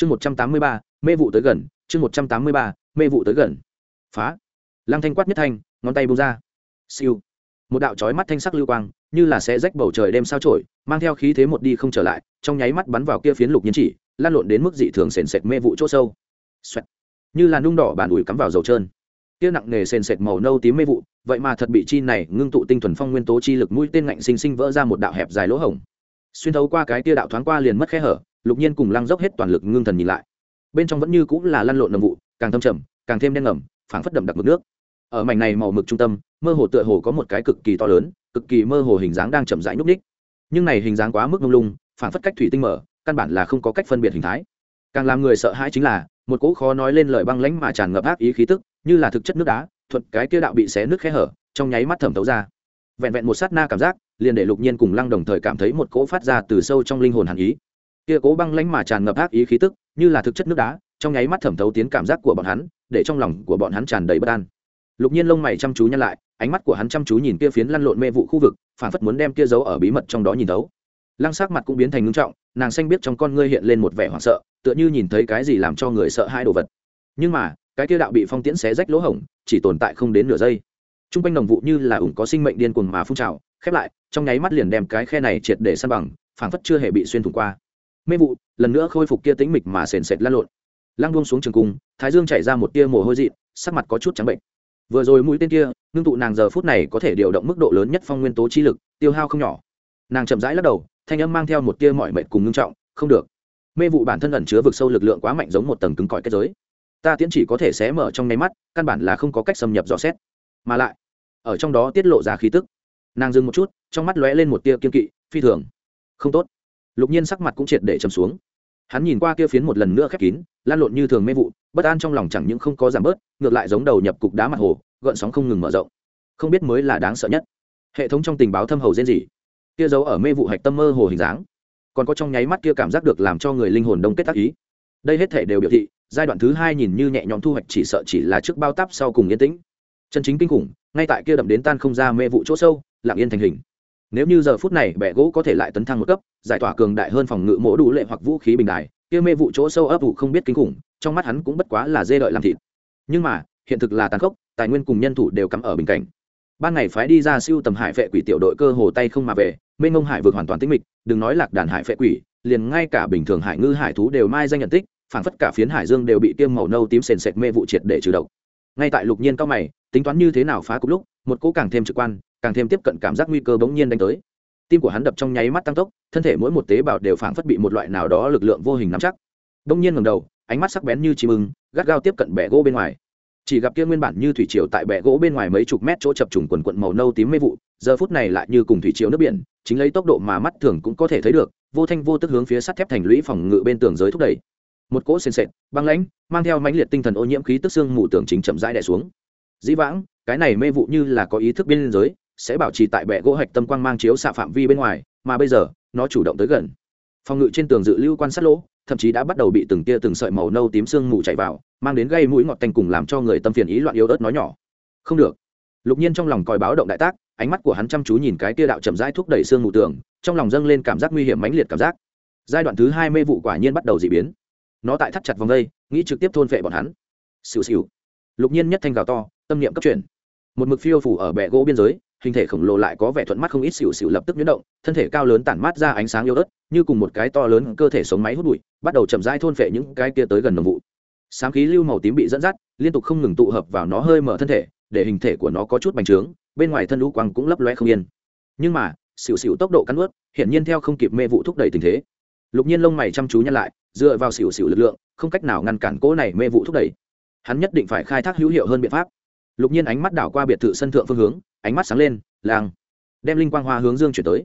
chương một trăm tám mươi ba, mê vụ tới gần, chương một trăm tám mươi ba, mê vụ tới gần. Phá. Lăng thanh quát nhất thanh, ngón tay bung ra. Siêu. Một đạo chói mắt thanh sắc lưu quang, như là sẽ rách bầu trời đêm sao trổi, mang theo khí thế một đi không trở lại, trong nháy mắt bắn vào kia phiến lục nhiên chỉ, lan lộn đến mức dị thường sền sệt mê vụ chỗ sâu. Xoẹt. như là nung đỏ bàn ủi cắm vào dầu trơn. Kia nặng nề sền sệt màu nâu tím mê vụ, vậy mà thật bị chi này ngưng tụ tinh thuần phong nguyên tố chi lực mũi tên ngạnh sinh sinh vỡ ra một đạo hẹp dài lỗ hổng. Xuyên thấu qua cái tia đạo thoáng qua liền mất khe hở lục nhiên cùng lăng dốc hết toàn lực ngưng thần nhìn lại. Bên trong vẫn như cũng là lăn lộn nồng vụ, càng thâm trầm, càng thêm đen ngầm phảng phất đậm đặc mực nước. Ở mảnh này màu mực trung tâm, mơ hồ tựa hồ có một cái cực kỳ to lớn, cực kỳ mơ hồ hình dáng đang chậm rãi nhúc ních nhưng này hình dáng quá mức mông lung, phảng phất cách thủy tinh mở, căn bản là không có cách phân biệt hình thái. Càng làm người sợ hãi chính là, một cỗ khó nói lên lời băng lãnh mà tràn ngập ác ý khí tức, như là thực chất nước đá, thuận cái kia đạo bị xé nước khe hở, trong nháy mắt thẩm thấu ra. Vẹn vẹn một sát na cảm giác, liền để lục nhiên cùng lăng đồng thời cảm thấy một cỗ phát ra từ sâu trong linh hồn hàn ý kia cố băng lãnh mà tràn ngập ác ý khí tức, như là thực chất nước đá, trong nháy mắt thẩm thấu tiến cảm giác của bọn hắn, để trong lòng của bọn hắn tràn đầy bất an. Lục nhiên lông mày chăm chú nhăn lại, ánh mắt của hắn chăm chú nhìn kia phiến lăn lộn mê vụ khu vực, phản phất muốn đem kia giấu ở bí mật trong đó nhìn thấu. Lăng sắc mặt cũng biến thành ngưng trọng, nàng xanh biết trong con ngươi hiện lên một vẻ hoảng sợ, tựa như nhìn thấy cái gì làm cho người sợ hai đồ vật. Nhưng mà, cái kia đạo bị phong tiễn xé rách lỗ hổng, chỉ tồn tại không đến nửa giây. T r u n g quanh đồng vụ như là ủng có sinh mệnh điên cuồng mà phun trào, khép lại, trong nháy mắt liền đem cái khe này triệt để săn bằng phảng phất chưa hề bị xuyên thủng qua mê vụ, lần nữa khôi phục kia tính mịch mà sền sệt lan lộn. Lăng buông xuống trường cung, thái dương chảy ra một tia mồ hôi dị sắc mặt có chút trắng bệnh. Vừa rồi mũi tên kia, ngưng tụ nàng giờ phút này có thể điều động mức độ lớn nhất phong nguyên tố chi lực, tiêu hao không nhỏ. Nàng chậm rãi lắc đầu, thanh âm mang theo một tia mọi mệnh cùng ngưng trọng, không được. Mê vụ bản thân ẩn chứa vực sâu lực lượng quá mạnh giống một tầng cứng cỏi kết giới. Ta tiễn chỉ có thể xé mở trong nháy mắt, căn bản là không có cách xâm nhập dò xét. Mà lại, ở trong đó tiết lộ ra khí tức. Nàng dừng một chút, trong mắt lóe lên một tia kiên kỵ, phi thường. Không tốt lục nhiên sắc mặt cũng triệt để chầm xuống. Hắn nhìn qua kia phiến một lần nữa khép kín, lan lộn như thường mê vụ, bất an trong lòng chẳng những không có giảm bớt, ngược lại giống đầu nhập cục đá mặt hồ, gợn sóng không ngừng mở rộng. Không biết mới là đáng sợ nhất. Hệ thống trong tình báo thâm hầu rên gì kia giấu ở mê vụ hạch tâm mơ hồ hình dáng. Còn có trong nháy mắt kia cảm giác được làm cho người linh hồn đông kết tác ý. Đây hết thể đều biểu thị, giai đoạn thứ hai nhìn như nhẹ nhõm thu hoạch chỉ sợ chỉ là trước bao táp sau cùng yên tĩnh. Chân chính kinh khủng, ngay tại kia đậm đến tan không ra mê vụ chỗ sâu, lặng yên thành hình nếu như giờ phút này bẻ gỗ có thể lại tấn thăng một cấp, giải tỏa cường đại hơn phòng ngự mỗ đủ lệ hoặc vũ khí bình đài, kia mê vụ chỗ sâu ấp vụ không biết kinh khủng, trong mắt hắn cũng bất quá là dê đợi làm thịt. Nhưng mà, hiện thực là tàn khốc, tài nguyên cùng nhân thủ đều cắm ở bình cảnh. Ban ngày phái đi ra siêu tầm hải vệ quỷ tiểu đội cơ hồ tay không mà về mê ngông hải vượt hoàn toàn tĩnh mịch, đừng nói lạc đàn hải vệ quỷ, liền ngay cả bình thường hải ngư hải thú đều mai danh nhận tích phản phất cả phiến hải dương đều bị tiêm màu nâu tím sền sệt mê vụ triệt để trừ độc. Ngay tại lục nhiên cao mày, tính toán như thế nào phá cục lúc, một cỗ càng thêm trực quan càng thêm tiếp cận cảm giác nguy cơ bỗng nhiên đánh tới. Tim của hắn đập trong nháy mắt tăng tốc, thân thể mỗi một tế bào đều phản phất bị một loại nào đó lực lượng vô hình nắm chắc. Bỗng nhiên ngầm đầu, ánh mắt sắc bén như chim ưng, gắt gao tiếp cận bẻ gỗ bên ngoài. Chỉ gặp kia nguyên bản như thủy triều tại bệ gỗ bên ngoài mấy chục mét chỗ chập trùng quần quận màu nâu tím mê vụ, giờ phút này lại như cùng thủy triều nước biển, chính lấy tốc độ mà mắt thường cũng có thể thấy được, vô thanh vô tức hướng phía sắt thép thành lũy phòng ngự bên tường giới thúc đẩy. Một cỗ sền sệt, băng lãnh, mang theo mãnh liệt tinh thần ô nhiễm khí tức xương mù tường chính chậm rãi đè xuống. Dĩ vãng, cái này mê vụ như là có ý thức biên giới sẽ bảo trì tại bệ gỗ hạch tâm quang mang chiếu xạ phạm vi bên ngoài, mà bây giờ, nó chủ động tới gần. Phòng ngự trên tường dự lưu quan sát lỗ, thậm chí đã bắt đầu bị từng tia từng sợi màu nâu tím sương mù chạy vào, mang đến gây mũi ngọt tanh cùng làm cho người tâm phiền ý loạn yếu ớt nói nhỏ. Không được. Lục nhiên trong lòng còi báo động đại tác, ánh mắt của hắn chăm chú nhìn cái tia đạo chậm rãi thúc đẩy sương mù tường, trong lòng dâng lên cảm giác nguy hiểm mãnh liệt cảm giác. Giai đoạn thứ hai mê vụ quả nhiên bắt đầu dị biến. Nó tại thắt chặt vòng dây nghĩ trực tiếp thôn phệ bọn hắn. Xìu xìu lục nhiên nhất thanh gào to, tâm niệm cấp chuyển. Một mực phiêu phủ ở bệ gỗ biên giới hình thể khổng lồ lại có vẻ thuận mắt không ít xỉu xỉu lập tức nhuyễn động, thân thể cao lớn tản mát ra ánh sáng yếu ớt, như cùng một cái to lớn cơ thể sống máy hút bụi, bắt đầu chậm rãi thôn phệ những cái kia tới gần nồng vụ. Sáng khí lưu màu tím bị dẫn dắt, liên tục không ngừng tụ hợp vào nó hơi mở thân thể, để hình thể của nó có chút bành trướng, bên ngoài thân lũ quang cũng lấp loe không yên. Nhưng mà, xỉu xỉu tốc độ cắn ướt hiển nhiên theo không kịp mê vụ thúc đẩy tình thế. Lục nhiên lông mày chăm chú nhăn lại, dựa vào xỉu xỉu lực lượng, không cách nào ngăn cản cỗ này mê vụ thúc đẩy. Hắn nhất định phải khai thác hữu hiệu hơn biện pháp. Lục nhiên ánh mắt đảo qua biệt thự sân thượng phương hướng ánh mắt sáng lên lang đem linh quang hoa hướng dương chuyển tới.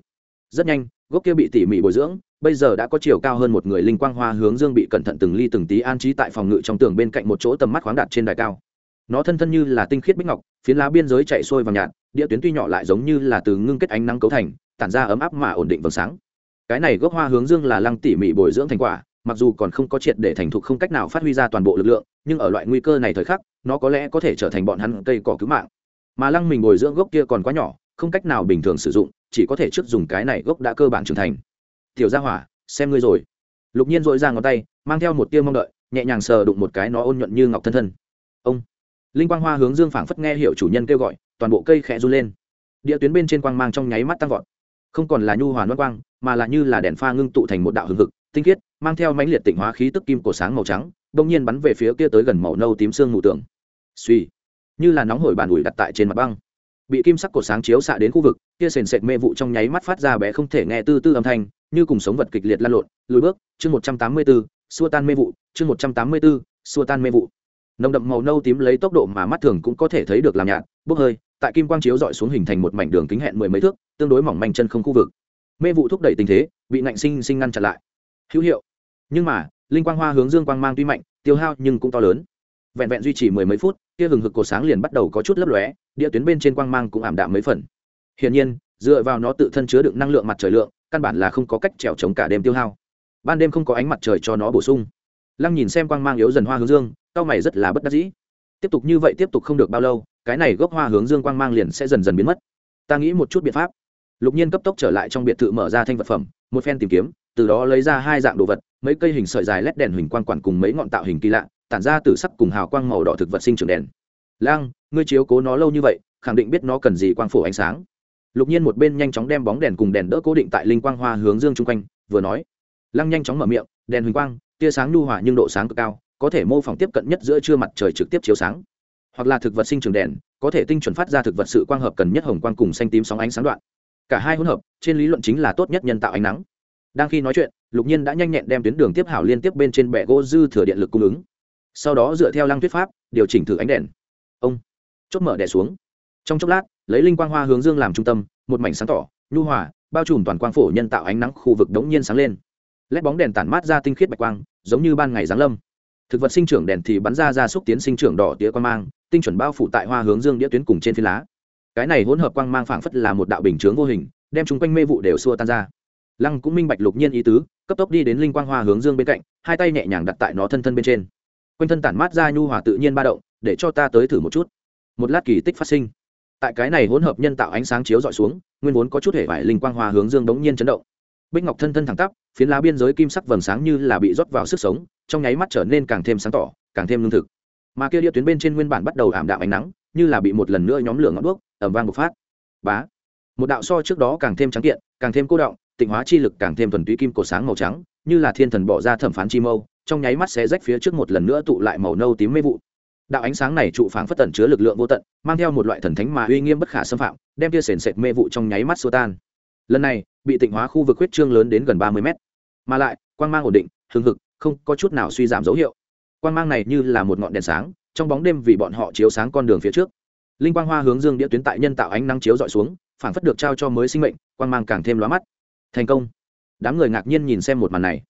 Rất nhanh, gốc kia bị tỉ mỉ bồi dưỡng, bây giờ đã có chiều cao hơn một người linh quang hoa hướng dương bị cẩn thận từng ly từng tí an trí tại phòng ngự trong tường bên cạnh một chỗ tầm mắt khoáng đạt trên đài cao. Nó thân thân như là tinh khiết bích ngọc, phiến lá biên giới chạy sôi vào nhạt, địa tuyến tuy nhỏ lại giống như là từ ngưng kết ánh nắng cấu thành, tản ra ấm áp mà ổn định vầng sáng. Cái này gốc hoa hướng dương là lăng tỉ mỉ bồi dưỡng thành quả, mặc dù còn không có triệt để thành thục không cách nào phát huy ra toàn bộ lực lượng, nhưng ở loại nguy cơ này thời khắc, nó có lẽ có thể trở thành bọn hắn cây cỏ cứu mạng mà lăng mình bồi dưỡng gốc kia còn quá nhỏ, không cách nào bình thường sử dụng, chỉ có thể trước dùng cái này gốc đã cơ bản trưởng thành. Tiểu gia hỏa, xem ngươi rồi. Lục nhiên dội ra ngón tay, mang theo một tia mong đợi, nhẹ nhàng sờ đụng một cái nó ôn nhuận như ngọc thân thân. Ông. Linh quang hoa hướng dương phảng phất nghe hiệu chủ nhân kêu gọi, toàn bộ cây khẽ run lên. Địa tuyến bên trên quang mang trong nháy mắt tăng vọt. Không còn là nhu hoàn đoan quang, mà là như là đèn pha ngưng tụ thành một đạo hừng hực, tinh khiết, mang theo mãnh liệt tịnh hóa khí tức kim cổ sáng màu trắng đông nhiên bắn về phía kia tới gần màu nâu tím xương mù tường. Suy như là nóng hổi bàn ủi đặt tại trên mặt băng. Bị kim sắc cột sáng chiếu xạ đến khu vực, kia sền sệt mê vụ trong nháy mắt phát ra bé không thể nghe tư tư âm thanh, như cùng sống vật kịch liệt lan lộn. Lùi bước, chương một trăm tám mươi bốn xua tan mê vụ. Chương một trăm tám mươi bốn xua tan mê vụ. Nồng đậm màu nâu tím lấy tốc độ mà mắt thường cũng có thể thấy được làm nhạt, bốc hơi, tại kim quang chiếu dọi xuống hình thành một mảnh đường kính hẹn mười mấy thước, tương đối mỏng manh chân không khu vực. Mê vụ thúc đẩy tình thế, bị nạnh sinh sinh ngăn chặn lại. Hữu hiệu. Nhưng mà, linh quang hoa hướng dương quang mang tuy mạnh, tiêu hao nhưng cũng to lớn vẹn vẹn duy trì mười mấy phút, kia hừng hực cột sáng liền bắt đầu có chút lấp lóe, địa tuyến bên trên quang mang cũng ảm đạm mấy phần. Hiển nhiên, dựa vào nó tự thân chứa đựng năng lượng mặt trời lượng, căn bản là không có cách trèo chống cả đêm tiêu hao. Ban đêm không có ánh mặt trời cho nó bổ sung. Lăng nhìn xem quang mang yếu dần hoa hướng dương cao mày rất là bất đắc dĩ. Tiếp tục như vậy tiếp tục không được bao lâu, cái này gốc hoa hướng dương quang mang liền sẽ dần dần biến mất. Ta nghĩ một chút biện pháp. Lục nhiên cấp tốc trở lại trong biệt thự mở ra thanh vật phẩm, một phen tìm kiếm, từ đó lấy ra hai dạng đồ vật, mấy cây hình sợi dài lét đèn hình quang quản cùng mấy ngọn tạo hình kỳ lạ tản ra từ sắc cùng hào quang màu đỏ thực vật sinh trưởng đèn. Lang, ngươi chiếu cố nó lâu như vậy, khẳng định biết nó cần gì quang phổ ánh sáng. Lục nhiên một bên nhanh chóng đem bóng đèn cùng đèn đỡ cố định tại linh quang hoa hướng dương chung quanh, vừa nói. Lăng nhanh chóng mở miệng, đèn huỳnh quang, tia sáng lưu hỏa nhưng độ sáng cực cao, có thể mô phỏng tiếp cận nhất giữa trưa mặt trời trực tiếp chiếu sáng. Hoặc là thực vật sinh trưởng đèn, có thể tinh chuẩn phát ra thực vật sự quang hợp cần nhất hồng quang cùng xanh tím sóng ánh sáng đoạn. Cả hai hỗn hợp, trên lý luận chính là tốt nhất nhân tạo ánh nắng. Đang khi nói chuyện, lục nhiên đã nhanh nhẹn đem tuyến đường tiếp hảo liên tiếp bên trên bệ gỗ dư thừa điện lực cung ứng sau đó dựa theo lăng thuyết pháp, điều chỉnh thử ánh đèn. Ông chốt mở đè xuống. Trong chốc lát, lấy linh quang hoa hướng dương làm trung tâm, một mảnh sáng tỏ, nhu hòa, bao trùm toàn quang phổ nhân tạo ánh nắng khu vực đống nhiên sáng lên. Lét bóng đèn tản mát ra tinh khiết bạch quang, giống như ban ngày giáng lâm. Thực vật sinh trưởng đèn thì bắn ra ra xúc tiến sinh trưởng đỏ tía quang mang, tinh chuẩn bao phủ tại hoa hướng dương đĩa tuyến cùng trên phi lá. Cái này hỗn hợp quang mang phảng phất là một đạo bình chướng vô hình, đem chúng quanh mê vụ đều xua tan ra. Lăng cũng minh bạch lục nhiên ý tứ, cấp tốc đi đến linh quang hoa hướng dương bên cạnh, hai tay nhẹ nhàng đặt tại nó thân thân bên trên quanh thân tản mát ra nhu hòa tự nhiên ba động, để cho ta tới thử một chút. Một lát kỳ tích phát sinh. Tại cái này hỗn hợp nhân tạo ánh sáng chiếu dọi xuống, nguyên vốn có chút hệ vải linh quang hòa hướng dương đống nhiên chấn động. Bích ngọc thân thân thẳng tắp, phiến lá biên giới kim sắc vầng sáng như là bị rót vào sức sống, trong nháy mắt trở nên càng thêm sáng tỏ, càng thêm lương thực. Mà kia đĩa tuyến bên trên nguyên bản bắt đầu ảm đạm ánh nắng, như là bị một lần nữa nhóm lửa ngọn đuốc ẩm vang bộc phát. Bá! Một đạo so trước đó càng thêm trắng kiện, càng thêm cô động, tịnh hóa chi lực càng thêm thuần túy kim cổ sáng màu trắng, như là thiên thần bỏ ra thẩm phán chi mâu trong nháy mắt sẽ rách phía trước một lần nữa tụ lại màu nâu tím mê vụ. Đạo ánh sáng này trụ phảng phất tẩn chứa lực lượng vô tận, mang theo một loại thần thánh mà uy nghiêm bất khả xâm phạm, đem tia sền sệt mê vụ trong nháy mắt xua tan. Lần này, bị tịnh hóa khu vực huyết trương lớn đến gần ba mươi mét. Mà lại, quang mang ổn định hưng hực, không có chút nào suy giảm dấu hiệu. Quang mang này như là một ngọn đèn sáng, trong bóng đêm vì bọn họ chiếu sáng con đường phía trước. Linh quang hoa hướng dương địa tuyến tại nhân tạo ánh nắng chiếu dọi xuống, phảng phất được trao cho mới sinh mệnh, quang mang càng thêm lóa mắt. Thành công. Đám người ngạc nhiên nhìn xem một màn này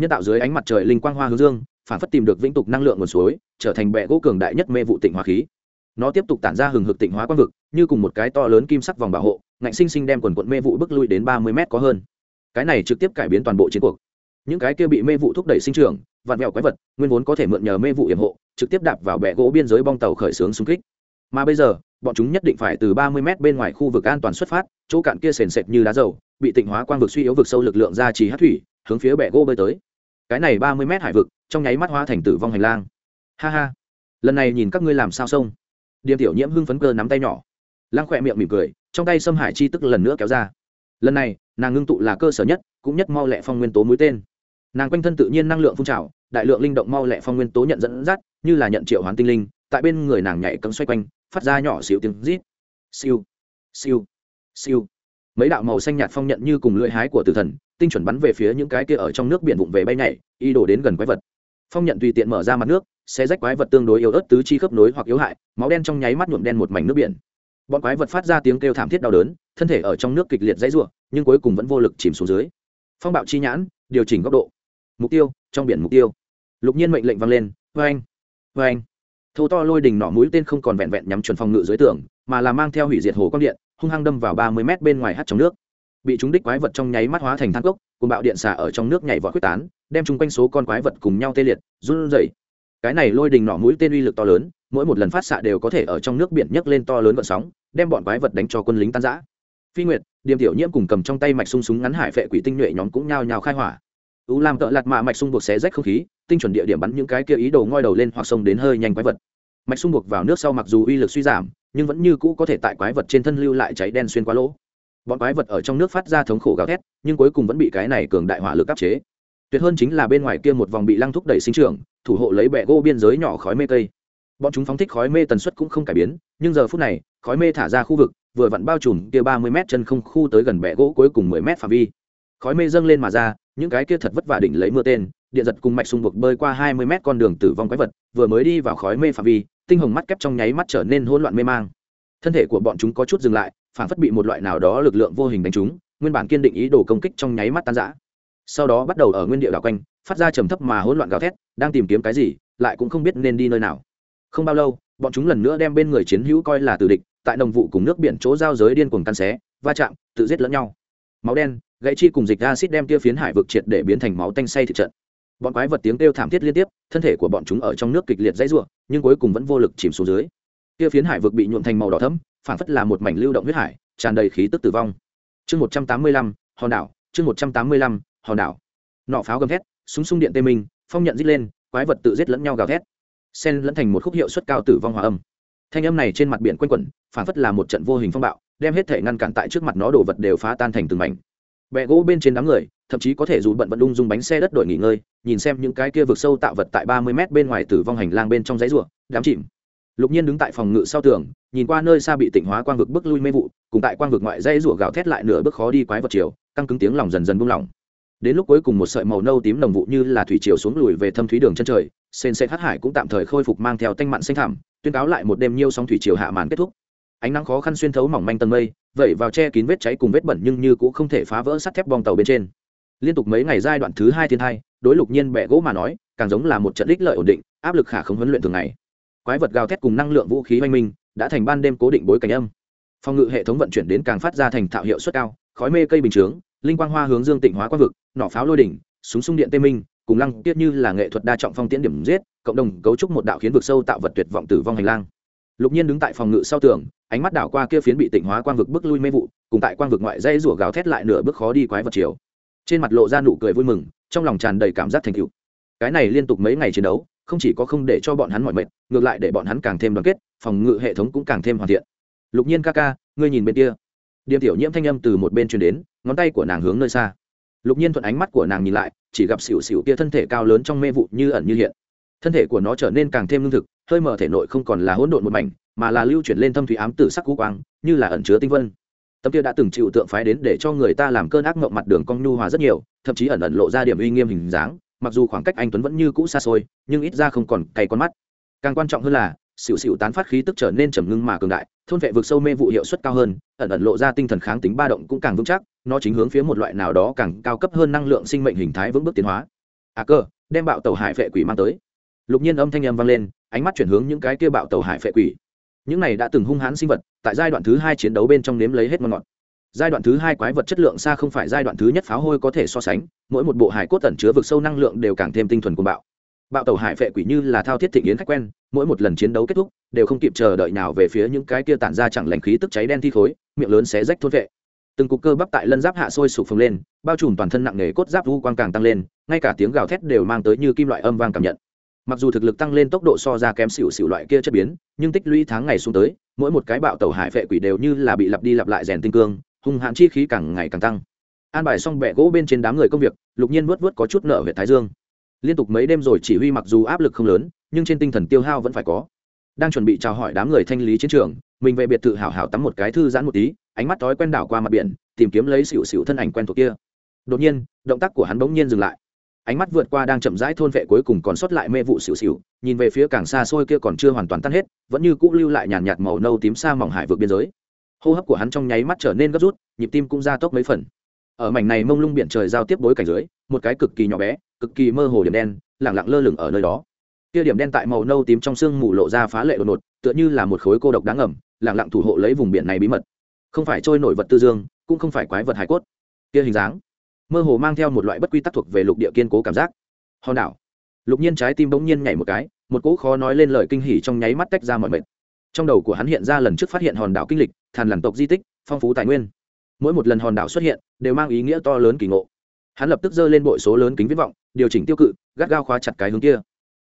nhân tạo dưới ánh mặt trời linh quang hoa hướng dương, phản phất tìm được vĩnh tục năng lượng nguồn suối, trở thành bệ gỗ cường đại nhất mê vụ tịnh hóa khí. Nó tiếp tục tản ra hừng hực tịnh hóa quang vực, như cùng một cái to lớn kim sắc vòng bảo hộ, ngạnh sinh sinh đem quần quận mê vụ bước lui đến ba mươi mét có hơn. Cái này trực tiếp cải biến toàn bộ chiến cuộc. Những cái kia bị mê vụ thúc đẩy sinh trưởng vạn mẹo quái vật, nguyên vốn có thể mượn nhờ mê vụ hiểm hộ, trực tiếp đạp vào bệ gỗ biên giới bong tàu khởi xướng xung kích. Mà bây giờ, bọn chúng nhất định phải từ ba mươi mét bên ngoài khu vực an toàn xuất phát, chỗ cạn kia sền sệt như đá dầu, bị tịnh hóa quang vực suy yếu vực sâu lực lượng ra trì hát thủy, hướng phía bệ gỗ bơi tới cái này ba mươi mét hải vực, trong nháy mắt hóa thành tử vong hành lang. Ha ha. Lần này nhìn các ngươi làm sao sông điềm tiểu nhiễm hưng phấn cơ nắm tay nhỏ. Lang khỏe miệng mỉm cười, trong tay xâm hải chi tức lần nữa kéo ra. Lần này, nàng ngưng tụ là cơ sở nhất, cũng nhất mau lẹ phong nguyên tố mũi tên. Nàng quanh thân tự nhiên năng lượng phun trào, đại lượng linh động mau lẹ phong nguyên tố nhận dẫn dắt, như là nhận triệu hoán tinh linh, tại bên người nàng nhảy cấm xoay quanh, phát ra nhỏ xíu tiếng rít. Siêu. Siêu. Siêu. Mấy đạo màu xanh nhạt phong nhận như cùng lưỡi hái của tử thần tinh chuẩn bắn về phía những cái kia ở trong nước biển vụng về bay nhảy, y đổ đến gần quái vật. Phong nhận tùy tiện mở ra mặt nước sẽ rách quái vật tương đối yếu ớt tứ chi khớp nối hoặc yếu hại, máu đen trong nháy mắt nhuộm đen một mảnh nước biển. Bọn quái vật phát ra tiếng kêu thảm thiết đau đớn, thân thể ở trong nước kịch liệt dãy ruộng nhưng cuối cùng vẫn vô lực chìm xuống dưới. Phong bạo chi nhãn, điều chỉnh góc độ. Mục tiêu, trong biển mục tiêu. Lục nhiên mệnh lệnh vang lên vê anh vê anh to lôi đình nỏ mũi tên không còn vẹn vẹn nhắm chuẩn phòng ngự dưới tường, mà là mang theo hủy diệt hồ quang điện, hung hăng đâm vào ba mươi mét bên ngoài hát trong nước bị chúng đích quái vật trong nháy mắt hóa thành than cốc, cùng bạo điện xả ở trong nước nhảy vọt quyết tán, đem chung quanh số con quái vật cùng nhau tê liệt, run rẩy. Cái này lôi đình nỏ mũi tên uy lực to lớn, mỗi một lần phát xạ đều có thể ở trong nước biển nhấc lên to lớn vận sóng, đem bọn quái vật đánh cho quân lính tan rã. phi nguyệt, điềm tiểu nhiễm cùng cầm trong tay mạch sung súng ngắn hải phệ quỷ tinh nhuệ nhóm cũng nhao nhao khai hỏa. U làm cỡ lạt mạ mạch xung buộc xé rách không khí, tinh chuẩn địa điểm bắn những cái kia ý đồ ngoi đầu lên hoặc sông đến hơi nhanh quái vật. Mạch xung buộc vào nước sau mặc dù uy lực suy giảm, nhưng vẫn như cũ có thể tại quái vật trên thân lưu lại cháy đen xuyên qua lỗ bọn quái vật ở trong nước phát ra thống khổ gào thét, nhưng cuối cùng vẫn bị cái này cường đại hỏa lực áp chế. Tuyệt hơn chính là bên ngoài kia một vòng bị lăng thúc đẩy sinh trưởng, thủ hộ lấy bẹ gỗ biên giới nhỏ khói mê cây. Bọn chúng phóng thích khói mê tần suất cũng không cải biến, nhưng giờ phút này, khói mê thả ra khu vực, vừa vặn bao trùm kia ba mươi m chân không khu tới gần bẹ gỗ cuối cùng mười m phạm vi. Khói mê dâng lên mà ra, những cái kia thật vất vả đỉnh lấy mưa tên, điện giật cùng mạch xung buộc bơi qua hai mươi mét con đường tử vong quái vật, vừa mới đi vào khói mê phạm vi, tinh hồng mắt kép trong nháy mắt trở nên hỗn loạn mê mang. Thân thể của bọn chúng có chút dừng lại phản phất bị một loại nào đó lực lượng vô hình đánh trúng, nguyên bản kiên định ý đồ công kích trong nháy mắt tan rã. Sau đó bắt đầu ở nguyên địa đảo quanh, phát ra trầm thấp mà hỗn loạn gào thét, đang tìm kiếm cái gì, lại cũng không biết nên đi nơi nào. Không bao lâu, bọn chúng lần nữa đem bên người chiến hữu coi là tử địch, tại đồng vụ cùng nước biển chỗ giao giới điên cuồng căn xé, va chạm, tự giết lẫn nhau. Máu đen, gãy chi cùng dịch acid đem kia phiến hải vực triệt để biến thành máu tanh say thực trận. Bọn quái vật tiếng kêu thảm thiết liên tiếp, thân thể của bọn chúng ở trong nước kịch liệt dãy ruộng nhưng cuối cùng vẫn vô lực chìm xuống dưới. Kia phiến hải vực bị nhuộm thành màu đỏ thẫm phản phất là một mảnh lưu động huyết hải, tràn đầy khí tức tử vong. Chương một trăm tám mươi lăm, hòn đảo, chương một trăm tám mươi lăm, hòn đảo. Nọ pháo gầm thét, súng sung điện tê minh, phong nhận dít lên, quái vật tự giết lẫn nhau gào thét. Sen lẫn thành một khúc hiệu suất cao tử vong hòa âm. Thanh âm này trên mặt biển quanh quẩn phản phất là một trận vô hình phong bạo, đem hết thể ngăn cản tại trước mặt nó đổ vật đều phá tan thành từng mảnh. Bẹ gỗ bên trên đám người, thậm chí có thể dù bận vận đung dung bánh xe đất đổi nghỉ ngơi, nhìn xem những cái kia vực sâu tạo vật tại ba mươi mét bên ngoài tử vong hành lang bên trong giấy rùa, đám chìm lục nhiên đứng tại phòng ngự sau tường, nhìn qua nơi xa bị tỉnh hóa quang vực bước lui mê vụ, cùng tại quang vực ngoại dây rủa gào thét lại nửa bước khó đi quái vật chiều căng cứng tiếng lòng dần dần buông lỏng. Đến lúc cuối cùng một sợi màu nâu tím đồng vụ như là thủy chiều xuống lùi về thâm thúy đường chân trời sên sệt hắc hải cũng tạm thời khôi phục mang theo tanh mặn xanh thảm tuyên cáo lại một đêm nhiêu sóng thủy chiều hạ màn kết thúc. Ánh nắng khó khăn xuyên thấu mỏng manh tầng mây, vẩy vào che kín vết cháy cùng vết bẩn nhưng như cũng không thể phá vỡ sắt thép bong tàu bên trên. Liên tục mấy ngày giai đoạn thứ hai thiên hai đối lục nhiên bẻ gỗ mà nói, càng giống là một trận đích lợi ổn định, áp lực khả không huấn luyện thường ngày quái vật gào thét cùng năng lượng vũ khí oanh minh, đã thành ban đêm cố định bối cảnh âm. Phòng ngự hệ thống vận chuyển đến càng phát ra thành thạo hiệu suất cao, khói mê cây bình chướng, linh quang hoa hướng dương tịnh hóa quang vực nỏ pháo lôi đỉnh, súng sung điện tê minh, cùng lăng tiết như là nghệ thuật đa trọng phong tiễn điểm giết, cộng đồng cấu trúc một đạo khiến vực sâu tạo vật tuyệt vọng tử vong hành lang. Lục nhiên đứng tại phòng ngự sau tường, ánh mắt đảo qua kia phiến bị tịnh hóa quang vực bước lui mê vụ, cùng tại quang vực ngoại dây rủa gào thét lại nửa bước khó đi quái vật chiều trên mặt lộ ra nụ cười vui mừng, trong lòng tràn đầy cảm giác thành cựu cái này liên tục mấy ngày chiến đấu không chỉ có không để cho bọn hắn mỏi mệt, ngược lại để bọn hắn càng thêm đoàn kết, phòng ngự hệ thống cũng càng thêm hoàn thiện. Lục nhiên ca ca, ngươi nhìn bên kia. Điềm tiểu nhiễm thanh âm từ một bên truyền đến, ngón tay của nàng hướng nơi xa. Lục nhiên thuận ánh mắt của nàng nhìn lại, chỉ gặp xỉu xỉu kia thân thể cao lớn trong mê vụ như ẩn như hiện. Thân thể của nó trở nên càng thêm lương thực, hơi mở thể nội không còn là hỗn độn một mảnh, mà là lưu chuyển lên thâm thủy ám tử sắc cú quang, như là ẩn chứa tinh vân. Tấm kia đã từng chịu tượng phái đến để cho người ta làm cơn ác mộng mặt đường cong nhu hòa rất nhiều, thậm chí ẩn ẩn lộ ra điểm uy nghiêm hình dáng mặc dù khoảng cách anh tuấn vẫn như cũ xa xôi, nhưng ít ra không còn cay con mắt. Càng quan trọng hơn là, xỉu xỉu tán phát khí tức trở nên trầm ngưng mà cường đại, thôn vệ vực sâu mê vụ hiệu suất cao hơn, ẩn ẩn lộ ra tinh thần kháng tính ba động cũng càng vững chắc, nó chính hướng phía một loại nào đó càng cao cấp hơn năng lượng sinh mệnh hình thái vững bước tiến hóa. À cơ, đem bạo tàu hải vệ quỷ mang tới. Lục nhiên âm thanh em vang lên, ánh mắt chuyển hướng những cái kia bạo tàu hải vệ quỷ. Những này đã từng hung hãn sinh vật, tại giai đoạn thứ hai chiến đấu bên trong nếm lấy hết ngon ngọt giai đoạn thứ hai quái vật chất lượng xa không phải giai đoạn thứ nhất pháo hôi có thể so sánh, mỗi một bộ hải cốt tẩn chứa vực sâu năng lượng đều càng thêm tinh thuần của bạo. Bạo tàu hải phệ quỷ như là thao thiết thị yến khách quen, mỗi một lần chiến đấu kết thúc, đều không kịp chờ đợi nào về phía những cái kia tản ra chẳng lành khí tức cháy đen thi khối, miệng lớn xé rách thôn vệ. Từng cục cơ bắp tại lân giáp hạ sôi sụp phồng lên, bao trùm toàn thân nặng nề cốt giáp vu quang càng tăng lên, ngay cả tiếng gào thét đều mang tới như kim loại âm vang cảm nhận. Mặc dù thực lực tăng lên tốc độ so ra kém xỉu xỉu loại kia chất biến, nhưng tích lũy tháng ngày xuống tới, mỗi một cái bạo tàu hải phệ quỷ đều như là bị lặp đi lặp lại rèn tinh cương hung hãn chi khí càng ngày càng tăng. An bài xong bẹ gỗ bên trên đám người công việc, lục nhiên vớt vớt có chút nợ huyện thái dương. Liên tục mấy đêm rồi chỉ huy mặc dù áp lực không lớn, nhưng trên tinh thần tiêu hao vẫn phải có. Đang chuẩn bị chào hỏi đám người thanh lý chiến trường, mình về biệt thự hảo hảo tắm một cái thư giãn một tí, ánh mắt thói quen đảo qua mặt biển, tìm kiếm lấy xỉu xỉu thân ảnh quen thuộc kia. Đột nhiên, động tác của hắn bỗng nhiên dừng lại. Ánh mắt vượt qua đang chậm rãi thôn vệ cuối cùng còn sót lại mê vụ xỉu xỉu, nhìn về phía càng xa xôi kia còn chưa hoàn toàn tan hết, vẫn như cũ lưu lại nhàn nhạt màu nâu tím xa mỏng hải vượt biên giới hô hấp của hắn trong nháy mắt trở nên gấp rút, nhịp tim cũng ra tốc mấy phần. Ở mảnh này mông lung biển trời giao tiếp bối cảnh dưới, một cái cực kỳ nhỏ bé, cực kỳ mơ hồ điểm đen, lẳng lặng lơ lửng ở nơi đó. Kia điểm đen tại màu nâu tím trong sương mù lộ ra phá lệ đột ngột, tựa như là một khối cô độc đáng ngầm, lẳng lặng thủ hộ lấy vùng biển này bí mật. Không phải trôi nổi vật tư dương, cũng không phải quái vật hải cốt. Kia hình dáng, mơ hồ mang theo một loại bất quy tắc thuộc về lục địa kiên cố cảm giác. Hòn đảo. Lục nhiên trái tim bỗng nhiên nhảy một cái, một cỗ khó nói lên lời kinh hỉ trong nháy mắt tách ra mọi mệt trong đầu của hắn hiện ra lần trước phát hiện hòn đảo kinh lịch, thàn lằn tộc di tích, phong phú tài nguyên. Mỗi một lần hòn đảo xuất hiện, đều mang ý nghĩa to lớn kỳ ngộ. Hắn lập tức giơ lên bội số lớn kính viễn vọng, điều chỉnh tiêu cự, gắt gao khóa chặt cái hướng kia.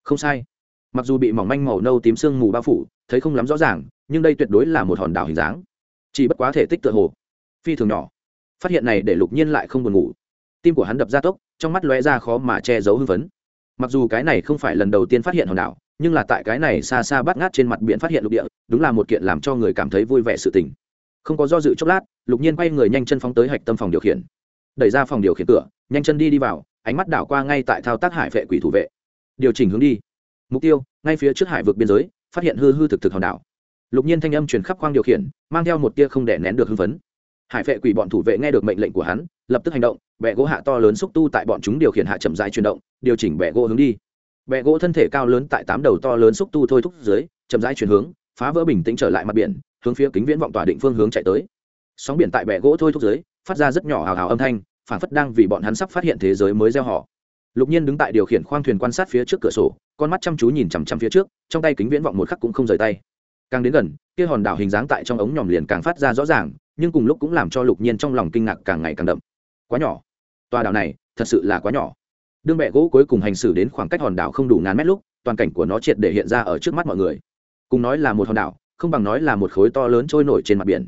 Không sai. Mặc dù bị mỏng manh màu nâu tím sương mù bao phủ, thấy không lắm rõ ràng, nhưng đây tuyệt đối là một hòn đảo hình dáng. Chỉ bất quá thể tích tựa hồ, phi thường nhỏ. Phát hiện này để lục nhiên lại không buồn ngủ. Tim của hắn đập ra tốc, trong mắt lóe ra khó mà che giấu hưng phấn. Mặc dù cái này không phải lần đầu tiên phát hiện hòn đảo nhưng là tại cái này xa xa bắt ngát trên mặt biển phát hiện lục địa, đúng là một kiện làm cho người cảm thấy vui vẻ sự tình. Không có do dự chốc lát, lục nhiên quay người nhanh chân phóng tới hạch tâm phòng điều khiển. Đẩy ra phòng điều khiển cửa, nhanh chân đi đi vào, ánh mắt đảo qua ngay tại thao tác hải vệ quỷ thủ vệ. Điều chỉnh hướng đi. Mục tiêu, ngay phía trước hải vực biên giới, phát hiện hư hư thực thực hòn đảo. Lục nhiên thanh âm truyền khắp khoang điều khiển, mang theo một tia không để nén được hưng phấn. Hải vệ quỷ bọn thủ vệ nghe được mệnh lệnh của hắn, lập tức hành động bẹ gỗ hạ to lớn xúc tu tại bọn chúng điều khiển hạ chậm dài chuyển động, điều chỉnh bẹ gỗ hướng đi bẹ gỗ thân thể cao lớn tại tám đầu to lớn xúc tu thôi thúc dưới, chậm rãi chuyển hướng, phá vỡ bình tĩnh trở lại mặt biển, hướng phía kính viễn vọng tỏa định phương hướng chạy tới. Sóng biển tại bẹ gỗ thôi thúc dưới, phát ra rất nhỏ hào hào âm thanh, phản phất đang vì bọn hắn sắp phát hiện thế giới mới gieo họ. Lục nhiên đứng tại điều khiển khoang thuyền quan sát phía trước cửa sổ, con mắt chăm chú nhìn chằm chằm phía trước, trong tay kính viễn vọng một khắc cũng không rời tay. Càng đến gần, kia hòn đảo hình dáng tại trong ống nhòm liền càng phát ra rõ ràng, nhưng cùng lúc cũng làm cho lục nhiên trong lòng kinh ngạc càng ngày càng đậm. Quá nhỏ. Tòa đảo này thật sự là quá nhỏ đương bẹ gỗ cuối cùng hành xử đến khoảng cách hòn đảo không đủ ngàn mét lúc, toàn cảnh của nó triệt để hiện ra ở trước mắt mọi người. Cùng nói là một hòn đảo, không bằng nói là một khối to lớn trôi nổi trên mặt biển.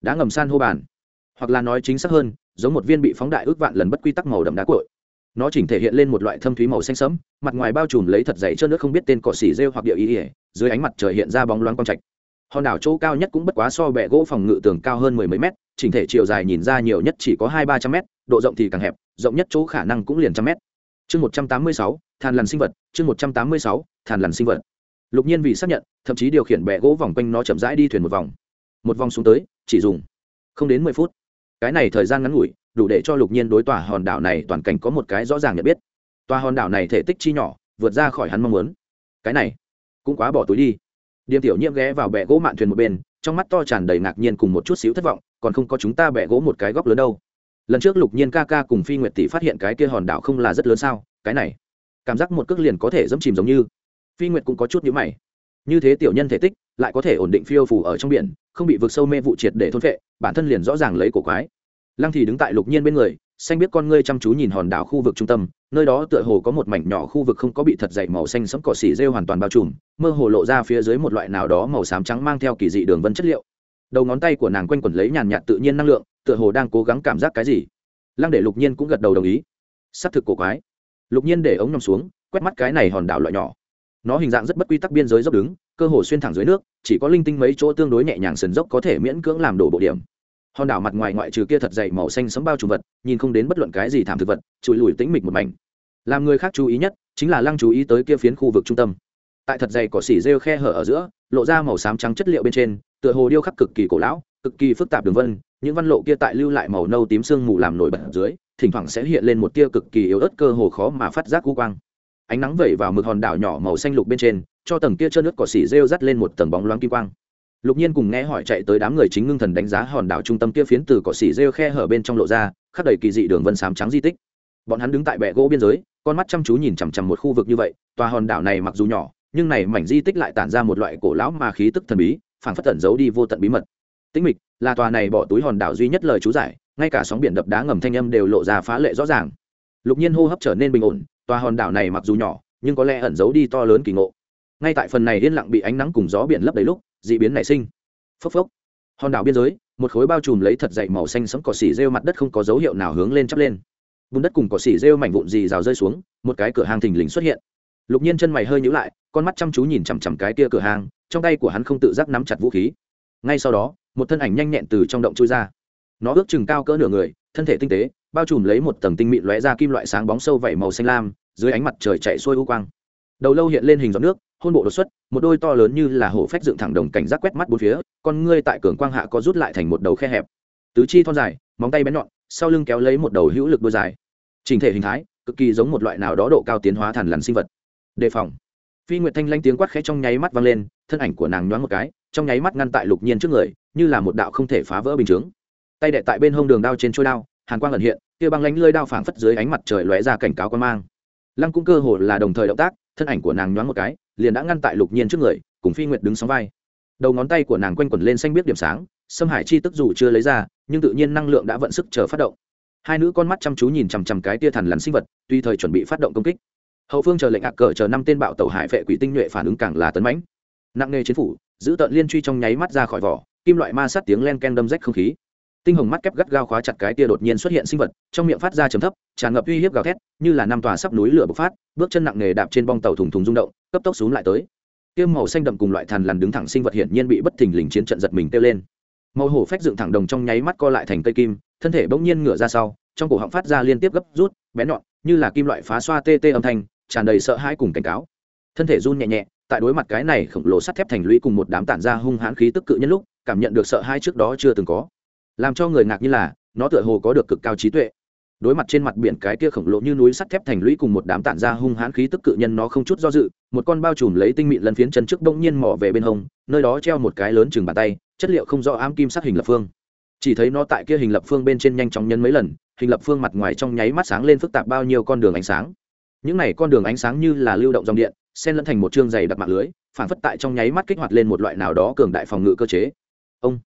Đá ngầm san hô bàn. Hoặc là nói chính xác hơn, giống một viên bị phóng đại ước vạn lần bất quy tắc màu đậm đá cội nó chỉnh thể hiện lên một loại thâm thúy màu xanh sẫm, mặt ngoài bao trùm lấy thật dày trơn nước không biết tên cỏ xỉ rêu hoặc địa ý ỉa dưới ánh mặt trời hiện ra bóng loáng quang trạch. Hòn đảo chỗ cao nhất cũng bất quá so bẹ gỗ phòng ngự tường cao hơn mười mấy mét, chỉnh thể chiều dài nhìn ra nhiều nhất chỉ có hai ba trăm mét, độ rộng thì càng hẹp, rộng nhất chỗ khả năng cũng liền trăm mét chương một trăm tám mươi sáu than lằn sinh vật. Chương một trăm tám mươi sáu than lằn sinh vật. Lục nhiên vì xác nhận, thậm chí điều khiển bẹ gỗ vòng quanh nó chậm rãi đi thuyền một vòng. Một vòng xuống tới, chỉ dùng không đến mười phút. Cái này thời gian ngắn ngủi, đủ để cho lục nhiên đối tòa hòn đảo này toàn cảnh có một cái rõ ràng nhận biết. Tòa hòn đảo này thể tích chi nhỏ, vượt ra khỏi hắn mong muốn. Cái này cũng quá bỏ túi đi. Điềm tiểu nhiễm ghé vào bẹ gỗ mạn thuyền một bên, trong mắt to tràn đầy ngạc nhiên cùng một chút xíu thất vọng, còn không có chúng ta bẹ gỗ một cái góc lớn đâu lần trước lục nhiên ca ca cùng phi nguyệt tỷ phát hiện cái kia hòn đảo không là rất lớn sao? Cái này, cảm giác một cước liền có thể dẫm chìm giống như. Phi nguyệt cũng có chút nhữ mày. Như thế tiểu nhân thể tích, lại có thể ổn định phiêu phủ ở trong biển, không bị vượt sâu mê vụ triệt để thôn vệ bản thân liền rõ ràng lấy cổ quái. Lăng thì đứng tại lục nhiên bên người, xanh biết con ngươi chăm chú nhìn hòn đảo khu vực trung tâm, nơi đó tựa hồ có một mảnh nhỏ khu vực không có bị thật dày màu xanh sẫm cỏ xỉ rêu hoàn toàn bao trùm, mơ hồ lộ ra phía dưới một loại nào đó màu xám trắng mang theo kỳ dị đường vân chất liệu. Đầu ngón tay của nàng quanh quẩn lấy nhàn nhạt tự nhiên năng lượng tựa hồ đang cố gắng cảm giác cái gì. Lăng để lục nhiên cũng gật đầu đồng ý. S ắ c thực cổ quái. Lục nhiên để ống nằm xuống, quét mắt cái này hòn đảo loại nhỏ. Nó hình dạng rất bất quy tắc biên giới dốc đứng, cơ hồ xuyên thẳng dưới nước, chỉ có linh tinh mấy chỗ tương đối nhẹ nhàng sườn dốc có thể miễn cưỡng làm đổ bộ điểm. Hòn đảo mặt ngoài ngoại trừ kia thật dày màu xanh sấm bao trùm vật, nhìn không đến bất luận cái gì thảm thực vật, trụi lùi tĩnh mịch một mảnh. Làm người khác chú ý nhất, chính là lăng chú ý tới kia phiến khu vực trung tâm. Tại thật dày cỏ xỉ rêu khe hở ở giữa, lộ ra màu xám trắng chất liệu bên trên, tựa hồ điêu khắc cực kỳ cổ lão, cực kỳ phức tạp đường vân những văn lộ kia tại lưu lại màu nâu tím sương mù làm nổi bật dưới, thỉnh thoảng sẽ hiện lên một tia cực kỳ yếu ớt cơ hồ khó mà phát giác u quang. Ánh nắng vẩy vào mực hòn đảo nhỏ màu xanh lục bên trên, cho tầng kia trơn nước cỏ xỉ rêu rắt lên một tầng bóng loáng kim quang. Lục nhiên cùng nghe hỏi chạy tới đám người chính ngưng thần đánh giá hòn đảo trung tâm kia phiến từ cỏ xỉ rêu khe hở bên trong lộ ra, khắc đầy kỳ dị đường vân sám trắng di tích. Bọn hắn đứng tại bệ gỗ biên giới, con mắt chăm chú nhìn chằm chằm một khu vực như vậy, tòa hòn đảo này mặc dù nhỏ, nhưng này mảnh di tích lại tản ra một loại cổ lão mà khí tức thần bí, phảng phất tẩn giấu đi vô tận bí mật tĩnh mịch, là tòa này bỏ túi hòn đảo duy nhất lời chú giải, ngay cả sóng biển đập đá ngầm thanh âm đều lộ ra phá lệ rõ ràng. Lục nhiên hô hấp trở nên bình ổn, tòa hòn đảo này mặc dù nhỏ, nhưng có lẽ ẩn giấu đi to lớn kỳ ngộ. Ngay tại phần này yên lặng bị ánh nắng cùng gió biển lấp đầy lúc d ị biến nảy sinh. Phốc phốc. Hòn đảo biên giới, một khối bao trùm lấy thật dậy màu xanh sẫm cỏ xỉ rêu mặt đất không có dấu hiệu nào hướng lên chắp lên. Bùn đất cùng cỏ xỉ rêu mảnh vụn dì rào rơi xuống, một cái cửa hàng thình lình xuất hiện. Lục nhiên chân mày hơi nhữ lại, con mắt chăm chú nhìn chằm chằm cái kia cửa hàng, trong tay của hắn không tự giác nắm chặt vũ khí. Ngay sau đó một thân ảnh nhanh nhẹn từ trong động chui ra. Nó ước chừng cao cỡ nửa người, thân thể tinh tế, bao trùm lấy một tầng tinh mịn lóe ra kim loại sáng bóng sâu vẩy màu xanh lam, dưới ánh mặt trời chạy xuôi u quang. Đầu lâu hiện lên hình giọt nước, hôn bộ đột xuất, một đôi to lớn như là hổ phách dựng thẳng đồng cảnh giác quét mắt bốn phía, con ngươi tại cường quang hạ có rút lại thành một đầu khe hẹp. Tứ chi thon dài, móng tay bén nhọn, sau lưng kéo lấy một đầu hữu lực đôi dài. Trình thể hình thái, cực kỳ giống một loại nào đó độ cao tiến hóa thản lằn sinh vật. Đề phòng. Phi nguyệt thanh lanh tiếng quát khẽ trong nháy mắt vang lên, thân ảnh của nàng nhoáng một cái, trong nháy mắt ngăn tại lục nhiên trước người như là một đạo không thể phá vỡ bình chướng. Tay đệ tại bên hông đường đao trên trôi đao, hàn quang ẩn hiện, kia băng lánh lơi đao phảng phất dưới ánh mặt trời lóe ra cảnh cáo quan mang. Lăng cũng cơ hồ là đồng thời động tác, thân ảnh của nàng nhoáng một cái, liền đã ngăn tại lục nhiên trước người, cùng phi nguyệt đứng sóng vai. Đầu ngón tay của nàng quanh quẩn lên xanh biết điểm sáng xâm hải chi tức dù chưa lấy ra, nhưng tự nhiên năng lượng đã vận sức chờ phát động. Hai nữ con mắt chăm chú nhìn chằm chằm cái tia thằn lằn sinh vật, tuy thời chuẩn bị phát động công kích. Hậu phương chờ lệnh ạc cờ chờ năm tên bạo tàu hải vệ quỷ tinh nhuệ phản ứng càng là tấn mãnh. Nặng nề chiến phủ, giữ tận liên truy trong nháy mắt ra khỏi vỏ kim loại ma sát tiếng len ken đâm rách không khí. Tinh hồng mắt kép gắt gao khóa chặt cái tia đột nhiên xuất hiện sinh vật, trong miệng phát ra chấm thấp, tràn ngập uy hiếp gào thét, như là năm tòa sắp núi lửa bộc phát, bước chân nặng nề đạp trên bong tàu thùng thùng rung động, cấp tốc xuống lại tới. Tiêm màu xanh đậm cùng loại thằn lằn đứng thẳng sinh vật hiển nhiên bị bất thình lình chiến trận giật mình kêu lên. Màu hổ phách dựng thẳng đồng trong nháy mắt co lại thành cây kim, thân thể bỗng nhiên ngửa ra sau, trong cổ họng phát ra liên tiếp gấp rút, bén nhọn, như là kim loại phá xoa tê tê âm thanh, tràn đầy sợ hãi cùng cảnh cáo. Thân thể run nhẹ nhẹ, tại đối mặt cái này khổng lồ sắt thép thành lũy cùng một đám tản ra hung hãn khí tức cự nhân lúc cảm nhận được sợ hãi trước đó chưa từng có. Làm cho người ngạc như là, nó tựa hồ có được cực cao trí tuệ. Đối mặt trên mặt biển cái kia khổng lồ như núi sắt thép thành lũy cùng một đám tản ra hung hãn khí tức cự nhân nó không chút do dự, một con bao trùm lấy tinh mịn lần phiến chân trước bỗng nhiên mỏ về bên hông, nơi đó treo một cái lớn chừng bàn tay, chất liệu không rõ ám kim sắc hình lập phương. Chỉ thấy nó tại kia hình lập phương bên trên nhanh chóng nhân mấy lần, hình lập phương mặt ngoài trong nháy mắt sáng lên phức tạp bao nhiêu con đường ánh sáng. Những này con đường ánh sáng như là lưu động dòng điện, xen lẫn thành một chương dày đặc mạng lưới phản phất tại trong nháy mắt kích hoạt lên một loại nào đó cường đại phòng ngự cơ chế ông.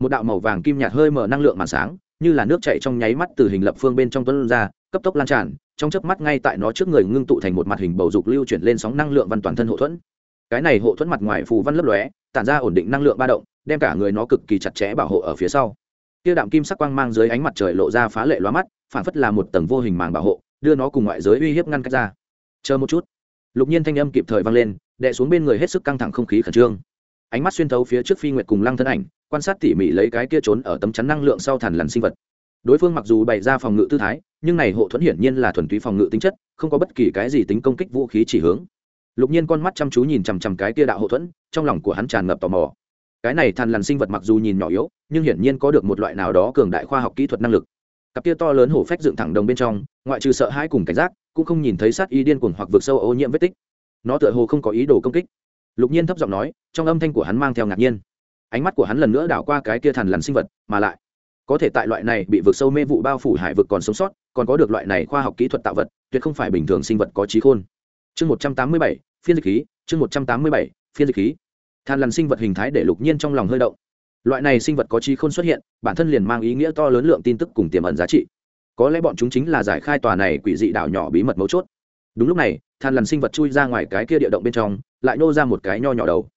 Một đạo màu vàng kim nhạt hơi mở năng lượng màn sáng, như là nước chạy trong nháy mắt từ hình lập phương bên trong tuấn ra, cấp tốc lan tràn, trong chớp mắt ngay tại nó trước người ngưng tụ thành một mặt hình bầu dục lưu chuyển lên sóng năng lượng văn toàn thân hộ thuẫn. Cái này hộ thuẫn mặt ngoài phù văn lấp lóe, tản ra ổn định năng lượng ba động, đem cả người nó cực kỳ chặt chẽ bảo hộ ở phía sau. Tiêu đạm kim sắc quang mang dưới ánh mặt trời lộ ra phá lệ loa mắt, phản phất là một tầng vô hình màng bảo hộ, đưa nó cùng ngoại giới uy hiếp ngăn cách ra. Chờ một chút. Lục nhiên thanh âm kịp thời vang lên, đè xuống bên người hết sức căng thẳng không khí khẩn trương. Ánh mắt xuyên thấu phía trước phi nguyệt cùng lăng thân ảnh quan sát tỉ mỉ lấy cái kia trốn ở tấm chắn năng lượng sau thản lằn sinh vật. Đối phương mặc dù bày ra phòng ngự tư thái, nhưng này hộ thuẫn hiển nhiên là thuần túy phòng ngự tính chất, không có bất kỳ cái gì tính công kích vũ khí chỉ hướng. Lục nhiên con mắt chăm chú nhìn chằm chằm cái kia đạo hộ thuẫn, trong lòng của hắn tràn ngập tò mò. Cái này thằn lằn sinh vật mặc dù nhìn nhỏ yếu, nhưng hiển nhiên có được một loại nào đó cường đại khoa học kỹ thuật năng lực. Cặp kia to lớn hổ phách dựng thẳng đồng bên trong, ngoại trừ sợ hãi cùng cảnh giác, cũng không nhìn thấy sát ý điên cuồng hoặc vượt sâu ô nhiễm vết tích. Nó tựa hồ không có ý đồ công kích. Lục nhiên thấp giọng nói, trong âm thanh của hắn mang theo ngạc nhiên ánh mắt của hắn lần nữa đảo qua cái kia thằn lằn sinh vật, mà lại, có thể tại loại này bị vượt sâu mê vụ bao phủ hải vực còn sống sót, còn có được loại này khoa học kỹ thuật tạo vật, tuyệt không phải bình thường sinh vật có trí khôn. Chương một trăm tám mươi bảy, phiên dịch khí, chương một trăm tám mươi bảy, phiên dịch khí. Than lằn sinh vật hình thái để lục nhiên trong lòng hơi động. Loại này sinh vật có trí khôn xuất hiện, bản thân liền mang ý nghĩa to lớn lượng tin tức cùng tiềm ẩn giá trị. Có lẽ bọn chúng chính là giải khai tòa này quỷ dị đảo nhỏ bí mật mấu chốt. Đúng lúc này than lằn sinh vật chui ra ngoài cái kia địa động bên trong, lại nô ra một cái nho nhỏ đầu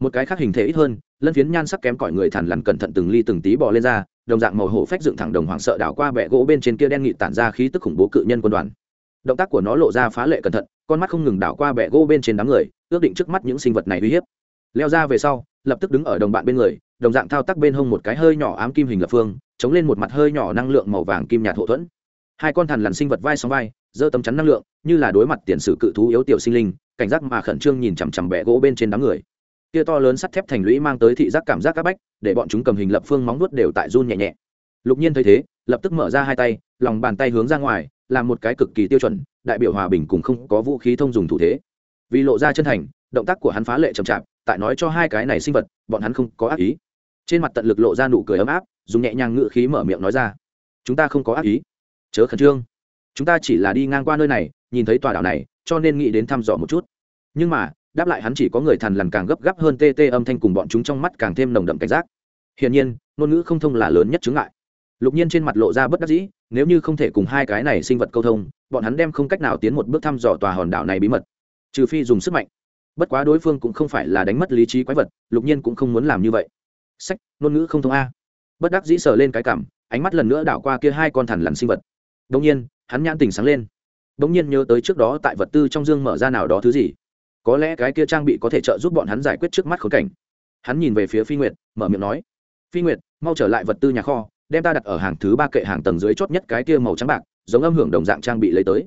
một cái khác hình thể ít hơn, lân phiến nhan sắc kém cỏi người thằn lằn cẩn thận từng ly từng tí bò lên ra, đồng dạng màu hổ phách dựng thẳng đồng hoàng sợ đảo qua bẹ gỗ bên trên kia đen nghị tản ra khí tức khủng bố cự nhân quân đoàn. Động tác của nó lộ ra phá lệ cẩn thận, con mắt không ngừng đảo qua bẹ gỗ bên trên đám người, ước định trước mắt những sinh vật này uy hiếp. Leo ra về sau, lập tức đứng ở đồng bạn bên người, đồng dạng thao tác bên hông một cái hơi nhỏ ám kim hình lập phương, chống lên một mặt hơi nhỏ năng lượng màu vàng kim nhạt hậu thuẫn. Hai con thằn lằn sinh vật vai sóng vai, giơ tấm chắn năng lượng, như là đối mặt tiền sử cự thú yếu tiểu sinh linh, cảnh giác mà khẩn trương nhìn chằm chằm bẹ gỗ bên trên đám người kia to lớn sắt thép thành lũy mang tới thị giác cảm giác các bách, để bọn chúng cầm hình lập phương móng nuốt đều tại run nhẹ nhẹ. Lục nhiên thấy thế, lập tức mở ra hai tay, lòng bàn tay hướng ra ngoài, làm một cái cực kỳ tiêu chuẩn, đại biểu hòa bình cùng không có vũ khí thông dùng thủ thế. Vì lộ ra chân thành, động tác của hắn phá lệ chậm chạp, tại nói cho hai cái này sinh vật, bọn hắn không có ác ý. Trên mặt tận lực lộ ra nụ cười ấm áp, dùng nhẹ nhàng ngự khí mở miệng nói ra, chúng ta không có ác ý. Chớ khẩn trương. Chúng ta chỉ là đi ngang qua nơi này, nhìn thấy tòa đảo này, cho nên nghĩ đến thăm dò một chút. Nhưng mà đáp lại hắn chỉ có người thằn lằn càng gấp gáp hơn tê tê âm thanh cùng bọn chúng trong mắt càng thêm nồng đậm cảnh giác. Hiển nhiên, ngôn ngữ không thông là lớn nhất chứng ngại. Lục nhiên trên mặt lộ ra bất đắc dĩ, nếu như không thể cùng hai cái này sinh vật câu thông, bọn hắn đem không cách nào tiến một bước thăm dò tòa hòn đảo này bí mật. Trừ phi dùng sức mạnh. Bất quá đối phương cũng không phải là đánh mất lý trí quái vật, lục nhiên cũng không muốn làm như vậy. Sách, ngôn ngữ không thông a. Bất đắc dĩ sờ lên cái cảm ánh mắt lần nữa đảo qua kia hai con thằn lằn sinh vật. Đông nhiên, hắn nhãn tình sáng lên. Đông nhiên nhớ tới trước đó tại vật tư trong dương mở ra nào đó thứ gì có lẽ cái kia trang bị có thể trợ giúp bọn hắn giải quyết trước mắt khốn cảnh. Hắn nhìn về phía phi nguyệt, mở miệng nói, phi nguyệt, mau trở lại vật tư nhà kho, đem ta đặt ở hàng thứ ba kệ hàng tầng dưới chót nhất cái kia màu trắng bạc, giống âm hưởng đồng dạng trang bị lấy tới.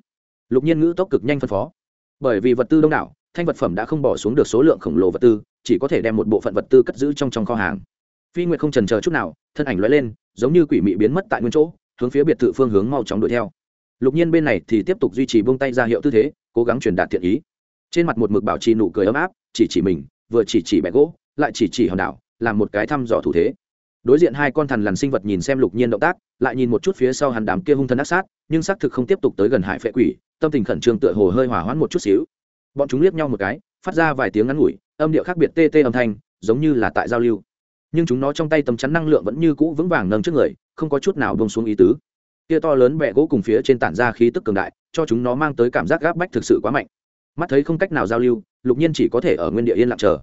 Lục nhiên ngữ tốc cực nhanh phân phó. Bởi vì vật tư đông đảo, thanh vật phẩm đã không bỏ xuống được số lượng khổng lồ vật tư, chỉ có thể đem một bộ phận vật tư cất giữ trong trong kho hàng. Phi nguyệt không trần chờ chút nào, thân ảnh l lên, giống như quỷ mị biến mất tại nguyên chỗ, hướng phía biệt thự phương hướng mau chóng đuổi theo. Lục nhiên bên này thì tiếp tục duy trì buông tay ra hiệu tư thế, cố gắng truyền đạt thiện ý trên mặt một mực bảo trì nụ cười ấm áp, chỉ chỉ mình, vừa chỉ chỉ bẹ gỗ, lại chỉ chỉ hòn đảo, làm một cái thăm dò thủ thế. Đối diện hai con thằn lằn sinh vật nhìn xem lục nhiên động tác, lại nhìn một chút phía sau hàn đám kia hung thần ác sát, nhưng xác thực không tiếp tục tới gần hải phệ quỷ, tâm tình khẩn trương tựa hồ hơi hỏa hoãn một chút xíu. Bọn chúng liếc nhau một cái, phát ra vài tiếng ngắn ngủi, âm điệu khác biệt tê tê âm thanh, giống như là tại giao lưu. Nhưng chúng nó trong tay tấm chắn năng lượng vẫn như cũ vững vàng nâng trước người, không có chút nào bông xuống ý tứ. Kia to lớn bẹ gỗ cùng phía trên tản ra khí tức cường đại, cho chúng nó mang tới cảm giác gáp bách thực sự quá mạnh mắt thấy không cách nào giao lưu, lục nhiên chỉ có thể ở nguyên địa yên lặng chờ.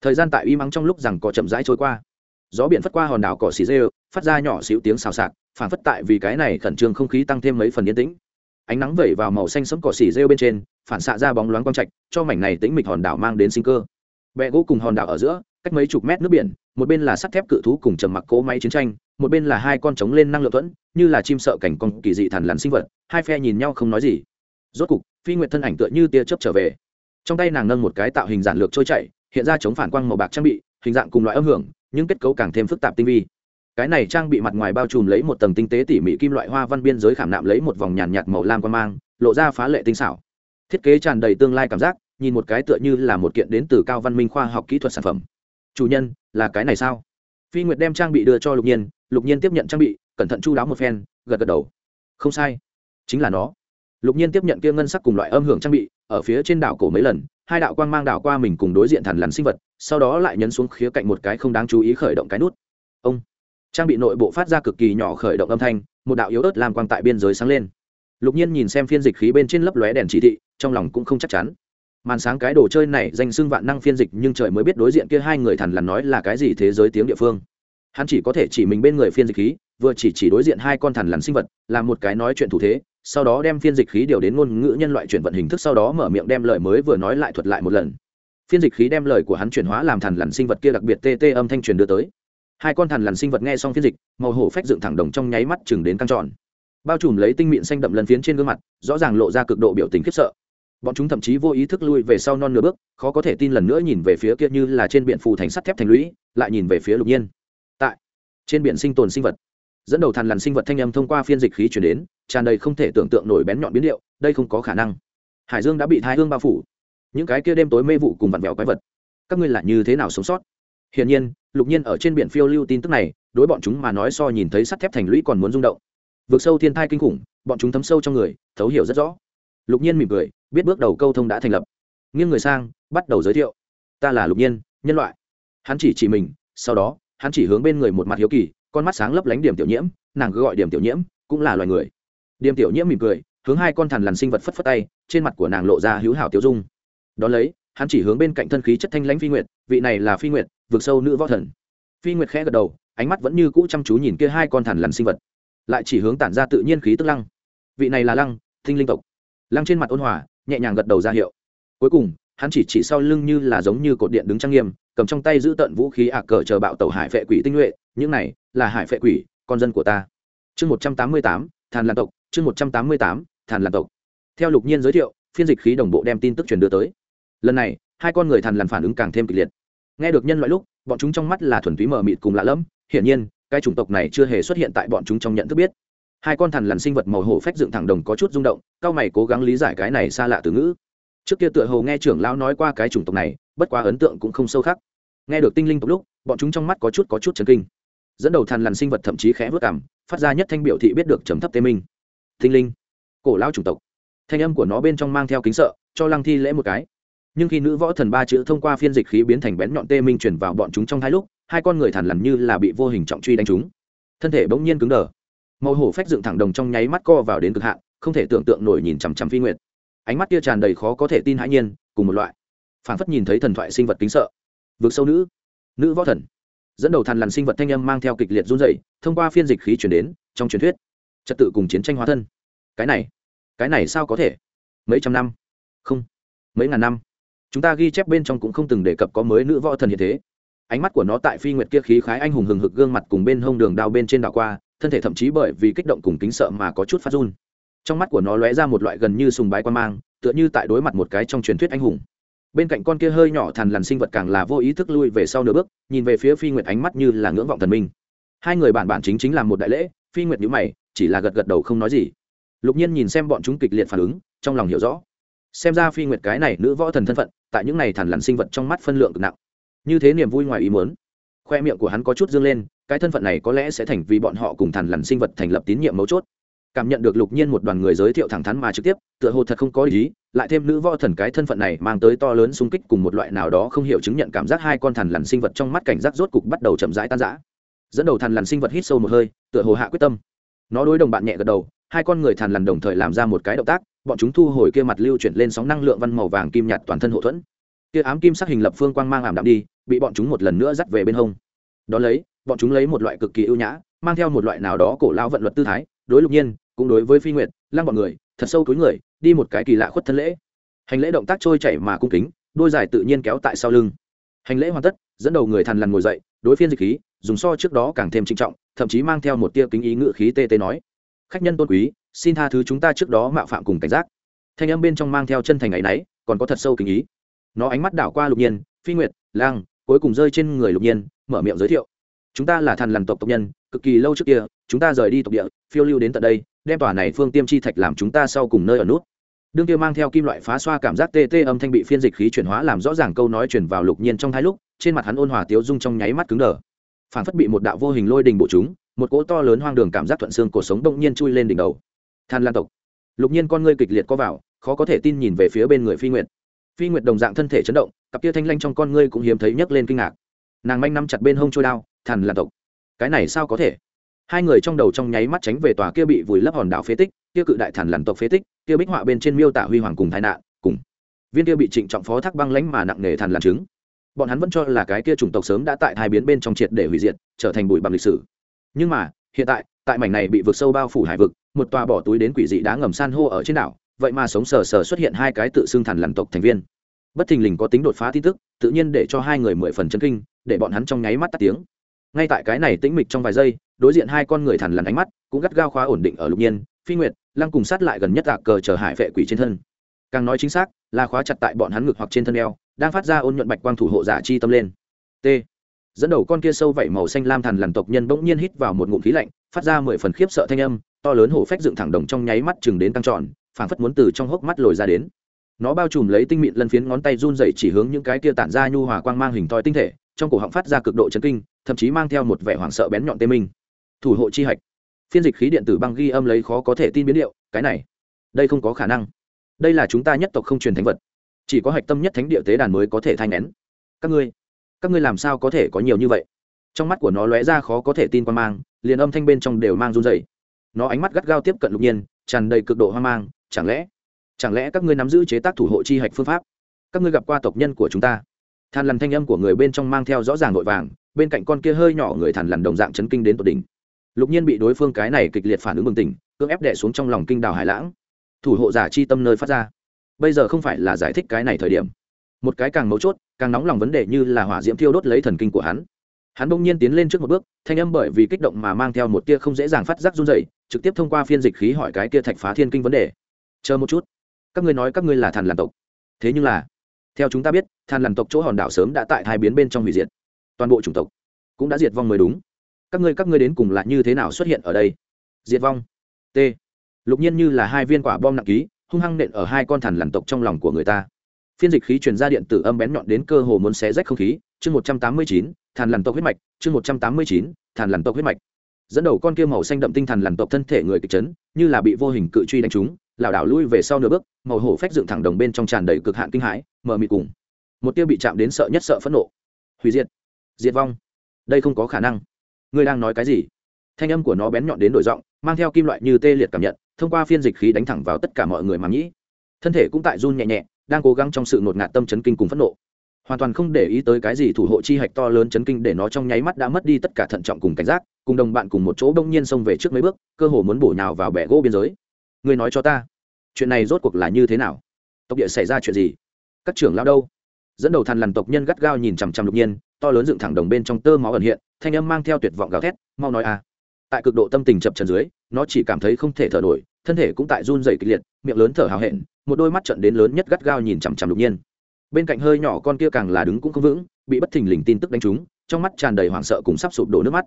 Thời gian tại uy mắng trong lúc rằng có chậm rãi trôi qua. Gió biển phất qua hòn đảo cỏ xì rêu, phát ra nhỏ xíu tiếng xào xạc phản phất tại vì cái này khẩn trương không khí tăng thêm mấy phần yên tĩnh. Ánh nắng vẩy vào màu xanh sẫm cỏ xì rêu bên trên, phản xạ ra bóng loáng quang trạch, cho mảnh này tĩnh mịch hòn đảo mang đến sinh cơ. Bẹ gỗ cùng hòn đảo ở giữa, cách mấy chục mét nước biển, một bên là sắt thép cự thú cùng trầm mặc cỗ máy chiến tranh, một bên là hai con trống lên năng lượng thuẫn, như là chim sợ cảnh con kỳ dị thằn lằn sinh vật, hai phe nhìn nhau không nói gì rốt cục, phi nguyệt thân ảnh tựa như tia chớp trở về. Trong tay nàng nâng một cái tạo hình giản lược trôi chảy, hiện ra chống phản quang màu bạc trang bị, hình dạng cùng loại âm hưởng, nhưng kết cấu càng thêm phức tạp tinh vi. Cái này trang bị mặt ngoài bao trùm lấy một tầng tinh tế tỉ mỉ kim loại hoa văn biên giới khảm nạm lấy một vòng nhàn nhạt màu lam quan mang, lộ ra phá lệ tinh xảo. Thiết kế tràn đầy tương lai cảm giác, nhìn một cái tựa như là một kiện đến từ cao văn minh khoa học kỹ thuật sản phẩm. Chủ nhân, là cái này sao? Phi nguyệt đem trang bị đưa cho lục nhiên lục nhiên tiếp nhận trang bị, cẩn thận chu đáo một phen, gật gật đầu. Không sai. Chính là nó lục nhiên tiếp nhận kia ngân sắc cùng loại âm hưởng trang bị, ở phía trên đảo cổ mấy lần, hai đạo quang mang đảo qua mình cùng đối diện thằn lằn sinh vật, sau đó lại nhấn xuống khía cạnh một cái không đáng chú ý khởi động cái nút. Ông! Trang bị nội bộ phát ra cực kỳ nhỏ khởi động âm thanh, một đạo yếu ớt làm quang tại biên giới sáng lên. Lục nhiên nhìn xem phiên dịch khí bên trên lấp lóe đèn chỉ thị, trong lòng cũng không chắc chắn. Màn sáng cái đồ chơi này danh xưng vạn năng phiên dịch nhưng trời mới biết đối diện kia hai người thằn lằn nói là cái gì thế giới tiếng địa phương. Hắn chỉ có thể chỉ mình bên người phiên dịch khí vừa chỉ chỉ đối diện hai con thằn lằn sinh vật, làm một cái nói chuyện thủ thế, sau đó đem phiên dịch khí điều đến ngôn ngữ nhân loại chuyển vận hình thức, sau đó mở miệng đem lời mới vừa nói lại thuật lại một lần. Phiên dịch khí đem lời của hắn chuyển hóa làm thằn lằn sinh vật kia đặc biệt tê tê âm thanh truyền đưa tới. Hai con thằn lằn sinh vật nghe xong phiên dịch, màu hổ phách dựng thẳng đồng trong nháy mắt chừng đến căng tròn. Bao trùm lấy tinh mịn xanh đậm lần phiến trên gương mặt, rõ ràng lộ ra cực độ biểu tình khiếp sợ. Bọn chúng thậm chí vô ý thức lui về sau non nửa bước, khó có thể tin lần nữa nhìn về phía kia như là trên biển phù thành sắt thép thành lũy, lại nhìn về phía lục nhiên. Tại, trên biển sinh tồn sinh vật dẫn đầu thằn lằn sinh vật thanh âm thông qua phiên dịch khí chuyển đến, tràn đầy không thể tưởng tượng nổi bén nhọn biến điệu, đây không có khả năng. Hải dương đã bị thái hương bao phủ. Những cái kia đêm tối mê vụ cùng vặn vẹo quái vật, các ngươi là như thế nào sống sót? Hiển nhiên, lục nhiên ở trên biển phiêu lưu tin tức này, đối bọn chúng mà nói so nhìn thấy sắt thép thành lũy còn muốn rung động. Vượt sâu thiên thai kinh khủng, bọn chúng thấm sâu trong người, thấu hiểu rất rõ. Lục nhiên mỉm cười, biết bước đầu câu thông đã thành lập. Nghiêng người sang, bắt đầu giới thiệu. Ta là lục nhiên, nhân loại. Hắn chỉ chỉ mình, sau đó, hắn chỉ hướng bên người một mặt hiếu kỳ con mắt sáng lấp lánh điểm tiểu nhiễm, nàng cứ gọi điểm tiểu nhiễm, cũng là loài người. Điểm tiểu nhiễm mỉm cười, hướng hai con thằn lằn sinh vật phất phất tay, trên mặt của nàng lộ ra hữu hảo tiêu dung. Đón lấy, hắn chỉ hướng bên cạnh thân khí chất thanh lãnh phi nguyệt, vị này là phi nguyệt vượt sâu nữ võ thần. Phi nguyệt khẽ gật đầu, ánh mắt vẫn như cũ chăm chú nhìn kia hai con thằn lằn sinh vật. Lại chỉ hướng tản ra tự nhiên khí tức lăng. Vị này là lăng, thinh linh tộc. Lăng trên mặt ôn hòa, nhẹ nhàng gật đầu ra hiệu. Cuối cùng, hắn chỉ chỉ sau lưng như là giống như cột điện đứng trang nghiêm, cầm trong tay giữ tận vũ khí ạc cờ chờ bạo tàu hải vệ quỷ tinh nhuệ những này là hải phệ quỷ, con dân của ta. Chương một trăm tám mươi tám, thàn lan tộc, chương một trăm tám mươi tám, thàn lan tộc. Theo lục nhiên giới thiệu, phiên dịch khí đồng bộ đem tin tức truyền đưa tới. Lần này, hai con người thàn lằn phản ứng càng thêm kịch liệt. Nghe được nhân loại lúc, bọn chúng trong mắt là thuần túy mờ mịt cùng lạ lẫm. Hiển nhiên, cái chủng tộc này chưa hề xuất hiện tại bọn chúng trong nhận thức biết. Hai con thằn lằn sinh vật màu hổ phách dựng thẳng đồng có chút rung động, cao mày cố gắng lý giải cái này xa lạ từ ngữ. Trước kia tựa hồ nghe trưởng lão nói qua cái chủng tộc này, bất quá ấn tượng cũng không sâu khắc. Nghe được tinh linh tộc lúc, bọn chúng trong mắt có chút có chút chấn kinh dẫn đầu thằn lằn sinh vật thậm chí khẽ vớt cảm, phát ra nhất thanh biểu thị biết được trầm thấp tê minh. Thinh linh, cổ lão chủng tộc. Thanh âm của nó bên trong mang theo kính sợ, cho lăng thi lễ một cái. Nhưng khi nữ võ thần ba chữ thông qua phiên dịch khí biến thành bén nhọn tê minh chuyển vào bọn chúng trong hai lúc, hai con người thằn lằn như là bị vô hình trọng truy đánh chúng thân thể bỗng nhiên cứng đờ. Màu hổ phách dựng thẳng đồng trong nháy mắt co vào đến cực hạn, không thể tưởng tượng nổi nhìn chằm chằm phi nguyệt. Ánh mắt kia tràn đầy khó có thể tin hãi nhiên, cùng một loại. Phản phất nhìn thấy thần thoại sinh vật kính sợ. Vượt sâu nữ. Nữ võ thần dẫn đầu thằn lằn sinh vật thanh âm mang theo kịch liệt run dày thông qua phiên dịch khí chuyển đến, trong truyền thuyết, trật tự cùng chiến tranh hóa thân. Cái này cái này sao có thể? Mấy trăm năm? Không. Mấy ngàn năm? Chúng ta ghi chép bên trong cũng không từng đề cập có mới nữ võ thần hiện thế. Ánh mắt của nó tại phi nguyệt kia khí khái anh hùng hừng hực gương mặt cùng bên hông đường đao bên trên đảo qua, thân thể thậm chí bởi vì kích động cùng kính sợ mà có chút phát run. Trong mắt của nó lóe ra một loại gần như sùng bái quan mang, tựa như tại đối mặt một cái trong truyền thuyết anh hùng bên cạnh con kia hơi nhỏ thằn lằn sinh vật càng là vô ý thức lui về sau nửa bước, nhìn về phía phi nguyệt ánh mắt như là ngưỡng vọng thần minh. Hai người bản bản chính chính làm một đại lễ, phi nguyệt nhữ mày, chỉ là gật gật đầu không nói gì. Lục nhiên nhìn xem bọn chúng kịch liệt phản ứng, trong lòng hiểu rõ. Xem ra phi nguyệt cái này nữ võ thần thân phận, tại những này thằn lằn sinh vật trong mắt phân lượng cực nặng. Như thế niềm vui ngoài ý muốn. Khoe miệng của hắn có chút dương lên, cái thân phận này có lẽ sẽ thành vì bọn họ cùng thằn lằn sinh vật thành lập tín nhiệm mấu chốt cảm nhận được lục nhiên một đoàn người giới thiệu thẳng thắn mà trực tiếp, tựa hồ thật không có ý, lại thêm nữ võ thần cái thân phận này mang tới to lớn xung kích cùng một loại nào đó không hiểu chứng nhận cảm giác hai con thằn lằn sinh vật trong mắt cảnh giác rốt cục bắt đầu chậm rãi tan rã. Dẫn đầu thằn lằn sinh vật hít sâu một hơi, tựa hồ hạ quyết tâm. Nó đối đồng bạn nhẹ gật đầu, hai con người thằn lằn đồng thời làm ra một cái động tác, bọn chúng thu hồi kia mặt lưu chuyển lên sóng năng lượng văn màu vàng kim nhạt toàn thân hộ thuẫn. Kia ám kim sắc hình lập phương quang mang ảm đạm đi, bị bọn chúng một lần nữa dắt về bên hông. Đó lấy, bọn chúng lấy một loại cực kỳ ưu nhã, mang theo một loại nào đó cổ lao vận luật tư thái, đối lục nhiên cũng đối với phi nguyệt, lăng bọn người, thật sâu túi người, đi một cái kỳ lạ khuất thân lễ. Hành lễ động tác trôi chảy mà cung kính, đôi dài tự nhiên kéo tại sau lưng. Hành lễ hoàn tất, dẫn đầu người thằn lằn ngồi dậy, đối phiên dịch khí, dùng so trước đó càng thêm trinh trọng, thậm chí mang theo một tia kính ý ngự khí tê tê nói. Khách nhân tôn quý, xin tha thứ chúng ta trước đó mạo phạm cùng cảnh giác. Thanh âm bên trong mang theo chân thành ấy nấy, còn có thật sâu kính ý. Nó ánh mắt đảo qua lục nhiên, phi nguyệt lang cuối cùng rơi trên người lục nhiên, mở miệng giới thiệu. Chúng ta là thần lằn tộc tộc nhân cực kỳ lâu trước kia, chúng ta rời đi tộc địa, phiêu lưu đến tận đây, đem tòa này phương tiêm chi thạch làm chúng ta sau cùng nơi ở nút. Đương kia mang theo kim loại phá xoa cảm giác tê tê âm thanh bị phiên dịch khí chuyển hóa làm rõ ràng câu nói chuyển vào lục nhiên trong hai lúc, trên mặt hắn ôn hòa tiếu dung trong nháy mắt cứng đờ. Phản phất bị một đạo vô hình lôi đình bộ chúng, một cỗ to lớn hoang đường cảm giác thuận xương cổ sống đông nhiên chui lên đỉnh đầu. Than lan tộc. Lục nhiên con ngươi kịch liệt có vào, khó có thể tin nhìn về phía bên người phi nguyệt. Phi nguyệt đồng dạng thân thể chấn động, cặp kia thanh lanh trong con ngươi cũng hiếm thấy nhấc lên kinh ngạc. Nàng manh nắm chặt bên hông trôi đao thàn lan tộc cái này sao có thể? Hai người trong đầu trong nháy mắt tránh về tòa kia bị vùi lấp hòn đảo phế tích, kia cự đại thản lằn tộc phế tích, kia bích họa bên trên miêu tả huy hoàng cùng tai nạn, cùng viên kia bị trịnh trọng phó thác băng lãnh mà nặng nề thản lằn trứng. Bọn hắn vẫn cho là cái kia chủng tộc sớm đã tại hai biến bên trong triệt để hủy diệt, trở thành bụi bằng lịch sử. Nhưng mà, hiện tại tại mảnh này bị vực sâu bao phủ hải vực, một tòa bỏ túi đến quỷ dị đá ngầm san hô ở trên đảo, vậy mà sống sờ sờ xuất hiện hai cái tự xưng thản lằn tộc thành viên. Bất thình lình có tính đột phá tin tức, tự nhiên để cho hai người mười phần chân kinh, để bọn hắn trong nháy mắt tắt tiếng ngay tại cái này tĩnh mịch trong vài giây, đối diện hai con người thằn lằn ánh mắt cũng gắt gao khóa ổn định ở lục nhiên, phi nguyệt, lăng cùng sát lại gần nhất tạc cờ chờ hải vệ quỷ trên thân. Càng nói chính xác, là khóa chặt tại bọn hắn ngực hoặc trên thân eo, đang phát ra ôn nhuận bạch quang thủ hộ giả chi tâm lên. T. Dẫn đầu con kia sâu vẩy màu xanh lam thằn lằn tộc nhân bỗng nhiên hít vào một ngụm khí lạnh, phát ra mười phần khiếp sợ thanh âm, to lớn hổ phách dựng thẳng đồng trong nháy mắt chừng đến tăng tròn, phảng phất muốn từ trong hốc mắt lồi ra đến. Nó bao trùm lấy tinh mịn lân phiến ngón tay run dậy chỉ hướng những cái kia tản ra nhu hòa quang mang hình thoi tinh thể, trong cổ họng phát ra cực độ chấn kinh thậm chí mang theo một vẻ hoảng sợ bén nhọn tê minh. Thủ hộ chi hạch. Phiên dịch khí điện tử băng ghi âm lấy khó có thể tin biến điệu cái này, đây không có khả năng. Đây là chúng ta nhất tộc không truyền thánh vật. Chỉ có hạch tâm nhất thánh địa tế đàn mới có thể thay nén các ngươi các ngươi làm sao có thể có nhiều như vậy? Trong mắt của nó lóe ra khó có thể tin quan mang, liền âm thanh bên trong đều mang run dày nó ánh mắt gắt gao tiếp cận lục nhiên, tràn đầy cực độ hoang mang, chẳng lẽ chẳng lẽ các ngươi nắm giữ chế tác thủ hộ chi hạch phương pháp? Các ngươi gặp qua tộc nhân của chúng ta. Than lằn thanh âm của người bên trong mang theo rõ ràng nội vàng bên cạnh con kia hơi nhỏ người thằn lằn đồng dạng chấn kinh đến tột đỉnh. Lục nhiên bị đối phương cái này kịch liệt phản ứng bừng tỉnh, cưỡng ép đẻ xuống trong lòng kinh đào hải lãng. Thủ hộ giả chi tâm nơi phát ra. Bây giờ không phải là giải thích cái này thời điểm. Một cái càng mấu chốt, càng nóng lòng vấn đề như là hỏa diễm thiêu đốt lấy thần kinh của hắn. Hắn bỗng nhiên tiến lên trước một bước, thanh âm bởi vì kích động mà mang theo một tia không dễ dàng phát giác run dày trực tiếp thông qua phiên dịch khí hỏi cái kia thạch phá thiên kinh vấn đề. Chờ một chút, các ngươi nói các ngươi là thần làn tộc. Thế nhưng là, theo chúng ta biết than lằn tộc chỗ hòn đảo sớm đã tại hai biến bên trong hủy diệt toàn bộ chủng tộc cũng đã diệt vong mới đúng. Các ngươi các ngươi đến cùng là như thế nào xuất hiện ở đây? Diệt vong. T. Lục nhiên như là hai viên quả bom nặng ký, hung hăng nện ở hai con thằn lằn tộc trong lòng của người ta. Phiên dịch khí truyền ra điện tử âm bén nhọn đến cơ hồ muốn xé rách không khí. Chương một trăm tám mươi chín thàn lằn tộc huyết mạch. Chương một trăm tám mươi chín thàn lằn tộc huyết mạch. Dẫn đầu con kia màu xanh đậm tinh thần lằn tộc thân thể người kịch chấn, như là bị vô hình cự truy đánh trúng, lảo đảo lui về sau nửa bước, màu hổ phách dựng thẳng đồng bên trong tràn đầy cực hạn kinh hãi, mờ mịt cùng. Một tiêu bị chạm đến sợ nhất sợ phẫn nộ. Hủy diệt diệt vong. Đây không có khả năng. Ngươi đang nói cái gì? Thanh âm của nó bén nhọn đến đổi giọng, mang theo kim loại như tê liệt cảm nhận, thông qua phiên dịch khí đánh thẳng vào tất cả mọi người mà nhĩ thân thể cũng tại run nhẹ nhẹ, đang cố gắng trong sự ngột ngạt tâm chấn kinh cùng phẫn nộ. Hoàn toàn không để ý tới cái gì thủ hộ chi hạch to lớn chấn kinh để nó trong nháy mắt đã mất đi tất cả thận trọng cùng cảnh giác, cùng đồng bạn cùng một chỗ đông nhiên xông về trước mấy bước, cơ hồ muốn bổ nhào vào bẻ gỗ biên giới. Ngươi nói cho ta, chuyện này rốt cuộc là như thế nào? Tộc địa xảy ra chuyện gì? Các trưởng lao đâu? Dẫn đầu thằn lằn tộc nhân gắt gao nhìn chằm chằm lục nhiên to lớn dựng thẳng đồng bên trong tơ máu ẩn hiện, thanh âm mang theo tuyệt vọng gào thét, mau nói a. À. Tại cực độ tâm tình chập trần dưới, nó chỉ cảm thấy không thể thở nổi, thân thể cũng tại run dày kịch liệt, miệng lớn thở hào hẹn, một đôi mắt trận đến lớn nhất gắt gao nhìn chằm chằm lục nhiên. Bên cạnh hơi nhỏ con kia càng là đứng cũng không vững, bị bất thình lình tin tức đánh trúng, trong mắt tràn đầy hoảng sợ cùng sắp sụp đổ nước mắt.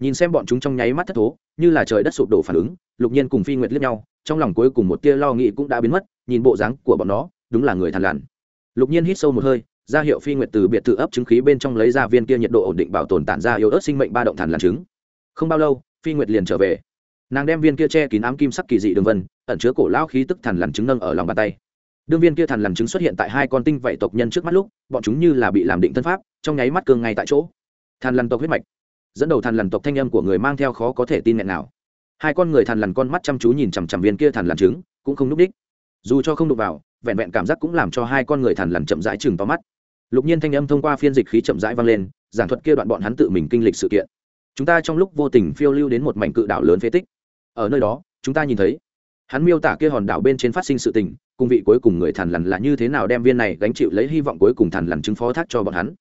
Nhìn xem bọn chúng trong nháy mắt thất thố, như là trời đất sụp đổ phản ứng, lục nhiên cùng phi nguyệt liếc nhau, trong lòng cuối cùng một tia lo nghĩ cũng đã biến mất, nhìn bộ dáng của bọn nó, đúng là người thằn lằn. Lục nhiên hít sâu một hơi ra hiệu phi nguyệt từ biệt thự ấp trứng khí bên trong lấy ra viên kia nhiệt độ ổn định bảo tồn tản ra yếu ớt sinh mệnh ba động thản làm trứng. Không bao lâu, phi nguyệt liền trở về. Nàng đem viên kia che kín ám kim sắc kỳ dị đường vân, ẩn chứa cổ lao khí tức thản làm trứng nâng ở lòng bàn tay. Đương viên kia thản làm trứng xuất hiện tại hai con tinh vậy tộc nhân trước mắt lúc, bọn chúng như là bị làm định thân pháp, trong nháy mắt cương ngay tại chỗ. Thằn lằn tộc huyết mạch. Dẫn đầu thằn lằn tộc thanh âm của người mang theo khó có thể tin nghẹn nào. Hai con người thằn lằn con mắt chăm chú nhìn chằm chằm viên kia thằn lằn trứng, cũng không núp đích. Dù cho không đụng vào, vẹn vẹn cảm giác cũng làm cho hai con người thằn lằn chậm rãi chừng to mắt lục nhiên thanh âm thông qua phiên dịch khí chậm rãi vang lên, giảng thuật kia đoạn bọn hắn tự mình kinh lịch sự kiện. Chúng ta trong lúc vô tình phiêu lưu đến một mảnh cự đảo lớn phế tích. Ở nơi đó, chúng ta nhìn thấy, hắn miêu tả kia hòn đảo bên trên phát sinh sự tình, cùng vị cuối cùng người thằn lằn là như thế nào đem viên này gánh chịu lấy hy vọng cuối cùng thằn lằn chứng phó thác cho bọn hắn.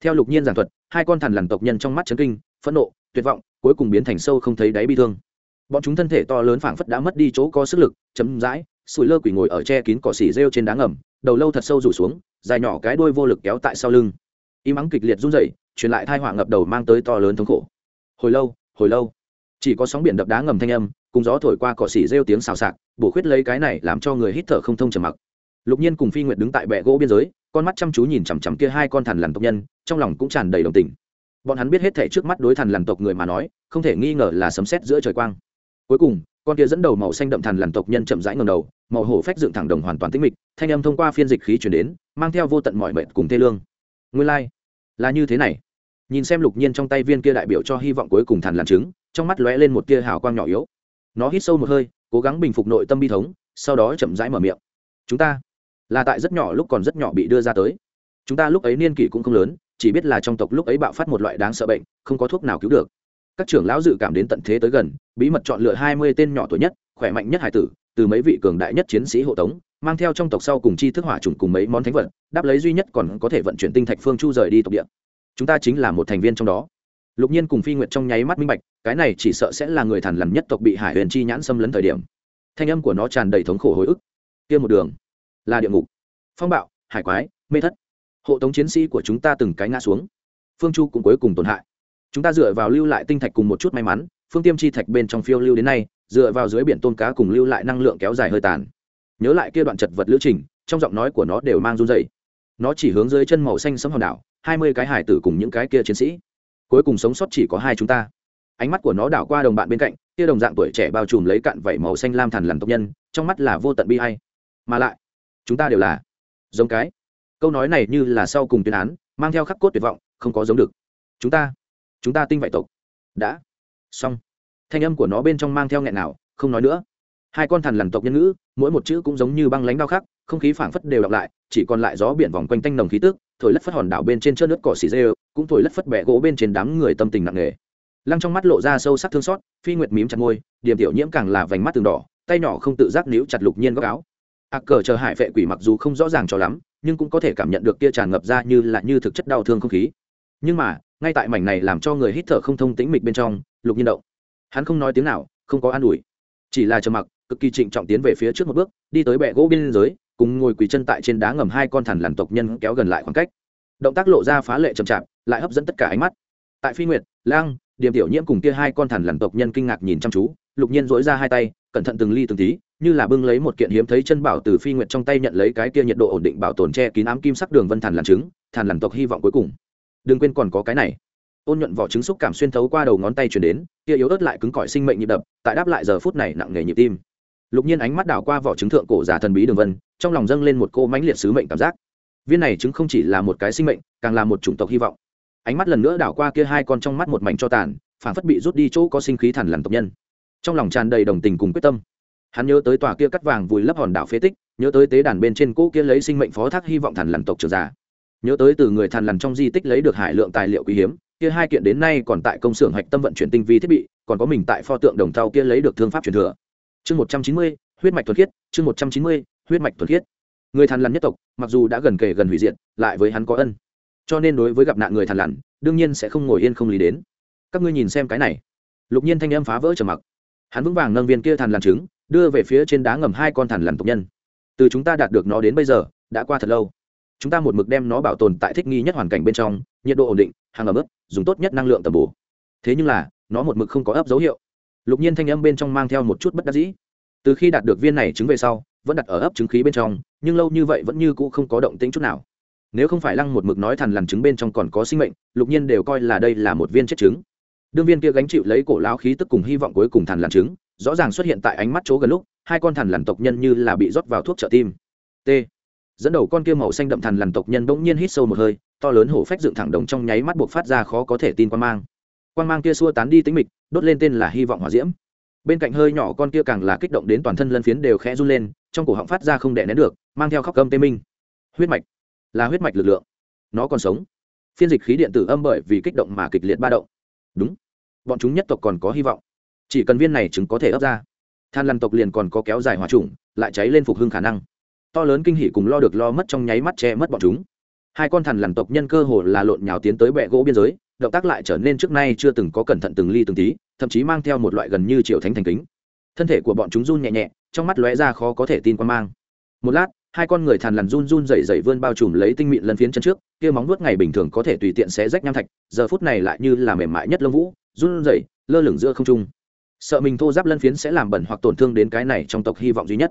Theo lục nhiên giảng thuật, hai con thằn lằn tộc nhân trong mắt chấn kinh, phẫn nộ, tuyệt vọng, cuối cùng biến thành sâu không thấy đáy bi thương. Bọn chúng thân thể to lớn phảng phất đã mất đi chỗ có sức lực chấm dãi sủi lơ quỷ ngồi ở che kín cỏ xỉ rêu trên đá ngầm, đầu lâu thật sâu rủ xuống dài nhỏ cái đuôi vô lực kéo tại sau lưng. Im mắng kịch liệt run rẩy, truyền lại thai họa ngập đầu mang tới to lớn thống khổ. Hồi lâu hồi lâu. Chỉ có sóng biển đập đá ngầm thanh âm, cùng gió thổi qua cỏ xỉ rêu tiếng xào xạc, bổ khuyết lấy cái này làm cho người hít thở không thông trầm mặc. Lục nhiên cùng phi nguyệt đứng tại bệ gỗ biên giới, con mắt chăm chú nhìn chằm chằm kia hai con thằn lằn tộc nhân, trong lòng cũng tràn đầy đồng tình. Bọn hắn biết hết thể trước mắt đối thằn lằn tộc người mà nói, không thể nghi ngờ là sấm sét giữa trời quang. Cuối cùng, con kia dẫn đầu màu xanh đậm thằn lằn tộc nhân chậm rãi ngầm đầu, màu hổ phách dựng thẳng đồng hoàn toàn tĩnh mịch, thanh âm thông qua phiên dịch khí chuyển đến mang theo vô tận mọi mệnh cùng tê lương. Nguyên lai、like. là như thế này. Nhìn xem lục nhiên trong tay viên kia đại biểu cho hy vọng cuối cùng thằn lằn trứng, trong mắt lóe lên một tia hào quang nhỏ yếu. Nó hít sâu một hơi, cố gắng bình phục nội tâm bi thống, sau đó chậm rãi mở miệng. Chúng ta, là tại rất nhỏ lúc còn rất nhỏ bị đưa ra tới. Chúng ta lúc ấy niên kỷ cũng không lớn, chỉ biết là trong tộc lúc ấy bạo phát một loại đáng sợ bệnh, không có thuốc nào cứu được. Các trưởng lão dự cảm đến tận thế tới gần, bí mật chọn lựa hai mươi tên nhỏ tuổi nhất, khỏe mạnh nhất hải tử, từ mấy vị cường đại nhất chiến sĩ hộ tống mang theo trong tộc sau cùng chi thức hỏa trùng cùng mấy món thánh vật, đáp lấy duy nhất còn có thể vận chuyển tinh thạch phương chu rời đi tộc địa. Chúng ta chính là một thành viên trong đó. Lục nhiên cùng phi nguyệt trong nháy mắt minh bạch, cái này chỉ sợ sẽ là người thằn lằn nhất tộc bị hải huyền chi nhãn xâm lấn thời điểm. Thanh âm của nó tràn đầy thống khổ hồi ức. Kia một đường, là địa ngục. Phong bạo, hải quái, mê thất. Hộ tống chiến sĩ của chúng ta từng cái ngã xuống. Phương chu cũng cuối cùng tổn hại. Chúng ta dựa vào lưu lại tinh thạch cùng một chút may mắn, phương tiêm chi thạch bên trong phiêu lưu đến nay, dựa vào dưới biển tôm cá cùng lưu lại năng lượng kéo dài hơi tàn nhớ lại kia đoạn chật vật lữ trình, trong giọng nói của nó đều mang run dày nó chỉ hướng dưới chân màu xanh sấm hòn đảo, hai mươi cái hải tử cùng những cái kia chiến sĩ. Cuối cùng sống sót chỉ có hai chúng ta. Ánh mắt của nó đảo qua đồng bạn bên cạnh, kia đồng dạng tuổi trẻ bao trùm lấy cạn vảy màu xanh lam thằn lằn tộc nhân, trong mắt là vô tận bi hay mà lại, chúng ta đều là giống cái. Câu nói này như là sau cùng tuyên án, mang theo khắc cốt tuyệt vọng, không có giống được. Chúng ta chúng ta tinh vạy tộc. Đã. Xong. Thanh âm của nó bên trong mang theo nghẹn nào, không nói nữa hai con thằn lằn tộc nhân ngữ, mỗi một chữ cũng giống như băng lánh đau khắc, không khí phảng phất đều đọc lại, chỉ còn lại gió biển vòng quanh tanh nồng khí tức, thổi lất phất hòn đảo bên trên chớp nước cỏ xì dê, cũng thổi lất phất bẹ gỗ bên trên đám người tâm tình nặng nề. Lăng trong mắt lộ ra sâu sắc thương xót, phi nguyệt mím chặt môi, điểm tiểu nhiễm càng là vành mắt từng đỏ, tay nhỏ không tự giác níu chặt lục nhiên góc áo. A cờ chờ hải vệ quỷ mặc dù không rõ ràng cho lắm, nhưng cũng có thể cảm nhận được kia tràn ngập ra như là như thực chất đau thương không khí. Nhưng mà, ngay tại mảnh này làm cho người hít thở không thông tĩnh mịch bên trong, lục nhiên động. Hắn không nói tiếng nào, không có an ủi. Chỉ là trầm mặc cực kỳ trịnh trọng tiến về phía trước một bước, đi tới bệ gỗ biên giới, cùng ngồi quỳ chân tại trên đá ngầm hai con thằn lằn tộc nhân kéo gần lại khoảng cách. Động tác lộ ra phá lệ chậm chạp, lại hấp dẫn tất cả ánh mắt. Tại phi nguyệt, lang điểm tiểu nhiễm cùng kia hai con thằn lằn tộc nhân kinh ngạc nhìn chăm chú, lục nhiên dỗi ra hai tay, cẩn thận từng ly từng tí, như là bưng lấy một kiện hiếm thấy chân bảo từ phi nguyệt trong tay nhận lấy cái kia nhiệt độ ổn định bảo tồn che kín ám kim sắc đường vân thằn lằn trứng, thằn lằn tộc hy vọng cuối cùng. Đừng quên còn có cái này. Ôn nhuận vỏ trứng xúc cảm xuyên thấu qua đầu ngón tay chuyển đến, kia yếu ớt lại cứng cỏi sinh mệnh nhịp đập, tại đáp lại giờ phút này nặng nề nhịp tim lục nhiên ánh mắt đảo qua vỏ trứng thượng cổ giả thần bí đường vân trong lòng dâng lên một cô mãnh liệt sứ mệnh cảm giác. Viên này trứng không chỉ là một cái sinh mệnh càng là một chủng tộc hy vọng. Ánh mắt lần nữa đảo qua kia hai con trong mắt một mảnh cho tàn phản phất bị rút đi chỗ có sinh khí thằn làm tộc nhân. Trong lòng tràn đầy đồng tình cùng quyết tâm. Hắn nhớ tới tòa kia cắt vàng vùi lấp hòn đảo phế tích nhớ tới tế đàn bên trên cỗ kia lấy sinh mệnh phó thác hy vọng thằn làm tộc trưởng giả, nhớ tới từ người thằn lằn trong di tích lấy được hải lượng tài liệu quý hiếm kia hai kiện đến nay còn tại công xưởng hạch tâm vận chuyển tinh vi thiết bị còn có mình tại pho tượng đồng thau kia lấy được thương pháp truyền thừa chương một trăm chín mươi, huyết mạch thuần khiết, chương một trăm chín mươi, huyết mạch thuần khiết. Người thằn lằn nhất tộc, mặc dù đã gần kề gần hủy diệt, lại với hắn có ân. Cho nên đối với gặp nạn người thằn lằn, đương nhiên sẽ không ngồi yên không lý đến. Các ngươi nhìn xem cái này. Lục nhiên thanh âm phá vỡ trầm mặc. Hắn vững vàng nâng viên kia thằn lằn trứng, đưa về phía trên đá ngầm hai con thằn lằn tộc nhân. Từ chúng ta đạt được nó đến bây giờ, đã qua thật lâu. Chúng ta một mực đem nó bảo tồn tại thích nghi nhất hoàn cảnh bên trong, nhiệt độ ổn định, hàng ẩm ướp dùng tốt nhất năng lượng tầm bổ. Thế nhưng là, nó một mực không có ấp dấu hiệu lục nhiên thanh âm bên trong mang theo một chút bất đắc dĩ. Từ khi đạt được viên này trứng về sau, vẫn đặt ở ấp trứng khí bên trong, nhưng lâu như vậy vẫn như cũ không có động tĩnh chút nào. Nếu không phải lăng một mực nói thằn lằn trứng bên trong còn có sinh mệnh, lục nhiên đều coi là đây là một viên chết trứng. Đương viên kia gánh chịu lấy cổ lão khí tức cùng hy vọng cuối cùng thằn lằn trứng, rõ ràng xuất hiện tại ánh mắt chỗ gần lúc, hai con thằn lằn tộc nhân như là bị rót vào thuốc trợ tim. T. Dẫn đầu con kia màu xanh đậm thằn lằn tộc nhân bỗng nhiên hít sâu một hơi, to lớn hổ phách dựng thẳng đồng trong nháy mắt buộc phát ra khó có thể tin quan mang quan mang kia xua tán đi tính mịch, đốt lên tên là hy vọng hỏa diễm. Bên cạnh hơi nhỏ con kia càng là kích động đến toàn thân lân phiến đều khẽ run lên, trong cổ họng phát ra không đẻ nén được, mang theo khóc cơm tê minh. Huyết mạch, là huyết mạch lực lượng. Nó còn sống. Phiên dịch khí điện tử âm bởi vì kích động mà kịch liệt ba động. Đúng. Bọn chúng nhất tộc còn có hy vọng. Chỉ cần viên này chứng có thể ấp ra. Than lằn tộc liền còn có kéo dài hòa trùng lại cháy lên phục hưng khả năng. To lớn kinh hỉ cùng lo được lo mất trong nháy mắt che mất bọn chúng. Hai con thằn lằn tộc nhân cơ hồ là lộn nhào tiến tới bẹ gỗ biên giới động tác lại trở nên trước nay chưa từng có cẩn thận từng ly từng tí, thậm chí mang theo một loại gần như triệu thánh thành kính. Thân thể của bọn chúng run nhẹ nhẹ, trong mắt lóe ra khó có thể tin quan mang. Một lát, hai con người thàn lằn run run dày dày vươn bao trùm lấy tinh mịn lân phiến chân trước, kia móng vuốt ngày bình thường có thể tùy tiện xé rách nham thạch, giờ phút này lại như là mềm mại nhất lông vũ, run rẩy, lơ lửng giữa không trung. Sợ mình thô giáp lân phiến sẽ làm bẩn hoặc tổn thương đến cái này trong tộc hy vọng duy nhất.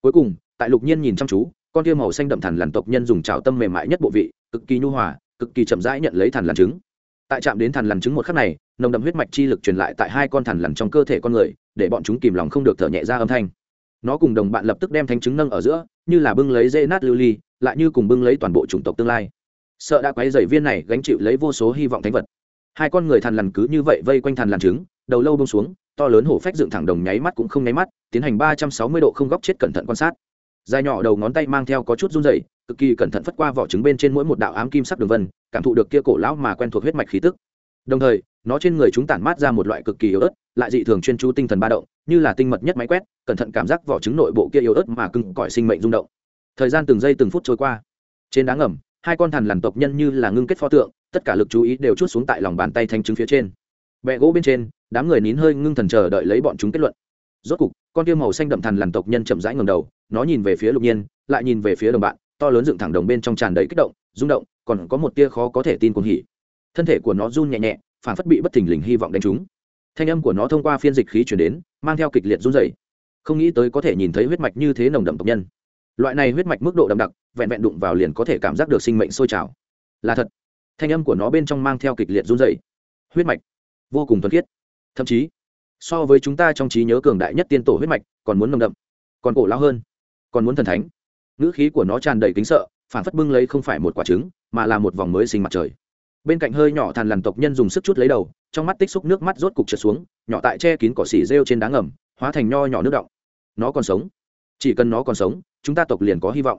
Cuối cùng, tại lục nhiên nhìn chăm chú, con kia màu xanh đậm thằn lằn tộc nhân dùng trào tâm mềm mại nhất bộ vị, cực kỳ nhu hòa, cực kỳ chậm rãi nhận lấy thằn lằn trứng tại chạm đến thằn lằn trứng một khắc này, nồng đậm huyết mạch chi lực truyền lại tại hai con thằn lằn trong cơ thể con người, để bọn chúng kìm lòng không được thở nhẹ ra âm thanh. Nó cùng đồng bạn lập tức đem thanh trứng nâng ở giữa, như là bưng lấy dễ nát lưu ly, lại như cùng bưng lấy toàn bộ chủng tộc tương lai. Sợ đã quấy dày viên này gánh chịu lấy vô số hy vọng thánh vật. Hai con người thằn lằn cứ như vậy vây quanh thằn lằn trứng đầu lâu bông xuống, to lớn hổ phách dựng thẳng đồng nháy mắt cũng không nháy mắt, tiến hành ba trăm sáu mươi độ không góc chết cẩn thận quan sát. Dài nhỏ đầu ngón tay mang theo có chút run dày cực kỳ cẩn thận phất qua vỏ trứng bên trên mỗi một đạo ám kim sắc đường vân, cảm thụ được kia cổ lão mà quen thuộc huyết mạch khí tức. Đồng thời, nó trên người chúng tản mát ra một loại cực kỳ yếu ớt, lại dị thường chuyên chú tinh thần ba động, như là tinh mật nhất máy quét, cẩn thận cảm giác vỏ trứng nội bộ kia yếu ớt mà cưng cõi sinh mệnh rung động. Thời gian từng giây từng phút trôi qua. Trên đá ngầm, hai con thằn lằn tộc nhân như là ngưng kết pho tượng, tất cả lực chú ý đều chút xuống tại lòng bàn tay thanh trứng phía trên. Bẹ gỗ bên trên, đám người nín hơi ngưng thần chờ đợi lấy bọn chúng kết luận. Rốt cục, con tiêu màu xanh đậm thằn lằn tộc nhân chậm rãi ngầm đầu, nó nhìn về phía lục nhiên, lại nhìn về phía đồng bạn to lớn dựng thẳng đồng bên trong tràn đầy kích động, rung động, còn có một tia khó có thể tin cuồng hỉ. Thân thể của nó run nhẹ nhẹ, phản phất bị bất thình lình hy vọng đánh trúng. Thanh âm của nó thông qua phiên dịch khí chuyển đến, mang theo kịch liệt run dày không nghĩ tới có thể nhìn thấy huyết mạch như thế nồng đậm tộc nhân. Loại này huyết mạch mức độ đậm đặc, vẹn vẹn đụng vào liền có thể cảm giác được sinh mệnh sôi trào. Là thật. Thanh âm của nó bên trong mang theo kịch liệt run dày huyết mạch. Vô cùng thuần khiết. Thậm chí, so với chúng ta trong trí nhớ cường đại nhất tiên tổ huyết mạch, còn muốn nồng đậm, còn cổ lao hơn, còn muốn thần thánh ngữ khí của nó tràn đầy kính sợ phản phất bưng lấy không phải một quả trứng, mà là một vòng mới sinh mặt trời. Bên cạnh hơi nhỏ thàn lằn tộc nhân dùng sức chút lấy đầu, trong mắt tích xúc nước mắt rốt cục trượt xuống, nhỏ tại che kín cỏ xỉ rêu trên đá ngầm, hóa thành nho nhỏ nước động. Nó còn sống. Chỉ cần nó còn sống, chúng ta tộc liền có hy vọng.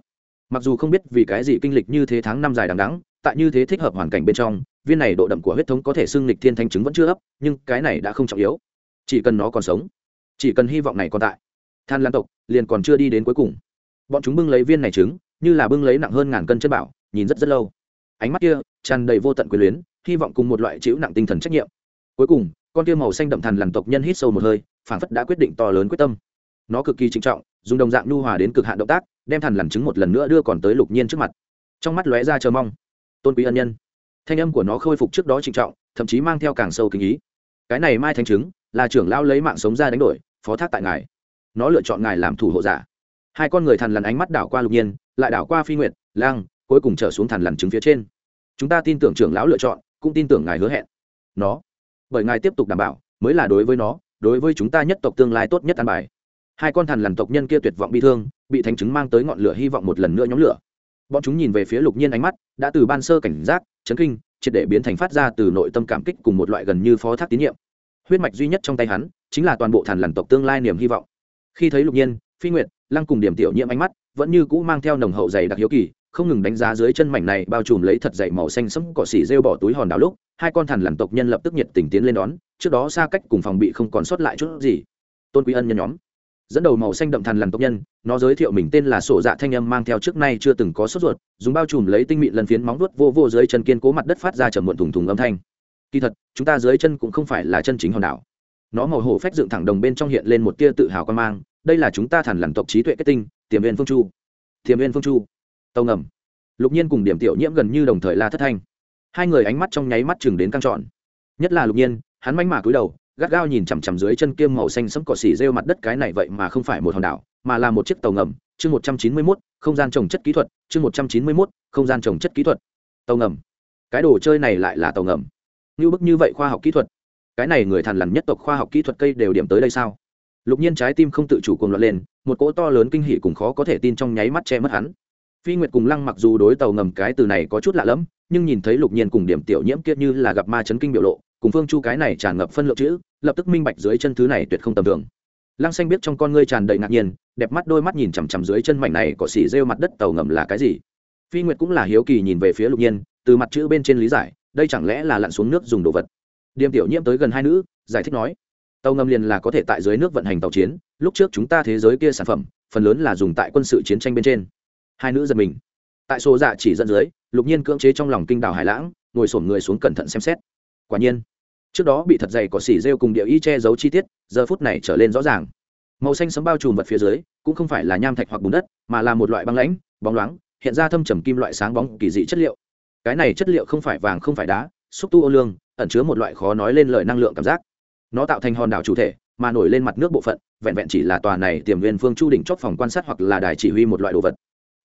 Mặc dù không biết vì cái gì kinh lịch như thế tháng năm dài đằng đắng tại như thế thích hợp hoàn cảnh bên trong, viên này độ đậm của huyết thống có thể xưng lịch thiên thanh chứng vẫn chưa ấp, nhưng cái này đã không trọng yếu. Chỉ cần nó còn sống, chỉ cần hy vọng này còn tại than lan tộc liền còn chưa đi đến cuối cùng bọn chúng bưng lấy viên này trứng, như là bưng lấy nặng hơn ngàn cân chân bảo, nhìn rất rất lâu. Ánh mắt kia tràn đầy vô tận quyền luyến, hy vọng cùng một loại chịu nặng tinh thần trách nhiệm. Cuối cùng, con kia màu xanh đậm thần lằn tộc nhân hít sâu một hơi phản phất đã quyết định to lớn quyết tâm. Nó cực kỳ trinh trọng, dùng đồng dạng nhu hòa đến cực hạn động tác, đem thần lằn trứng một lần nữa đưa còn tới lục nhiên trước mặt. Trong mắt lóe ra chờ mong. Tôn quý ân nhân. Thanh âm của nó khôi phục trước đó trinh trọng, thậm chí mang theo càng sâu kinh ý. Cái này mai thanh trứng, là trưởng lao lấy mạng sống ra đánh đổi, phó thác tại ngài. Nó lựa chọn ngài làm thủ hộ giả hai con người thằn lằn ánh mắt đảo qua lục nhiên, lại đảo qua phi nguyệt, lang, cuối cùng trở xuống thằn lằn trứng phía trên. Chúng ta tin tưởng trưởng lão lựa chọn, cũng tin tưởng ngài hứa hẹn. Nó, bởi ngài tiếp tục đảm bảo, mới là đối với nó, đối với chúng ta nhất tộc tương lai tốt nhất an bài. Hai con thằn lằn tộc nhân kia tuyệt vọng bi thương, bị thánh chứng mang tới ngọn lửa hy vọng một lần nữa nhóm lửa. Bọn chúng nhìn về phía lục nhiên ánh mắt, đã từ ban sơ cảnh giác, chấn kinh, triệt để biến thành phát ra từ nội tâm cảm kích cùng một loại gần như phó thác tín nhiệm. Huyết mạch duy nhất trong tay hắn, chính là toàn bộ thần lằn tộc tương lai niềm hy vọng. Khi thấy lục nhiên, phi nguyệt lăng cùng điểm tiểu nhiễm ánh mắt, vẫn như cũ mang theo nồng hậu dày đặc hiếu kỳ, không ngừng đánh giá dưới chân mảnh này bao trùm lấy thật dày màu xanh sẫm cỏ xỉ rêu bỏ túi hòn đảo lúc, hai con thằn lằn tộc nhân lập tức nhiệt tình tiến lên đón, trước đó xa cách cùng phòng bị không còn sót lại chút gì. Tôn quý ân nhân nhóm dẫn đầu màu xanh đậm thằn lằn tộc nhân, nó giới thiệu mình tên là sổ dạ thanh âm mang theo trước nay chưa từng có sốt ruột, dùng bao trùm lấy tinh mịn lần phiến móng vuốt vô vô dưới chân kiên cố mặt đất phát ra trầm muộn thùng thùng âm thanh. Kỳ thật, chúng ta dưới chân cũng không phải là chân chính hòn đảo. Nó màu hổ phách dựng thẳng đồng bên trong hiện lên một tia tự hào quan mang đây là chúng ta thần lằn tộc trí tuệ kết tinh, tiềm viên phương chu. Tiềm viên phương chu. Tàu ngầm. Lục nhiên cùng điểm tiểu nhiễm gần như đồng thời la thất thanh. Hai người ánh mắt trong nháy mắt chừng đến căng trọn nhất là lục nhiên, hắn manh mả cúi đầu, gắt gao nhìn chằm chằm dưới chân kiêm màu xanh sẫm cỏ xỉ rêu mặt đất cái này vậy mà không phải một hòn đảo, mà là một chiếc tàu ngầm, chương một trăm chín mươi mốt, không gian trồng chất kỹ thuật, chương một trăm chín mươi mốt, không gian trồng chất kỹ thuật. Tàu ngầm. Cái đồ chơi này lại là tàu ngầm. Như bức như vậy khoa học kỹ thuật. Cái này người thằn lằn nhất tộc khoa học kỹ thuật cây đều điểm tới đây sao? Lục nhiên trái tim không tự chủ cuồng loạn lên, một cỗ to lớn kinh hỉ cùng khó có thể tin trong nháy mắt che mất hắn. Phi nguyệt cùng lăng mặc dù đối tàu ngầm cái từ này có chút lạ lẫm, nhưng nhìn thấy lục nhiên cùng điểm tiểu nhiễm kiệt như là gặp ma chấn kinh biểu lộ, cùng phương chu cái này tràn ngập phân lượng chữ, lập tức minh bạch dưới chân thứ này tuyệt không tầm thường. Lăng xanh biết trong con ngươi tràn đầy ngạc nhiên, đẹp mắt đôi mắt nhìn chằm chằm dưới chân mảnh này có xỉ rêu mặt đất tàu ngầm là cái gì. Phi nguyệt cũng là hiếu kỳ nhìn về phía lục nhiên, từ mặt chữ bên trên lý giải, đây chẳng lẽ là lặn xuống nước dùng đồ vật. Điềm tiểu nhiễm tới gần hai nữ, giải thích nói tàu ngầm liền là có thể tại dưới nước vận hành tàu chiến. Lúc trước chúng ta thế giới kia sản phẩm, phần lớn là dùng tại quân sự chiến tranh bên trên. Hai nữ giật mình. Tại số dạ chỉ dẫn dưới, lục nhiên cưỡng chế trong lòng kinh đảo hải lãng, ngồi sổm người xuống cẩn thận xem xét. Quả nhiên, trước đó bị thật dày có xỉ rêu cùng địa y che giấu chi tiết, giờ phút này trở lên rõ ràng. Màu xanh sấm bao trùm vật phía dưới, cũng không phải là nham thạch hoặc bùn đất, mà là một loại băng lãnh, bóng loáng, hiện ra thâm trầm kim loại sáng bóng kỳ dị chất liệu. Cái này chất liệu không phải vàng, không phải đá, xúc tu ô lương, ẩn chứa một loại khó nói lên lời năng lượng cảm giác nó tạo thành hòn đảo chủ thể, mà nổi lên mặt nước bộ phận, vẹn vẹn chỉ là tòa này tiềm viên phương chu đỉnh chót phòng quan sát hoặc là đài chỉ huy một loại đồ vật.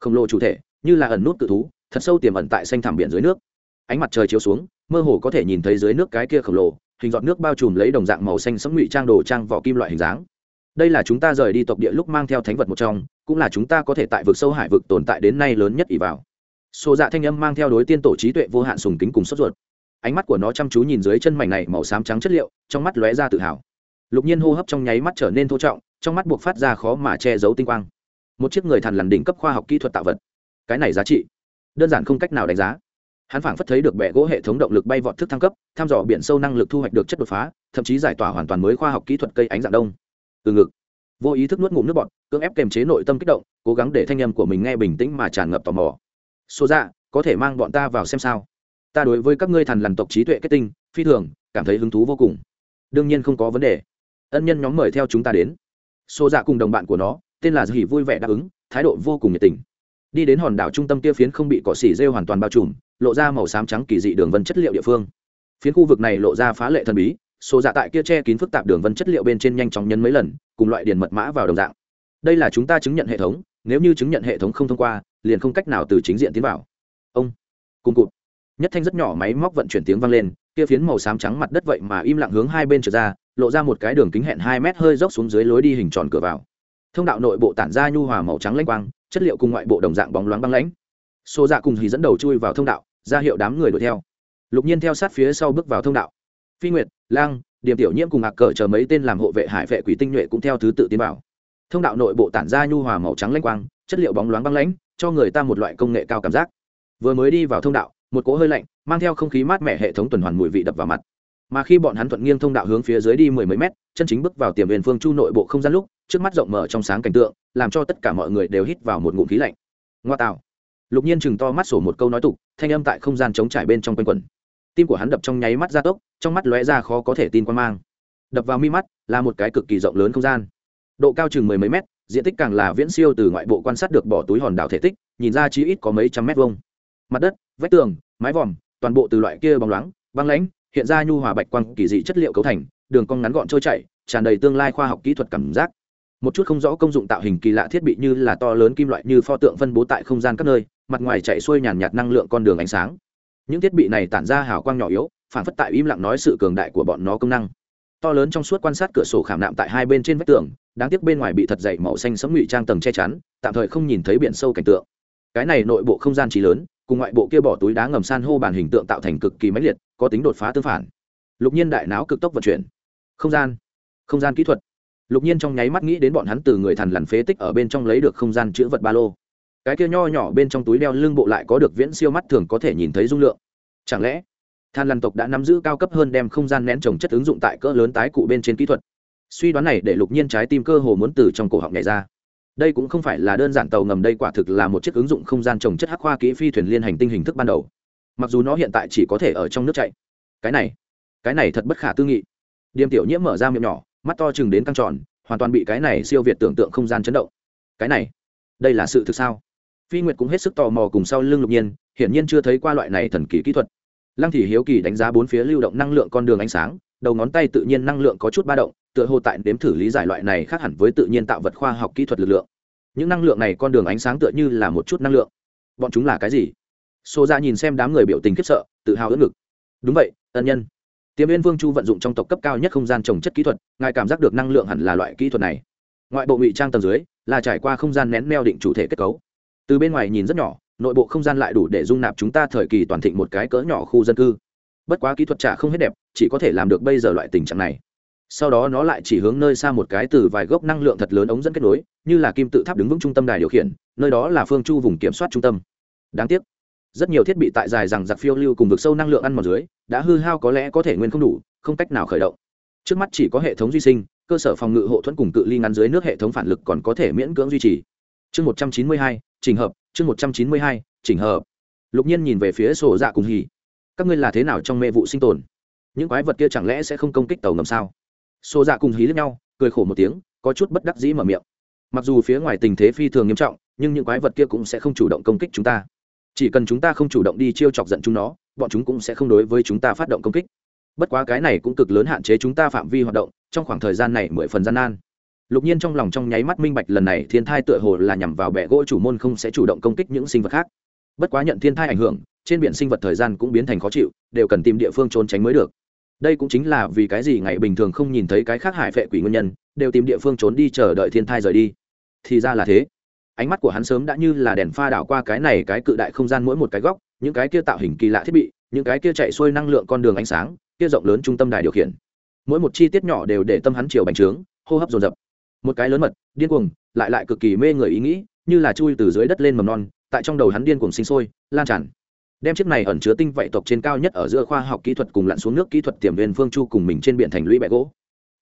Khổng lồ chủ thể, như là ẩn nút tự thú, thật sâu tiềm ẩn tại xanh thảm biển dưới nước. Ánh mặt trời chiếu xuống, mơ hồ có thể nhìn thấy dưới nước cái kia khổng lồ, hình giọt nước bao trùm lấy đồng dạng màu xanh sẫm ngụy trang đồ trang vỏ kim loại hình dáng. Đây là chúng ta rời đi tộc địa lúc mang theo thánh vật một trong, cũng là chúng ta có thể tại vực sâu hải vực tồn tại đến nay lớn nhất ỷ vào. Xô dạ thanh âm mang theo đối tiên tổ trí tuệ vô hạn sùng kính cùng sốt ruột ánh mắt của nó chăm chú nhìn dưới chân mảnh này màu xám trắng chất liệu, trong mắt lóe ra tự hào. Lục nhiên hô hấp trong nháy mắt trở nên thô trọng, trong mắt buộc phát ra khó mà che giấu tinh quang. Một chiếc người thằn lằn đỉnh cấp khoa học kỹ thuật tạo vật. Cái này giá trị, đơn giản không cách nào đánh giá. Hắn phảng phất thấy được bệ gỗ hệ thống động lực bay vọt thức thăng cấp thăm dò biển sâu năng lực thu hoạch được chất đột phá, thậm chí giải tỏa hoàn toàn mới khoa học kỹ thuật cây ánh dạng đông. Từ ngực, vô ý thức nuốt ngụm nước bọt, cưỡng ép kềm chế nội tâm kích động, cố gắng để thanh âm của mình nghe bình tĩnh mà tràn ngập tò mò. Số ra dạ, có thể mang bọn ta vào xem sao? Ta đối với các ngươi thần lằn tộc trí tuệ kết tinh, phi thường, cảm thấy hứng thú vô cùng. Đương nhiên không có vấn đề. Ân nhân nhóm mời theo chúng ta đến. Xô dạ cùng đồng bạn của nó, tên là dì vui vẻ đáp ứng, thái độ vô cùng nhiệt tình. Đi đến hòn đảo trung tâm kia phiến không bị cỏ xỉ rêu hoàn toàn bao trùm, lộ ra màu xám trắng kỳ dị đường vân chất liệu địa phương. Phiến khu vực này lộ ra phá lệ thần bí số dạ tại kia che kín phức tạp đường vân chất liệu bên trên nhanh chóng nhấn mấy lần, cùng loại điền mật mã vào đồng dạng. Đây là chúng ta chứng nhận hệ thống, nếu như chứng nhận hệ thống không thông qua, liền không cách nào từ chính diện tiến vào. Ông, cùng cụt nhất thanh rất nhỏ máy móc vận chuyển tiếng vang lên, kia phiến màu xám trắng mặt đất vậy mà im lặng hướng hai bên trở ra, lộ ra một cái đường kính hẹn hai mét hơi dốc xuống dưới lối đi hình tròn cửa vào. Thông đạo nội bộ tản ra nhu hòa màu trắng lanh quang, chất liệu cùng ngoại bộ đồng dạng bóng loáng băng lãnh. Xô dạ cùng thì dẫn đầu chui vào thông đạo, ra hiệu đám người đuổi theo. Lục nhiên theo sát phía sau bước vào thông đạo. Phi nguyệt, lang điểm tiểu nhiễm cùng ngạc cờ chờ mấy tên làm hộ vệ hải vệ quỷ tinh nhuệ cũng theo thứ tự tiến vào. Thông đạo nội bộ tản ra nhu hòa màu trắng lanh quang, chất liệu bóng loáng băng lãnh, cho người ta một loại công nghệ cao cảm giác. Vừa mới đi vào thông đạo một cỗ hơi lạnh, mang theo không khí mát mẻ hệ thống tuần hoàn mùi vị đập vào mặt. Mà khi bọn hắn thuận nghiêng thông đạo hướng phía dưới đi mười mấy mét, chân chính bước vào tiềm huyền phương chu nội bộ không gian lúc, trước mắt rộng mở trong sáng cảnh tượng, làm cho tất cả mọi người đều hít vào một ngụm khí lạnh. Ngoa tạo. Lục nhiên chừng to mắt sổ một câu nói tục, thanh âm tại không gian trống trải bên trong quanh quẩn. Tim của hắn đập trong nháy mắt ra tốc, trong mắt lóe ra khó có thể tin quan mang. Đập vào mi mắt là một cái cực kỳ rộng lớn không gian. Độ cao chừng mười mấy mét, diện tích càng là viễn siêu từ ngoại bộ quan sát được bỏ túi hòn đảo thể tích, nhìn ra chí ít có mấy trăm mét vuông mặt đất, vách tường, mái vòm, toàn bộ từ loại kia bóng loáng, băng lãnh, hiện ra nhu hòa bạch quang kỳ dị chất liệu cấu thành, đường cong ngắn gọn trôi chảy, tràn đầy tương lai khoa học kỹ thuật cảm giác. Một chút không rõ công dụng tạo hình kỳ lạ thiết bị như là to lớn kim loại như pho tượng phân bố tại không gian các nơi, mặt ngoài chạy xuôi nhàn nhạt năng lượng con đường ánh sáng. Những thiết bị này tản ra hào quang nhỏ yếu, phản phất tại im lặng nói sự cường đại của bọn nó công năng. To lớn trong suốt quan sát cửa sổ khảm nạm tại hai bên trên vách tường, đáng tiếc bên ngoài bị thật dày màu xanh sẫm ngụy trang tầng che chắn, tạm thời không nhìn thấy biển sâu cảnh tượng. Cái này nội bộ không gian trí lớn cùng ngoại bộ kia bỏ túi đá ngầm san hô bản hình tượng tạo thành cực kỳ mãnh liệt, có tính đột phá tương phản. Lục nhiên đại não cực tốc vận chuyển. Không gian. Không gian kỹ thuật. Lục nhiên trong nháy mắt nghĩ đến bọn hắn từ người thằn lằn phế tích ở bên trong lấy được không gian chữ vật ba lô. Cái kia nho nhỏ bên trong túi đeo lưng bộ lại có được viễn siêu mắt thường có thể nhìn thấy dung lượng. Chẳng lẽ, than lằn tộc đã nắm giữ cao cấp hơn đem không gian nén trồng chất ứng dụng tại cỡ lớn tái cụ bên trên kỹ thuật? Suy đoán này để lục nhiên trái tim cơ hồ muốn từ trong cổ họng nhảy ra đây cũng không phải là đơn giản tàu ngầm đây quả thực là một chiếc ứng dụng không gian trồng chất hắc khoa kỹ phi thuyền liên hành tinh hình thức ban đầu. Mặc dù nó hiện tại chỉ có thể ở trong nước chạy. Cái này cái này thật bất khả tư nghị. Điềm tiểu nhiễm mở ra miệng nhỏ, mắt to chừng đến căng tròn, hoàn toàn bị cái này siêu việt tưởng tượng không gian chấn động. Cái này, đây là sự thực sao? Phi nguyệt cũng hết sức tò mò cùng sau lưng lục nhiên, hiển nhiên chưa thấy qua loại này thần kỳ kỹ thuật. Lăng thị hiếu kỳ đánh giá bốn phía lưu động năng lượng con đường ánh sáng, đầu ngón tay tự nhiên năng lượng có chút ba động tựa hồ tại nếm thử lý giải loại này khác hẳn với tự nhiên tạo vật khoa học kỹ thuật lực lượng. Những năng lượng này con đường ánh sáng tựa như là một chút năng lượng. Bọn chúng là cái gì? Xô ra dạ nhìn xem đám người biểu tình khiếp sợ, tự hào ớt ngực. Đúng vậy, ân nhân. Tiêm viên vương chu vận dụng trong tộc cấp cao nhất không gian trồng chất kỹ thuật, ngài cảm giác được năng lượng hẳn là loại kỹ thuật này. Ngoại bộ ngụy trang tầng dưới, là trải qua không gian nén neo định chủ thể kết cấu. Từ bên ngoài nhìn rất nhỏ, nội bộ không gian lại đủ để dung nạp chúng ta thời kỳ toàn thịnh một cái cỡ nhỏ khu dân cư. Bất quá kỹ thuật trả không hết đẹp, chỉ có thể làm được bây giờ loại tình trạng này sau đó nó lại chỉ hướng nơi xa một cái từ vài gốc năng lượng thật lớn ống dẫn kết nối, như là kim tự tháp đứng vững trung tâm đài điều khiển, nơi đó là phương chu vùng kiểm soát trung tâm. Đáng tiếc, rất nhiều thiết bị tại dài rằng giặc phiêu lưu cùng vực sâu năng lượng ăn mòn dưới, đã hư hao có lẽ có thể nguyên không đủ, không cách nào khởi động. Trước mắt chỉ có hệ thống duy sinh, cơ sở phòng ngự hộ thuẫn cùng cự ly ngắn dưới nước hệ thống phản lực còn có thể miễn cưỡng duy trì. Chương một trăm chín mươi hai trình hợp, chương một trăm chín mươi hai trình hợp. Lục nhiên nhìn về phía sổ dạ cùng hì các ngươi là thế nào trong mê vụ sinh tồn? Những quái vật kia chẳng lẽ sẽ không công kích tàu ngầm sao? Sổ dạ cùng hí lẫn nhau, cười khổ một tiếng, có chút bất đắc dĩ mở miệng. Mặc dù phía ngoài tình thế phi thường nghiêm trọng, nhưng những quái vật kia cũng sẽ không chủ động công kích chúng ta. Chỉ cần chúng ta không chủ động đi chiêu chọc giận chúng nó, bọn chúng cũng sẽ không đối với chúng ta phát động công kích. Bất quá cái này cũng cực lớn hạn chế chúng ta phạm vi hoạt động, trong khoảng thời gian này mười phần gian nan. Lục nhiên trong lòng trong nháy mắt minh bạch lần này thiên thai tựa hồ là nhằm vào bệ gỗ chủ môn không sẽ chủ động công kích những sinh vật khác. Bất quá nhận thiên thai ảnh hưởng, trên biển sinh vật thời gian cũng biến thành khó chịu, đều cần tìm địa phương trốn tránh mới được đây cũng chính là vì cái gì ngày bình thường không nhìn thấy cái khác hải phệ quỷ nguyên nhân, đều tìm địa phương trốn đi chờ đợi thiên thai rời đi. Thì ra là thế. Ánh mắt của hắn sớm đã như là đèn pha đảo qua cái này cái cự đại không gian mỗi một cái góc, những cái kia tạo hình kỳ lạ thiết bị, những cái kia chạy xuôi năng lượng con đường ánh sáng, kia rộng lớn trung tâm đài điều khiển. Mỗi một chi tiết nhỏ đều để tâm hắn chiều bành trướng, hô hấp dồn dập. Một cái lớn mật, điên cuồng, lại lại cực kỳ mê người ý nghĩ, như là chui từ dưới đất lên mầm non, tại trong đầu hắn điên cuồng sinh sôi, lan tràn đem chiếc này ẩn chứa tinh vậy tộc trên cao nhất ở giữa khoa học kỹ thuật cùng lặn xuống nước kỹ thuật tiềm viên phương chu cùng mình trên biển thành lũy bẹ gỗ.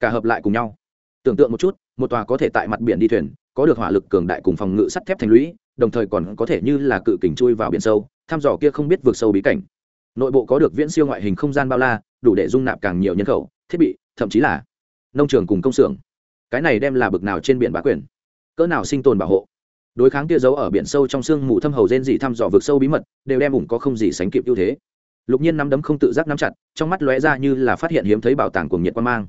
Cả hợp lại cùng nhau. Tưởng tượng một chút, một tòa có thể tại mặt biển đi thuyền, có được hỏa lực cường đại cùng phòng ngự sắt thép thành lũy, đồng thời còn có thể như là cự kình chui vào biển sâu, thăm dò kia không biết vượt sâu bí cảnh. Nội bộ có được viễn siêu ngoại hình không gian bao la, đủ để dung nạp càng nhiều nhân khẩu, thiết bị, thậm chí là nông trường cùng công xưởng. Cái này đem là bực nào trên biển bá quyền? Cỡ nào sinh tồn bảo hộ? Đối kháng kia giấu ở biển sâu trong sương mù thâm hầu rên dị thăm dò vực sâu bí mật, đều đem ủng có không gì sánh kịp ưu thế. Lục nhiên nắm đấm không tự giác nắm chặt, trong mắt lóe ra như là phát hiện hiếm thấy bảo tàng của nhiệt quan mang.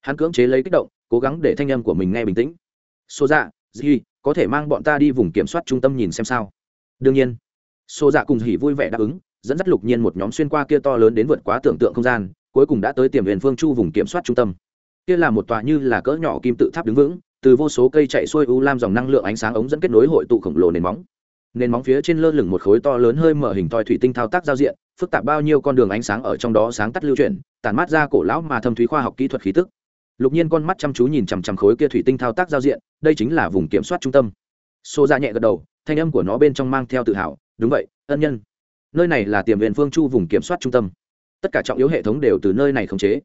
Hắn cưỡng chế lấy kích động, cố gắng để thanh âm của mình nghe bình tĩnh. Xô dạ di có thể mang bọn ta đi vùng kiểm soát trung tâm nhìn xem sao? Đương nhiên. Xô dạ cùng hỉ vui vẻ đáp ứng, dẫn dắt lục nhiên một nhóm xuyên qua kia to lớn đến vượt quá tưởng tượng không gian, cuối cùng đã tới tiềm huyền phương chu vùng kiểm soát trung tâm. Kia là một tòa như là cỡ nhỏ kim tự tháp đứng vững từ vô số cây chạy xuôi u lam dòng năng lượng ánh sáng ống dẫn kết nối hội tụ khổng lồ nền móng. Nền móng phía trên lơ lửng một khối to lớn hơi mở hình thoi thủy tinh thao tác giao diện, phức tạp bao nhiêu con đường ánh sáng ở trong đó sáng tắt lưu chuyển, tản mát ra cổ lão mà thâm thúy khoa học kỹ thuật khí tức. Lục nhiên con mắt chăm chú nhìn chằm chằm khối kia thủy tinh thao tác giao diện, đây chính là vùng kiểm soát trung tâm. Xô ra nhẹ gật đầu, thanh âm của nó bên trong mang theo tự hào, đúng vậy, ân nhân. Nơi này là tiềm viện phương chu vùng kiểm soát trung tâm. Tất cả trọng yếu hệ thống đều từ nơi này khống chế.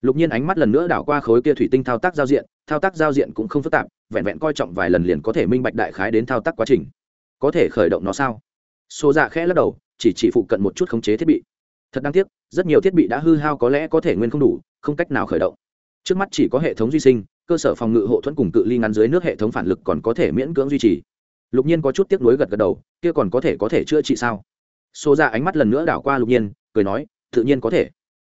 Lục nhiên ánh mắt lần nữa đảo qua khối kia thủy tinh thao tác giao diện thao tác giao diện cũng không phức tạp, vẹn vẹn coi trọng vài lần liền có thể minh bạch đại khái đến thao tác quá trình. Có thể khởi động nó sao? Số dạ khẽ lắc đầu, chỉ chỉ phụ cận một chút khống chế thiết bị. Thật đáng tiếc, rất nhiều thiết bị đã hư hao có lẽ có thể nguyên không đủ, không cách nào khởi động. Trước mắt chỉ có hệ thống duy sinh, cơ sở phòng ngự hộ thuẫn cùng cự ly ngắn dưới nước hệ thống phản lực còn có thể miễn cưỡng duy trì. Lục nhiên có chút tiếc nuối gật gật đầu, kia còn có thể có thể chữa trị sao? Xô ra dạ ánh mắt lần nữa đảo qua lục nhiên, cười nói, tự nhiên có thể.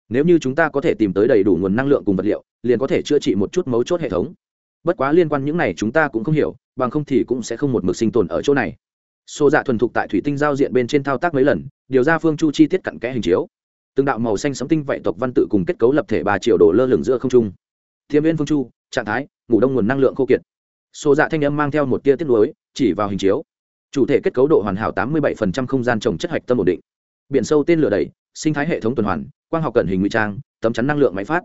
Nếu như chúng ta có thể tìm tới đầy đủ nguồn năng lượng cùng vật liệu liền có thể chữa trị một chút mấu chốt hệ thống. Bất quá liên quan những này chúng ta cũng không hiểu, bằng không thì cũng sẽ không một mực sinh tồn ở chỗ này. Xô dạ thuần thục tại thủy tinh giao diện bên trên thao tác mấy lần, điều ra phương chu chi tiết cặn kẽ hình chiếu. Từng đạo màu xanh sấm tinh vậy tộc văn tự cùng kết cấu lập thể ba triệu đổ lơ lửng giữa không trung. Thiêm viên phương chu, trạng thái, ngủ đông nguồn năng lượng khô kiệt. Xô dạ thanh âm mang theo một tia tiết lối chỉ vào hình chiếu. Chủ thể kết cấu độ hoàn hảo tám mươi 87% không gian trồng chất hạch tâm ổn định. Biển sâu tên lửa đẩy, sinh thái hệ thống tuần hoàn, quang học cận hình ngụy trang, tấm chắn năng lượng máy phát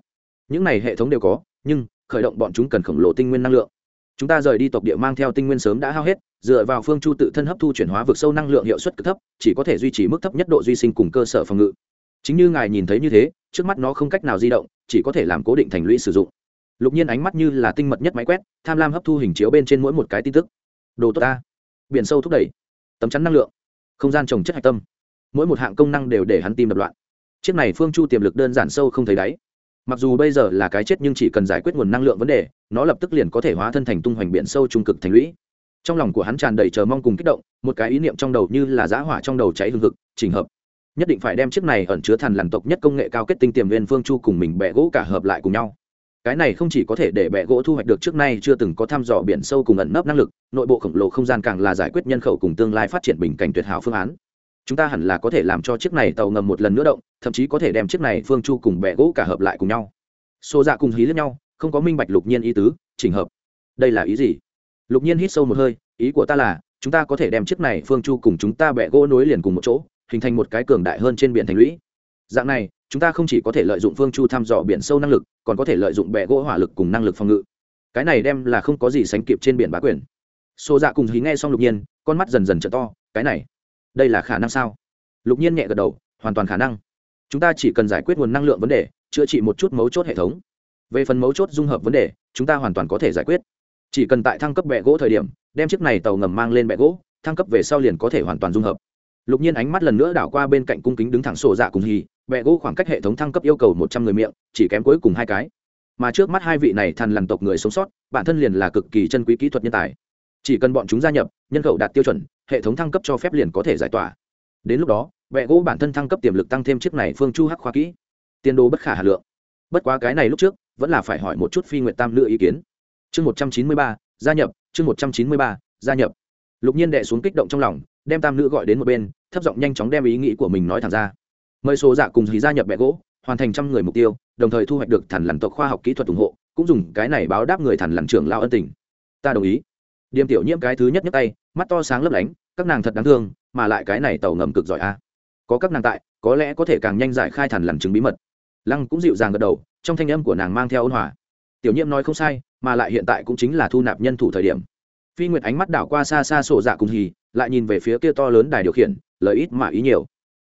những này hệ thống đều có, nhưng khởi động bọn chúng cần khổng lồ tinh nguyên năng lượng. Chúng ta rời đi tộc địa mang theo tinh nguyên sớm đã hao hết, dựa vào phương chu tự thân hấp thu chuyển hóa vực sâu năng lượng hiệu suất cực thấp, chỉ có thể duy trì mức thấp nhất độ duy sinh cùng cơ sở phòng ngự. Chính như ngài nhìn thấy như thế, trước mắt nó không cách nào di động, chỉ có thể làm cố định thành lũy sử dụng. Lục nhiên ánh mắt như là tinh mật nhất máy quét, tham lam hấp thu hình chiếu bên trên mỗi một cái tin tức. Đồ tốt ta. Biển sâu thúc đẩy. Tấm chắn năng lượng. Không gian trồng chất hạch tâm. Mỗi một hạng công năng đều để hắn tim đập loạn. Chiếc này phương chu tiềm lực đơn giản sâu không thấy đáy mặc dù bây giờ là cái chết nhưng chỉ cần giải quyết nguồn năng lượng vấn đề, nó lập tức liền có thể hóa thân thành tung hoành biển sâu trung cực thành lũy. Trong lòng của hắn tràn đầy chờ mong cùng kích động, một cái ý niệm trong đầu như là giã hỏa trong đầu cháy hương thực trình hợp. Nhất định phải đem chiếc này ẩn chứa thần lằn tộc nhất công nghệ cao kết tinh tiềm viên phương chu cùng mình bẹ gỗ cả hợp lại cùng nhau. Cái này không chỉ có thể để bẹ gỗ thu hoạch được trước nay chưa từng có thăm dò biển sâu cùng ẩn nấp năng lực, nội bộ khổng lồ không gian càng là giải quyết nhân khẩu cùng tương lai phát triển bình cảnh tuyệt hảo phương án chúng ta hẳn là có thể làm cho chiếc này tàu ngầm một lần nữa động, thậm chí có thể đem chiếc này phương chu cùng bẹ gỗ cả hợp lại cùng nhau. Xô dạ cùng hí lẫn nhau, không có minh bạch lục nhiên ý tứ, chỉnh hợp. Đây là ý gì? Lục nhiên hít sâu một hơi, ý của ta là, chúng ta có thể đem chiếc này phương chu cùng chúng ta bẹ gỗ nối liền cùng một chỗ, hình thành một cái cường đại hơn trên biển thành lũy. Dạng này, chúng ta không chỉ có thể lợi dụng phương chu thăm dò biển sâu năng lực, còn có thể lợi dụng bẹ gỗ hỏa lực cùng năng lực phòng ngự. Cái này đem là không có gì sánh kịp trên biển bá quyền. Xô dạ cùng hí nghe xong lục nhiên, con mắt dần dần t to, cái này đây là khả năng sao? Lục nhiên nhẹ gật đầu, hoàn toàn khả năng. Chúng ta chỉ cần giải quyết nguồn năng lượng vấn đề, chữa trị một chút mấu chốt hệ thống. Về phần mấu chốt dung hợp vấn đề, chúng ta hoàn toàn có thể giải quyết. Chỉ cần tại thăng cấp bẹ gỗ thời điểm, đem chiếc này tàu ngầm mang lên bẹ gỗ, thăng cấp về sau liền có thể hoàn toàn dung hợp. Lục nhiên ánh mắt lần nữa đảo qua bên cạnh cung kính đứng thẳng sổ dạ cùng hì, bẹ gỗ khoảng cách hệ thống thăng cấp yêu cầu một trăm người miệng, chỉ kém cuối cùng hai cái. Mà trước mắt hai vị này thằn lằn tộc người sống sót, bản thân liền là cực kỳ chân quý kỹ thuật nhân tài chỉ cần bọn chúng gia nhập, nhân khẩu đạt tiêu chuẩn, hệ thống thăng cấp cho phép liền có thể giải tỏa. Đến lúc đó vẹ gỗ bản thân thăng cấp tiềm lực tăng thêm chiếc này phương chu hắc khoa kỹ. Tiền đồ bất khả hà lượng. Bất quá cái này lúc trước, vẫn là phải hỏi một chút phi nguyện tam nữ ý kiến. Chương một trăm chín mươi ba, gia nhập, chương một trăm chín mươi ba, gia nhập. Lục nhiên đệ xuống kích động trong lòng, đem tam nữ gọi đến một bên, thấp giọng nhanh chóng đem ý nghĩ của mình nói thẳng ra. Mời số dạ cùng dì gia nhập bẹ gỗ, hoàn thành trăm người mục tiêu, đồng thời thu hoạch được thần lằn tộc khoa học kỹ thuật ủng hộ, cũng dùng cái này báo đáp người thần lằn trưởng lao ân tình. Ta đồng ý điềm tiểu nhiễm cái thứ nhất nhấc tay, mắt to sáng lấp lánh, các nàng thật đáng thương, mà lại cái này tàu ngầm cực giỏi a. Có các nàng tại, có lẽ có thể càng nhanh giải khai thẳn lằn chứng bí mật. Lăng cũng dịu dàng gật đầu, trong thanh âm của nàng mang theo ôn hòa. Tiểu nhiễm nói không sai, mà lại hiện tại cũng chính là thu nạp nhân thủ thời điểm. Phi nguyệt ánh mắt đảo qua xa xa sổ dạ cùng hì, lại nhìn về phía kia to lớn đài điều khiển lợi ít mà ý nhiều.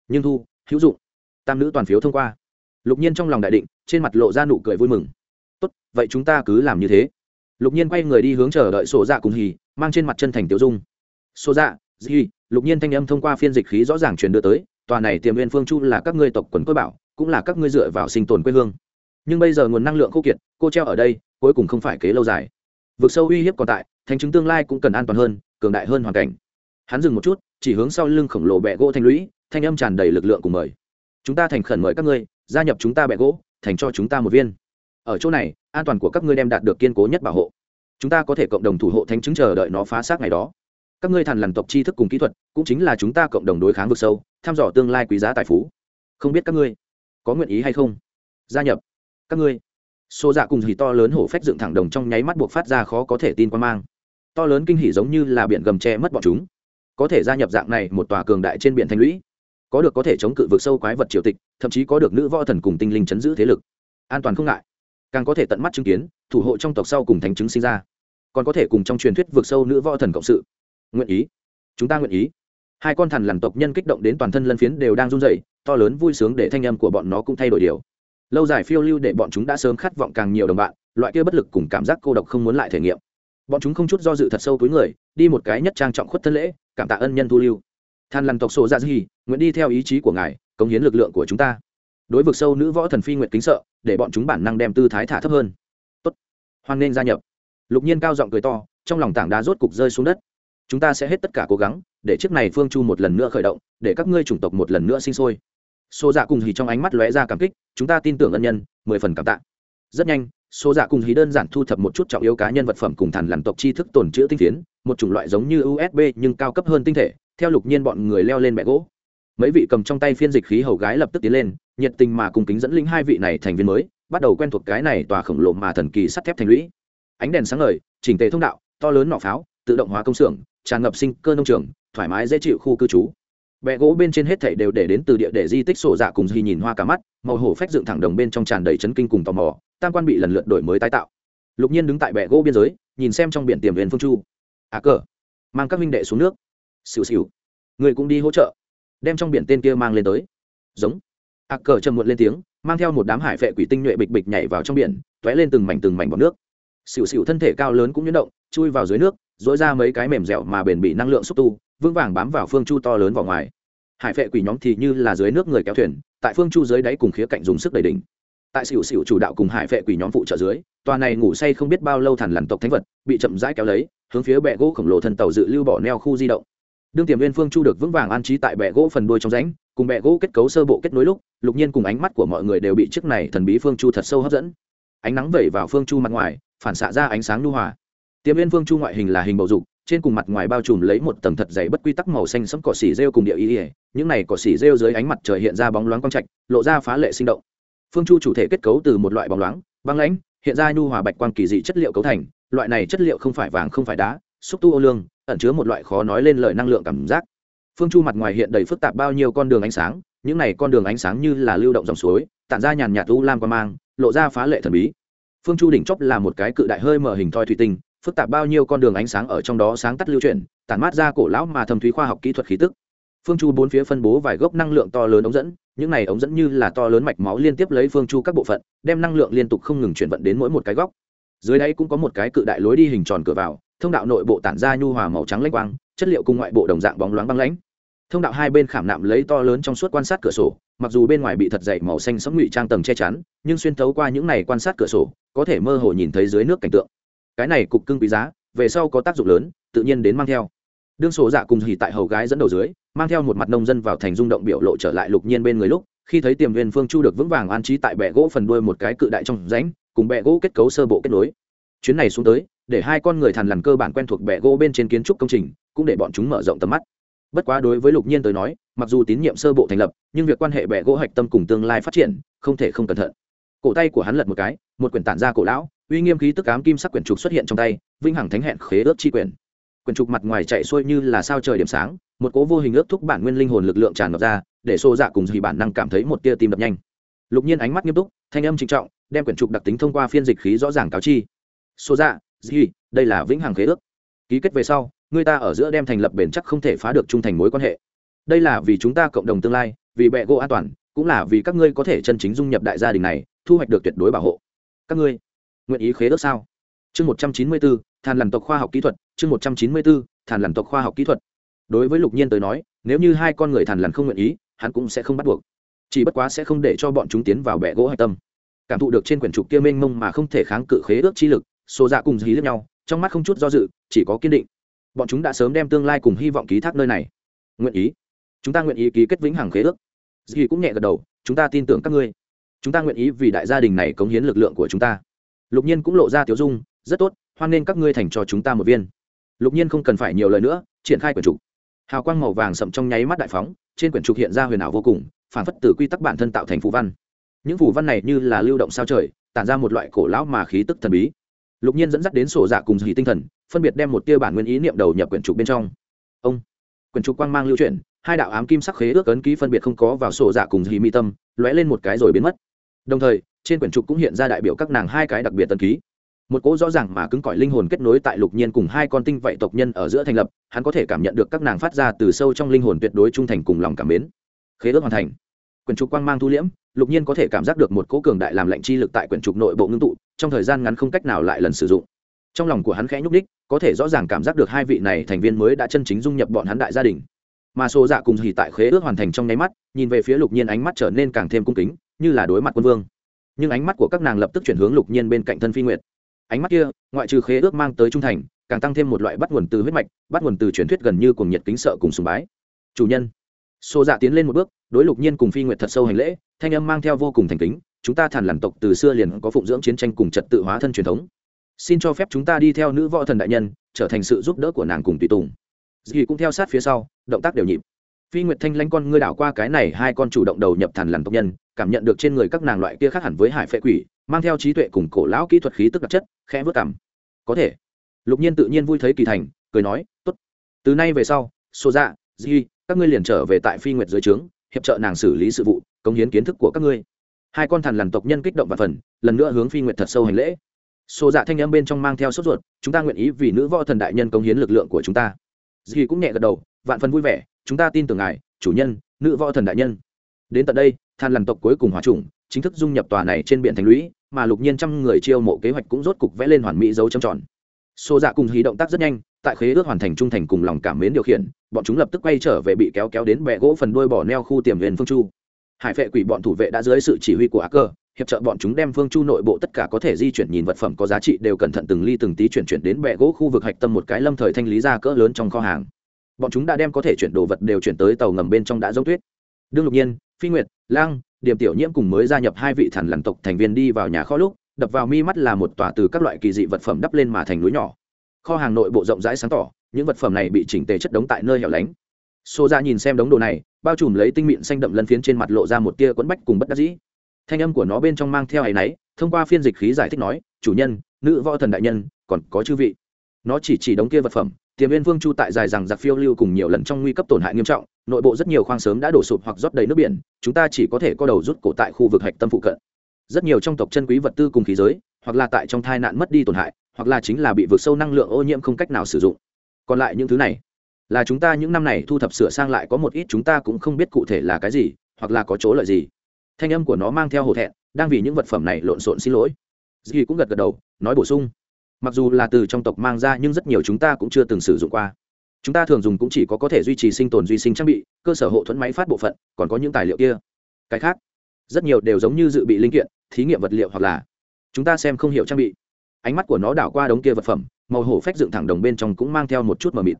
Nhưng thu, hữu dụng. Tam nữ toàn phiếu thông qua. Lục nhiên trong lòng đại định, trên mặt lộ ra nụ cười vui mừng. Tốt, vậy chúng ta cứ làm như thế lục nhiên quay người đi hướng chờ đợi sổ dạ cùng hì, mang trên mặt chân thành tiểu dung. Sổ dạ di lục nhiên thanh âm thông qua phiên dịch khí rõ ràng truyền đưa tới, tòa này tiềm viên phương chu là các ngươi tộc quần cơ bảo, cũng là các ngươi dựa vào sinh tồn quê hương. Nhưng bây giờ nguồn năng lượng khô kiệt, cô treo ở đây, cuối cùng không phải kế lâu dài. Vực sâu uy hiếp còn tại thành chứng tương lai cũng cần an toàn hơn, cường đại hơn hoàn cảnh. Hắn dừng một chút, chỉ hướng sau lưng khổng lồ bẹ gỗ thanh lũy, thanh âm tràn đầy lực lượng cùng mời. Chúng ta thành khẩn mời các ngươi, gia nhập chúng ta bẹ gỗ, thành cho chúng ta một viên ở chỗ này, an toàn của các ngươi đem đạt được kiên cố nhất bảo hộ. Chúng ta có thể cộng đồng thủ hộ thánh chứng chờ đợi nó phá xác ngày đó. Các ngươi thằn lằn tộc tri thức cùng kỹ thuật, cũng chính là chúng ta cộng đồng đối kháng vực sâu, thăm dò tương lai quý giá tài phú. Không biết các ngươi có nguyện ý hay không? Gia nhập. Các ngươi. Xô dạ cùng hỉ to lớn hổ phách dựng thẳng đồng trong nháy mắt buộc phát ra khó có thể tin quan mang. To lớn kinh hỉ giống như là biển gầm tre mất bọn chúng. Có thể gia nhập dạng này một tòa cường đại trên biển thanh lũy. Có được có thể chống cự vực sâu quái vật triều tịch, thậm chí có được nữ võ thần cùng tinh linh chấn giữ thế lực. An toàn không ngại càng có thể tận mắt chứng kiến, thủ hộ trong tộc sau cùng thánh chứng sinh ra. Còn có thể cùng trong truyền thuyết vượt sâu nữ võ thần cộng sự. Nguyện ý. Chúng ta nguyện ý. Hai con thần lằn tộc nhân kích động đến toàn thân lân phiến đều đang run rẩy, to lớn vui sướng để thanh âm của bọn nó cũng thay đổi điều. Lâu dài phiêu lưu để bọn chúng đã sớm khát vọng càng nhiều đồng bạn, loại kia bất lực cùng cảm giác cô độc không muốn lại thể nghiệm. Bọn chúng không chút do dự thật sâu túi người, đi một cái nhất trang trọng khuất thân lễ, cảm tạ ân nhân thu lưu. Than lằn tộc sổ dạ ra gì nguyện đi theo ý chí của ngài, cống hiến lực lượng của chúng ta đối vực sâu nữ võ thần phi nguyệt kính sợ, để bọn chúng bản năng đem tư thái thả thấp hơn. Tốt, hoan nên gia nhập. Lục nhiên cao giọng cười to, trong lòng tảng đá rốt cục rơi xuống đất. Chúng ta sẽ hết tất cả cố gắng, để chiếc này phương chu một lần nữa khởi động, để các ngươi chủng tộc một lần nữa sinh sôi. Xô dạ cùng hì trong ánh mắt lóe ra cảm kích, chúng ta tin tưởng ân nhân, mười phần cảm tạ. Rất nhanh xô dạ cùng hì đơn giản thu thập một chút trọng yếu cá nhân vật phẩm cùng thằn lằn tộc tri thức tồn chữ tinh tiến một chủng loại giống như usb nhưng cao cấp hơn tinh thể, theo lục nhiên bọn người leo lên bẹ gỗ mấy vị cầm trong tay phiên dịch khí hầu gái lập tức tiến lên, nhiệt tình mà cùng kính dẫn linh hai vị này thành viên mới, bắt đầu quen thuộc cái này tòa khổng lồ mà thần kỳ sắt thép thành lũy. Ánh đèn sáng ngời, chỉnh tề thông đạo, to lớn nọ pháo, tự động hóa công xưởng, tràn ngập sinh cơ nông trường, thoải mái dễ chịu khu cư trú. Bẹ gỗ bên trên hết thảy đều để đến từ địa để di tích sổ dạ cùng hy nhìn hoa cả mắt, màu hổ phách dựng thẳng đồng bên trong tràn đầy chấn kinh cùng tò mò, tam quan bị lần lượt đổi mới tái tạo. Lục nhiên đứng tại bẹ gỗ biên giới, nhìn xem trong biển tiềm huyền phương chu. À cờ, mang các minh đệ xuống nước. Xỉu xỉu. Người cũng đi hỗ trợ đem trong biển tên kia mang lên tới. Giống. Ạc cờ trầm muộn lên tiếng, mang theo một đám hải phệ quỷ tinh nhuệ bịch bịch nhảy vào trong biển t lên từng mảnh từng mảnh bọc nước. Xỉu xỉu thân thể cao lớn cũng nhuyễn động, chui vào dưới nước dỗi ra mấy cái mềm dẻo mà bền bị năng lượng xúc tu, vững vàng bám vào phương chu to lớn vào ngoài. Hải phệ quỷ nhóm thì như là dưới nước người kéo thuyền, tại phương chu dưới đáy cùng khía cạnh dùng sức đầy đỉnh. Tại xỉu xỉu chủ đạo cùng hải phệ quỷ nhóm phụ trợ dưới, tòa này ngủ say không biết bao lâu thằn lằn tộc thánh vật, bị chậm rãi kéo lấy, hướng phía bệ gỗ khổng lồ thân tàu dự lưu bỏ neo khu di động đương tiềm viên phương chu được vững vàng an trí tại bệ gỗ phần đuôi trong rãnh, cùng bệ gỗ kết cấu sơ bộ kết nối lúc, lục nhiên cùng ánh mắt của mọi người đều bị chiếc này thần bí phương chu thật sâu hấp dẫn. Ánh nắng vẩy vào phương chu mặt ngoài, phản xạ ra ánh sáng lưu hòa. Tiềm viên phương chu ngoại hình là hình bầu dục, trên cùng mặt ngoài bao trùm lấy một tầng thật dày bất quy tắc màu xanh sẫm cỏ xỉ rêu cùng địa ý ỉa những này cỏ xỉ rêu dưới ánh mặt trời hiện ra bóng loáng quang trạch, lộ ra phá lệ sinh động. Phương chu chủ thể kết cấu từ một loại bóng loáng, băng lãnh, hiện ra nhu hòa bạch quang kỳ dị chất liệu cấu thành, loại này chất liệu không phải vàng không phải đá, xúc tu ô lương ẩn chứa một loại khó nói lên lời năng lượng cảm giác. Phương chu mặt ngoài hiện đầy phức tạp bao nhiêu con đường ánh sáng, những này con đường ánh sáng như là lưu động dòng suối, tản ra nhàn nhạt u lam qua mang, lộ ra phá lệ thần bí. Phương chu đỉnh chóp là một cái cự đại hơi mở hình thoi thủy tinh, phức tạp bao nhiêu con đường ánh sáng ở trong đó sáng tắt lưu chuyển, tản mát ra cổ lão mà thâm thúy khoa học kỹ thuật khí tức. Phương chu bốn phía phân bố vài gốc năng lượng to lớn ống dẫn, những này ống dẫn như là to lớn mạch máu liên tiếp lấy phương chu các bộ phận, đem năng lượng liên tục không ngừng chuyển vận đến mỗi một cái góc dưới đáy cũng có một cái cự đại lối đi hình tròn cửa vào, thông đạo nội bộ tản ra nhu hòa màu trắng lênh quang, chất liệu cùng ngoại bộ đồng dạng bóng loáng băng lãnh. Thông đạo hai bên khảm nạm lấy to lớn trong suốt quan sát cửa sổ, mặc dù bên ngoài bị thật dày màu xanh sẫm ngụy trang tầng che chắn, nhưng xuyên thấu qua những này quan sát cửa sổ, có thể mơ hồ nhìn thấy dưới nước cảnh tượng. Cái này cục cưng quý giá, về sau có tác dụng lớn, tự nhiên đến mang theo. Đương sổ dạ cùng hỉ tại hầu gái dẫn đầu dưới, mang theo một mặt nông dân vào thành rung động biểu lộ trở lại lục nhiên bên người lúc, khi thấy tiềm viên phương chu được vững vàng an trí tại bệ gỗ phần đuôi một cái cự đại trong rãnh cùng bệ gỗ kết cấu sơ bộ kết nối. Chuyến này xuống tới, để hai con người thằn lằn cơ bản quen thuộc bệ gỗ bên trên kiến trúc công trình, cũng để bọn chúng mở rộng tầm mắt. Bất quá đối với lục nhiên tới nói, mặc dù tín nhiệm sơ bộ thành lập, nhưng việc quan hệ bệ gỗ hạch tâm cùng tương lai phát triển, không thể không cẩn thận. Cổ tay của hắn lật một cái, một quyển tản ra cổ lão, uy nghiêm khí tức ám kim sắc quyển trục xuất hiện trong tay, vinh hằng thánh hẹn khế ước chi quyển. Quyển trục mặt ngoài chạy xuôi như là sao trời điểm sáng, một cố vô hình ước thúc bản nguyên linh hồn lực lượng tràn ngập ra, để xô dạ cùng dì bản năng cảm thấy một tia tim đập nhanh. Lục nhiên ánh mắt nghiêm túc thanh âm trịnh trọng, đem quyển trục đặc tính thông qua phiên dịch khí rõ ràng cáo chi. Số dạ gì đây là vĩnh hằng khế ước. Ký kết về sau, người ta ở giữa đem thành lập bền chắc không thể phá được trung thành mối quan hệ. Đây là vì chúng ta cộng đồng tương lai, vì bệ gỗ an toàn, cũng là vì các ngươi có thể chân chính dung nhập đại gia đình này, thu hoạch được tuyệt đối bảo hộ. Các ngươi, nguyện ý khế ước sao? Chương một trăm chín mươi bốn thàn lằn tộc khoa học kỹ thuật, chương một trăm chín mươi bốn thàn lằn tộc khoa học kỹ thuật. Đối với lục nhiên tới nói, nếu như hai con người thàn lằn không nguyện ý, hắn cũng sẽ không bắt buộc. Chỉ bất quá sẽ không để cho bọn chúng tiến vào bệ gỗ hạch tâm cảm thụ được trên quyển trục kia mênh mông mà không thể kháng cự khế ước chi lực xô dạ cùng dí lẫn nhau, trong mắt không chút do dự, chỉ có kiên định. Bọn chúng đã sớm đem tương lai cùng hy vọng ký thác nơi này. Nguyện ý. Chúng ta nguyện ý ký kết vĩnh hằng khế ước. Dì cũng nhẹ gật đầu, chúng ta tin tưởng các ngươi. Chúng ta nguyện ý vì đại gia đình này cống hiến lực lượng của chúng ta. Lục nhiên cũng lộ ra tiểu dung, rất tốt, hoan nên các ngươi thành cho chúng ta một viên. Lục nhiên không cần phải nhiều lời nữa, triển khai quyển trục. Hào quang màu vàng sậm trong nháy mắt đại phóng, trên quyển trục hiện ra huyền ảo vô cùng, phản phất từ quy tắc bản thân tạo thành phù văn những phù văn này như là lưu động sao trời, tản ra một loại cổ lão mà khí tức thần bí. Lục nhiên dẫn dắt đến sổ dạ cùng dì tinh thần, phân biệt đem một tia bản nguyên ý niệm đầu nhập quyển trục bên trong. Ông, quyển trục quang mang lưu chuyển, hai đạo ám kim sắc khế ước ấn ký phân biệt không có vào sổ dạ cùng dì mi tâm, lóe lên một cái rồi biến mất. Đồng thời, trên quyển trục cũng hiện ra đại biểu các nàng hai cái đặc biệt tân ký. Một cỗ rõ ràng mà cứng cỏi linh hồn kết nối tại lục nhiên cùng hai con tinh vậy tộc nhân ở giữa thành lập, hắn có thể cảm nhận được các nàng phát ra từ sâu trong linh hồn tuyệt đối trung thành cùng lòng cảm mến. Khế ước hoàn thành quyển trục quang mang thu liễm, lục nhiên có thể cảm giác được một cỗ cường đại làm lệnh chi lực tại quyển trục nội bộ ngưng tụ, trong thời gian ngắn không cách nào lại lần sử dụng. Trong lòng của hắn khẽ nhúc đích có thể rõ ràng cảm giác được hai vị này thành viên mới đã chân chính dung nhập bọn hắn đại gia đình. Mà xô dạ cùng hỉ tại khế ước hoàn thành trong nháy mắt, nhìn về phía lục nhiên ánh mắt trở nên càng thêm cung kính, như là đối mặt quân vương. Nhưng ánh mắt của các nàng lập tức chuyển hướng lục nhiên bên cạnh thân phi nguyệt. Ánh mắt kia, ngoại trừ khế ước mang tới trung thành, càng tăng thêm một loại bắt nguồn từ huyết mạch, bắt nguồn từ truyền thuyết gần như cùng nhiệt kính sợ cùng sùng bái. Chủ nhân xô dạ tiến lên một bước, đối lục nhiên cùng phi nguyệt thật sâu hành lễ, thanh âm mang theo vô cùng thành kính, chúng ta thản làn tộc từ xưa liền có phụng dưỡng chiến tranh cùng trật tự hóa thân truyền thống. Xin cho phép chúng ta đi theo nữ võ thần đại nhân, trở thành sự giúp đỡ của nàng cùng tùy tùng. Dì cũng theo sát phía sau, động tác đều nhịp. Phi nguyệt thanh lanh con ngươi đảo qua cái này hai con chủ động đầu nhập thản làn tộc nhân, cảm nhận được trên người các nàng loại kia khác hẳn với hải phệ quỷ, mang theo trí tuệ cùng cổ lão kỹ thuật khí tức đặc chất, khẽ vớt cảm. Có thể. Lục nhiên tự nhiên vui thấy kỳ thành, cười nói t ố t từ nay về sau xô dạ di các ngươi liền trở về tại phi nguyệt dưới trướng, hiệp trợ nàng xử lý sự vụ, cống hiến kiến thức của các ngươi. Hai con thằn lằn tộc nhân kích động và phần, lần nữa hướng phi nguyệt thật sâu hành lễ. Xô dạ thanh âm bên trong mang theo sốt ruột, chúng ta nguyện ý vì nữ võ thần đại nhân cống hiến lực lượng của chúng ta. Dì cũng nhẹ gật đầu, vạn phần vui vẻ, chúng ta tin tưởng ngài, chủ nhân, nữ võ thần đại nhân. Đến tận đây than lằn tộc cuối cùng hòa trùng chính thức dung nhập tòa này trên biển thành lũy, mà lục nhiên trăm người chiêu mộ kế hoạch cũng rốt cục vẽ lên hoàn mỹ dấu trầm tròn. Xô dạ cùng hí động tác rất nhanh tại khế ước hoàn thành trung thành cùng lòng cảm mến điều khiển, bọn chúng lập tức quay trở về bị kéo kéo đến bệ gỗ phần đuôi bỏ neo khu tiềm huyền phương chu. Hải vệ quỷ bọn thủ vệ đã dưới sự chỉ huy của á cơ, hiệp trợ bọn chúng đem phương chu nội bộ tất cả có thể di chuyển nhìn vật phẩm có giá trị đều cẩn thận từng ly từng tí chuyển chuyển đến bệ gỗ khu vực hạch tâm một cái lâm thời thanh lý ra cỡ lớn trong kho hàng. Bọn chúng đã đem có thể chuyển đồ vật đều chuyển tới tàu ngầm bên trong đã giống tuyết. Đương lục nhiên, phi nguyệt, lang điểm tiểu nhiễm cùng mới gia nhập hai vị thần lằn tộc thành viên đi vào nhà kho lúc, đập vào mi mắt là một tòa từ các loại kỳ dị vật phẩm đắp lên mà thành núi nhỏ kho hàng nội bộ rộng rãi sáng tỏ, những vật phẩm này bị chỉnh tề chất đống tại nơi hẻo lánh. Xô ra nhìn xem đống đồ này, bao trùm lấy tinh mịn xanh đậm lân phiến trên mặt lộ ra một tia quẫn bách cùng bất đắc dĩ. Thanh âm của nó bên trong mang theo áy náy, thông qua phiên dịch khí giải thích nói, chủ nhân, nữ võ thần đại nhân, còn có chư vị. Nó chỉ chỉ đống kia vật phẩm tiềm viên vương chu tại dài rằng giặc phiêu lưu cùng nhiều lần trong nguy cấp tổn hại nghiêm trọng, nội bộ rất nhiều khoang sớm đã đổ sụp hoặc rót đầy nước biển, chúng ta chỉ có thể có đầu rút cổ tại khu vực hạch tâm phụ cận. Rất nhiều trong tộc chân quý vật tư cùng khí giới, hoặc là tại trong thai nạn mất đi tổn hại hoặc là chính là bị vượt sâu năng lượng ô nhiễm không cách nào sử dụng. Còn lại những thứ này, là chúng ta những năm này thu thập sửa sang lại có một ít chúng ta cũng không biết cụ thể là cái gì, hoặc là có chỗ lợi gì. Thanh âm của nó mang theo hổ thẹn, đang vì những vật phẩm này lộn xộn xin lỗi. Dì cũng gật gật đầu, nói bổ sung. Mặc dù là từ trong tộc mang ra, nhưng rất nhiều chúng ta cũng chưa từng sử dụng qua. Chúng ta thường dùng cũng chỉ có có thể duy trì sinh tồn, duy sinh trang bị, cơ sở hộ thuẫn máy phát bộ phận, còn có những tài liệu kia. Cái khác, rất nhiều đều giống như dự bị linh kiện, thí nghiệm vật liệu hoặc là, chúng ta xem không hiểu trang bị ánh mắt của nó đảo qua đống kia vật phẩm, màu hổ phách dựng thẳng đồng bên trong cũng mang theo một chút mờ mịt.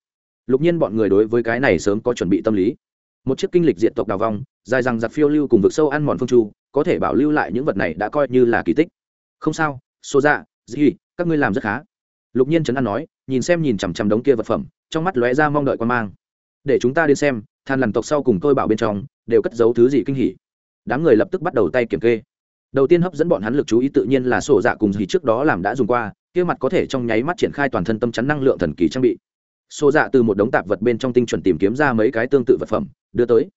Lục nhiên bọn người đối với cái này sớm có chuẩn bị tâm lý. Một chiếc kinh lịch diện tộc đào vong, dài rằng giặc phiêu lưu cùng vực sâu ăn mòn phương chu, có thể bảo lưu lại những vật này đã coi như là kỳ tích. Không sao xô dạ dĩ các ngươi làm rất khá. Lục nhiên trấn an nói, nhìn xem nhìn chằm chằm đống kia vật phẩm, trong mắt lóe ra mong đợi quan mang. Để chúng ta đến xem, than lằn tộc sau cùng tôi bảo bên trong, đều cất giấu thứ gì kinh hỉ. Đám người lập tức bắt đầu tay kiểm kê đầu tiên hấp dẫn bọn hắn lực chú ý tự nhiên là sổ dạ cùng gì trước đó làm đã dùng qua, kia mặt có thể trong nháy mắt triển khai toàn thân tâm chắn năng lượng thần kỳ trang bị. Sổ dạ từ một đống tạp vật bên trong tinh chuẩn tìm kiếm ra mấy cái tương tự vật phẩm, đưa tới.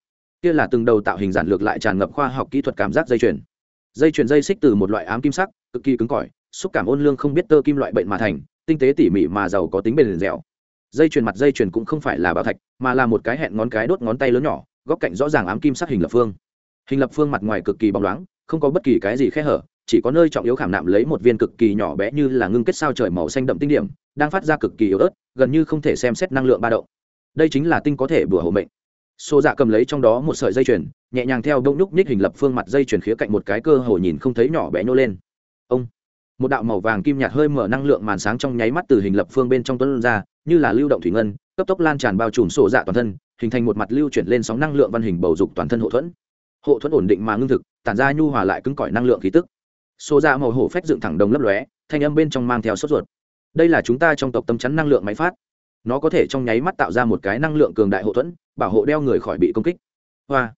Kia là từng đầu tạo hình giản lược lại tràn ngập khoa học kỹ thuật cảm giác dây chuyền. Dây chuyền dây xích từ một loại ám kim sắc, cực kỳ cứng cỏi, xúc cảm ôn lương không biết tơ kim loại bệnh mà thành, tinh tế tỉ mỉ mà giàu có tính bền dẻo. Dây chuyền mặt dây chuyền cũng không phải là bảo thạch, mà là một cái hẹn ngón cái đốt ngón tay lớn nhỏ, góc cạnh rõ ràng ám kim sắc hình lập phương. Hình lập phương mặt ngoài cực kỳ bóng loáng không có bất kỳ cái gì khe hở, chỉ có nơi trọng yếu khảm nạm lấy một viên cực kỳ nhỏ bé như là ngưng kết sao trời màu xanh đậm tinh điểm, đang phát ra cực kỳ yếu ớt, gần như không thể xem xét năng lượng ba động. Đây chính là tinh có thể bừa hộ mệnh. Xô dạ cầm lấy trong đó một sợi dây chuyền, nhẹ nhàng theo đông nhúc nhích hình lập phương mặt dây chuyền khía cạnh một cái cơ hồ nhìn không thấy nhỏ bé nhô lên. Ông, một đạo màu vàng kim nhạt hơi mở năng lượng màn sáng trong nháy mắt từ hình lập phương bên trong tuấn ra, như là lưu động thủy ngân, cấp tốc lan tràn bao trùm sổ dạ toàn thân, hình thành một mặt lưu chuyển lên sóng năng lượng văn hình bầu dục toàn thân hộ thuẫn. Hộ thuẫn ổn định mà ngưng thực tản ra nhu hòa lại cứng cỏi năng lượng khí tức. Xô ra màu hổ phách dựng thẳng đồng lấp lóe, thanh âm bên trong mang theo sốt ruột. Đây là chúng ta trong tộc tâm chắn năng lượng máy phát. Nó có thể trong nháy mắt tạo ra một cái năng lượng cường đại hộ thuẫn, bảo hộ đeo người khỏi bị công kích. Hoa.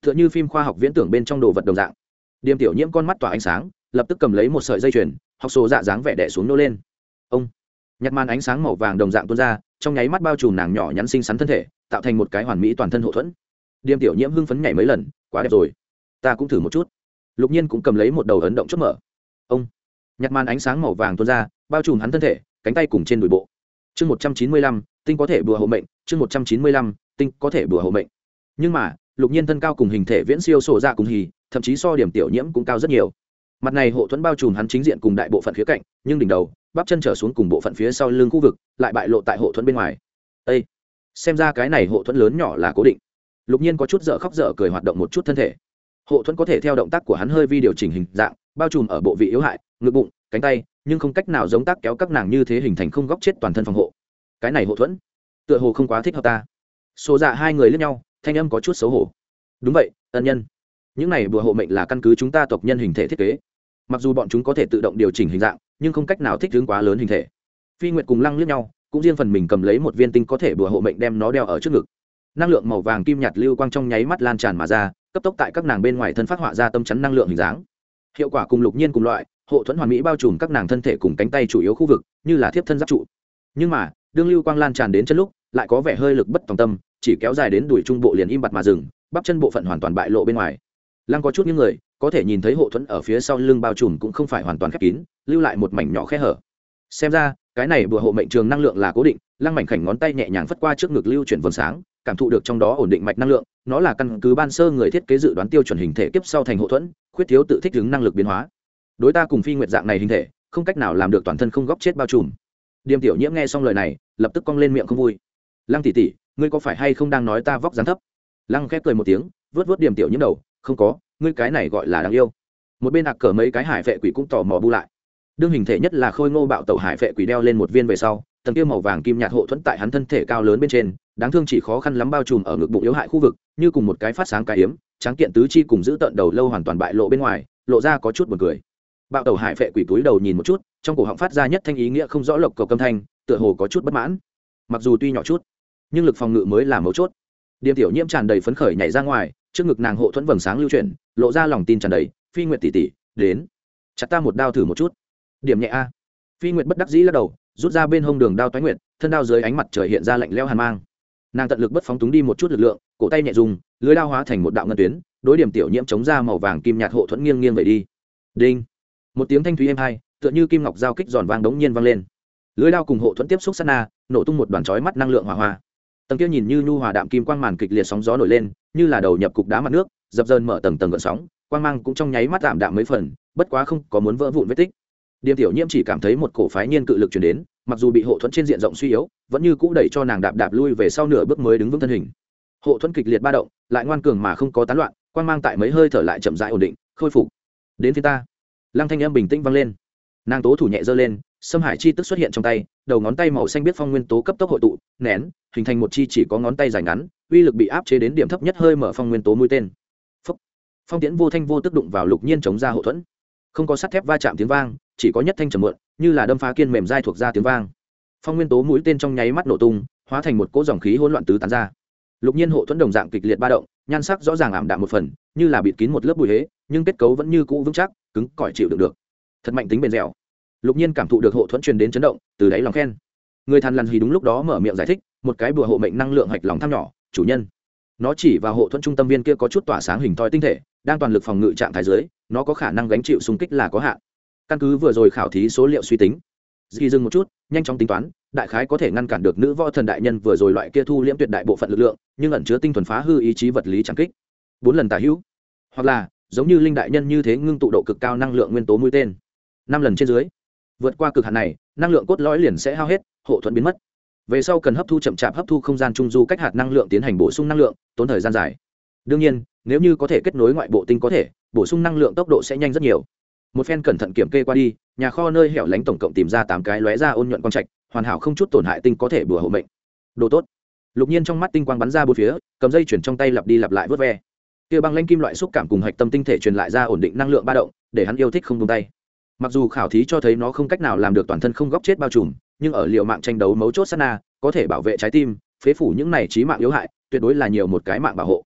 T h ư ợ n h ư phim khoa học viễn tưởng bên trong đồ vật đồng dạng. Điềm tiểu nhiễm con mắt tỏa ánh sáng, lập tức cầm lấy một sợi dây chuyền, học sổ dạ dáng vẻ đẻ xuống nô lên. Ông. Nhặt màn ánh sáng màu vàng đồng dạng tuôn ra, trong nháy mắt bao trùm nàng nhỏ nhắn xinh xắn thân thể, tạo thành một cái hoàn mỹ toàn thân hậu thuẫn. Điềm tiểu nhiễm hưng phấn nhảy mấy lần, quá đẹp rồi ta cũng thử một chút. Lục nhiên cũng cầm lấy một đầu ấn động chớp mở. Ông nhặt màn ánh sáng màu vàng tuôn ra, bao trùm hắn thân thể, cánh tay cùng trên đùi bộ. Chương một trăm chín mươi lăm, tinh có thể bùa hộ mệnh, chương một trăm chín mươi lăm, tinh có thể bùa hộ mệnh. Nhưng mà, lục nhiên thân cao cùng hình thể viễn siêu sổ ra cùng hì, thậm chí so điểm tiểu nhiễm cũng cao rất nhiều. Mặt này hộ thuẫn bao trùm hắn chính diện cùng đại bộ phận khía cạnh, nhưng đỉnh đầu, bắp chân trở xuống cùng bộ phận phía sau lưng khu vực, lại bại lộ tại hộ thuẫn bên ngoài. Ây xem ra cái này hộ thuẫn lớn nhỏ là cố định. Lục nhiên có chút dở khóc dở cười hoạt động một chút thân thể hộ thuẫn có thể theo động tác của hắn hơi vi điều chỉnh hình dạng, bao trùm ở bộ vị yếu hại, ngực bụng, cánh tay, nhưng không cách nào giống tác kéo các nàng như thế hình thành không góc chết toàn thân phòng hộ. Cái này hộ thuẫn, tựa hồ không quá thích hợp ta. Số dạ hai người lướt nhau, thanh âm có chút xấu hổ. Đúng vậy, ân nhân. Những này bùa hộ mệnh là căn cứ chúng ta tộc nhân hình thể thiết kế. Mặc dù bọn chúng có thể tự động điều chỉnh hình dạng, nhưng không cách nào thích hướng quá lớn hình thể. Phi nguyệt cùng lăng lướt nhau, cũng riêng phần mình cầm lấy một viên tinh có thể bùa hộ mệnh đem nó đeo ở trước ngực năng lượng màu vàng kim nhạt lưu quang trong nháy mắt lan tràn mà ra, cấp tốc tại các nàng bên ngoài thân phát họa ra tâm chắn năng lượng hình dáng. Hiệu quả cùng lục nhiên cùng loại, hộ thuẫn hoàn mỹ bao trùm các nàng thân thể cùng cánh tay chủ yếu khu vực, như là thiếp thân giáp trụ. Nhưng mà, đương lưu quang lan tràn đến chân lúc, lại có vẻ hơi lực bất tòng tâm, chỉ kéo dài đến đuổi trung bộ liền im bặt mà dừng, bắp chân bộ phận hoàn toàn bại lộ bên ngoài. Lăng có chút những người, có thể nhìn thấy hộ thuẫn ở phía sau lưng bao trùm cũng không phải hoàn toàn khép kín, lưu lại một mảnh nhỏ khe hở. Xem ra, cái này bùa hộ mệnh trường năng lượng là cố định, lăng mảnh khảnh ngón tay nhẹ nhàng phất qua trước ngực lưu chuyển vầng sáng cảm thụ được trong đó ổn định mạch năng lượng, nó là căn cứ ban sơ người thiết kế dự đoán tiêu chuẩn hình thể kiếp sau thành hậu thuẫn, khuyết thiếu tự thích ứng năng lực biến hóa. Đối ta cùng phi nguyệt dạng này hình thể, không cách nào làm được toàn thân không góp chết bao trùm. Điềm tiểu nhiễm nghe xong lời này, lập tức cong lên miệng không vui. Lăng tỉ tỉ ngươi có phải hay không đang nói ta vóc dáng thấp? Lăng khép cười một tiếng, vớt vớt điềm tiểu nhiễm đầu, không có, ngươi cái này gọi là đáng yêu. Một bên ạc cờ mấy cái hải vệ quỷ cũng tò mò bu lại. Đương hình thể nhất là khôi ngô bạo tẩu hải vệ quỷ đeo lên một viên về sau tầng kia màu vàng kim nhạt hộ thuẫn tại hắn thân thể cao lớn bên trên, đáng thương chỉ khó khăn lắm bao trùm ở ngực bụng yếu hại khu vực, như cùng một cái phát sáng cái hiếm tráng kiện tứ chi cùng giữ tận đầu lâu hoàn toàn bại lộ bên ngoài, lộ ra có chút buồn cười. Bạo tàu hải phệ quỷ túi đầu nhìn một chút, trong cổ họng phát ra nhất thanh ý nghĩa không rõ lộc cầu câm thanh, tựa hồ có chút bất mãn. Mặc dù tuy nhỏ chút, nhưng lực phòng ngự mới là mấu chốt. Điềm tiểu nhiễm tràn đầy phấn khởi nhảy ra ngoài, trước ngực nàng hộ thuẫn vầng sáng lưu chuyển, lộ ra lòng tin tràn đầy, phi nguyện tỷ tỷ, đến. Chặt ta một đao thử một chút. Điểm nhẹ a. Phi nguyện bất đắc dĩ lắc đầu rút ra bên hông đường đao toái Nguyệt, thân đao dưới ánh mặt trời hiện ra lạnh leo hàn mang. Nàng tận lực bất phóng túng đi một chút lực lượng cổ tay nhẹ dùng lưới đao hóa thành một đạo ngân tuyến đối điểm tiểu nhiễm chống ra màu vàng kim nhạt hộ thuẫn nghiêng nghiêng về đi. Đinh! Một tiếng thanh thúy êm hai tựa như kim ngọc giao kích giòn vang đống nhiên vang lên. Lưới đao cùng hộ thuẫn tiếp xúc sát na nổ tung một đoàn chói mắt năng lượng hỏa hoa. Tầng kia nhìn như nhu hòa đạm kim quang màn kịch liệt sóng gió nổi lên như là đầu nhập cục đá mặt nước dập dờn mở tầng tầng gợn sóng quang mang cũng trong nháy mắt tạm đạm mấy phần bất quá không có muốn vỡ vụn vết tích điềm tiểu nhiễm chỉ cảm thấy một cổ phái nhiên cự lực chuyển đến, mặc dù bị hộ thuẫn trên diện rộng suy yếu, vẫn như cũ đẩy cho nàng đạp đạp lui về sau nửa bước mới đứng vững thân hình. Hộ thuẫn kịch liệt ba động, lại ngoan cường mà không có tán loạn quan mang tại mấy hơi thở lại chậm rãi ổn định, khôi phục. Đến phía ta. Lăng thanh âm bình tĩnh vang lên. Nàng tố thủ nhẹ giơ lên xâm hải chi tức xuất hiện trong tay, đầu ngón tay màu xanh biết phong nguyên tố cấp tốc hội tụ, nén, hình thành một chi chỉ có ngón tay dài ngắn, uy lực bị áp chế đến điểm thấp nhất hơi mở phong nguyên tố mũi tên. Phúc. phong tiễn vô thanh vô tức đụng vào lục nhiên chống ra hậu thuẫn. Không có sắt thép va chạm tiếng vang chỉ có nhất thanh trầm mượn như là đâm phá kiên mềm dai thuộc ra tiếng vang. Phong nguyên tố mũi tên trong nháy mắt nổ tung, hóa thành một cỗ dòng khí hỗn loạn tứ tán ra. Lục nhiên hộ thuẫn đồng dạng kịch liệt ba động, nhan sắc rõ ràng ảm đạm một phần, như là bịt kín một lớp bụi hế, nhưng kết cấu vẫn như cũ vững chắc, cứng cỏi chịu được được. Thật mạnh tính bền dẻo. Lục nhiên cảm thụ được hộ thuẫn truyền đến chấn động, từ đáy lòng khen. Người thằn lằn hì đúng lúc đó mở miệng giải thích, một cái bùa hộ mệnh năng lượng hạch lòng tham nhỏ, chủ nhân. Nó chỉ vào hộ thuẫn trung tâm viên kia có chút tỏa sáng hình thoi tinh thể, đang toàn lực phòng ngự trạng thái dưới, nó có khả năng gánh chịu xung kích là có hạn căn cứ vừa rồi khảo thí số liệu suy tính. Dì dừng một chút, nhanh chóng tính toán, đại khái có thể ngăn cản được nữ võ thần đại nhân vừa rồi loại kia thu liễm tuyệt đại bộ phận lực lượng, nhưng ẩn chứa tinh thuần phá hư ý chí vật lý trắng kích. Bốn lần tả hữu. Hoặc là, giống như linh đại nhân như thế ngưng tụ độ cực cao năng lượng nguyên tố mũi tên. Năm lần trên dưới. Vượt qua cực hạn này, năng lượng cốt lõi liền sẽ hao hết, hộ thuận biến mất. Về sau cần hấp thu chậm chạp hấp thu không gian trung du cách hạt năng lượng tiến hành bổ sung năng lượng, tốn thời gian dài. Đương nhiên, nếu như có thể kết nối ngoại bộ tinh có thể, bổ sung năng lượng tốc độ sẽ nhanh rất nhiều một phen cẩn thận kiểm kê qua đi, nhà kho nơi hẻo lánh tổng cộng tìm ra tám cái lóe ra ôn nhuận quang trạch, hoàn hảo không chút tổn hại tinh có thể bừa hộ mệnh. Đồ tốt. Lục nhiên trong mắt tinh quang bắn ra bốn phía, cầm dây chuyển trong tay lặp đi lặp lại vớt ve. Kia băng lanh kim loại xúc cảm cùng hạch tâm tinh thể truyền lại ra ổn định năng lượng ba động, để hắn yêu thích không tung tay. Mặc dù khảo thí cho thấy nó không cách nào làm được toàn thân không góc chết bao trùm, nhưng ở liệu mạng tranh đấu mấu chốt sát na, có thể bảo vệ trái tim, phế phủ những này trí mạng yếu hại, tuyệt đối là nhiều một cái mạng bảo hộ.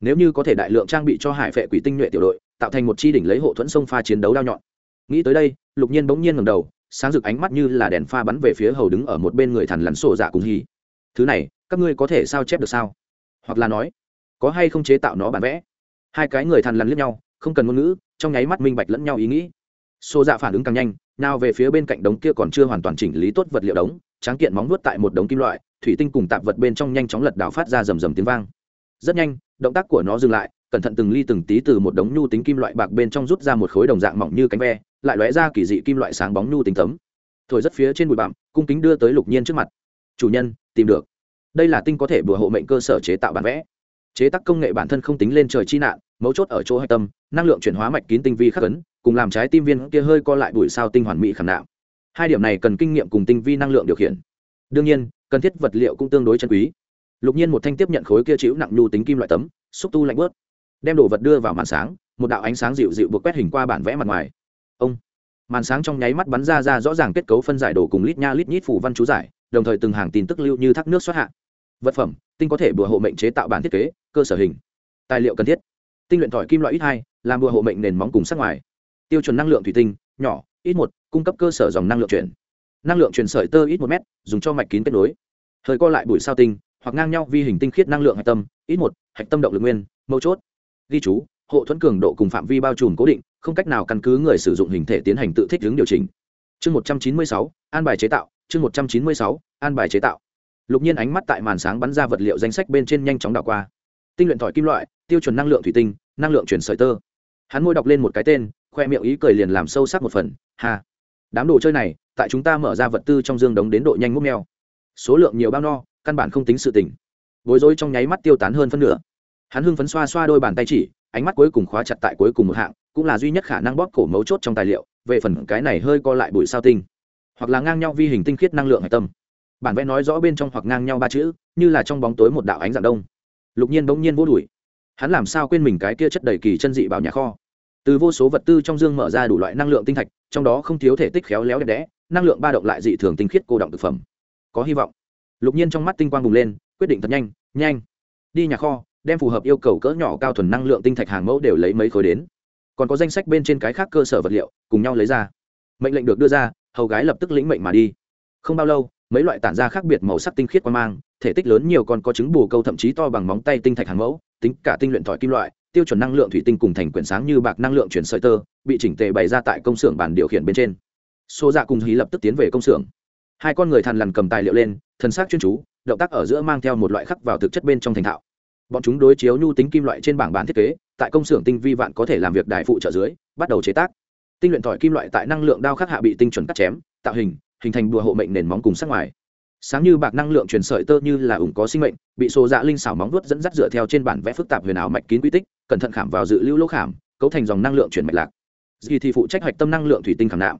Nếu như có thể đại lượng trang bị cho hải vệ quỷ tinh nhuệ tiểu đội tạo thành một chi đỉnh lấy hộ thuẫn sông pha chiến đấu đao nhọn. Nghĩ tới đây, lục nhiên bỗng nhiên ngầm đầu, sáng rực ánh mắt như là đèn pha bắn về phía hầu đứng ở một bên người thằn lằn sổ dạ cùng hì. Thứ này, các ngươi có thể sao chép được sao? Hoặc là nói, có hay không chế tạo nó bản vẽ? Hai cái người thằn lằn liếc nhau, không cần ngôn ngữ, trong nháy mắt minh bạch lẫn nhau ý nghĩ. Xô dạ phản ứng càng nhanh, nào về phía bên cạnh đống kia còn chưa hoàn toàn chỉnh lý tốt vật liệu đống, tráng kiện móng nuốt tại một đống kim loại, thủy tinh cùng tạp vật bên trong nhanh chóng lật đảo phát ra rầm rầm tiếng vang. Rất nhanh, động tác của nó dừng lại cẩn thận từng ly từng tí từ một đống nhu tính kim loại bạc bên trong rút ra một khối đồng dạng mỏng như cánh ve, lại lóe ra kỳ dị kim loại sáng bóng nhu tính tấm. Thổi rất phía trên bụi bặm, cung kính đưa tới lục nhiên trước mặt. Chủ nhân, tìm được. Đây là tinh có thể bừa hộ mệnh cơ sở chế tạo bản vẽ. Chế tác công nghệ bản thân không tính lên trời chi nạn, mấu chốt ở chỗ hạch tâm, năng lượng chuyển hóa mạch kín tinh vi khắc ấn, cùng làm trái tim viên kia hơi co lại bụi sao tinh hoàn mỹ khảm nạo hai điểm này cần kinh nghiệm cùng tinh vi năng lượng điều khiển. Đương nhiên, cần thiết vật liệu cũng tương đối chân quý. Lục nhiên một thanh tiếp nhận khối kia chịu nặng nhu tính kim loại tấm, xúc tu lạnh bớt đem đồ vật đưa vào màn sáng, một đạo ánh sáng dịu dịu buộc quét hình qua bản vẽ mặt ngoài. Ông, màn sáng trong nháy mắt bắn ra ra rõ ràng kết cấu phân giải đồ cùng lít nha lít nhít phủ văn chú giải, đồng thời từng hàng tin tức lưu như thác nước xuất hạ. Vật phẩm, tinh có thể bùa hộ mệnh chế tạo bản thiết kế, cơ sở hình, tài liệu cần thiết. Tinh luyện tỏi kim loại ít hai, làm bùa hộ mệnh nền móng cùng sắc ngoài. Tiêu chuẩn năng lượng thủy tinh, nhỏ, ít một, cung cấp cơ sở dòng năng lượng chuyển. Năng lượng chuyển sợi tơ ít một m dùng cho mạch kín kết nối. Thời co lại bụi sao tinh, hoặc ngang nhau vi hình tinh khiết năng lượng hạch tâm, ít một, hạch tâm động lực nguyên, mấu chốt ghi chú hộ thuẫn cường độ cùng phạm vi bao trùm cố định không cách nào căn cứ người sử dụng hình thể tiến hành tự thích ứng điều chỉnh. Chương một trăm chín mươi sáu an bài chế tạo chương một trăm chín mươi sáu an bài chế tạo. Lục nhiên ánh mắt tại màn sáng bắn ra vật liệu danh sách bên trên nhanh chóng đảo qua. Tinh luyện thỏi kim loại tiêu chuẩn năng lượng thủy tinh năng lượng chuyển sợi tơ. Hắn môi đọc lên một cái tên khoe miệng ý cười liền làm sâu sắc một phần. Hà, đám đồ chơi này tại chúng ta mở ra vật tư trong dương đống đến độ nhanh múc meo số lượng nhiều bao no căn bản không tính sự tỉnh. Bối rối trong nháy mắt tiêu tán hơn phân nửa hắn hưng phấn xoa xoa đôi bàn tay chỉ, ánh mắt cuối cùng khóa chặt tại cuối cùng một hạng, cũng là duy nhất khả năng bóp cổ mấu chốt trong tài liệu, về phần cái này hơi co lại bụi sao tinh. Hoặc là ngang nhau vi hình tinh khiết năng lượng hạch tâm. Bản vẽ nói rõ bên trong hoặc ngang nhau ba chữ, như là trong bóng tối một đạo ánh dạng đông. Lục nhiên bỗng nhiên vô đùi hắn làm sao quên mình cái kia chất đầy kỳ chân dị vào nhà kho? Từ vô số vật tư trong dương mở ra đủ loại năng lượng tinh thạch, trong đó không thiếu thể tích khéo léo đẹp đẽ, năng lượng ba động lại dị thường tinh khiết cô động thực phẩm. Có hy vọng. Lục nhiên trong mắt tinh quang bùng lên, quyết định thật nhanh nhanh. Đi nhà kho đem phù hợp yêu cầu cỡ nhỏ cao thuần năng lượng tinh thạch hàng mẫu đều lấy mấy khối đến. Còn có danh sách bên trên cái khác cơ sở vật liệu, cùng nhau lấy ra. Mệnh lệnh được đưa ra, hầu gái lập tức lĩnh mệnh mà đi. Không bao lâu, mấy loại tản ra khác biệt màu sắc tinh khiết quan mang, thể tích lớn nhiều còn có trứng bù câu thậm chí to bằng móng tay tinh thạch hàng mẫu, tính cả tinh luyện thỏi kim loại, tiêu chuẩn năng lượng thủy tinh cùng thành quyển sáng như bạc năng lượng chuyển sợi tơ, bị chỉnh tề bày ra tại công xưởng bàn điều khiển bên trên. Xô dạ cùng hí lập tức tiến về công xưởng. Hai con người thằn lằn cầm tài liệu lên thân xác chuyên chú, động tác ở giữa mang theo một loại khắc vào thực chất bên trong thành thạo bọn chúng đối chiếu nhu tính kim loại trên bảng bán thiết kế, tại công xưởng tinh vi vạn có thể làm việc đại phụ trợ dưới, bắt đầu chế tác. Tinh luyện thỏi kim loại tại năng lượng đao khắc hạ bị tinh chuẩn cắt chém, tạo hình hình thành đùa hộ mệnh nền móng cùng sắc ngoài. Sáng như bạc năng lượng truyền sợi tơ như là ủng có sinh mệnh, bị xô dạ linh xảo móng vuốt dẫn dắt dựa theo trên bản vẽ phức tạp huyền ảo mạch kín quy tích, cẩn thận khảm vào dự lưu lỗ khảm, cấu thành dòng năng lượng chuyển mạch lạc. Dì thì phụ trách hoạch tâm năng lượng thủy tinh khảm nạm.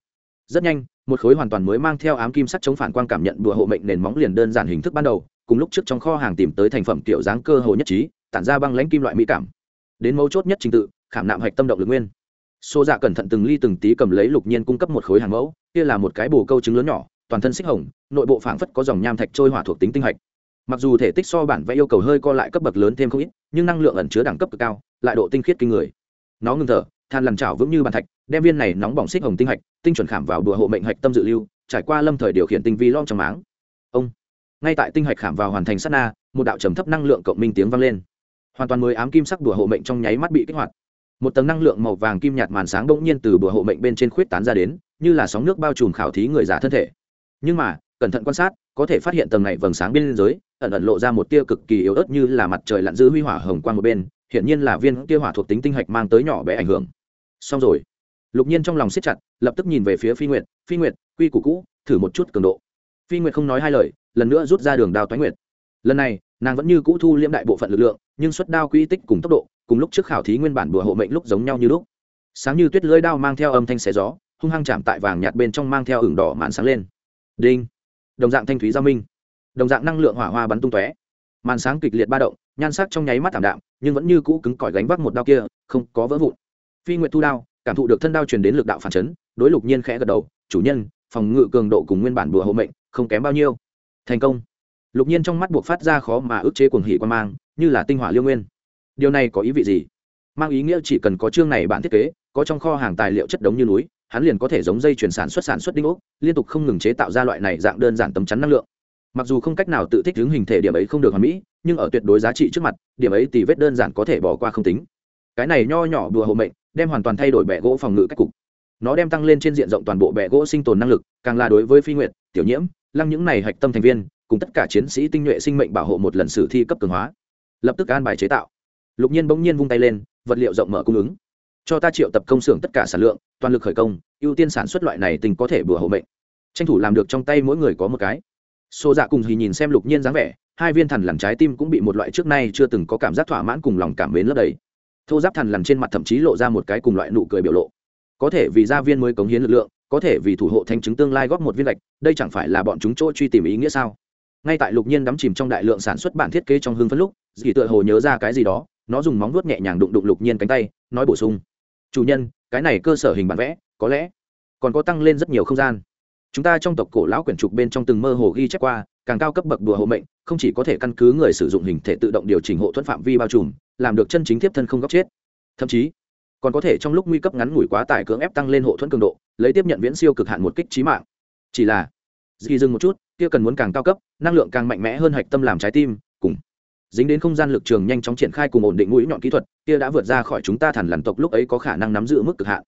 Rất nhanh, một khối hoàn toàn mới mang theo ám kim sắt chống phản quang cảm nhận đùa hộ mệnh nền móng liền đơn giản hình thức ban đầu cùng lúc trước trong kho hàng tìm tới thành phẩm kiểu dáng cơ hồ nhất trí, tản ra băng lãnh kim loại mỹ cảm. Đến mấu chốt nhất trình tự, khảm nạm hạch tâm động lực nguyên. Xô dạ cẩn thận từng ly từng tí cầm lấy lục nhiên cung cấp một khối hàng mẫu, kia là một cái bồ câu trứng lớn nhỏ, toàn thân xích hồng, nội bộ phảng phất có dòng nham thạch trôi hỏa thuộc tính tinh hạch. Mặc dù thể tích so bản vẽ yêu cầu hơi co lại cấp bậc lớn thêm không ít, nhưng năng lượng ẩn chứa đẳng cấp cực cao, lại độ tinh khiết kinh người. Nó ngừng thở, than làm chảo vững như bàn thạch, đem viên này nóng bỏng xích hồng tinh hạch, tinh chuẩn khảm vào đùa hộ mệnh hạch tâm dự lưu, trải qua lâm thời điều khiển tinh vi lom trong máng. Ông! Ngay tại tinh hạch khảm vào hoàn thành sát na, một đạo trầm thấp năng lượng cộng minh tiếng vang lên. Hoàn toàn mới ám kim sắc đùa hộ mệnh trong nháy mắt bị kích hoạt. Một tầng năng lượng màu vàng kim nhạt màn sáng bỗng nhiên từ bùa hộ mệnh bên trên khuyết tán ra đến, như là sóng nước bao trùm khảo thí người giả thân thể. Nhưng mà, cẩn thận quan sát, có thể phát hiện tầng này vầng sáng bên dưới, ẩn ẩn lộ ra một tia cực kỳ yếu ớt như là mặt trời lặn dư huy hỏa hồng quang một bên, hiển nhiên là viên tia hỏa thuộc tính tinh hạch mang tới nhỏ bé ảnh hưởng. Xong rồi. Lục nhiên trong lòng siết chặt, lập tức nhìn về phía phi nguyệt. Phi nguyệt, quy củ cũ, thử một chút cường độ. Phi nguyệt không nói hai lời lần nữa rút ra đường đao toái nguyệt. Lần này, nàng vẫn như cũ thu liễm đại bộ phận lực lượng, nhưng xuất đao quy tích cùng tốc độ, cùng lúc trước khảo thí nguyên bản bùa hộ mệnh lúc giống nhau như lúc. Sáng như tuyết lưỡi đao mang theo âm thanh xé gió, hung hăng chạm tại vàng nhạt bên trong mang theo ửng đỏ màn sáng lên. Đinh. Đồng dạng thanh thúy giao minh. Đồng dạng năng lượng hỏa hoa bắn tung tóe. Màn sáng kịch liệt ba động, nhan sắc trong nháy mắt thảm đạm, nhưng vẫn như cũ cứng cỏi gánh vác một đao kia, không có vỡ vụn. Phi nguyệt thu đao, cảm thụ được thân đao truyền đến lực đạo phản chấn, đối lục nhiên khẽ gật đầu, chủ nhân, phòng ngự cường độ cùng nguyên bản bùa hộ mệnh không kém bao nhiêu thành công. Lục nhiên trong mắt buộc phát ra khó mà ức chế cuồng hỉ quan mang, như là tinh hỏa liêu nguyên. Điều này có ý vị gì? Mang ý nghĩa chỉ cần có chương này bản thiết kế, có trong kho hàng tài liệu chất đống như núi, hắn liền có thể giống dây chuyển sản xuất sản xuất đinh ốc, liên tục không ngừng chế tạo ra loại này dạng đơn giản tấm chắn năng lượng. Mặc dù không cách nào tự thích hướng hình thể điểm ấy không được hoàn mỹ, nhưng ở tuyệt đối giá trị trước mặt, điểm ấy thì vết đơn giản có thể bỏ qua không tính. Cái này nho nhỏ đùa hộ mệnh, đem hoàn toàn thay đổi bẹ gỗ phòng ngự cách cục. Nó đem tăng lên trên diện rộng toàn bộ bẹ gỗ sinh tồn năng lực, càng là đối với phi nguyệt, tiểu nhiễm lăng những này hạch tâm thành viên, cùng tất cả chiến sĩ tinh nhuệ sinh mệnh bảo hộ một lần sử thi cấp cường hóa. Lập tức an bài chế tạo. Lục nhiên bỗng nhiên vung tay lên, vật liệu rộng mở cung ứng. Cho ta triệu tập công xưởng tất cả sản lượng, toàn lực khởi công, ưu tiên sản xuất loại này tình có thể bừa hộ mệnh. Tranh thủ làm được trong tay mỗi người có một cái. Xô dạ cùng thì nhìn xem lục nhiên dáng vẻ, hai viên thần lằn trái tim cũng bị một loại trước nay chưa từng có cảm giác thỏa mãn cùng lòng cảm mến lấp đầy. Thô giáp thần lằn trên mặt thậm chí lộ ra một cái cùng loại nụ cười biểu lộ. Có thể vì gia viên mới cống hiến lực lượng có thể vì thủ hộ thanh chứng tương lai góp một viên lệch, đây chẳng phải là bọn chúng chỗ truy tìm ý nghĩa sao? Ngay tại lục nhiên đắm chìm trong đại lượng sản xuất bản thiết kế trong hương phân lúc dì tựa hồ nhớ ra cái gì đó, nó dùng móng vuốt nhẹ nhàng đụng đụng lục nhiên cánh tay, nói bổ sung. Chủ nhân, cái này cơ sở hình bản vẽ, có lẽ còn có tăng lên rất nhiều không gian. Chúng ta trong tộc cổ lão quyển trục bên trong từng mơ hồ ghi chép qua, càng cao cấp bậc đùa hộ mệnh, không chỉ có thể căn cứ người sử dụng hình thể tự động điều chỉnh hộ thuẫn phạm vi bao trùm, làm được chân chính tiếp thân không góc chết. Thậm chí còn có thể trong lúc nguy cấp ngắn ngủi quá tải cưỡng ép tăng lên hộ thuẫn cường độ, lấy tiếp nhận viễn siêu cực hạn một kích trí mạng. Chỉ là ghi dừng một chút, kia cần muốn càng cao cấp, năng lượng càng mạnh mẽ hơn hạch tâm làm trái tim, cùng dính đến không gian lực trường nhanh chóng triển khai cùng ổn định mũi nhọn kỹ thuật, kia đã vượt ra khỏi chúng ta thản lằn tộc lúc ấy có khả năng nắm giữ mức cực hạn.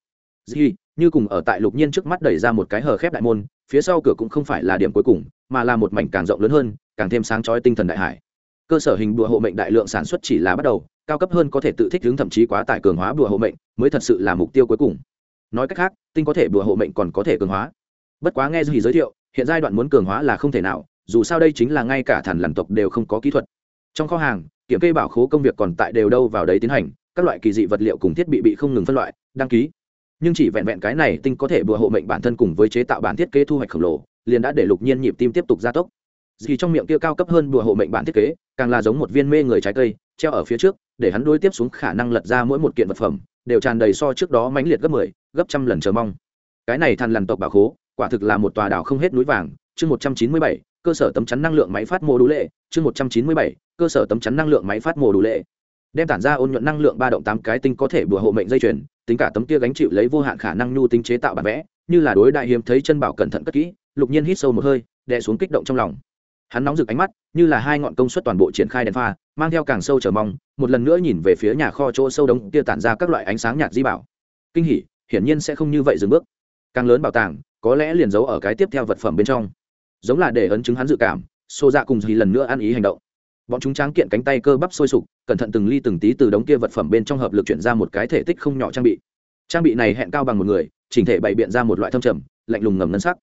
Dì như cùng ở tại lục nhiên trước mắt đẩy ra một cái hờ khép đại môn, phía sau cửa cũng không phải là điểm cuối cùng, mà là một mảnh càng rộng lớn hơn, càng thêm sáng chói tinh thần đại hải. Cơ sở hình đụa hộ mệnh đại lượng sản xuất chỉ là bắt đầu cao cấp hơn có thể tự thích ứng thậm chí quá tải cường hóa bùa hộ mệnh mới thật sự là mục tiêu cuối cùng. Nói cách khác, tinh có thể bùa hộ mệnh còn có thể cường hóa. Bất quá nghe gì giới thiệu, hiện giai đoạn muốn cường hóa là không thể nào, dù sao đây chính là ngay cả thản lằn tộc đều không có kỹ thuật. Trong kho hàng, kiểm kê bảo khố công việc còn tại đều đâu vào đấy tiến hành, các loại kỳ dị vật liệu cùng thiết bị bị không ngừng phân loại, đăng ký. Nhưng chỉ vẹn vẹn cái này tinh có thể bùa hộ mệnh bản thân cùng với chế tạo bản thiết kế thu hoạch khổng lồ, liền đã để lục nhiên nhịp tim tiếp tục gia tốc. Dì trong miệng kia cao cấp hơn bùa hộ mệnh bản thiết kế, càng là giống một viên mê người trái cây, treo ở phía trước để hắn đối tiếp xuống khả năng lật ra mỗi một kiện vật phẩm đều tràn đầy so trước đó mãnh liệt gấp mười 10, gấp trăm lần chờ mong. Cái này thằn lằn tộc bảo khố quả thực là một tòa đảo không hết núi vàng. Chương một trăm chín mươi bảy cơ sở tấm chắn năng lượng máy phát mô đủ lệ. Chương một trăm chín mươi bảy cơ sở tấm chắn năng lượng máy phát mô đủ lệ. Đem tản ra ôn nhuận năng lượng ba động tám cái tinh có thể bùa hộ mệnh dây chuyền tính cả tấm kia gánh chịu lấy vô hạn khả năng nhu tính chế tạo bản vẽ như là đối đại hiếm thấy chân bảo cẩn thận cất kỹ lục nhiên hít sâu một hơi đè xuống kích động trong lòng hắn nóng rực ánh mắt, như là hai ngọn công suất toàn bộ triển khai đèn pha, mang theo càng sâu chờ mong, một lần nữa nhìn về phía nhà kho chỗ sâu đống kia tản ra các loại ánh sáng nhạt di bảo. Kinh hỉ, hiển nhiên sẽ không như vậy dừng bước. Càng lớn bảo tàng, có lẽ liền giấu ở cái tiếp theo vật phẩm bên trong. Giống là để ấn chứng hắn dự cảm xô ra dạ cùng dì lần nữa ăn ý hành động. Bọn chúng tráng kiện cánh tay cơ bắp sôi sục, cẩn thận từng ly từng tí từ đống kia vật phẩm bên trong hợp lực chuyển ra một cái thể tích không nhỏ trang bị. Trang bị này hẹn cao bằng một người, chỉnh thể bày biện ra một loại thâm trầm, lạnh lùng ngầm ngân sắc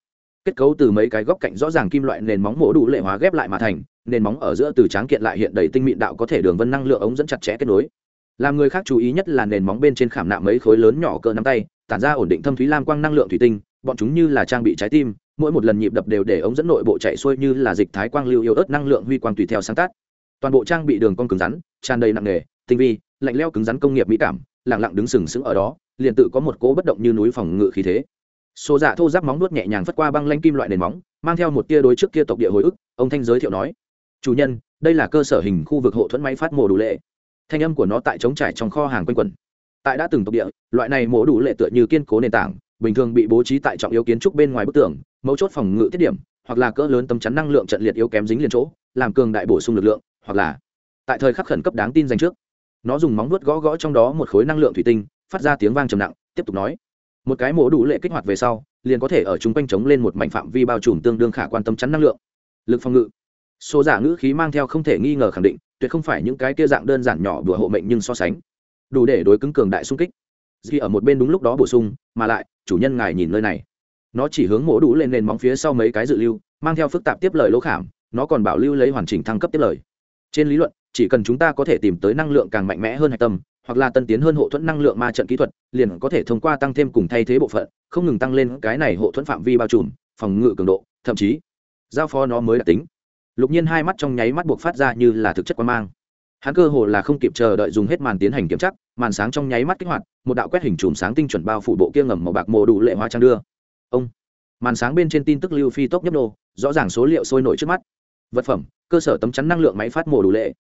kết cấu từ mấy cái góc cạnh rõ ràng kim loại nền móng mổ đủ lệ hóa ghép lại mà thành nền móng ở giữa từ tráng kiện lại hiện đầy tinh mịn đạo có thể đường vân năng lượng ống dẫn chặt chẽ kết nối. Làm người khác chú ý nhất là nền móng bên trên khảm nạm mấy khối lớn nhỏ cỡ nắm tay tản ra ổn định thâm thúy lam quang năng lượng thủy tinh bọn chúng như là trang bị trái tim mỗi một lần nhịp đập đều để ống dẫn nội bộ chạy xuôi như là dịch thái quang lưu yếu ớt năng lượng huy quang tùy theo sáng tác. Toàn bộ trang bị đường cong cứng rắn tràn đầy nặng nề, tinh vi lạnh leo cứng rắn công nghiệp mỹ cảm lẳng lặng đứng sừng sững ở đó liền tự có một cỗ bất động như núi phòng ngự khí thế số dạ thô giáp móng nuốt nhẹ nhàng phất qua băng lanh kim loại nền móng, mang theo một tia đối trước kia tộc địa hồi ức, ông thanh giới thiệu nói, chủ nhân, đây là cơ sở hình khu vực hộ thuẫn máy phát mổ đủ lệ. Thanh âm của nó tại trống trải trong kho hàng quanh quẩn. Tại đã từng tộc địa, loại này mổ đủ lệ tựa như kiên cố nền tảng, bình thường bị bố trí tại trọng yếu kiến trúc bên ngoài bức tường, mấu chốt phòng ngự tiết điểm, hoặc là cỡ lớn tấm chắn năng lượng trận liệt yếu kém dính liền chỗ, làm cường đại bổ sung lực lượng, hoặc là tại thời khắc khẩn cấp đáng tin dành trước. Nó dùng móng vuốt gõ gõ trong đó một khối năng lượng thủy tinh, phát ra tiếng vang trầm nặng, tiếp tục nói một cái mổ đủ lệ kích hoạt về sau, liền có thể ở chúng quanh chống lên một mảnh phạm vi bao trùm tương đương khả quan tâm chắn năng lượng. Lực phòng ngự. Số giả ngữ khí mang theo không thể nghi ngờ khẳng định, tuyệt không phải những cái kia dạng đơn giản nhỏ đùa hộ mệnh nhưng so sánh. Đủ để đối cứng cường đại xung kích. Di ở một bên đúng lúc đó bổ sung, mà lại, chủ nhân ngài nhìn nơi này. Nó chỉ hướng mổ đủ lên nền móng phía sau mấy cái dự lưu, mang theo phức tạp tiếp lời lỗ khảm, nó còn bảo lưu lấy hoàn chỉnh thăng cấp tiếp lời. Trên lý luận, chỉ cần chúng ta có thể tìm tới năng lượng càng mạnh mẽ hơn hạch tâm hoặc là tân tiến hơn hộ thuẫn năng lượng ma trận kỹ thuật, liền có thể thông qua tăng thêm cùng thay thế bộ phận, không ngừng tăng lên cái này hộ thuẫn phạm vi bao trùm, phòng ngự cường độ, thậm chí, giao phó nó mới đặc tính. Lục nhiên hai mắt trong nháy mắt buộc phát ra như là thực chất quan mang. Hắn cơ hồ là không kịp chờ đợi dùng hết màn tiến hành kiểm tra, màn sáng trong nháy mắt kích hoạt, một đạo quét hình chùm sáng tinh chuẩn bao phủ bộ kia ngầm màu bạc mồ đủ lệ hoa trang đưa. Ông, màn sáng bên trên tin tức lưu phi tốc nhấp nô, rõ ràng số liệu sôi nổi trước mắt. Vật phẩm, cơ sở tấm chắn năng lượng máy phát mồ đủ lệ.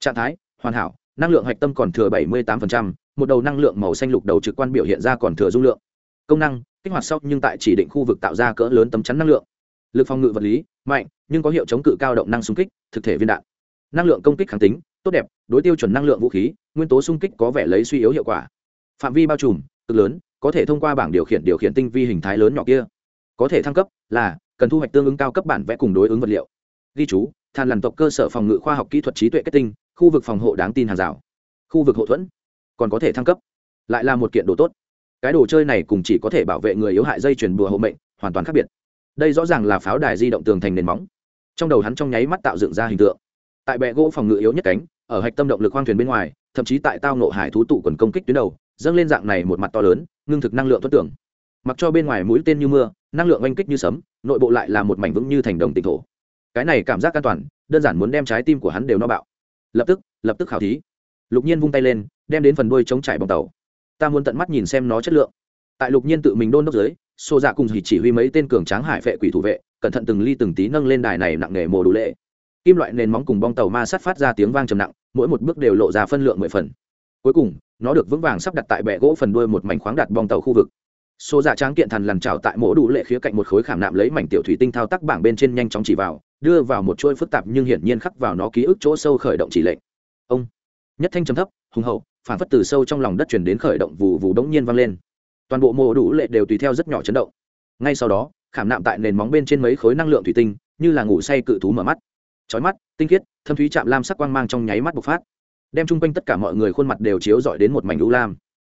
Trạng thái, hoàn hảo năng lượng hạch tâm còn thừa 78%, một đầu năng lượng màu xanh lục đầu trực quan biểu hiện ra còn thừa dung lượng. Công năng kích hoạt sau nhưng tại chỉ định khu vực tạo ra cỡ lớn tấm chắn năng lượng. Lực phòng ngự vật lý mạnh nhưng có hiệu chống cự cao động năng xung kích thực thể viên đạn. Năng lượng công kích kháng tính tốt đẹp đối tiêu chuẩn năng lượng vũ khí nguyên tố xung kích có vẻ lấy suy yếu hiệu quả. Phạm vi bao trùm cực lớn có thể thông qua bảng điều khiển điều khiển tinh vi hình thái lớn nhỏ kia. Có thể thăng cấp là cần thu hoạch tương ứng cao cấp bản vẽ cùng đối ứng vật liệu. Ghi chú than lằn tộc cơ sở phòng ngự khoa học kỹ thuật trí tuệ kết tinh khu vực phòng hộ đáng tin hàng rào. Khu vực hậu thuẫn, còn có thể thăng cấp. Lại là một kiện đồ tốt. Cái đồ chơi này cùng chỉ có thể bảo vệ người yếu hại dây chuyển bùa hộ mệnh, hoàn toàn khác biệt. Đây rõ ràng là pháo đài di động tường thành nền móng. Trong đầu hắn trong nháy mắt tạo dựng ra hình tượng. Tại bệ gỗ phòng ngự yếu nhất cánh, ở hạch tâm động lực khoang thuyền bên ngoài, thậm chí tại tao nộ hải thú tụ quần công kích tuyến đầu, dâng lên dạng này một mặt to lớn, ngưng thực năng lượng thoát tưởng mặc cho bên ngoài mũi tên như mưa, năng lượng oanh kích như sấm, nội bộ lại là một mảnh vững như thành đồng tịnh thổ. Cái này cảm giác an toàn, đơn giản muốn đem trái tim của hắn đều no bạo lập tức lập tức khảo thí. Lục nhiên vung tay lên đem đến phần đuôi chống trải bóng tàu. Ta muốn tận mắt nhìn xem nó chất lượng. Tại lục nhiên tự mình đôn đốc dưới xô dạ cùng chỉ, chỉ huy mấy tên cường tráng hải vệ quỷ thủ vệ cẩn thận từng ly từng tí nâng lên đài này nặng nghề mồ đủ lệ. Kim loại nền móng cùng bong tàu ma sát phát ra tiếng vang trầm nặng mỗi một bước đều lộ ra phân lượng mười phần. Cuối cùng nó được vững vàng sắp đặt tại bệ gỗ phần đuôi một mảnh khoáng đặt bong tàu khu vực. Xô dạ tráng kiện thần lằn trào tại mỗ đủ lệ khía cạnh một khối khảm nạm lấy mảnh tiểu thủy tinh thao tác bảng bên trên nhanh chóng chỉ vào đưa vào một chuỗi phức tạp nhưng hiển nhiên khắc vào nó ký ức chỗ sâu khởi động chỉ lệnh. Ông, nhất thanh trầm thấp, hùng hậu, phản phất từ sâu trong lòng đất chuyển đến khởi động vù vù đống nhiên vang lên. Toàn bộ mồ đủ lệ đều tùy theo rất nhỏ chấn động. Ngay sau đó, khảm nạm tại nền móng bên trên mấy khối năng lượng thủy tinh, như là ngủ say cự thú mở mắt. Chói mắt, tinh khiết, thâm thúy chạm lam sắc quang mang trong nháy mắt bộc phát, đem chung quanh tất cả mọi người khuôn mặt đều chiếu dọi đến một mảnh lũ lam.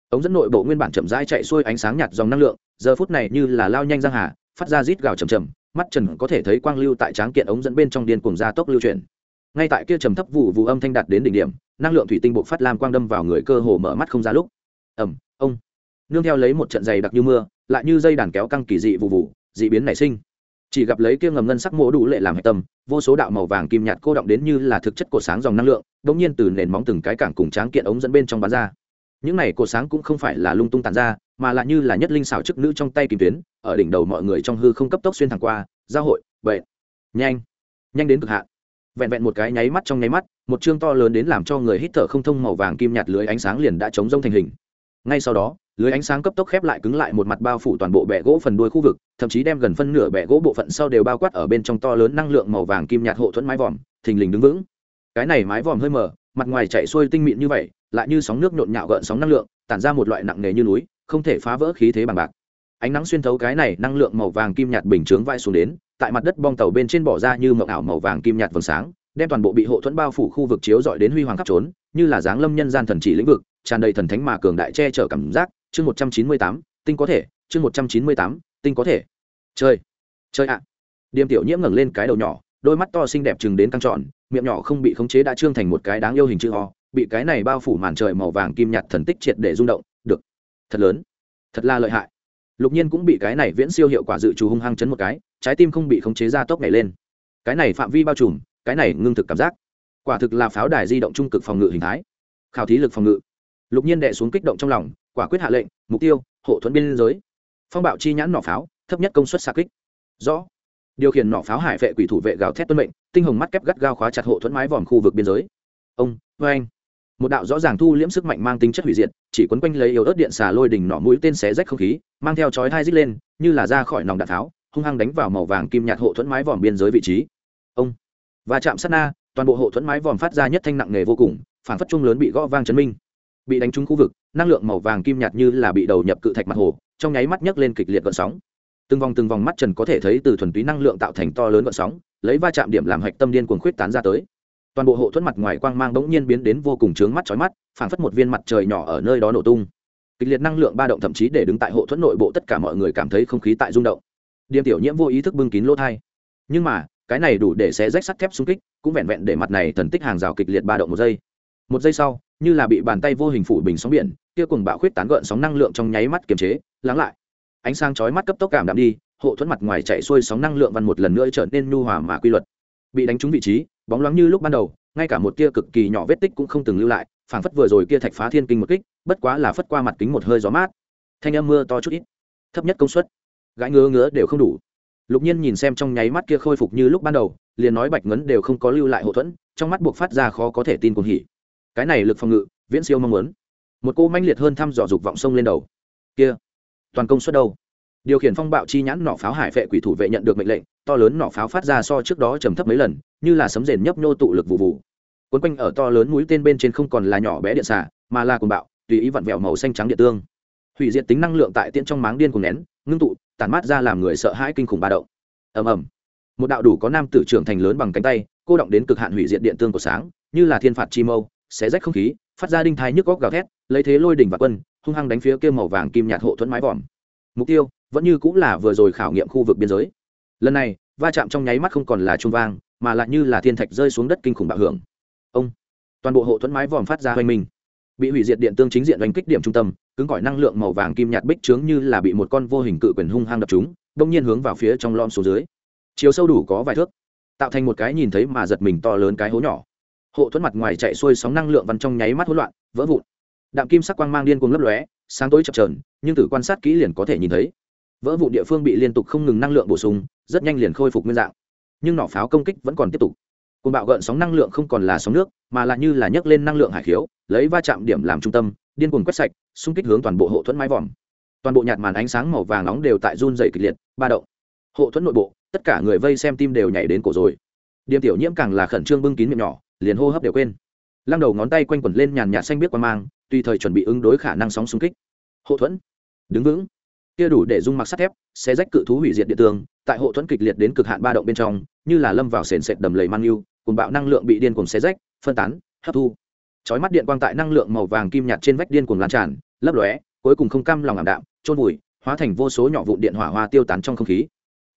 Ống dẫn nội bộ nguyên bản chậm rãi chạy xuôi ánh sáng nhạt dòng năng lượng, giờ phút này như là lao nhanh giang hà, phát ra rít gào chầm chầm mắt trần có thể thấy quang lưu tại tráng kiện ống dẫn bên trong điên cuồng gia tốc lưu chuyển. Ngay tại kia trầm thấp vụ vụ âm thanh đạt đến đỉnh điểm, năng lượng thủy tinh bộc phát lam quang đâm vào người cơ hồ mở mắt không ra lúc. Ẩm ông. Nương theo lấy một trận dày đặc như mưa, lại như dây đàn kéo căng kỳ dị vụ vụ dị biến nảy sinh. Chỉ gặp lấy kia ngầm ngân sắc mỗ đủ lệ làm hạch tâm, vô số đạo màu vàng kim nhạt cô động đến như là thực chất của sáng dòng năng lượng đ ỗ n g nhiên từ nền móng từng cái cảng cùng tráng kiện ống dẫn bên trong bán ra. Những này cột sáng cũng không phải là lung tung tàn ra mà là như là nhất linh xảo chức nữ trong tay kim tuyến, ở đỉnh đầu mọi người trong hư không cấp tốc xuyên thẳng qua, giao hội vậy nhanh. Nhanh đến cực hạn. Vẹn vẹn một cái nháy mắt trong nháy mắt, một chương to lớn đến làm cho người hít thở không thông màu vàng kim nhạt lưới ánh sáng liền đã chống rông thành hình. Ngay sau đó, lưới ánh sáng cấp tốc khép lại cứng lại một mặt bao phủ toàn bộ bẹ gỗ phần đuôi khu vực, thậm chí đem gần phân nửa bẹ gỗ bộ phận sau đều bao quát ở bên trong to lớn năng lượng màu vàng kim nhạt hộ thuẫn mái vòm, thình lình đứng vững. Cái này mái vòm hơi mờ mặt ngoài chạy xuôi tinh mịn như vậy, lại như sóng nước nhộn nhạo gợn sóng năng lượng, tản ra một loại nặng nề như núi không thể phá vỡ khí thế bằng bạc. Ánh nắng xuyên thấu cái này năng lượng màu vàng kim nhạt bình chướng vai xuống đến, tại mặt đất bong tàu bên trên bỏ ra như mộng ảo màu vàng kim nhạt vầng sáng, đem toàn bộ bị hộ thuẫn bao phủ khu vực chiếu dọi đến huy hoàng khắp trốn, như là dáng lâm nhân gian thần chỉ lĩnh vực, tràn đầy thần thánh mà cường đại che chở cảm giác. Chương một trăm chín mươi tám, tinh có thể, chương một trăm chín mươi tám, tinh có thể. Chơi chơi ạ. Điềm tiểu nhiễm ngẩng lên cái đầu nhỏ, đôi mắt to xinh đẹp chừng đến căng trọn, miệng nhỏ không bị khống chế đã trương thành một cái đáng yêu hình chữ ho bị cái này bao phủ màn trời màu vàng kim nhạt thần tích triệt để rung động thật lớn, thật là lợi hại. Lục nhiên cũng bị cái này viễn siêu hiệu quả dự trù hung hăng chấn một cái, trái tim không bị khống chế ra tốc nhảy lên. Cái này phạm vi bao trùm, cái này ngưng thực cảm giác. Quả thực là pháo đài di động trung cực phòng ngự hình thái. Khảo thí lực phòng ngự. Lục nhiên đệ xuống kích động trong lòng, quả quyết hạ lệnh, mục tiêu, hộ thuẫn biên giới. Phong bạo chi nhãn nỏ pháo, thấp nhất công suất xa kích. Rõ. Điều khiển nỏ pháo hải vệ quỷ thủ vệ gào thét tuân mệnh, tinh hồng mắt kép gắt gao khóa chặt hộ thuẫn mái vòm khu vực biên giới. Ông vê anh một đạo rõ ràng thu liễm sức mạnh mang tính chất hủy diệt, chỉ quấn quanh lấy yếu ớt điện xà lôi đỉnh nỏ mũi tên xé rách không khí, mang theo chói thai rít lên, như là ra khỏi nòng đạn tháo, hung hăng đánh vào màu vàng kim nhạt hộ thuẫn mái vòm biên giới vị trí. Ông. Và chạm sát na, toàn bộ hộ thuẫn mái vòm phát ra nhất thanh nặng nề vô cùng, phản phất chung lớn bị gõ vang chấn minh. Bị đánh trúng khu vực, năng lượng màu vàng kim nhạt như là bị đầu nhập cự thạch mặt hồ, trong nháy mắt nhấc lên kịch liệt gợn sóng. Từng vòng từng vòng mắt trần có thể thấy từ thuần túy năng lượng tạo thành to lớn gợn sóng, lấy va chạm điểm làm hạch tâm điên cuồng khuyết tán ra tới toàn bộ hộ thuẫn mặt ngoài quang mang bỗng nhiên biến đến vô cùng trướng mắt chói mắt, phảng phất một viên mặt trời nhỏ ở nơi đó nổ tung. Kịch liệt năng lượng ba động thậm chí để đứng tại hộ thuẫn nội bộ tất cả mọi người cảm thấy không khí tại rung động. Điềm tiểu nhiễm vô ý thức bưng kín lỗ thai. Nhưng mà, cái này đủ để xé rách sắt thép xung kích, cũng vẹn vẹn để mặt này thần tích hàng rào kịch liệt ba động một giây. Một giây sau, như là bị bàn tay vô hình phủ bình sóng biển, kia cùng bạo khuyết tán gợn sóng năng lượng trong nháy mắt kiềm chế, lắng lại. Ánh sáng chói mắt cấp tốc cảm đạm đi, hộ thuẫn mặt ngoài chạy xuôi sóng năng lượng văn một lần nữa trở nên nhu hòa mà quy luật bị đánh trúng vị trí, bóng loáng như lúc ban đầu, ngay cả một tia cực kỳ nhỏ vết tích cũng không từng lưu lại, phảng phất vừa rồi kia thạch phá thiên kinh một kích, bất quá là phất qua mặt kính một hơi gió mát. Thanh âm mưa to chút ít, thấp nhất công suất, gãi ngứa ngứa đều không đủ. Lục nhiên nhìn xem trong nháy mắt kia khôi phục như lúc ban đầu, liền nói bạch ngấn đều không có lưu lại hậu thuẫn, trong mắt buộc phát ra khó có thể tin cuồng hỉ. Cái này lực phòng ngự, viễn siêu mong muốn. Một cô manh liệt hơn thăm dò dục vọng sông lên đầu. Kia, toàn công suất đâu? Điều khiển phong bạo chi nhãn nỏ pháo hải vệ quỷ thủ vệ nhận được mệnh lệnh to lớn nỏ pháo phát ra so trước đó trầm thấp mấy lần, như là sấm rền nhấp nhô tụ lực vụ vụ. Quấn quanh ở to lớn mũi tên bên trên không còn là nhỏ bé điện xả mà là cuồng bạo, tùy ý vặn vẹo màu xanh trắng điện tương. Hủy diệt tính năng lượng tại tiễn trong máng điên cùng nén, ngưng tụ, tản mát ra làm người sợ hãi kinh khủng ba động. Ầm ầm. Một đạo đủ có nam tử trưởng thành lớn bằng cánh tay, cô động đến cực hạn hủy diệt điện tương của sáng, như là thiên phạt chi mâu, xé rách không khí, phát ra đinh thái nhức góc gào thét, lấy thế lôi đỉnh và quân, hung hăng đánh phía kia màu vàng kim nhạt hộ thuẫn mái vòm. Mục tiêu vẫn như cũng là vừa rồi khảo nghiệm khu vực biên giới lần này, va chạm trong nháy mắt không còn là trung vang, mà lại như là thiên thạch rơi xuống đất kinh khủng bạo hưởng. Ông, toàn bộ hộ thuẫn mái vòm phát ra hoành minh bị hủy diệt điện tương chính diện đánh kích điểm trung tâm, cứng cỏi năng lượng màu vàng kim nhạt bích trướng như là bị một con vô hình cự quyền hung hăng đập chúng đông nhiên hướng vào phía trong lom xuống dưới. Chiều sâu đủ có vài thước, tạo thành một cái nhìn thấy mà giật mình to lớn cái hố nhỏ. Hộ thuẫn mặt ngoài chạy xuôi sóng năng lượng văn trong nháy mắt hỗn loạn, vỡ vụn. Đạm kim sắc quang mang điên cuồng lấp lóe, sáng tối chập trờn nhưng từ quan sát kỹ liền có thể nhìn thấy. Vỡ vụn địa phương bị liên tục không ngừng năng lượng bổ sung rất nhanh liền khôi phục nguyên dạng. Nhưng nỏ pháo công kích vẫn còn tiếp tục. Cồn bạo gợn sóng năng lượng không còn là sóng nước, mà là như là nhấc lên năng lượng hải khiếu, lấy va chạm điểm làm trung tâm, điên cuồng quét sạch, xung kích hướng toàn bộ hộ thuẫn mái vòm. Toàn bộ nhạt màn ánh sáng màu vàng nóng đều tại run dày kịch liệt, ba động. Hộ thuẫn nội bộ, tất cả người vây xem tim đều nhảy đến cổ rồi. Điềm tiểu nhiễm càng là khẩn trương bưng kín miệng nhỏ, liền hô hấp đều quên. Lăng đầu ngón tay quanh quẩn lên nhàn nhạt xanh biết qua mang, tùy thời chuẩn bị ứng đối khả năng sóng xung kích. Hộ thuẫn, đứng vững kia đủ để dung mặc sắt thép sẽ rách cự thú hủy diệt địa tường, tại hộ thuẫn kịch liệt đến cực hạn ba động bên trong, như là lâm vào sền sệt đầm lầy mang yêu cùng bạo năng lượng bị điên cuồng xé rách, phân tán, hấp thu. Chói mắt điện quang tại năng lượng màu vàng kim nhạt trên vách điên cuồng lan tràn, lấp lóe, cuối cùng không cam lòng ảm đạm trôn vùi, hóa thành vô số nhỏ vụn điện hỏa hoa tiêu tán trong không khí.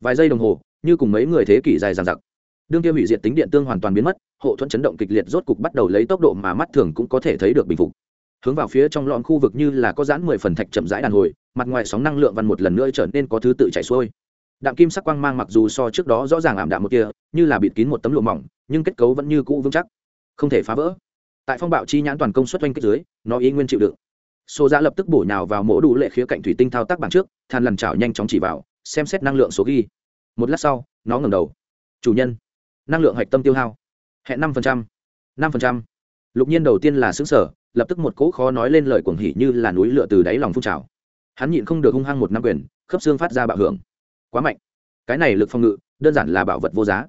Vài giây đồng hồ, như cùng mấy người thế kỷ dài dằng dặc. Đương kia hủy diệt tính điện tương hoàn toàn biến mất, hộ thuẫn chấn động kịch liệt rốt cục bắt đầu lấy tốc độ mà mắt thường cũng có thể thấy được bình phục. Hướng vào phía trong lọn khu vực như là có giãn mười phần thạch chậm rãi đàn hồi mặt ngoài sóng năng lượng văn một lần nữa trở nên có thứ tự chảy xuôi. Đạm kim sắc quang mang mặc dù so trước đó rõ ràng ảm đạm một kia, như là bịt kín một tấm lụa mỏng, nhưng kết cấu vẫn như cũ vững chắc. Không thể phá vỡ. Tại phong bạo chi nhãn toàn công suất oanh kích dưới, nó ý nguyên chịu đựng. Số giá dạ lập tức bổ nhào vào mổ đủ lệ khía cạnh thủy tinh thao tác bằng trước, than lần chảo nhanh chóng chỉ vào, xem xét năng lượng số ghi. Một lát sau, nó ngẩng đầu. Chủ nhân, năng lượng hạch tâm tiêu hao. Hẹn năm năm lục nhiên đầu tiên là xứng sở lập tức một cỗ khó nói lên lời cuồng hỉ như là núi lửa từ đáy lòng phun trào hắn nhịn không được hung hăng một năm quyền, khớp xương phát ra bạo hưởng. Quá mạnh. Cái này lực phòng ngự, đơn giản là bảo vật vô giá.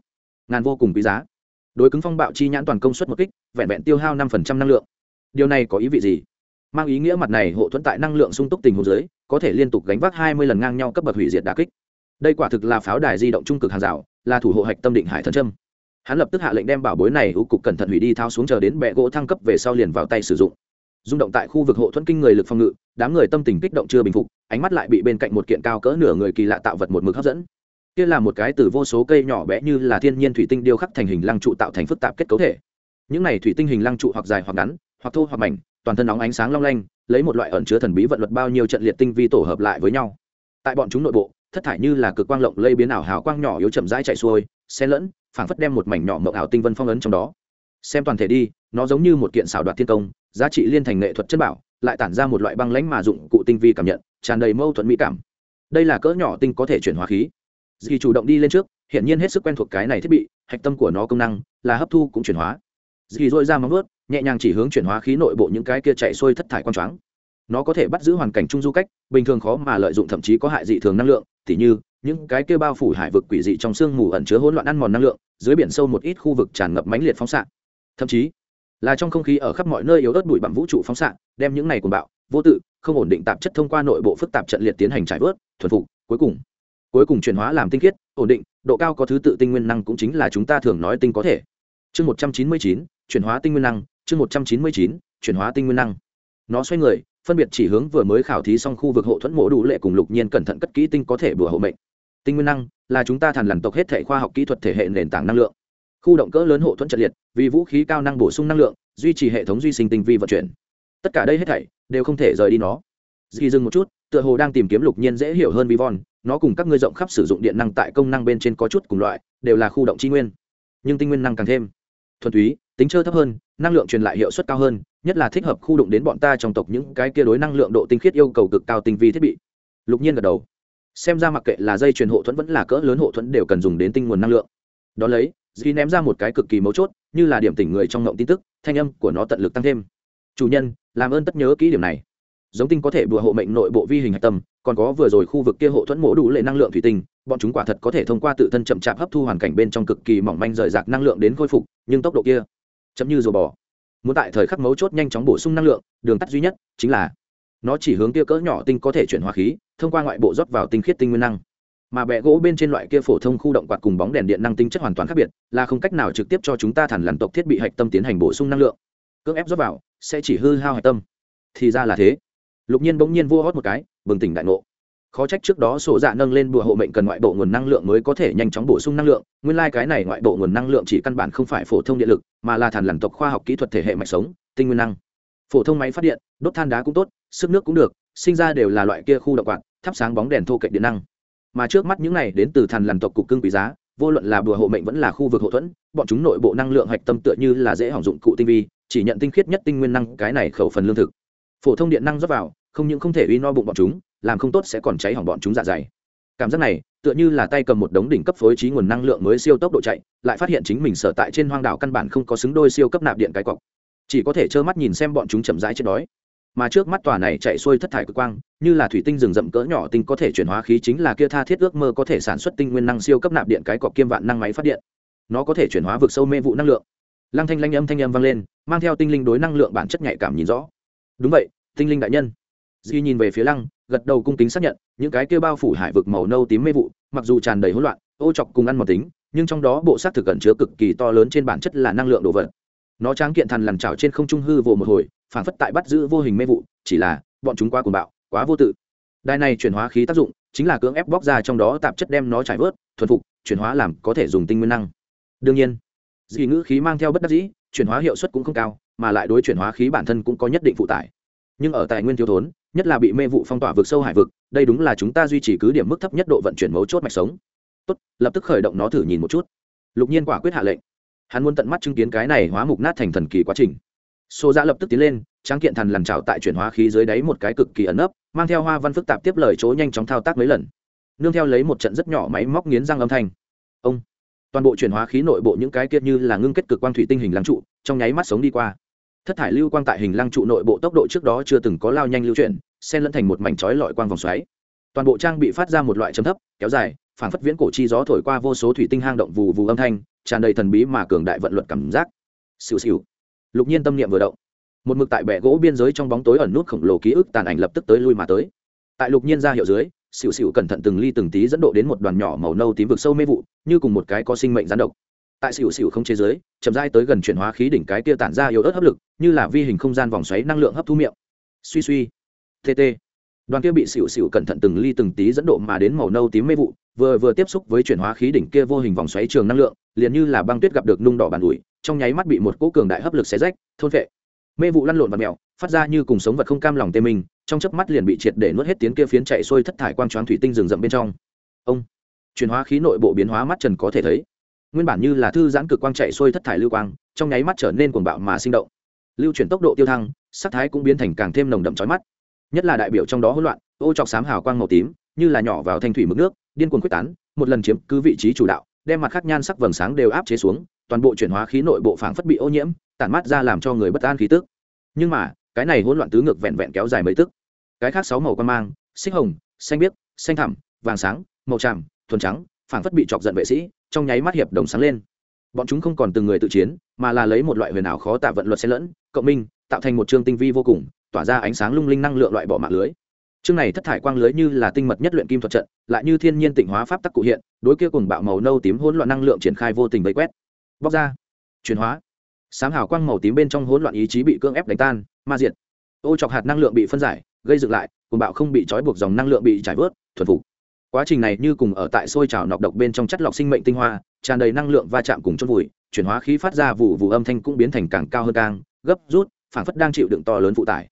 Ngàn vô cùng quý giá. Đối cứng phong bạo chi nhãn toàn công suất một kích, vẹn vẹn tiêu hao năm phần trăm năng lượng. Điều này có ý vị gì? Mang ý nghĩa mặt này hộ thuẫn tại năng lượng sung túc tình hồ dưới, có thể liên tục gánh vác hai mươi lần ngang nhau cấp bậc hủy diệt đà kích. Đây quả thực là pháo đài di động trung cực hàng rào, là thủ hộ hạch tâm định hải thần trâm hắn lập tức hạ lệnh đem bảo bối này u cục cẩn thận hủy đi, thao xuống chờ đến bệ gỗ thăng cấp về sau liền vào tay sử dụng rung động tại khu vực hộ thuẫn kinh người lực phòng ngự, đám người tâm tình kích động chưa bình phục, ánh mắt lại bị bên cạnh một kiện cao cỡ nửa người kỳ lạ tạo vật một mực hấp dẫn. Kia là một cái từ vô số cây nhỏ bé như là thiên nhiên thủy tinh điêu khắc thành hình lăng trụ tạo thành phức tạp kết cấu thể. Những này thủy tinh hình lăng trụ hoặc dài hoặc ngắn, hoặc thô hoặc mảnh, toàn thân nóng ánh sáng long lanh, lấy một loại ẩn chứa thần bí vận luật bao nhiêu trận liệt tinh vi tổ hợp lại với nhau. Tại bọn chúng nội bộ, thất thải như là cực quang lộng lây biến ảo hào quang nhỏ yếu chậm rãi chạy xuôi, xen lẫn, phảng phất đem một mảnh nhỏ mộng ảo tinh vân phong ấn trong đó xem toàn thể đi, nó giống như một kiện xảo đoạt thiên công, giá trị liên thành nghệ thuật chất bảo, lại tản ra một loại băng lãnh mà dụng cụ tinh vi cảm nhận, tràn đầy mâu thuẫn mỹ cảm. Đây là cỡ nhỏ tinh có thể chuyển hóa khí. Dì chủ động đi lên trước hiện nhiên hết sức quen thuộc cái này thiết bị, hạch tâm của nó công năng là hấp thu cũng chuyển hóa. Dì dội ra móng ướt nhẹ nhàng chỉ hướng chuyển hóa khí nội bộ những cái kia chạy xuôi thất thải quang choáng. Nó có thể bắt giữ hoàn cảnh chung du cách, bình thường khó mà lợi dụng, thậm chí có hại dị thường năng lượng, tỉ như, những cái kia bao phủ hải vực quỷ dị trong sương mù ẩn chứa hỗn loạn ăn mòn năng lượng, dưới biển sâu một ít khu vực tràn ngập mãnh liệt phóng xạ thậm chí, là trong không khí ở khắp mọi nơi yếu ớt bụi bặm vũ trụ phóng xạ, đem những này cuồng bạo, vô tự, không ổn định tạp chất thông qua nội bộ phức tạp trận liệt tiến hành trải vớt, thuần phục, cuối cùng cuối cùng chuyển hóa làm tinh khiết, ổn định, độ cao có thứ tự tinh nguyên năng cũng chính là chúng ta thường nói tinh có thể. Chương một trăm chín mươi chín, chuyển hóa tinh nguyên năng, chương một trăm chín mươi chín, chuyển hóa tinh nguyên năng. Nó xoay người, phân biệt chỉ hướng vừa mới khảo thí xong khu vực hộ thuẫn mộ đủ lệ cùng lục nhiên cẩn thận cất kỹ tinh có thể bừa hộ mệnh. Tinh nguyên năng là chúng ta thàn lằn tộc hết thể khoa học kỹ thuật thể hệ nền tảng năng lượng khu động cỡ lớn hộ thuẫn trật liệt, vì vũ khí cao năng bổ sung năng lượng, duy trì hệ thống duy sinh tinh vi vận chuyển. Tất cả đây hết thảy đều không thể rời đi nó. Dì dừng một chút, tựa hồ đang tìm kiếm lục nhiên dễ hiểu hơn vi von nó cùng các ngươi rộng khắp sử dụng điện năng tại công năng bên trên có chút cùng loại, đều là khu động chi nguyên. Nhưng tinh nguyên năng càng thêm thuần túy, tính chơi thấp hơn, năng lượng truyền lại hiệu suất cao hơn, nhất là thích hợp khu động đến bọn ta trong tộc những cái kia đối năng lượng độ tinh khiết yêu cầu cực cao tinh vi thiết bị. Lục nhiên gật đầu. Xem ra mặc kệ là dây truyền hộ thuẫn vẫn là cỡ lớn hộ thuẫn đều cần dùng đến tinh nguồn năng lượng. Đón lấy dì ném ra một cái cực kỳ mấu chốt, như là điểm tỉnh người trong ngộng tin tức, thanh âm của nó tận lực tăng thêm. Chủ nhân, làm ơn tất nhớ kỹ điểm này. Giống tinh có thể bùa hộ mệnh nội bộ vi hình hạch tâm, còn có vừa rồi khu vực kia hộ thuẫn mổ đủ lệ năng lượng thủy tinh, bọn chúng quả thật có thể thông qua tự thân chậm chạp hấp thu hoàn cảnh bên trong cực kỳ mỏng manh rời rạc năng lượng đến khôi phục, nhưng tốc độ kia, chậm như rùa bỏ muốn tại thời khắc mấu chốt nhanh chóng bổ sung năng lượng, đường tắt duy nhất chính là, nó chỉ hướng kia cỡ nhỏ tinh có thể chuyển hóa khí, thông qua ngoại bộ rót vào tinh khiết tinh nguyên năng mà bẹ gỗ bên trên loại kia phổ thông khu động quạt cùng bóng đèn điện năng tinh chất hoàn toàn khác biệt, là không cách nào trực tiếp cho chúng ta thản lằn tộc thiết bị hạch tâm tiến hành bổ sung năng lượng. Cưỡng ép rót vào, sẽ chỉ hư hao hạch tâm. Thì ra là thế. Lục nhiên bỗng nhiên vua hót một cái, bừng tỉnh đại ngộ. Khó trách trước đó sổ dạ nâng lên bùa hộ mệnh cần ngoại bộ nguồn năng lượng mới có thể nhanh chóng bổ sung năng lượng, nguyên lai、like、cái này ngoại bộ nguồn năng lượng chỉ căn bản không phải phổ thông điện lực, mà là thản lằn tộc khoa học kỹ thuật thể hệ mạch sống, tinh nguyên năng. Phổ thông máy phát điện, đốt than đá cũng tốt, sức nước cũng được, sinh ra đều là loại kia khu động quạt, thắp sáng bóng đèn thô cạnh điện năng mà trước mắt những này đến từ thần lằn tộc cục cưng quý giá, vô luận là bùa hộ mệnh vẫn là khu vực hậu thuẫn, bọn chúng nội bộ năng lượng hạch tâm tựa như là dễ hỏng dụng cụ tinh vi, chỉ nhận tinh khiết nhất tinh nguyên năng, cái này khẩu phần lương thực. Phổ thông điện năng rót vào, không những không thể uy no bụng bọn chúng, làm không tốt sẽ còn cháy hỏng bọn chúng dạ dày. Cảm giác này, tựa như là tay cầm một đống đỉnh cấp phối trí nguồn năng lượng mới siêu tốc độ chạy, lại phát hiện chính mình sở tại trên hoang đảo căn bản không có xứng đôi siêu cấp nạp điện cái cọc. Chỉ có thể trơ mắt nhìn xem bọn chúng chậm rãi chết đói mà trước mắt tòa này chạy xuôi thất thải cực quang, như là thủy tinh rừng rậm cỡ nhỏ tinh có thể chuyển hóa khí chính là kia tha thiết ước mơ có thể sản xuất tinh nguyên năng siêu cấp nạp điện cái cọc kiêm vạn năng máy phát điện. Nó có thể chuyển hóa vực sâu mê vụ năng lượng. Lăng thanh lanh âm thanh âm vang lên, mang theo tinh linh đối năng lượng bản chất nhạy cảm nhìn rõ. Đúng vậy, tinh linh đại nhân. Duy nhìn về phía lăng, gật đầu cung kính xác nhận, những cái kia bao phủ hải vực màu nâu tím mê vụ, mặc dù tràn đầy hỗn loạn, ô chọc cùng ăn một tính, nhưng trong đó bộ xác thực cẩn chứa cực kỳ to lớn trên bản chất là năng lượng đồ vật. Nó tráng kiện thằn lằn trào trên không trung hư vồ một hồi phản phất tại bắt giữ vô hình mê vụ, chỉ là, bọn chúng quá cuồng bạo, quá vô tự. Đài này chuyển hóa khí tác dụng, chính là cưỡng ép bóc ra trong đó tạp chất đem nó trải vớt, thuần phục, chuyển hóa làm có thể dùng tinh nguyên năng. Đương nhiên, dị ngữ khí mang theo bất đắc dĩ, chuyển hóa hiệu suất cũng không cao, mà lại đối chuyển hóa khí bản thân cũng có nhất định phụ tải. Nhưng ở tài nguyên thiếu thốn, nhất là bị mê vụ phong tỏa vực sâu hải vực, đây đúng là chúng ta duy trì cứ điểm mức thấp nhất độ vận chuyển mấu chốt mạch sống. Tốt, lập tức khởi động nó thử nhìn một chút. Lục nhiên quả quyết hạ lệnh. Hắn muốn tận mắt chứng kiến cái này hóa mục nát thành thần kỳ quá trình. Số Dạ lập tức tiến lên, tráng kiện thần lằn trảo tại chuyển hóa khí dưới đáy một cái cực kỳ ẩn nấp, mang theo hoa văn phức tạp tiếp lời chỗ nhanh chóng thao tác mấy lần. Nương theo lấy một trận rất nhỏ máy móc nghiến răng âm thanh. Ông, toàn bộ chuyển hóa khí nội bộ những cái kia như là ngưng kết cực quang thủy tinh hình lăng trụ, trong nháy mắt sống đi qua. Thất thải lưu quang tại hình lăng trụ nội bộ tốc độ trước đó chưa từng có lao nhanh lưu chuyển, xen lẫn thành một mảnh chói lọi quang vòng xoáy toàn bộ trang bị phát ra một loại chấm thấp kéo dài phảng phất viễn cổ chi gió thổi qua vô số thủy tinh hang động vù vù âm thanh tràn đầy thần bí mà cường đại vận luật cảm giác xìu xìu lục nhiên tâm niệm vừa động. Một mực tại bệ gỗ biên giới trong bóng tối ẩn nút khổng lồ ký ức tàn ảnh lập tức tới lui mà tới. Tại lục nhiên ra hiệu dưới, xỉu xỉu cẩn thận từng ly từng tí dẫn độ đến một đoàn nhỏ màu nâu tím vực sâu mê vụ, như cùng một cái có sinh mệnh gián độc. Tại xỉu xỉu không chế giới chậm rãi tới gần chuyển hóa khí đỉnh cái kia tản ra yếu ớt hấp lực, như là vi hình không gian vòng xoáy năng lượng hấp thu miệng. Suy suy tt đoàn kia bị xỉu xỉu cẩn thận từng ly từng tí dẫn độ mà đến màu nâu tím mê vụ, vừa vừa tiếp xúc với chuyển hóa khí đỉnh kia vô hình vòng xoáy trường năng lượng, liền như là băng tuyết gặp được nung đỏ bàn ủi trong nháy mắt bị một cỗ cường đại hấp lực xé rách, thôn vệ. Mê vụ lăn lộn và mèo, phát ra như cùng sống vật không cam lòng tê mình trong chớp mắt liền bị triệt để nuốt hết tiếng kia phiến chạy xuôi thất thải quang choáng thủy tinh rừng rậm bên trong. Ông, chuyển hóa khí nội bộ biến hóa mắt trần có thể thấy. Nguyên bản như là thư giãn cực quang chạy xuôi thất thải lưu quang, trong nháy mắt trở nên cuồng bạo mà sinh động. Lưu chuyển tốc độ tiêu thăng, sắc thái cũng biến thành càng thêm nồng đậm chói mắt. Nhất là đại biểu trong đó hỗn loạn, ô chọc xám hào quang màu tím, như là nhỏ vào thanh thủy mực nước, điên cuồng quyết tán, một lần chiếm cứ vị trí chủ đạo đem mặt khắc nhan sắc vầng sáng đều áp chế xuống, toàn bộ chuyển hóa khí nội bộ phảng phất bị ô nhiễm, tản mát ra làm cho người bất an khí tức. Nhưng mà, cái này hỗn loạn tứ ngược vẹn vẹn kéo dài mấy tức. Cái khác sáu màu quan mang, xích hồng, xanh biếc, xanh thẳm, vàng sáng, màu tràm, thuần trắng, phảng phất bị chọc giận vệ sĩ, trong nháy mắt hiệp đồng sáng lên. Bọn chúng không còn từng người tự chiến, mà là lấy một loại huyền ảo khó tạ vận luật xen lẫn, cộng minh, tạo thành một chương tinh vi vô cùng, tỏa ra ánh sáng lung linh năng lượng loại bỏ mạng lưới chương này thất thải quang lưới như là tinh mật nhất luyện kim thuật trận, lại như thiên nhiên tịnh hóa pháp tắc cụ hiện, đối kia cùng bạo màu nâu tím hỗn loạn năng lượng triển khai vô tình vây quét. Bóc ra. Chuyển hóa. Sáng hào quang màu tím bên trong hỗn loạn ý chí bị cưỡng ép đánh tan, ma diệt. Ô chọc hạt năng lượng bị phân giải, gây dựng lại cùng bạo không bị trói buộc dòng năng lượng bị trải vớt, thuần phục. Quá trình này như cùng ở tại sôi trào nọc độc bên trong chất lọc sinh mệnh tinh hoa, tràn đầy năng lượng va chạm cùng chốt vùi, chuyển hóa khí phát ra vụ vụ âm thanh cũng biến thành càng cao hơn càng, gấp rút phản phất đang chịu đựng to lớn phụ tải.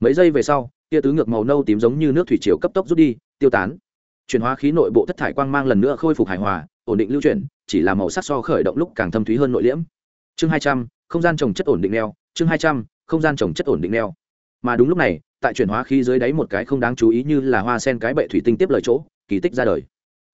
Mấy giây về sau tia tứ ngược màu nâu tím giống như nước thủy chiều cấp tốc rút đi, tiêu tán. Chuyển hóa khí nội bộ thất thải quang mang lần nữa khôi phục hài hòa, ổn định lưu chuyển, chỉ là màu sắc so khởi động lúc càng thâm thúy hơn nội liễm. Chương hai trăm, không gian trồng chất ổn định neo, chương hai trăm, không gian trồng chất ổn định neo. Mà đúng lúc này, tại chuyển hóa khí dưới đáy một cái không đáng chú ý như là hoa sen cái bệ thủy tinh tiếp lời chỗ, kỳ tích ra đời.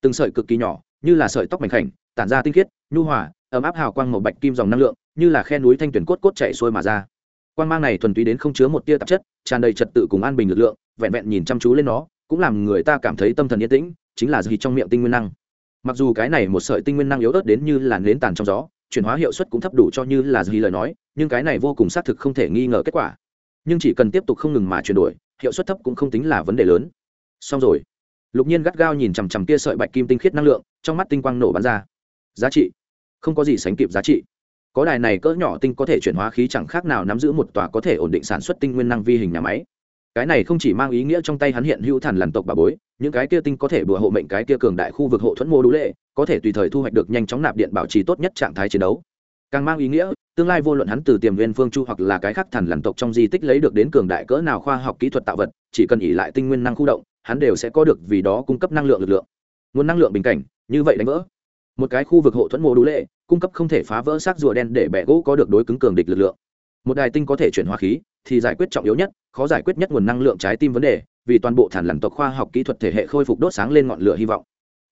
Từng sợi cực kỳ nhỏ, như là sợi tóc mảnh khảnh, tản ra tinh khiết, nhu hòa, ấm áp hào quang màu bạch kim dòng năng lượng, như là khe núi thanh tuyển cốt cốt chạy xuôi mà ra. Quan mang này thuần túy đến không chứa một tia tạp chất, tràn đầy trật tự cùng an bình lực lượng, vẹn vẹn nhìn chăm chú lên nó, cũng làm người ta cảm thấy tâm thần yên tĩnh, chính là gì trong miệng tinh nguyên năng. Mặc dù cái này một sợi tinh nguyên năng yếu ớt đến như là nến tàn trong gió, chuyển hóa hiệu suất cũng thấp đủ cho như là gì lời nói, nhưng cái này vô cùng xác thực không thể nghi ngờ kết quả. Nhưng chỉ cần tiếp tục không ngừng mà chuyển đổi, hiệu suất thấp cũng không tính là vấn đề lớn. Xong rồi. Lục nhiên gắt gao nhìn chằm chằm kia sợi bạch kim tinh khiết năng lượng, trong mắt tinh quang nổ bắn ra. Giá trị. Không có gì sánh kịp giá trị có đài này cỡ nhỏ tinh có thể chuyển hóa khí chẳng khác nào nắm giữ một tòa có thể ổn định sản xuất tinh nguyên năng vi hình nhà máy. Cái này không chỉ mang ý nghĩa trong tay hắn hiện hữu thần lằn tộc bà bối, những cái kia tinh có thể bừa hộ mệnh cái kia cường đại khu vực hộ thuẫn mô đũ lệ, có thể tùy thời thu hoạch được nhanh chóng nạp điện bảo trì tốt nhất trạng thái chiến đấu. Càng mang ý nghĩa, tương lai vô luận hắn từ tiềm viên phương chu hoặc là cái khác thần lằn tộc trong di tích lấy được đến cường đại cỡ nào khoa học kỹ thuật tạo vật, chỉ cần ỉ lại tinh nguyên năng khu động, hắn đều sẽ có được vì đó cung cấp năng lượng lực lượng. Nguồn năng lượng bình cảnh, như vậy đánh vỡ. Một cái khu vực hộ thuẫn mô đũ lệ cung cấp không thể phá vỡ xác rùa đen để bẻ gỗ có được đối cứng cường địch lực lượng. Một đài tinh có thể chuyển hóa khí, thì giải quyết trọng yếu nhất, khó giải quyết nhất nguồn năng lượng trái tim vấn đề, vì toàn bộ thản lằn tộc khoa học kỹ thuật thể hệ khôi phục đốt sáng lên ngọn lửa hy vọng.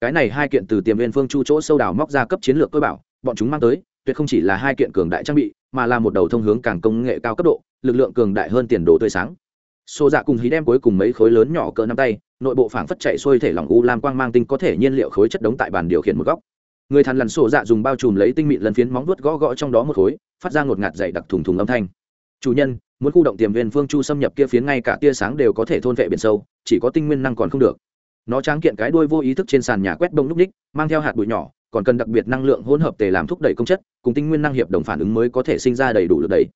Cái này hai kiện từ tiềm viên phương chu chỗ sâu đào móc ra cấp chiến lược tôi bảo, bọn chúng mang tới, tuyệt không chỉ là hai kiện cường đại trang bị, mà là một đầu thông hướng càng công nghệ cao cấp độ, lực lượng cường đại hơn tiền đồ tươi sáng. Xô dạ cùng hí đem cuối cùng mấy khối lớn nhỏ cỡ năm tay, nội bộ phảng phất chạy xuôi thể lỏng u lam quang mang tinh có thể nhiên liệu khối chất đống tại bàn điều khiển một góc người thằn lằn sổ dạ dùng bao trùm lấy tinh mịn lần phiến móng vuốt gõ gõ trong đó một khối, phát ra ngột ngạt dày đặc thùng thùng âm thanh. Chủ nhân, muốn khu động tiềm viên phương chu xâm nhập kia phiến ngay cả tia sáng đều có thể thôn vệ biển sâu, chỉ có tinh nguyên năng còn không được. Nó tráng kiện cái đuôi vô ý thức trên sàn nhà quét bông lúc ních mang theo hạt bụi nhỏ, còn cần đặc biệt năng lượng hỗn hợp tề làm thúc đẩy công chất, cùng tinh nguyên năng hiệp đồng phản ứng mới có thể sinh ra đầy đủ lực đẩy.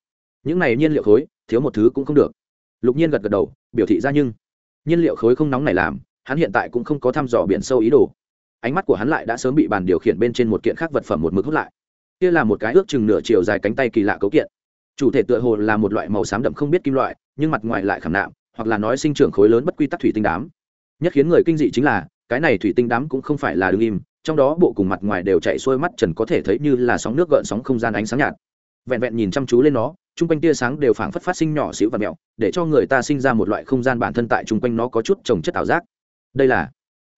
Những này nhiên liệu khối, thiếu một thứ cũng không được. Lục nhiên gật gật đầu, biểu thị ra nhưng. Nhiên liệu khối không nóng này làm, hắn hiện tại cũng không có thăm dò biển sâu ý đồ ánh mắt của hắn lại đã sớm bị bàn điều khiển bên trên một kiện khác vật phẩm một mực hút lại. Kia là một cái ước chừng nửa chiều dài cánh tay kỳ lạ cấu kiện. Chủ thể tựa hồ là một loại màu xám đậm không biết kim loại, nhưng mặt ngoài lại khảm nạm, hoặc là nói sinh trưởng khối lớn bất quy tắc thủy tinh đám. Nhất khiến người kinh dị chính là, cái này thủy tinh đám cũng không phải là đ ứ n g im, trong đó bộ cùng mặt ngoài đều chạy xuôi mắt trần có thể thấy như là sóng nước gợn sóng không gian ánh sáng nhạt. Vẹn vẹn nhìn chăm chú lên nó, chung quanh tia sáng đều phảng phất phát sinh nhỏ xíu và mẹo, để cho người ta sinh ra một loại không gian bản thân tại chung quanh nó có chút trồng chất ảo giác. Đây là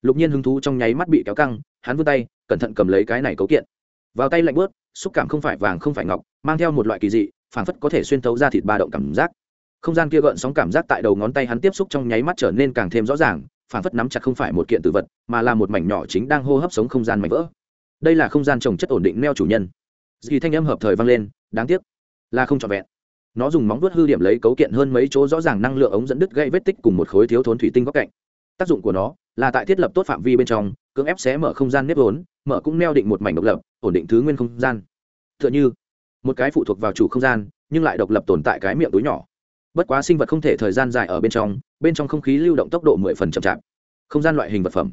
lục nhiên hứng thú trong nháy mắt bị kéo căng, hắn vươn tay, cẩn thận cầm lấy cái này cấu kiện. Vào tay lạnh bớt xúc cảm không phải vàng không phải ngọc, mang theo một loại kỳ dị, phảng phất có thể xuyên thấu ra thịt ba động cảm giác. Không gian kia gợn sóng cảm giác tại đầu ngón tay hắn tiếp xúc trong nháy mắt trở nên càng thêm rõ ràng, phảng phất nắm chặt không phải một kiện tự vật, mà là một mảnh nhỏ chính đang hô hấp sống không gian mảnh vỡ. Đây là không gian trồng chất ổn định neo chủ nhân. Dì thanh âm hợp thời vang lên, đáng tiếc, là không trọn vẹn. Nó dùng móng vuốt hư điểm lấy cấu kiện hơn mấy chỗ rõ ràng năng lượng ống dẫn đứt gây vết tích cùng một khối thiếu thốn thủy tinh góc cạnh. Tác dụng của nó là tại thiết lập tốt phạm vi bên trong, cưỡng ép xé mở không gian nếp vốn, mở cũng neo định một mảnh độc lập, ổn định thứ nguyên không gian. T h ư ợ n h ư một cái phụ thuộc vào chủ không gian, nhưng lại độc lập tồn tại cái miệng túi nhỏ. Bất quá sinh vật không thể thời gian dài ở bên trong bên trong không khí lưu động tốc độ mười phần chậm chạp. Không gian loại hình vật phẩm.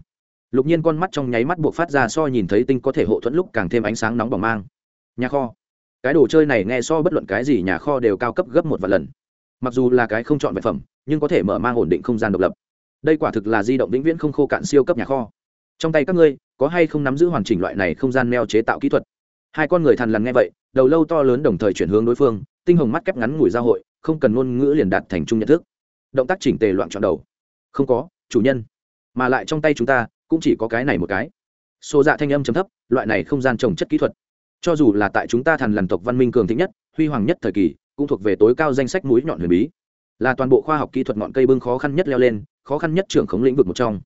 Lục nhiên con mắt trong nháy mắt buộc phát ra so nhìn thấy tinh có thể hộ thuẫn lúc càng thêm ánh sáng nóng bỏng mang. Nhà kho. Cái đồ chơi này nghe so bất luận cái gì nhà kho đều cao cấp gấp một vài lần. Mặc dù là cái không chọn vật phẩm, nhưng có thể mở mang ổn định không gian độc lập đây quả thực là di động vĩnh viễn không khô cạn siêu cấp nhà kho. Trong tay các ngươi, có hay không nắm giữ hoàn chỉnh loại này không gian neo chế tạo kỹ thuật? Hai con người thằn lằn nghe vậy, đầu lâu to lớn đồng thời chuyển hướng đối phương, tinh hồng mắt kép ngắn ngủi giao hội, không cần ngôn ngữ liền đạt thành chung nhận thức. Động tác chỉnh tề loạn trọn đầu. Không có, chủ nhân. Mà lại trong tay chúng ta, cũng chỉ có cái này một cái. Số dạ thanh âm chấm thấp, loại này không gian trồng chất kỹ thuật. Cho dù là tại chúng ta thằn lằn tộc văn minh cường thịnh nhất, huy hoàng nhất thời kỳ, cũng thuộc về tối cao danh sách mũi nhọn huyền bí. Là toàn bộ khoa học kỹ thuật ngọn cây bưng khó khăn nhất leo lên khó khăn nhất trưởng khống lĩnh vực một trong.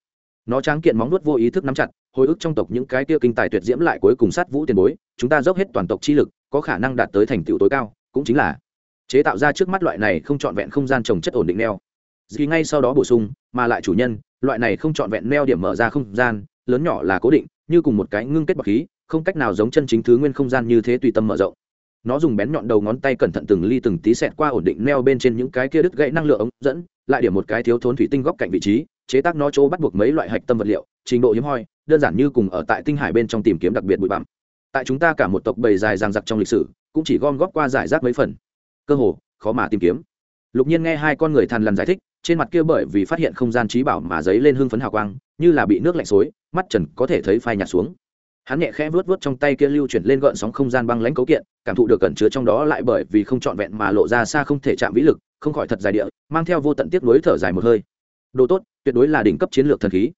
Nó tráng kiện móng nuốt vô ý thức nắm chặt, hồi ức trong tộc những cái kia kinh tài tuyệt diễm lại cuối cùng sát vũ tiền bối, chúng ta dốc hết toàn tộc chi lực, có khả năng đạt tới thành tựu tối cao, cũng chính là chế tạo ra trước mắt loại này không trọn vẹn không gian trồng chất ổn định neo. Vì ngay sau đó bổ sung, mà lại chủ nhân, loại này không trọn vẹn neo điểm mở ra không gian, lớn nhỏ là cố định, như cùng một cái ngưng kết bọc khí, không cách nào giống chân chính thứ nguyên không gian như thế tùy tâm mở rộng nó dùng bén nhọn đầu ngón tay cẩn thận từng ly từng tí xẹt qua ổn định neo bên trên những cái kia đứt gãy năng lượng ống dẫn, lại điểm một cái thiếu thốn thủy tinh góc cạnh vị trí, chế tác nó chỗ bắt buộc mấy loại hạch tâm vật liệu, trình độ hiếm hoi, đơn giản như cùng ở tại tinh hải bên trong tìm kiếm đặc biệt bụi bặm. Tại chúng ta cả một tộc bầy dài ràng giặc trong lịch sử, cũng chỉ gom góp qua giải rác mấy phần. Cơ hồ, khó mà tìm kiếm. Lục nhiên nghe hai con người thằn lằn giải thích, trên mặt kia bởi vì phát hiện không gian trí bảo mà giấy lên hưng phấn hào quang, như là bị nước lạnh xối, mắt trần có thể thấy phai nhạt xuống hắn nhẹ khẽ vớt vớt trong tay kia lưu chuyển lên gợn sóng không gian băng lãnh cấu kiện, cảm thụ được cẩn chứa trong đó lại bởi vì không trọn vẹn mà lộ ra xa không thể chạm vĩ lực, không khỏi thật dài địa, mang theo vô tận tiếc nuối thở dài một hơi. Đồ tốt, tuyệt đối là đỉnh cấp chiến lược thần khí.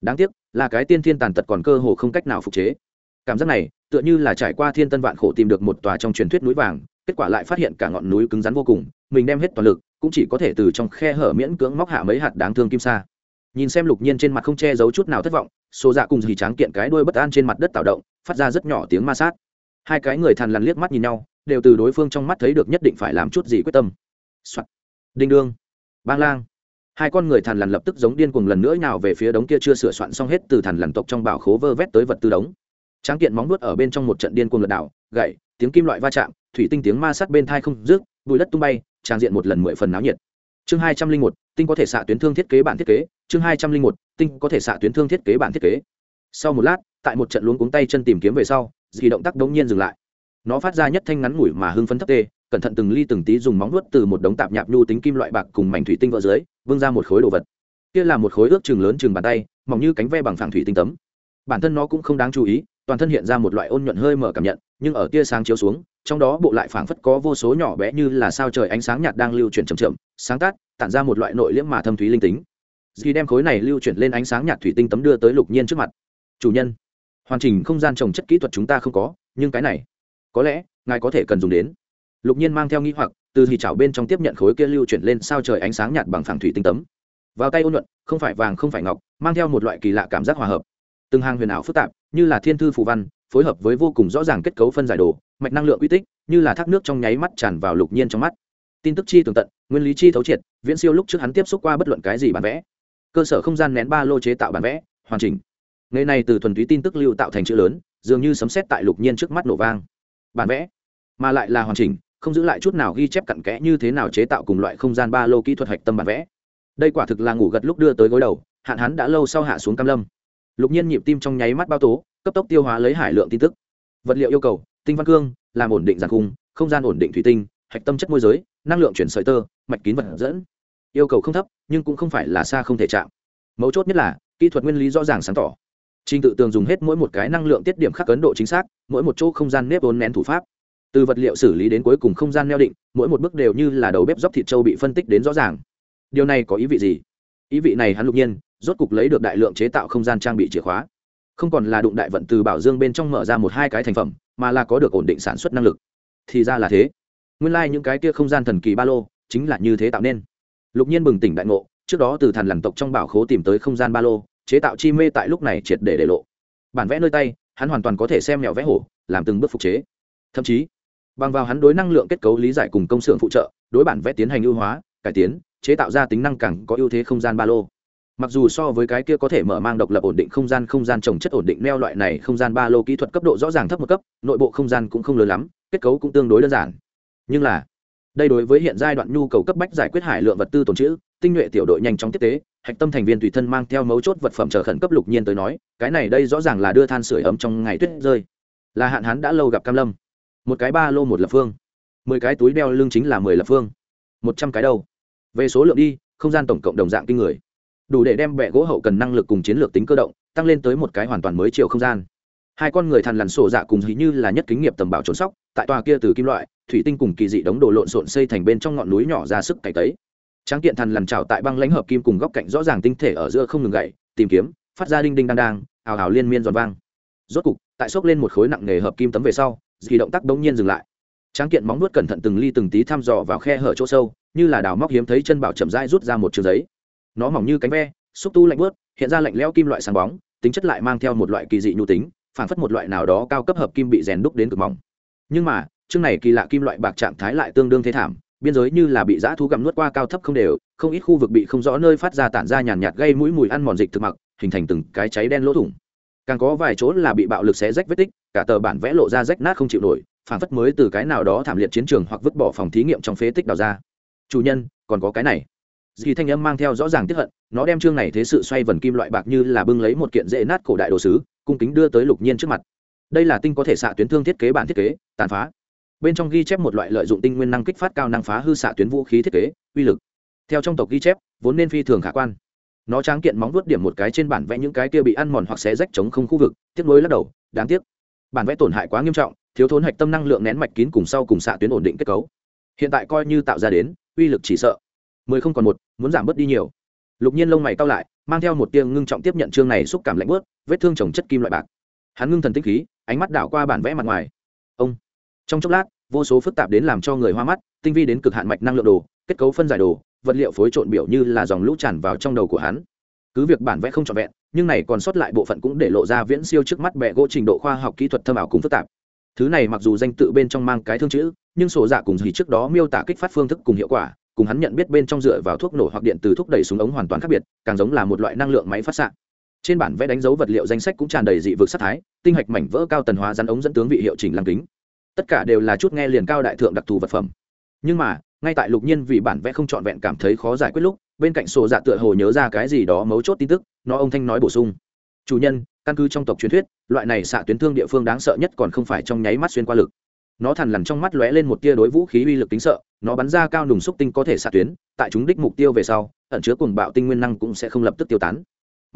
Đáng tiếc, là cái tiên thiên tàn tật còn cơ hồ không cách nào phục chế. Cảm giác này, tựa như là trải qua thiên tân vạn khổ tìm được một tòa trong truyền thuyết núi vàng, kết quả lại phát hiện cả ngọn núi cứng rắn vô cùng, mình đem hết toàn lực, cũng chỉ có thể từ trong khe hở miễn cưỡng móc hạ mấy hạt đáng thương kim sa nhìn xem lục nhiên trên mặt không che giấu chút nào thất vọng xô dạ cùng dì tráng kiện cái đuôi bất an trên mặt đất tạo động, phát ra rất nhỏ tiếng ma sát. Hai cái người thằn lằn liếc mắt nhìn nhau, đều từ đối phương trong mắt thấy được nhất định phải làm chút gì quyết tâm、Soạn. đinh đương. Bang lang. Hai con người thằn lằn lập tức giống điên cuồng lần nữa nào về phía đống kia chưa sửa soạn xong hết từ thằn lằn tộc trong bảo khố vơ vét tới vật tư đống. Tráng kiện móng nuốt ở bên trong một trận điên cuồng lật đảo, gậy, tiếng kim loại va chạm, thủy tinh tiếng ma sát bên thai không rước bụi đất tung bay trang diện một lần mười phần náo nhiệt. Chương hai trăm linh một tinh có thể xạ tuyến thương thiết kế bản thiết kế, chương hai trăm linh một, tinh có thể xạ tuyến thương thiết kế bản thiết kế. Sau một lát, tại một trận luống cuống tay chân tìm kiếm về sau dì động tác đống nhiên dừng lại. Nó phát ra nhất thanh ngắn ngủi mà hưng phấn thấp tê, cẩn thận từng ly từng tí dùng móng nuốt từ một đống tạp nhạp nhu tính kim loại bạc cùng mảnh thủy tinh vỡ dưới, vươn ra một khối đồ vật. Kia là một khối ước chừng lớn chừng bàn tay, mỏng như cánh ve bằng phẳng thủy tinh tấm. Bản thân nó cũng không đáng chú ý, toàn thân hiện ra một loại ôn nhuận hơi mở cảm nhận, nhưng ở tia sáng chiếu xuống, trong đó bộ lại phảng phất có vô số nhỏ bé như là sao trời ánh sáng nhạt đang lưu chuyển chậm chậm, sáng tác tản ra một loại nội liễm mà thâm thúy linh tính. Khi đem khối này lưu chuyển lên ánh sáng nhạt thủy tinh tấm đưa tới lục nhiên trước mặt. Chủ nhân, hoàn chỉnh không gian trồng chất kỹ thuật chúng ta không có, nhưng cái này, có lẽ, ngài có thể cần dùng đến. Lục nhiên mang theo nghĩ hoặc, từ thì chảo bên trong tiếp nhận khối kia lưu chuyển lên sao trời ánh sáng nhạt bằng phẳng thủy tinh tấm. Vào tay ôn nhuận, không phải vàng không phải ngọc, mang theo một loại kỳ lạ cảm giác hòa hợp. Từng hàng huyền ảo phức tạp, như là thiên thư phù văn, phối hợp với vô cùng rõ ràng kết cấu phân giải đồ, mạch năng lượng uy tích, như là thác nước trong nháy mắt tràn vào lục nhiên trong mắt tin tức chi tường tận, nguyên lý chi thấu triệt, viễn siêu lúc trước hắn tiếp xúc qua bất luận cái gì bản vẽ. Cơ sở không gian nén ba lô chế tạo bản vẽ, hoàn chỉnh. Nghề này từ thuần túy tin tức lưu tạo thành chữ lớn, dường như sấm xét tại lục nhiên trước mắt nổ vang. Bản vẽ, mà lại là hoàn chỉnh, không giữ lại chút nào ghi chép cặn kẽ như thế nào chế tạo cùng loại không gian ba lô kỹ thuật hạch tâm bản vẽ. Đây quả thực là ngủ gật lúc đưa tới gối đầu, hạn hắn đã lâu sau hạ xuống cam lâm. Lục nhiên nhịp tim trong nháy mắt bao tố, cấp tốc tiêu hóa lấy hải lượng tin tức. Vật liệu yêu cầu, tinh văn cương, làm ổn định giàn khung, không gian ổn định thủy tinh, hạch tâm chất môi giới năng lượng chuyển sợi tơ, mạch kín vật dẫn. Yêu cầu không thấp, nhưng cũng không phải là xa không thể chạm. Mấu chốt nhất là, kỹ thuật nguyên lý rõ ràng sáng tỏ. Trình tự tường dùng hết mỗi một cái năng lượng tiết điểm khắc ấn độ chính xác, mỗi một chỗ không gian nếp vốn nén thủ pháp. Từ vật liệu xử lý đến cuối cùng không gian neo định, mỗi một bước đều như là đầu bếp dóc thịt trâu bị phân tích đến rõ ràng. Điều này có ý vị gì? Ý vị này hắn lục nhiên, rốt cục lấy được đại lượng chế tạo không gian trang bị chìa khóa. Không còn là đụng đại vận từ bảo dương bên trong mở ra một hai cái thành phẩm, mà là có được ổn định sản xuất năng lực. Thì ra là thế nguyên lai、like、những cái kia không gian thần kỳ ba lô chính là như thế tạo nên. Lục nhiên bừng tỉnh đại ngộ, trước đó từ thần lằn tộc trong bảo khố tìm tới không gian ba lô, chế tạo chi mê tại lúc này triệt để để lộ. Bản vẽ nơi tay, hắn hoàn toàn có thể xem mèo vẽ hổ, làm từng bước phục chế. Thậm chí, bằng vào hắn đối năng lượng kết cấu lý giải cùng công xưởng phụ trợ, đối bản vẽ tiến hành ưu hóa, cải tiến, chế tạo ra tính năng càng có ưu thế không gian ba lô. Mặc dù so với cái kia có thể mở mang độc lập ổn định không gian không gian trồng chất ổn định neo loại này không gian ba lô kỹ thuật cấp độ rõ ràng thấp một cấp, nội bộ không gian cũng không lớn lắm, kết cấu cũng tương đối đơn giản nhưng là, đây đối với hiện giai đoạn nhu cầu cấp bách giải quyết hải lượng vật tư tồn trữ, tinh nhuệ tiểu đội nhanh chóng tiếp tế, hạch tâm thành viên tùy thân mang theo mấu chốt vật phẩm chờ khẩn cấp lục nhiên tới nói, cái này đây rõ ràng là đưa than sửa ấm trong ngày tuyết rơi. Là hạn hán đã lâu gặp cam lâm. Một cái ba lô một lập phương. Mười cái túi đeo lưng chính là mười lập phương. Một trăm cái đâu về số lượng đi, không gian tổng cộng đồng dạng kinh người. Đủ để đem bẹ gỗ hậu cần năng lực cùng chiến lược tính cơ động, tăng lên tới một cái hoàn toàn mới chiều không gian. Hai con người thằn lằn sổ dạ cùng hí như là nhất kính nghiệp tầm bảo trốn sóc tại tòa kia từ kim loại, thủy tinh cùng kỳ dị đống đồ lộn xộn xây thành bên trong ngọn núi nhỏ ra sức cày tấy tráng kiện thần lằn trào tại băng lãnh hợp kim cùng góc cạnh rõ ràng tinh thể ở giữa không ngừng gậy, tìm kiếm, phát ra đinh đinh đang đang, ào ào liên miên giòn vang. Rốt cục, tại xốc lên một khối nặng nghề hợp kim tấm về sau dì động tác đống nhiên dừng lại. Tráng kiện móng nuốt cẩn thận từng ly từng tí thăm dò vào khe hở chỗ sâu, như là đào móc hiếm thấy chân bảo chậm rãi rút ra một trường giấy. Nó mỏng như cánh ve, xúc tu lạnh bớt hiện ra lạnh lẽo kim loại sáng bóng, tính chất lại mang theo một loại kỳ dị nhu tính, phản phất một loại nào đó cao cấp hợp kim bị rèn đúc đến cực mỏng nhưng mà, chương này kỳ lạ kim loại bạc trạng thái lại tương đương thế thảm, biên giới như là bị dã thú gặm nuốt qua cao thấp không đều, không ít khu vực bị không rõ nơi phát ra tản ra nhàn nhạt gây mũi mùi ăn mòn dịch thực mặc, hình thành từng cái cháy đen lỗ thủng. Càng có vài chỗ là bị bạo lực xé rách vết tích, cả tờ bản vẽ lộ ra rách nát không chịu nổi phản phất mới từ cái nào đó thảm liệt chiến trường hoặc vứt bỏ phòng thí nghiệm trong phế tích đào ra. Chủ nhân, còn có cái này. Dì thanh âm mang theo rõ ràng tiếp hận, nó đem chương này thế sự xoay vần kim loại bạc như là bưng lấy một kiện dễ nát cổ đại đồ sứ, cung kính đưa tới lục nhiên trước mặt đây là tinh có thể xạ tuyến thương thiết kế bản thiết kế, tàn phá. Bên trong ghi chép một loại lợi dụng tinh nguyên năng kích phát cao năng phá hư xạ tuyến vũ khí thiết kế, uy lực. Theo trong tộc ghi chép, vốn nên phi thường khả quan. Nó tráng kiện móng vuốt điểm một cái trên bản vẽ những cái kia bị ăn mòn hoặc xé rách chống không khu vực, tiếc nuối lắc đầu, đáng tiếc. Bản vẽ tổn hại quá nghiêm trọng, thiếu thốn hạch tâm năng lượng nén mạch kín cùng sau cùng xạ tuyến ổn định kết cấu. Hiện tại coi như tạo ra đến, uy lực chỉ sợ. Mười không còn một, muốn giảm bớt đi nhiều. Lục nhiên lông mày cao lại, mang theo một tiếng ngưng trọng tiếp nhận chương này xúc cảm lạnh bớt vết thương trồng chất kim loại bạc. Hắn ngưng thần tích khí ánh mắt đảo qua bản vẽ mặt ngoài. Ông. Trong chốc lát, vô số phức tạp đến làm cho người hoa mắt, tinh vi đến cực hạn mạch năng lượng đồ, kết cấu phân giải đồ, vật liệu phối trộn biểu như là dòng lũ tràn vào trong đầu của hắn. Cứ việc bản vẽ không trọn vẹn, nhưng này còn sót lại bộ phận cũng để lộ ra viễn siêu trước mắt bẹ gỗ trình độ khoa học kỹ thuật thâm ảo cùng phức tạp. Thứ này mặc dù danh tự bên trong mang cái thương chữ, nhưng sổ giả cùng gì trước đó miêu tả kích phát phương thức cùng hiệu quả, cùng hắn nhận biết bên trong dựa vào thuốc nổ hoặc điện từ thúc đẩy súng ống hoàn toàn khác biệt, càng giống là một loại năng lượng máy phát sạc trên bản vẽ đánh dấu vật liệu danh sách cũng tràn đầy dị vực sắc thái, tinh hạch mảnh vỡ cao tần hóa rắn ống dẫn tướng vị hiệu chỉnh lăng kính. Tất cả đều là chút nghe liền cao đại thượng đặc thù vật phẩm. Nhưng mà, ngay tại lục nhiên vì bản vẽ không trọn vẹn cảm thấy khó giải quyết lúc, bên cạnh sổ dạ tựa hồ nhớ ra cái gì đó mấu chốt tin tức, nó ông thanh nói bổ sung. Chủ nhân, căn cứ trong tộc truyền thuyết, loại này xạ tuyến thương địa phương đáng sợ nhất còn không phải trong nháy mắt xuyên qua lực. Nó thằn lằn trong mắt lóe lên một tia đối vũ khí uy lực tính sợ, nó bắn ra cao nùng xúc tinh có thể xạ tuyến, tại chúng đích mục tiêu về sau, ẩn chứa cùng bạo tinh nguyên năng cũng sẽ không lập tức tiêu tán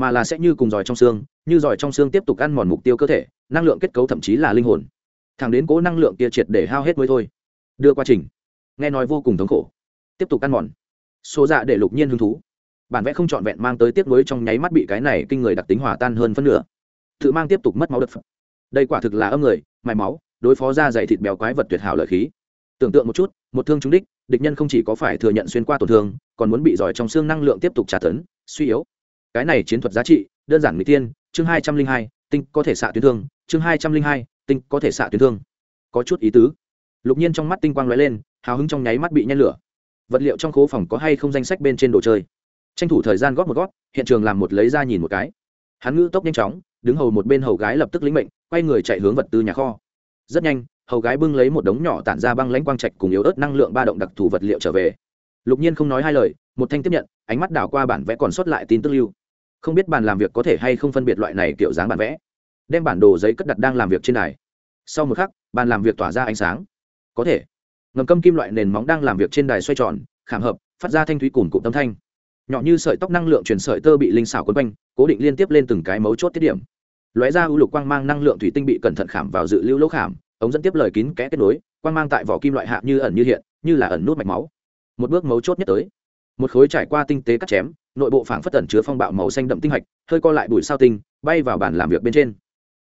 mà là sẽ như cùng giỏi trong xương, như giỏi trong xương tiếp tục ăn mòn mục tiêu cơ thể, năng lượng kết cấu thậm chí là linh hồn. Thẳng đến cố năng lượng kia triệt để hao hết mới thôi. Đưa quá trình. Nghe nói vô cùng thống khổ. Tiếp tục ăn mòn. Số dạ để lục nhiên hứng thú. Bản vẽ không trọn vẹn mang tới tiếc nuối trong nháy mắt bị cái này kinh người đặc tính hòa tan hơn phân nửa. Tự mang tiếp tục mất máu đợt đây quả thực là âm người, mài máu, đối phó ra dày thịt béo quái vật tuyệt hảo lợi khí. Tưởng tượng một chút, một thương trúng đích, địch nhân không chỉ có phải thừa nhận xuyên qua tổn thương, còn muốn bị giỏi trong xương năng lượng tiếp tục trả tấn, suy yếu cái này chiến thuật giá trị, đơn giản mỹ tiên chương hai trăm linh hai, tinh có thể xạ tuyến thương, chương hai trăm linh hai, tinh có thể xạ tuyến thương. Có chút ý tứ. Lục nhiên trong mắt tinh quang l ó e lên, hào hứng trong nháy mắt bị nhen lửa. Vật liệu trong khố phòng có hay không danh sách bên trên đồ chơi? Tranh thủ thời gian góp một góp, hiện trường làm một lấy ra nhìn một cái. Hắn ngữ tốc nhanh chóng, đứng hầu một bên hầu gái lập tức lĩnh mệnh, quay người chạy hướng vật tư nhà kho. Rất nhanh, hầu gái bưng lấy một đống nhỏ tản ra băng lãnh quang trạch cùng yếu ớt năng lượng ba động đặc thù vật liệu trở về. Lục nhiên không nói hai lời, một thanh tiếp nhận, ánh mắt đảo qua bản vẽ còn sót lại tin tức lưu không biết bàn làm việc có thể hay không phân biệt loại này kiểu dáng bản vẽ. Đem bản đồ giấy cất đặt đang làm việc trên đài. Sau một khắc, bàn làm việc tỏa ra ánh sáng. Có thể. Ngầm câm kim loại nền móng đang làm việc trên đài xoay tròn, khảm hợp, phát ra thanh thúy cùn cụm tâm thanh. Nhỏ như sợi tóc năng lượng truyền sợi tơ bị linh xảo quấn quanh, cố định liên tiếp lên từng cái mấu chốt tiết điểm. Lóe ra ưu lục quang mang năng lượng thủy tinh bị cẩn thận khảm vào dự lưu lỗ khảm, ống dẫn tiếp lời kín kẽ kết nối, quang mang tại vỏ kim loại hạ như ẩn như hiện, như là ẩn nút mạch máu. Một bước mấu chốt nhất tới. Một khối trải qua tinh tế cắt chém nội bộ phảng phất tẩn chứa phong bạo màu xanh đậm tinh hạch, hơi co lại bụi sao tinh, bay vào bàn làm việc bên trên.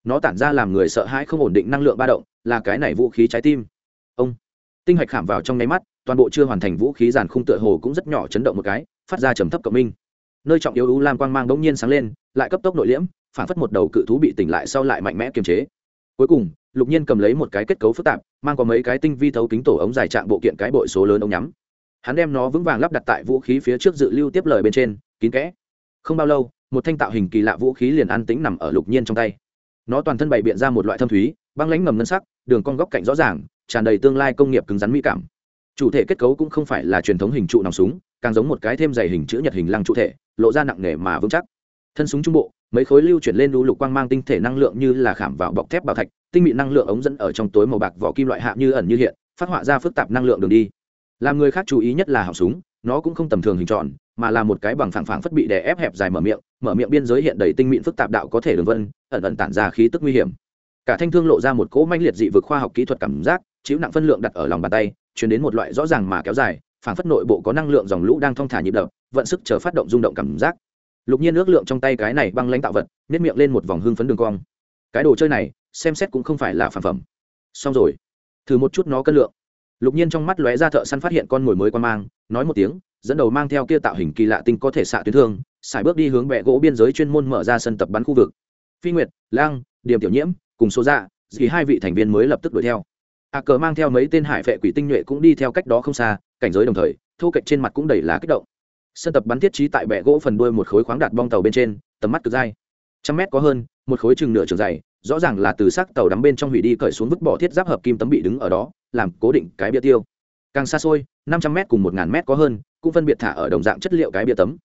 Nó tản ra làm người sợ hãi không ổn định năng lượng ba động, là cái này vũ khí trái tim. Ông. Tinh hạch khảm vào trong nháy mắt, toàn bộ chưa hoàn thành vũ khí giàn khung tựa hồ cũng rất nhỏ chấn động một cái, phát ra trầm thấp cộng minh. Nơi trọng yếu u lam quang mang bỗng nhiên sáng lên, lại cấp tốc nội liễm phản phất một đầu cự thú bị tỉnh lại sau lại mạnh mẽ kiềm chế. Cuối cùng, lục nhiên cầm lấy một cái kết cấu phức tạp, mang có mấy cái tinh vi thấu kính tổ ống dài trạng bộ kiện cái bội số lớn ống nhắm hắn đem nó vững vàng lắp đặt tại vũ khí phía trước dự lưu tiếp lời bên trên, kín kẽ. Không bao lâu, một thanh tạo hình kỳ lạ vũ khí liền an tĩnh nằm ở lục nhiên trong tay. Nó toàn thân bày biện ra một loại thâm thúy, băng lãnh ngầm ngân sắc, đường cong góc cạnh rõ ràng, tràn đầy tương lai công nghiệp cứng rắn mỹ cảm. Chủ thể kết cấu cũng không phải là truyền thống hình trụ nòng súng, càng giống một cái thêm dày hình chữ nhật hình lăng trụ thể, lộ ra nặng nề mà vững chắc. Thân súng trung bộ, mấy khối lưu chuyển lên đu lục quang mang tinh thể năng lượng như là khảm vào bọc thép bảo thạch, tinh bị năng lượng ống dẫn ở trong tối màu bạc vỏ kim loại hạ như ẩn như hiện, phát họa ra phức tạp năng lượng đường đi làm người khác chú ý nhất là họng súng, nó cũng không tầm thường hình tròn, mà là một cái bằng phẳng phẳng phất bị đè ép hẹp dài mở miệng mở miệng biên giới hiện đầy tinh mịn phức tạp đạo có thể đường vân, ẩn ẩn tản ra khí tức nguy hiểm. Cả thanh thương lộ ra một cỗ manh liệt dị vực khoa học kỹ thuật cảm giác, chịu nặng phân lượng đặt ở lòng bàn tay chuyển đến một loại rõ ràng mà kéo dài phản phất nội bộ có năng lượng dòng lũ đang thong thả nhịp đập, vận sức chờ phát động rung động cảm giác. Lục nhiên ước lượng trong tay cái này băng lãnh tạo vật nếp miệng lên một vòng hưng phấn đường cong. Cái đồ chơi này, xem xét cũng không phải là phản phẩm. Xong rồi. Thử một chút nó cân lượng lục nhiên trong mắt lóe ra thợ săn phát hiện con mồi mới qua mang, nói một tiếng, dẫn đầu mang theo kia tạo hình kỳ lạ tinh có thể xạ tuyến thương, xài bước đi hướng bẹ gỗ biên giới chuyên môn mở ra sân tập bắn khu vực. Phi nguyệt, lang điểm tiểu nhiễm, cùng số dạ dì hai vị thành viên mới lập tức đuổi theo. A cờ mang theo mấy tên hải vệ quỷ tinh nhuệ cũng đi theo cách đó không xa, cảnh giới đồng thời, thu cạnh trên mặt cũng đầy lá kích động. Sân tập bắn thiết trí tại bệ gỗ phần đuôi một khối khoáng đạt bong tàu bên trên, tầm mắt cực dai. Trăm mét có hơn, một khối chừng nửa trường dày rõ ràng là từ xác tàu đắm bên trong hủy đi cởi xuống vứt bỏ thiết giáp hợp kim tấm bị đứng ở đó, làm cố định cái bia tiêu. Càng xa xôi, năm trăm m cùng một ngàn m có hơn, cũng phân biệt thả ở đồng dạng chất liệu cái bia tấm.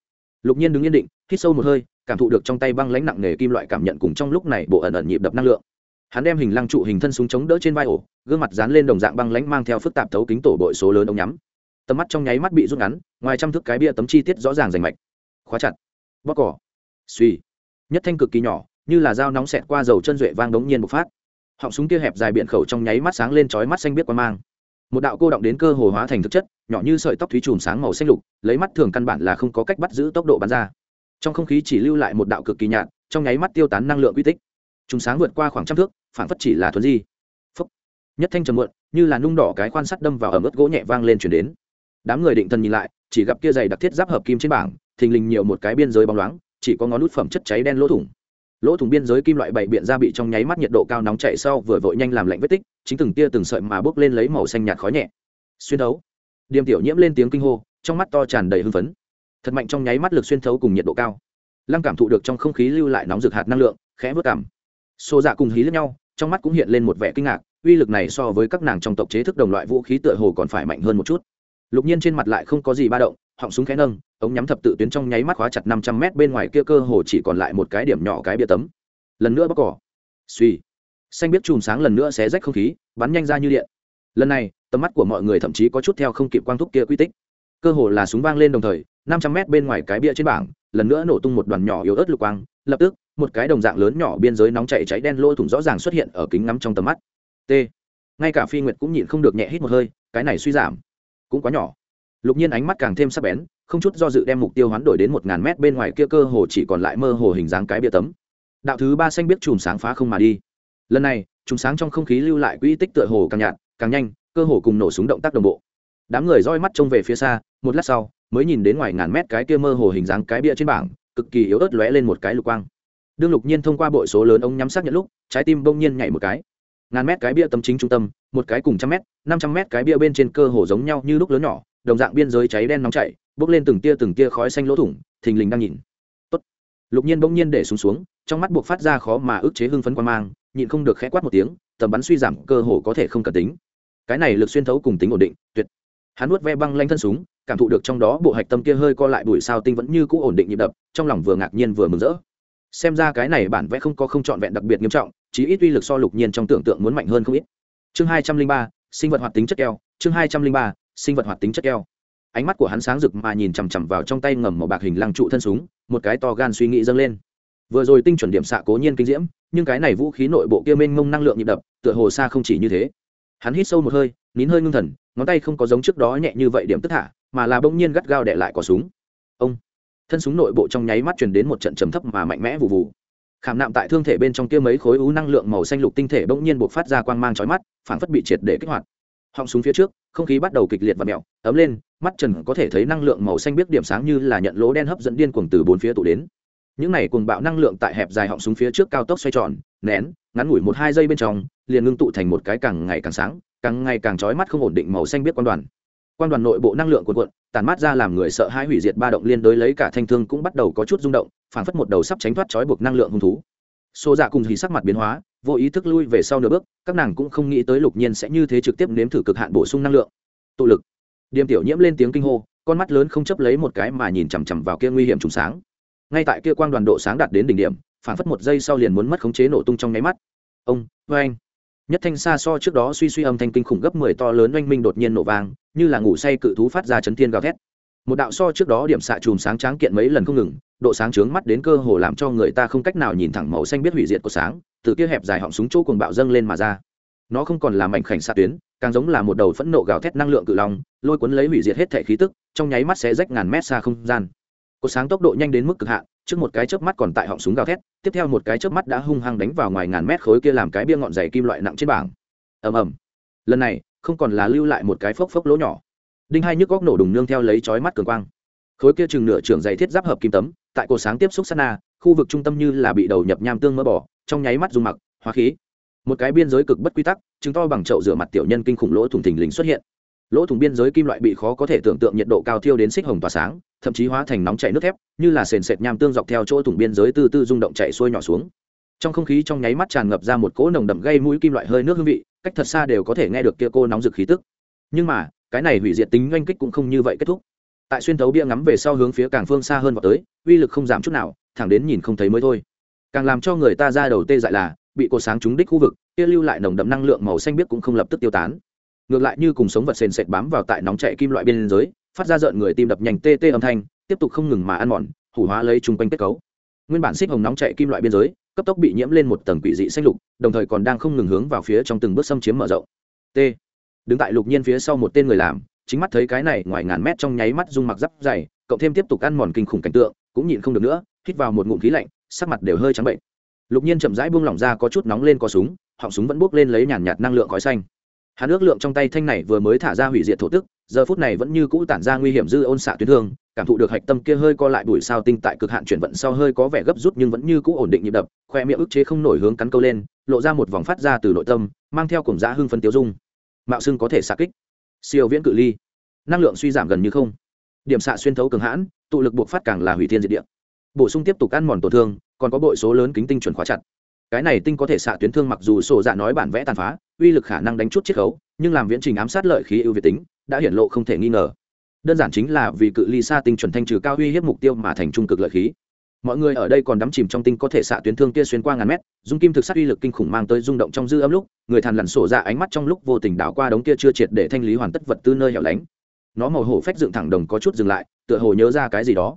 Lục nhiên đứng yên định, hít sâu một hơi, cảm thụ được trong tay băng lãnh nặng nề kim loại cảm nhận cùng trong lúc này bộ ẩn ẩn nhịp đập năng lượng. Hắn đem hình lăng trụ hình thân súng chống đỡ trên vai ổ, gương mặt dán lên đồng dạng băng lãnh mang theo phức tạp thấu kính tổ bội số lớn ống nhắm. Tầm mắt trong nháy mắt bị rút ngắn, ngoài trăm thước cái bia tấm chi tiết rõ ràng rành mạch. Khóa chặt. Bóc cỏ. Suy nhất thanh cực kỳ nhỏ như là dao nóng xẹt qua dầu chân duệ vang đống nhiên bộc phát. Họng súng kia hẹp dài biện khẩu trong nháy mắt sáng lên chói mắt xanh biết qua mang. Một đạo cô động đến cơ hồ hóa thành thực chất, nhỏ như sợi tóc thúy chùm sáng màu xanh lục, lấy mắt thường căn bản là không có cách bắt giữ tốc độ bắn ra. Trong không khí chỉ lưu lại một đạo cực kỳ nhạt, trong nháy mắt tiêu tán năng lượng quy tích. Chúng sáng vượt qua khoảng trăm thước phản phất chỉ là thuần di. Phúc. nhất thanh trầm muộn, như là nung đỏ cái quan sắt đâm vào ở mức gỗ nhẹ vang lên chuyển đến. Đám người định thần nhìn lại, chỉ gặp kia dày đặc thiết giáp hợp kim trên bảng, thình lình nhiều một cái biên giới bóng loáng, chỉ có ngón nút phẩm chất cháy đen lỗ thủng lỗ thủng biên giới kim loại bảy biện ra bị trong nháy mắt nhiệt độ cao nóng chạy sau vừa vội nhanh làm lạnh vết tích, chính từng tia từng sợi mà bốc lên lấy màu xanh nhạt khói nhẹ. Xuyên thấu. Điềm tiểu nhiễm lên tiếng kinh hô, trong mắt to tràn đầy hưng phấn. Thật mạnh trong nháy mắt lực xuyên thấu cùng nhiệt độ cao. Lăng cảm thụ được trong không khí lưu lại nóng rực hạt năng lượng, khẽ vớt cảm. Xô dạ cùng hí lẫn nhau, trong mắt cũng hiện lên một vẻ kinh ngạc, uy lực này so với các nàng trong tộc chế thức đồng loại vũ khí tựa hồ còn phải mạnh hơn một chút. Lục nhiên trên mặt lại không có gì ba động họng súng khẽ nâng, ống nhắm thập tự tuyến trong nháy mắt khóa chặt năm trăm mét bên ngoài kia cơ hồ chỉ còn lại một cái điểm nhỏ cái bia tấm. Lần nữa bóc cỏ. Suy xanh biết chùm sáng lần nữa xé rách không khí, bắn nhanh ra như điện. Lần này, tầm mắt của mọi người thậm chí có chút theo không kịp quang thúc kia quy tích. Cơ hồ là súng vang lên đồng thời, năm trăm mét bên ngoài cái bia trên bảng, lần nữa nổ tung một đoàn nhỏ yếu ớt lục quang, lập tức, một cái đồng dạng lớn nhỏ biên giới nóng chảy cháy đen lôi thủng rõ ràng xuất hiện ở kính ngắm trong tầm mắt. T. Ngay cả phi nguyệt cũng nhịn không được nhẹ hít một hơi, cái này suy giảm cũng quá nhỏ lục nhiên ánh mắt càng thêm sắc bén, không chút do dự đem mục tiêu hoán đổi đến một ngàn mét bên ngoài kia cơ hồ chỉ còn lại mơ hồ hình dáng cái bia tấm. Đạo thứ ba xanh biết chùm sáng phá không mà đi. Lần này, chùm sáng trong không khí lưu lại quỹ tích tựa hồ càng nhạt, càng nhanh, cơ hồ cùng nổ súng động tác đồng bộ. Đám người roi mắt trông về phía xa, một lát sau, mới nhìn đến ngoài ngàn mét cái kia mơ hồ hình dáng cái bia trên bảng, cực kỳ yếu ớt lóe lên một cái lục quang. Đương lục nhiên thông qua bội số lớn ông nhắm xác nhận lúc, trái tim bỗng nhiên nhảy một cái. Ngàn mét cái bia tấm chính trung tâm, một cái cùng trăm mét, năm trăm mét cái bia bên trên cơ hồ giống nhau như lúc lớn nhỏ đồng dạng biên giới cháy đen nóng chảy, bốc lên từng tia từng tia khói xanh lỗ thủng, thình lình đang nhìn. Tốt. lục nhiên bỗng nhiên để xuống xuống, trong mắt buộc phát ra khó mà ức chế hưng phấn quan mang, nhịn không được khẽ quát một tiếng, tầm bắn suy giảm cơ hồ có thể không cần tính. Cái này lực xuyên thấu cùng tính ổn định, tuyệt. Hắn nuốt ve băng lanh thân súng, cảm thụ được trong đó bộ hạch tâm kia hơi co lại bụi sao tinh vẫn như cũ ổn định nhịp đập, trong lòng vừa ngạc nhiên vừa mừng rỡ. Xem ra cái này bản vẽ không có không trọn vẹn đặc biệt nghiêm trọng, chí ít uy lực so lục nhiên trong tưởng tượng muốn mạnh hơn không ít. Chương hai trăm linh ba, sinh vật hoạt tính chất keo, chương hai trăm linh ba sinh vật hoạt tính chất keo. Ánh mắt của hắn sáng rực mà nhìn chằm chằm vào trong tay ngầm màu bạc hình lăng trụ thân súng, một cái to gan suy nghĩ dâng lên. Vừa rồi tinh chuẩn điểm xạ cố nhiên kinh diễm, nhưng cái này vũ khí nội bộ kia mênh mông năng lượng nhịp đập, tựa hồ xa không chỉ như thế. Hắn hít sâu một hơi, nín hơi ngưng thần, ngón tay không có giống trước đó nhẹ như vậy điểm tức thả mà là bỗng nhiên gắt gao để lại cỏ súng. Ông! Thân súng nội bộ trong nháy mắt truyền đến một trận trầm thấp mà mạnh mẽ vụ vụ khảm nạm tại thương thể bên trong kia mấy khối ú năng lượng màu xanh lục tinh thể bỗng nhiên buộc phát ra quang mang chói mắt phản phất bị triệt để kích hoạt họng súng phía trước, không khí bắt đầu kịch liệt và mẹo, ấm lên, mắt trần có thể thấy năng lượng màu xanh biết điểm sáng như là nhận lỗ đen hấp dẫn điên cuồng từ bốn phía tụ đến. Những này cuồng bạo năng lượng tại hẹp dài họng súng phía trước cao tốc xoay tròn, nén, ngắn ngủi một hai giây bên trong, liền ngưng tụ thành một cái càng ngày càng sáng, càng ngày càng trói mắt không ổn định màu xanh biết quan đoàn. Quan đoàn nội bộ năng lượng cuộn cuộn tàn mát ra làm người sợ hãi hủy diệt ba động liên đối lấy cả thanh thương cũng bắt đầu có chút rung động phản phất một đầu sắp tránh thoát trói buộc năng lượng hung thú xô dạ cùng hì sắc mặt biến hóa, vô ý thức lui về sau nửa bước, các nàng cũng không nghĩ tới lục nhiên sẽ như thế trực tiếp nếm thử cực hạn bổ sung năng lượng. Tụ lực. Điềm tiểu nhiễm lên tiếng kinh hô, con mắt lớn không chấp lấy một cái mà nhìn chằm chằm vào kia nguy hiểm trùng sáng. Ngay tại kia quang đoàn độ sáng đạt đến đỉnh điểm phảng phất một giây sau liền muốn mất khống chế nổ tung trong nháy mắt. Ông vê anh nhất thanh xa so trước đó suy suy âm thanh kinh khủng gấp mười to lớn oanh minh đột nhiên nổ vang, như là ngủ say cự thú phát ra chấn thiên gào thét một đạo so trước đó điểm xạ chùm sáng tráng kiện mấy lần không ngừng, độ sáng trướng mắt đến cơ hồ làm cho người ta không cách nào nhìn thẳng màu xanh biết hủy diệt của sáng, từ kia hẹp dài họng súng chỗ cuồng bạo dâng lên mà ra. Nó không còn là mảnh khảnh xạ tuyến, càng giống là một đầu phẫn nộ gào thét năng lượng cự long, lôi cuốn lấy hủy diệt hết thể khí tức, trong nháy mắt sẽ rách ngàn mét xa không gian. Cột sáng tốc độ nhanh đến mức cực hạn, trước một cái chớp mắt còn tại họng súng gào thét, tiếp theo một cái chớp mắt đã hung hăng đánh vào ngoài ngàn mét khối kia làm cái bia ngọn dày kim loại nặng trên bảng. Ầm ầm. Lần này, không còn là lưu lại một cái phốc phốc lỗ nhỏ đinh hai nhức góc nổ đùng nương theo lấy chói mắt cường quang. Khối kia chừng nửa trưởng dày thiết giáp hợp kim tấm, tại cổ sáng tiếp xúc sát na, khu vực trung tâm như là bị đầu nhập nham tương mỡ bỏ, trong nháy mắt dùng mặc, hóa khí. Một cái biên giới cực bất quy tắc, chứng to bằng chậu rửa mặt tiểu nhân kinh khủng lỗ thủng thình lình xuất hiện. Lỗ thủng biên giới kim loại bị khó có thể tưởng tượng nhiệt độ cao thiêu đến xích hồng tỏa sáng, thậm chí hóa thành nóng chảy nước thép, như là sền sệt nham tương dọc theo chỗ thủng biên giới từ từ rung động chạy xuôi nhỏ xuống. Trong không khí trong nháy mắt tràn ngập ra một cỗ nồng đậm gây mũi kim loại hơi nước hương vị, cách thật xa đều có thể nghe được kia cô nóng rực khí tức. Nhưng mà cái này hủy diệt tính oanh kích cũng không như vậy kết thúc. Tại xuyên thấu bia ngắm về sau hướng phía càng phương xa hơn vào tới, uy lực không giảm chút nào, thẳng đến nhìn không thấy mới thôi. Càng làm cho người ta ra đầu tê dại là, bị cột sáng trúng đích khu vực, kia lưu lại nồng đậm năng lượng màu xanh biếc cũng không lập tức tiêu tán. Ngược lại như cùng sống vật sền sệt bám vào tại nóng chạy kim loại bên dưới, phát ra rợn người tim đập nhanh tê tê âm thanh, tiếp tục không ngừng mà ăn mòn, hủ hóa lấy chung quanh kết cấu. Nguyên bản xích hồng nóng chạy kim loại biên giới cấp tốc bị nhiễm lên một tầng quỷ dị xanh lục, đồng thời còn đang không ngừng hướng vào phía trong từng bước xâm chiếm mở rộng. T đứng tại lục nhiên phía sau một tên người làm, chính mắt thấy cái này ngoài ngàn mét trong nháy mắt rung mặc giáp dày cộng thêm tiếp tục ăn mòn kinh khủng cảnh tượng, cũng nhịn không được nữa, hít vào một ngụm khí lạnh, sắc mặt đều hơi trắng bệnh. Lục nhiên chậm rãi buông lỏng ra có chút nóng lên có súng, họng súng vẫn bốc lên lấy nhàn nhạt năng lượng khói xanh. Hắn ước lượng trong tay thanh này vừa mới thả ra hủy diệt thổ tức, giờ phút này vẫn như cũ tản ra nguy hiểm dư ôn xạ tuyến thương cảm thụ được hạch tâm kia hơi co lại bụi sao tinh tại cực hạn chuyển vận sau hơi có vẻ gấp rút nhưng vẫn như cũ ổn định nhịp đập, khoe miệng ức chế không nổi hướng cắn câu lên, lộ ra một vòng phát ra từ nội tâm, mang theo cùng giá hưng phấn tiêu dung mạo xưng có thể xạ kích. Siêu viễn cự ly. Năng lượng suy giảm gần như không. Điểm xạ xuyên thấu cường hãn, tụ lực buộc phát càng là hủy thiên diệt địa. Bổ sung tiếp tục ăn mòn tổn thương, còn có bội số lớn kính tinh chuẩn khóa chặt. Cái này tinh có thể xạ tuyến thương mặc dù sổ dạ nói bản vẽ tàn phá, uy lực khả năng đánh chút chiết khấu, nhưng làm viễn trình ám sát lợi khí ưu việt tính, đã hiển lộ không thể nghi ngờ. Đơn giản chính là vì cự ly xa tinh chuẩn thanh trừ cao uy hiếp mục tiêu mà thành trung cực lợi khí mọi người ở đây còn đắm chìm trong tinh có thể xạ tuyến thương kia xuyên qua ngàn mét, dung kim thực sát uy lực kinh khủng mang tới rung động trong dư âm lúc, người thàn lằn sổ ra ánh mắt trong lúc vô tình đảo qua đống kia chưa triệt để thanh lý hoàn tất vật tư nơi hẻo lánh. Nó màu hổ phách dựng thẳng đồng có chút dừng lại, tựa hồ nhớ ra cái gì đó.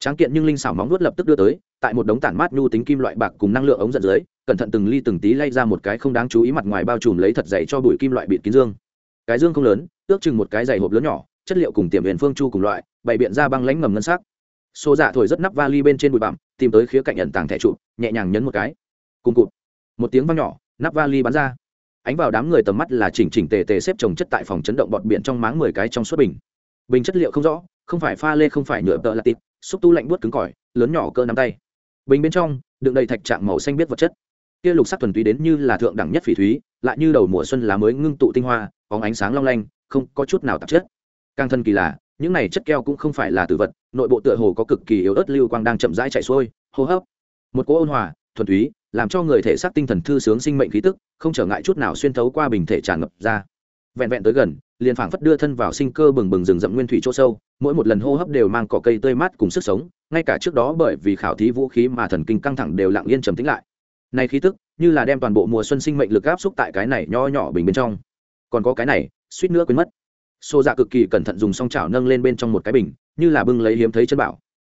Tráng kiện nhưng linh xảo móng nuốt lập tức đưa tới, tại một đống tản mát nhu tính kim loại bạc cùng năng lượng ống dẫn dưới, cẩn thận từng ly từng tí lay ra một cái không đáng chú ý mặt ngoài bao trùm lấy thật dày cho bụi kim loại bịt kín dương. Cái dương không lớn, ước chừng một cái dày hộp lớn nhỏ, chất liệu cùng tiềm huyền phương chu cùng loại, bày biện ra băng lãnh ngầm ngân sắc xô dạ thổi rất nắp vali bên trên bụi bặm, tìm tới khía cạnh ẩn tàng thẻ trụ nhẹ nhàng nhấn một cái. Cùng cụt. Một tiếng vang nhỏ, nắp vali bắn ra. Ánh vào đám người tầm mắt là chỉnh chỉnh tề tề xếp trồng chất tại phòng chấn động bọt biển trong máng mười cái trong suốt bình. Bình chất liệu không rõ, không phải pha lê, không phải nhựa tợ là tịt, xúc tu lạnh buốt cứng cỏi, lớn nhỏ cơ nắm tay. Bình bên trong, đựng đầy thạch trạng màu xanh biết vật chất. Kia lục sắc thuần túy đến như là thượng đẳng nhất phỉ thúy, lại như đầu mùa xuân lá mới ngưng tụ tinh hoa có ánh sáng long lanh, không có chút nào tạp chất. Càng thân kỳ lạ những này chất keo cũng không phải là tử vật, nội bộ tựa hồ có cực kỳ yếu ớt lưu quang đang chậm rãi chạy xuôi, hô hấp. Một cỗ ôn hòa, thuần túy, làm cho người thể xác tinh thần thư sướng sinh mệnh khí tức, không trở ngại chút nào xuyên thấu qua bình thể tràn ngập ra. Vẹn vẹn tới gần, liền phảng phất đưa thân vào sinh cơ bừng bừng rừng rậm nguyên thủy chỗ sâu, mỗi một lần hô hấp đều mang cỏ cây tươi mát cùng sức sống, ngay cả trước đó bởi vì khảo thí vũ khí mà thần kinh căng thẳng đều lặng yên trầm tĩnh lại. Này khí tức, như là đem toàn bộ mùa xuân sinh mệnh lực áp xúc tại cái này nho nhỏ bình bên trong. Còn có cái này, suýt nữa quên mất xô dạ cực kỳ cẩn thận dùng song chảo nâng lên bên trong một cái bình, như là bưng lấy hiếm thấy chân bảo.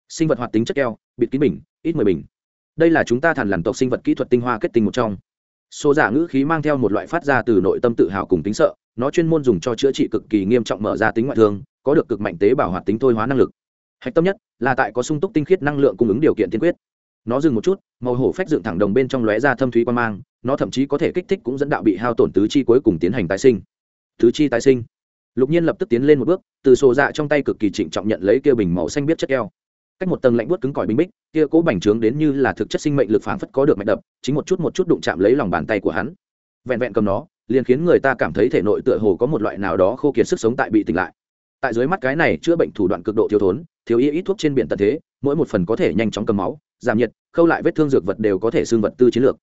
Sinh vật hoạt tính chất keo, bịt kín bình, ít mười bình. Đây là chúng ta thản lằn tộc sinh vật kỹ thuật tinh hoa kết tinh một trong. Xô dạ ngữ khí mang theo một loại phát ra từ nội tâm tự hào cùng tính sợ, nó chuyên môn dùng cho chữa trị cực kỳ nghiêm trọng mở ra tính ngoại thương, có được cực mạnh tế bảo hoạt tính thôi hóa năng lực. Hạch tâm nhất là tại có sung túc tinh khiết năng lượng cung ứng điều kiện tiên quyết. Nó dừng một chút, màu hổ phách dựng thẳng đồng bên trong lóe ra thâm thúy quan mang, nó thậm chí có thể kích thích cũng dẫn đạo bị hao tổn tứ chi cuối cùng tiến hành tái sinh. Tứ chi tái sinh lục nhiên lập tức tiến lên một bước, từ sổ dạ trong tay cực kỳ trịnh trọng nhận lấy kia bình màu xanh biết chất keo. Cách một tầng lạnh buốt cứng cỏi bình bích, kia cố bành trướng đến như là thực chất sinh mệnh lực phảng phất có được mạch đập, chính một chút một chút đụng chạm lấy lòng bàn tay của hắn. Vẹn vẹn cầm nó, liền khiến người ta cảm thấy thể nội tựa hồ có một loại nào đó khô kiệt sức sống tại bị tỉnh lại. Tại dưới mắt cái này chữa bệnh thủ đoạn cực độ thiếu thốn, thiếu y ít thuốc trên biển tận thế, mỗi một phần có thể nhanh chóng cầm máu, giảm nhiệt, khâu lại vết thương dược vật đều có thể xương vật tư chiến lược.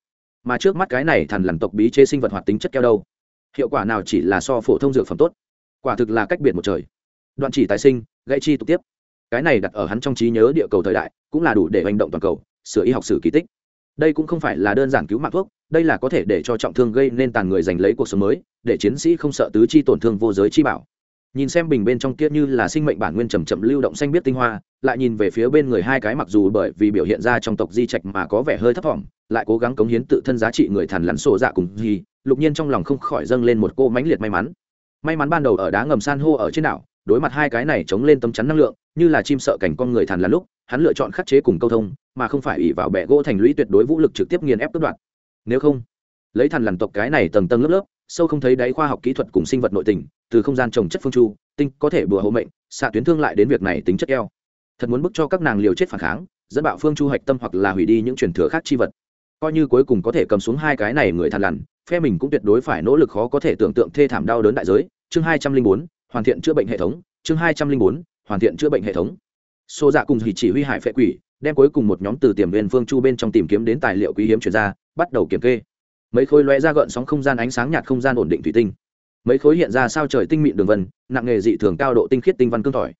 Mà trước mắt cái này thần làm tộc bí chế sinh vật hoạt tính chất keo đâu? Hiệu quả nào chỉ là so phổ thông dược phẩm tốt? Quả thực là cách biệt một trời. Đoạn chỉ tái sinh, gãy chi tục tiếp. Cái này đặt ở hắn trong trí nhớ địa cầu thời đại, cũng là đủ để hành động toàn cầu, sửa y học sử kỳ tích. Đây cũng không phải là đơn giản cứu mạng thuốc, đây là có thể để cho trọng thương gây nên tàn người giành lấy cuộc sống mới, để chiến sĩ không sợ tứ chi tổn thương vô giới chi bảo. Nhìn xem bình bên trong kia như là sinh mệnh bản nguyên chầm chậm lưu động xanh biết tinh hoa, lại nhìn về phía bên người hai cái mặc dù bởi vì biểu hiện ra trong tộc di trạch mà có vẻ hơi thấp thỏm, lại cố gắng cống hiến tự thân giá trị người thằn lắn sổ dạ cùng gì, lục nhiên trong lòng không khỏi dâng lên một cô mãnh liệt may mắn may mắn ban đầu ở đá ngầm san hô ở trên đảo, đối mặt hai cái này chống lên tấm chắn năng lượng, như là chim sợ cảnh con người thàn là lúc, hắn lựa chọn khắc chế cùng câu thông, mà không phải ỉ vào bẹ gỗ thành lũy tuyệt đối vũ lực trực tiếp nghiền ép tước đoạt. Nếu không, lấy thằn lằn tộc cái này tầng tầng lớp lớp, sâu không thấy đáy khoa học kỹ thuật cùng sinh vật nội tình, từ không gian trồng chất phương chu, tinh có thể bừa hộ mệnh, xạ tuyến thương lại đến việc này tính chất eo. Thật muốn bức cho các nàng liều chết phản kháng, dẫn bạo phương chu hạch tâm hoặc là hủy đi những truyền thừa khác chi vật. Coi như cuối cùng có thể cầm xuống hai cái này người thằn lằn phe mình cũng tuyệt đối phải nỗ lực khó có thể tưởng tượng thê thảm đau đớn đại giới. Chương hai trăm linh bốn, hoàn thiện chữa bệnh hệ thống. Chương hai trăm linh bốn, hoàn thiện chữa bệnh hệ thống. Xô dạ cùng thì chỉ huy hải phệ quỷ đem cuối cùng một nhóm từ tiềm viên phương chu bên trong tìm kiếm đến tài liệu quý hiếm chuyển ra, bắt đầu kiểm kê. Mấy khối lóe ra gợn sóng không gian ánh sáng nhạt không gian ổn định thủy tinh. Mấy khối hiện ra sao trời tinh mịn đường vân, nặng nghề dị thường cao độ tinh khiết tinh văn cương tỏi.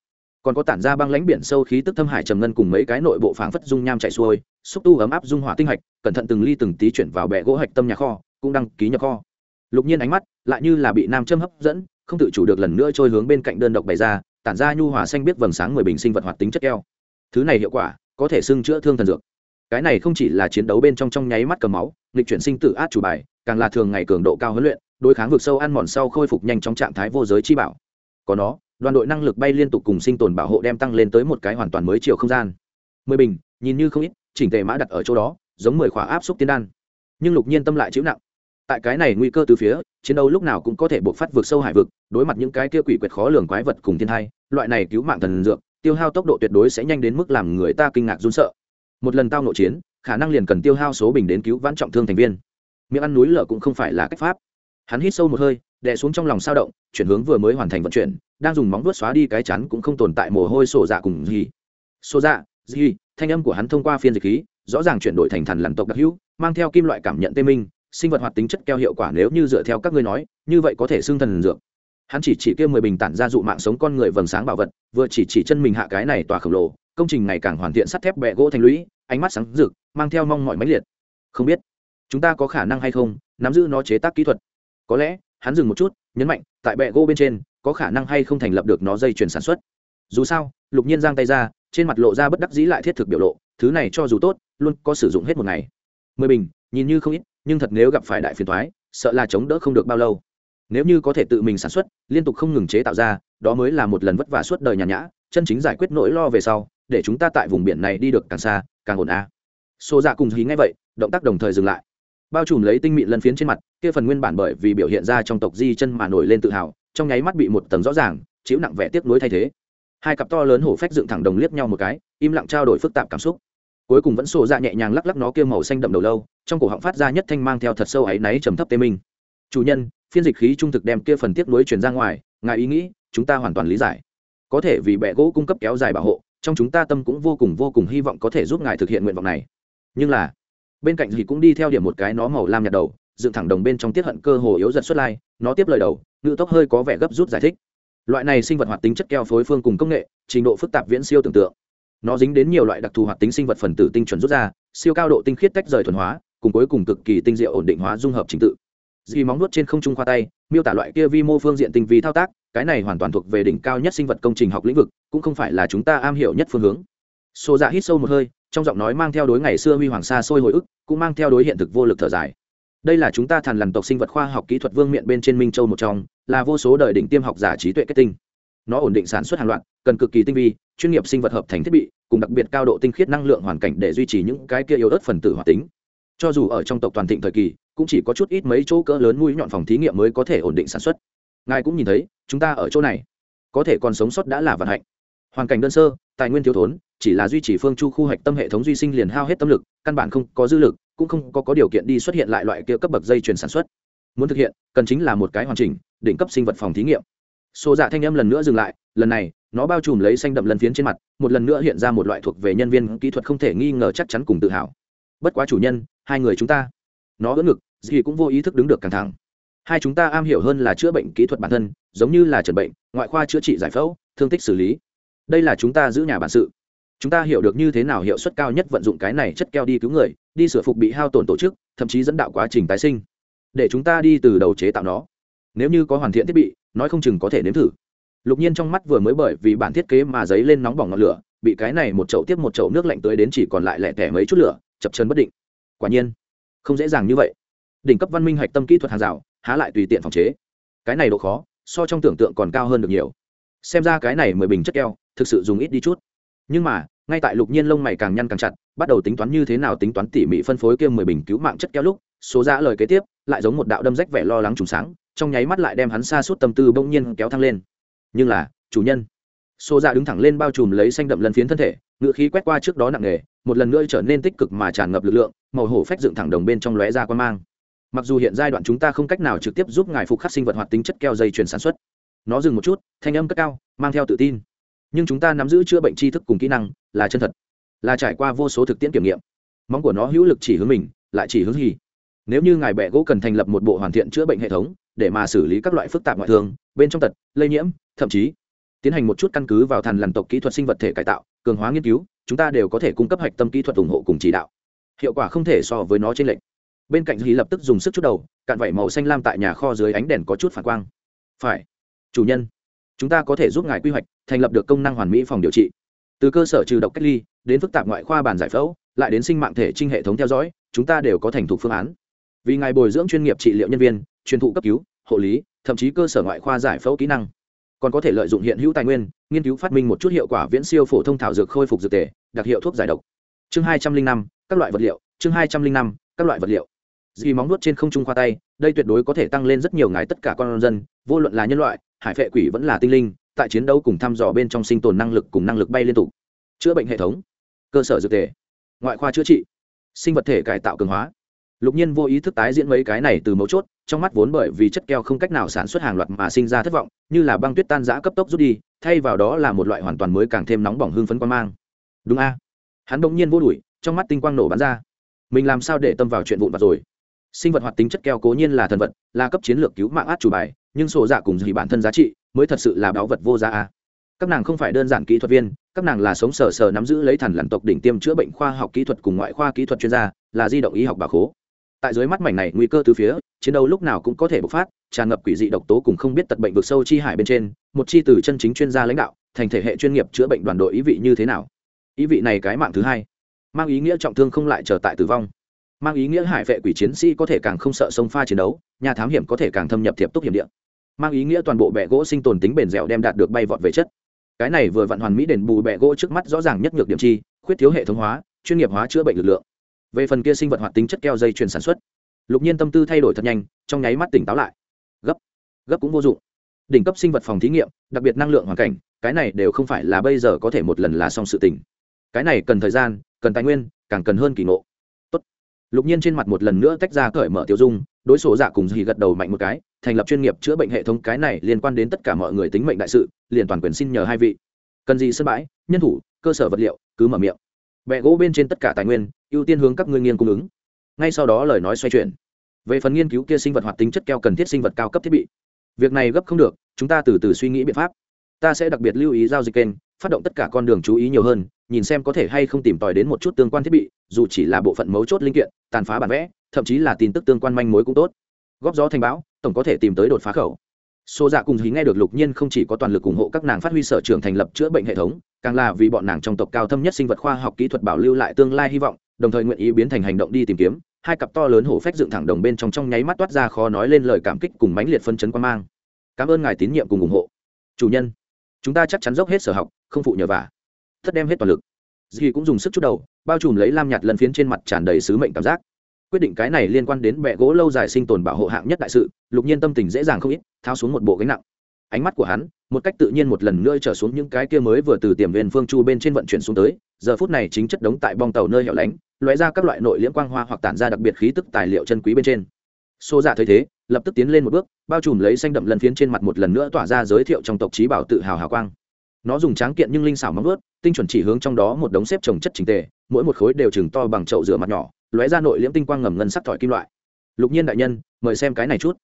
Còn có tản ra băng lãnh biển sâu khí tức thâm hải trầm ngân cùng mấy cái nội bộ phảng phất dung nham chạy xuôi, xúc tu ấm áp dung hỏa tinh hạch, cẩn thận từng ly từng tí chuyển vào bệ gỗ hạch tâm nhà kho cũng đăng ký nhập kho. Lục nhiên ánh mắt lại như là bị nam châm hấp dẫn, không tự chủ được lần nữa trôi hướng bên cạnh đơn độc bày ra, tản ra nhu hòa xanh biết vầng sáng mười bình sinh vật hoạt tính chất keo. Thứ này hiệu quả có thể xưng chữa thương thần dược. Cái này không chỉ là chiến đấu bên trong trong nháy mắt cầm máu, nghịch chuyển sinh tử át chủ bài, càng là thường ngày cường độ cao huấn luyện, đối kháng vực sâu ăn mòn sau khôi phục nhanh trong trạng thái vô giới chi bảo. Có nó, đoàn đội năng lực bay liên tục cùng sinh tồn bảo hộ đem tăng lên tới một cái hoàn toàn mới chiều không gian. Mười bình, nhìn như không ít, chỉnh tề mã đặt ở chỗ đó, giống mười khỏa áp xúc tiên đan. Nhưng lục nhiên tâm lại chịu nặng tại cái này nguy cơ từ phía, chiến đấu lúc nào cũng có thể buộc phát vượt sâu hải vực, đối mặt những cái kia quỷ quyệt khó lường quái vật cùng thiên thai, loại này cứu mạng thần dược, tiêu hao tốc độ tuyệt đối sẽ nhanh đến mức làm người ta kinh ngạc run sợ. Một lần tao nội chiến, khả năng liền cần tiêu hao số bình đến cứu vãn trọng thương thành viên. Miệng ăn núi lở cũng không phải là cách pháp. Hắn hít sâu một hơi, đè xuống trong lòng sao động, chuyển hướng vừa mới hoàn thành vận chuyển, đang dùng móng vuốt xóa đi cái chắn cũng không tồn tại mồ hôi sổ dạ cùng gì. Sổ dạ gì, thanh âm của hắn thông qua phiên dịch khí, rõ ràng chuyển đổi thành thần lằn tộc đặc hữu, mang theo kim loại cảm nhận tê minh sinh vật hoạt tính chất keo hiệu quả nếu như dựa theo các ngươi nói, như vậy có thể xưng thần dược. Hắn chỉ chỉ kia mười bình tản ra dụ mạng sống con người vầng sáng bảo vật, vừa chỉ chỉ chân mình hạ cái này tòa khổng lồ, công trình ngày càng hoàn thiện sắt thép bẹ gỗ thành lũy, ánh mắt sáng rực, mang theo mong mọi máy liệt. Không biết, chúng ta có khả năng hay không nắm giữ nó chế tác kỹ thuật? Có lẽ, hắn dừng một chút, nhấn mạnh, tại bẹ gỗ bên trên, có khả năng hay không thành lập được nó dây chuyển sản xuất. Dù sao, lục nhiên giang tay ra, trên mặt lộ ra bất đắc dĩ lại thiết thực biểu lộ, thứ này cho dù tốt, luôn có sử dụng hết một ngày. Mười bình, nhìn như không ít nhưng thật nếu gặp phải đại phiền thoái, sợ là chống đỡ không được bao lâu. Nếu như có thể tự mình sản xuất, liên tục không ngừng chế tạo ra, đó mới là một lần vất vả suốt đời nhàn nhã, chân chính giải quyết nỗi lo về sau, để chúng ta tại vùng biển này đi được càng xa, càng ổn a. À. xô dạ cùng hí ngay vậy, động tác đồng thời dừng lại. Bao trùm lấy tinh mịn lân phiến trên mặt, kia phần nguyên bản bởi vì biểu hiện ra trong tộc di chân mà nổi lên tự hào, trong nháy mắt bị một tầng rõ ràng, chiếu nặng vẻ tiếc nuối thay thế. Hai cặp to lớn hổ phách dựng thẳng đồng liếc nhau một cái, im lặng trao đổi phức tạp cảm xúc cuối cùng vẫn sổ ra nhẹ nhàng lắc lắc nó kia màu xanh đậm đầu lâu, trong cổ họng phát ra nhất thanh mang theo thật sâu áy náy trầm thấp tê minh. Chủ nhân, phiên dịch khí trung thực đem kia phần tiếp nối truyền ra ngoài, ngài ý nghĩ, chúng ta hoàn toàn lý giải. Có thể vì bệ gỗ cung cấp kéo dài bảo hộ, trong chúng ta tâm cũng vô cùng vô cùng hy vọng có thể giúp ngài thực hiện nguyện vọng này. Nhưng là, bên cạnh gì cũng đi theo điểm một cái nó màu lam nhạt đầu, dựng thẳng đồng bên trong tiết hận cơ hồ yếu dần xuất lai, nó tiếp lời đầu ngự tốc hơi có vẻ gấp rút giải thích. Loại này sinh vật hoạt tính chất keo phối phương cùng công nghệ, trình độ phức tạp viễn siêu tưởng tượng nó dính đến nhiều loại đặc thù hoạt tính sinh vật phần tử tinh chuẩn rút ra, siêu cao độ tinh khiết tách rời thuần hóa, cùng cuối cùng cực kỳ tinh diệu ổn định hóa dung hợp trình tự. Dì móng nuốt trên không trung khoa tay, miêu tả loại kia vi mô phương diện tinh vi thao tác, cái này hoàn toàn thuộc về đỉnh cao nhất sinh vật công trình học lĩnh vực, cũng không phải là chúng ta am hiểu nhất phương hướng. Xô dạ hít sâu một hơi, trong giọng nói mang theo đối ngày xưa huy hoàng sa sôi hồi ức, cũng mang theo đối hiện thực vô lực thở dài. Đây là chúng ta thàn lằn tộc sinh vật khoa học kỹ thuật vương miện bên trên minh châu một trong, là vô số đời đỉnh tiêm học giả trí tuệ kết tinh nó ổn định sản xuất hàng loạt cần cực kỳ tinh vi chuyên nghiệp sinh vật hợp thành thiết bị cùng đặc biệt cao độ tinh khiết năng lượng hoàn cảnh để duy trì những cái kia yếu ớt phần tử hoạt tính. Cho dù ở trong tộc toàn thịnh thời kỳ cũng chỉ có chút ít mấy chỗ cỡ lớn mũi nhọn phòng thí nghiệm mới có thể ổn định sản xuất. Ngài cũng nhìn thấy chúng ta ở chỗ này. Có thể còn sống sót đã là vận hạnh. Hoàn cảnh đơn sơ tài nguyên thiếu thốn chỉ là duy trì phương chu khu hạch tâm hệ thống duy sinh liền hao hết tâm lực căn bản không có dư lực cũng không có, có điều kiện đi xuất hiện lại loại kia cấp bậc dây chuyển sản xuất. Muốn thực hiện cần chính là một cái hoàn chỉnh đỉnh cấp sinh vật phòng thí nghiệm số dạ thanh âm lần nữa dừng lại, lần này, nó bao trùm lấy xanh đậm lần phiến trên mặt, một lần nữa hiện ra một loại thuộc về nhân viên kỹ thuật không thể nghi ngờ chắc chắn cùng tự hào. Bất quá chủ nhân, hai người chúng ta, nó ưỡn ngực, gì cũng vô ý thức đứng được căng thẳng. Hai chúng ta am hiểu hơn là chữa bệnh kỹ thuật bản thân, giống như là trần bệnh, ngoại khoa chữa trị giải phẫu, thương tích xử lý. Đây là chúng ta giữ nhà bản sự. Chúng ta hiểu được như thế nào hiệu suất cao nhất vận dụng cái này chất keo đi cứu người, đi sửa phục bị hao tổn tổ chức, thậm chí dẫn đạo quá trình tái sinh. Để chúng ta đi từ đầu chế tạo nó. Nếu như có hoàn thiện thiết bị nói không chừng có thể nếm thử. Lục nhiên trong mắt vừa mới bởi vì bản thiết kế mà giấy lên nóng bỏng ngọn lửa, bị cái này một chậu tiếp một chậu nước lạnh tới đến chỉ còn lại lẻ tẻ mấy chút lửa, chập chân bất định. Quả nhiên, không dễ dàng như vậy. Đỉnh cấp văn minh hạch tâm kỹ thuật hàng rào, há lại tùy tiện phòng chế. Cái này độ khó, so trong tưởng tượng còn cao hơn được nhiều. Xem ra cái này mười bình chất keo, thực sự dùng ít đi chút. Nhưng mà, ngay tại lục nhiên lông mày càng nhăn càng chặt, bắt đầu tính toán như thế nào tính toán tỉ mỉ phân phối kia mười bình cứu mạng chất keo lúc, số ra lời kế tiếp, lại giống một đạo đâm rách vẻ lo lắng trùng sáng trong nháy mắt lại đem hắn xa suốt tâm tư bỗng nhiên kéo thăng lên. Nhưng là, chủ nhân. Xô ra dạ đứng thẳng lên bao trùm lấy xanh đậm lần phiến thân thể ngựa khí quét qua trước đó nặng nề, một lần nữa trở nên tích cực mà tràn ngập lực lượng, màu hổ phách dựng thẳng đồng bên trong lóe ra quan mang. Mặc dù hiện giai đoạn chúng ta không cách nào trực tiếp giúp ngài phục khắc sinh vật hoạt tính chất keo dây chuyển sản xuất. Nó dừng một chút, thanh âm cất cao, mang theo tự tin. Nhưng chúng ta nắm giữ chữa bệnh tri thức cùng kỹ năng, là chân thật, là trải qua vô số thực tiễn kiểm nghiệm. Móng của nó hữu lực chỉ hướng mình, lại chỉ hướng hì. Nếu như ngài bẹ gỗ cần thành lập một bộ hoàn thiện chữa bệnh hệ thống để mà xử lý các loại phức tạp ngoại thương, bên trong tật, lây nhiễm, thậm chí tiến hành một chút căn cứ vào thần lằn tộc kỹ thuật sinh vật thể cải tạo, cường hóa nghiên cứu, chúng ta đều có thể cung cấp hạch tâm kỹ thuật ủng hộ cùng chỉ đạo. Hiệu quả không thể so với nó trên lệnh bên cạnh hí lập tức dùng sức chút đầu, cạn vảy màu xanh lam tại nhà kho dưới ánh đèn có chút phản quang. Phải, chủ nhân, chúng ta có thể giúp ngài quy hoạch, thành lập được công năng hoàn mỹ phòng điều trị. Từ cơ sở trừ độc cách ly, đến phức tạp ngoại khoa bàn giải phẫu, lại đến sinh mạng thể trinh hệ thống theo dõi, chúng ta đều có thành thục phương án. Vì ngài bồi dưỡng chuyên nghiệp trị liệu nhân viên truyền thụ cấp cứu, hộ lý, thậm chí cơ sở ngoại khoa giải phẫu kỹ năng. Còn có thể lợi dụng hiện hữu tài nguyên, nghiên cứu phát minh một chút hiệu quả viễn siêu phổ thông thảo dược khôi phục dược tề, đặc hiệu thuốc giải độc. Chương hai trăm linh năm, các loại vật liệu. Chương hai trăm linh năm, các loại vật liệu. Dì móng nuốt trên không trung khoa tay, đây tuyệt đối có thể tăng lên rất nhiều ngài tất cả con dân, vô luận là nhân loại, hải phệ quỷ vẫn là tinh linh, tại chiến đấu cùng thăm dò bên trong sinh tồn năng lực cùng năng lực bay liên tục. Chữa bệnh hệ thống. Cơ sở dược tề. Ngoại khoa chữa trị. Sinh vật thể cải tạo cường hóa lục nhiên vô ý thức tái diễn mấy cái này từ mấu chốt, trong mắt vốn bởi vì chất keo không cách nào sản xuất hàng loạt mà sinh ra thất vọng, như là băng tuyết tan giã cấp tốc rút đi, thay vào đó là một loại hoàn toàn mới càng thêm nóng bỏng hương phấn quan mang. Đúng a? Hắn bỗng nhiên vô đuổi, trong mắt tinh quang nổ bắn ra. Mình làm sao để tâm vào chuyện vụn vặt rồi? Sinh vật hoạt tính chất keo cố nhiên là thần vật, là cấp chiến lược cứu mạng át chủ bài, nhưng sổ dạ cùng gì bản thân giá trị, mới thật sự là báu vật vô giá a. Các nàng không phải đơn giản kỹ thuật viên, các nàng là sống sờ sờ nắm giữ lấy thần làm tộc đỉnh tiêm chữa bệnh khoa học kỹ thuật cùng ngoại khoa kỹ thuật chuyên gia, là di động y học bà khố tại dưới mắt mảnh này nguy cơ từ phía, chiến đấu lúc nào cũng có thể bộc phát, tràn ngập quỷ dị độc tố cùng không biết tật bệnh vực sâu chi hải bên trên, một chi từ chân chính chuyên gia lãnh đạo, thành thể hệ chuyên nghiệp chữa bệnh đoàn đội ý vị như thế nào? Ý vị này cái mạng thứ hai. Mang ý nghĩa trọng thương không lại trở tại tử vong. Mang ý nghĩa hải vệ quỷ chiến sĩ có thể càng không sợ sông pha chiến đấu, nhà thám hiểm có thể càng thâm nhập thiệp túc hiểm địa. Mang ý nghĩa toàn bộ bẹ gỗ sinh tồn tính bền dẻo đem đạt được bay vọt về chất. Cái này vừa vặn hoàn mỹ đền bù bẹ gỗ trước mắt rõ ràng nhất nhược điểm chi, khuyết thiếu hệ thống hóa, chuyên nghiệp hóa chữa bệnh lực lượng về phần kia sinh vật hoạt tính chất keo dây chuyển sản xuất. Lục nhiên tâm tư thay đổi thật nhanh, trong nháy mắt tỉnh táo lại. Gấp gấp cũng vô dụng. Đỉnh cấp sinh vật phòng thí nghiệm, đặc biệt năng lượng hoàn cảnh, cái này đều không phải là bây giờ có thể một lần là xong sự tỉnh cái này cần thời gian, cần tài nguyên, càng cần hơn kỳ ngộ. Tốt. lục nhiên trên mặt một lần nữa tách ra cởi mở tiêu dung, đối số giả dạ cùng dì gật đầu mạnh một cái, thành lập chuyên nghiệp chữa bệnh hệ thống, cái này liên quan đến tất cả mọi người tính mệnh đại sự, liền toàn quyền xin nhờ hai vị. Cần gì sân bãi, nhân thủ, cơ sở vật liệu, cứ mở miệng bẹ gỗ bên trên tất cả tài nguyên, ưu tiên hướng các ngươi nghiên cung ứng. Ngay sau đó lời nói xoay chuyển. Về phần nghiên cứu kia sinh vật hoạt tính chất keo cần thiết sinh vật cao cấp thiết bị. Việc này gấp không được, chúng ta từ từ suy nghĩ biện pháp. Ta sẽ đặc biệt lưu ý giao dịch kênh, phát động tất cả con đường chú ý nhiều hơn, nhìn xem có thể hay không tìm tòi đến một chút tương quan thiết bị, dù chỉ là bộ phận mấu chốt linh kiện, tàn phá bản vẽ, thậm chí là tin tức tương quan manh mối cũng tốt. Góp gió thành bão, tổng có thể tìm tới đột phá khẩu. Số dạ cùng hí nghe được lục nhiên không chỉ có toàn lực ủng hộ các nàng phát huy sở trường thành lập chữa bệnh hệ thống, càng là vì bọn nàng trong tộc cao thâm nhất sinh vật khoa học kỹ thuật bảo lưu lại tương lai hy vọng, đồng thời nguyện ý biến thành hành động đi tìm kiếm, hai cặp to lớn hổ phách dựng thẳng đồng bên trong trong nháy mắt toát ra khó nói lên lời cảm kích cùng mãnh liệt phân chấn quan mang. Cảm ơn ngài tín nhiệm cùng ủng hộ. Chủ nhân, chúng ta chắc chắn dốc hết sở học, không phụ nhờ vả. Thất đem hết toàn lực. Dì cũng dùng sức chút đầu, bao trùm lấy lam nhạt lần phiến trên mặt tràn đầy sứ mệnh cảm giác quyết định cái này liên quan đến bệ gỗ lâu dài sinh tồn bảo hộ hạng nhất đại sự, lục nhiên tâm tình dễ dàng không ít, tháo xuống một bộ gánh nặng. Ánh mắt của hắn, một cách tự nhiên một lần nữa trở xuống những cái kia mới vừa từ tiềm viên phương chu bên trên vận chuyển xuống tới, giờ phút này chính chất đống tại bong tàu nơi hẻo lánh, lóe ra các loại nội liễm quang hoa hoặc tản ra đặc biệt khí tức tài liệu chân quý bên trên. Xô dạ thấy thế, lập tức tiến lên một bước, bao trùm lấy xanh đậm lần phiến trên mặt một lần nữa tỏa ra giới thiệu trong tộc trí bảo tự hào hào quang. Nó dùng tráng kiện nhưng linh xảo móng ướt tinh chuẩn chỉ hướng trong đó một đống xếp trồng chất trình tề, mỗi một khối đều chừng to bằng chậu rửa mặt nhỏ lóe ra nội liễm tinh quang ngầm ngân sắc thỏi kim loại. Lục nhiên đại nhân, mời xem cái này chút.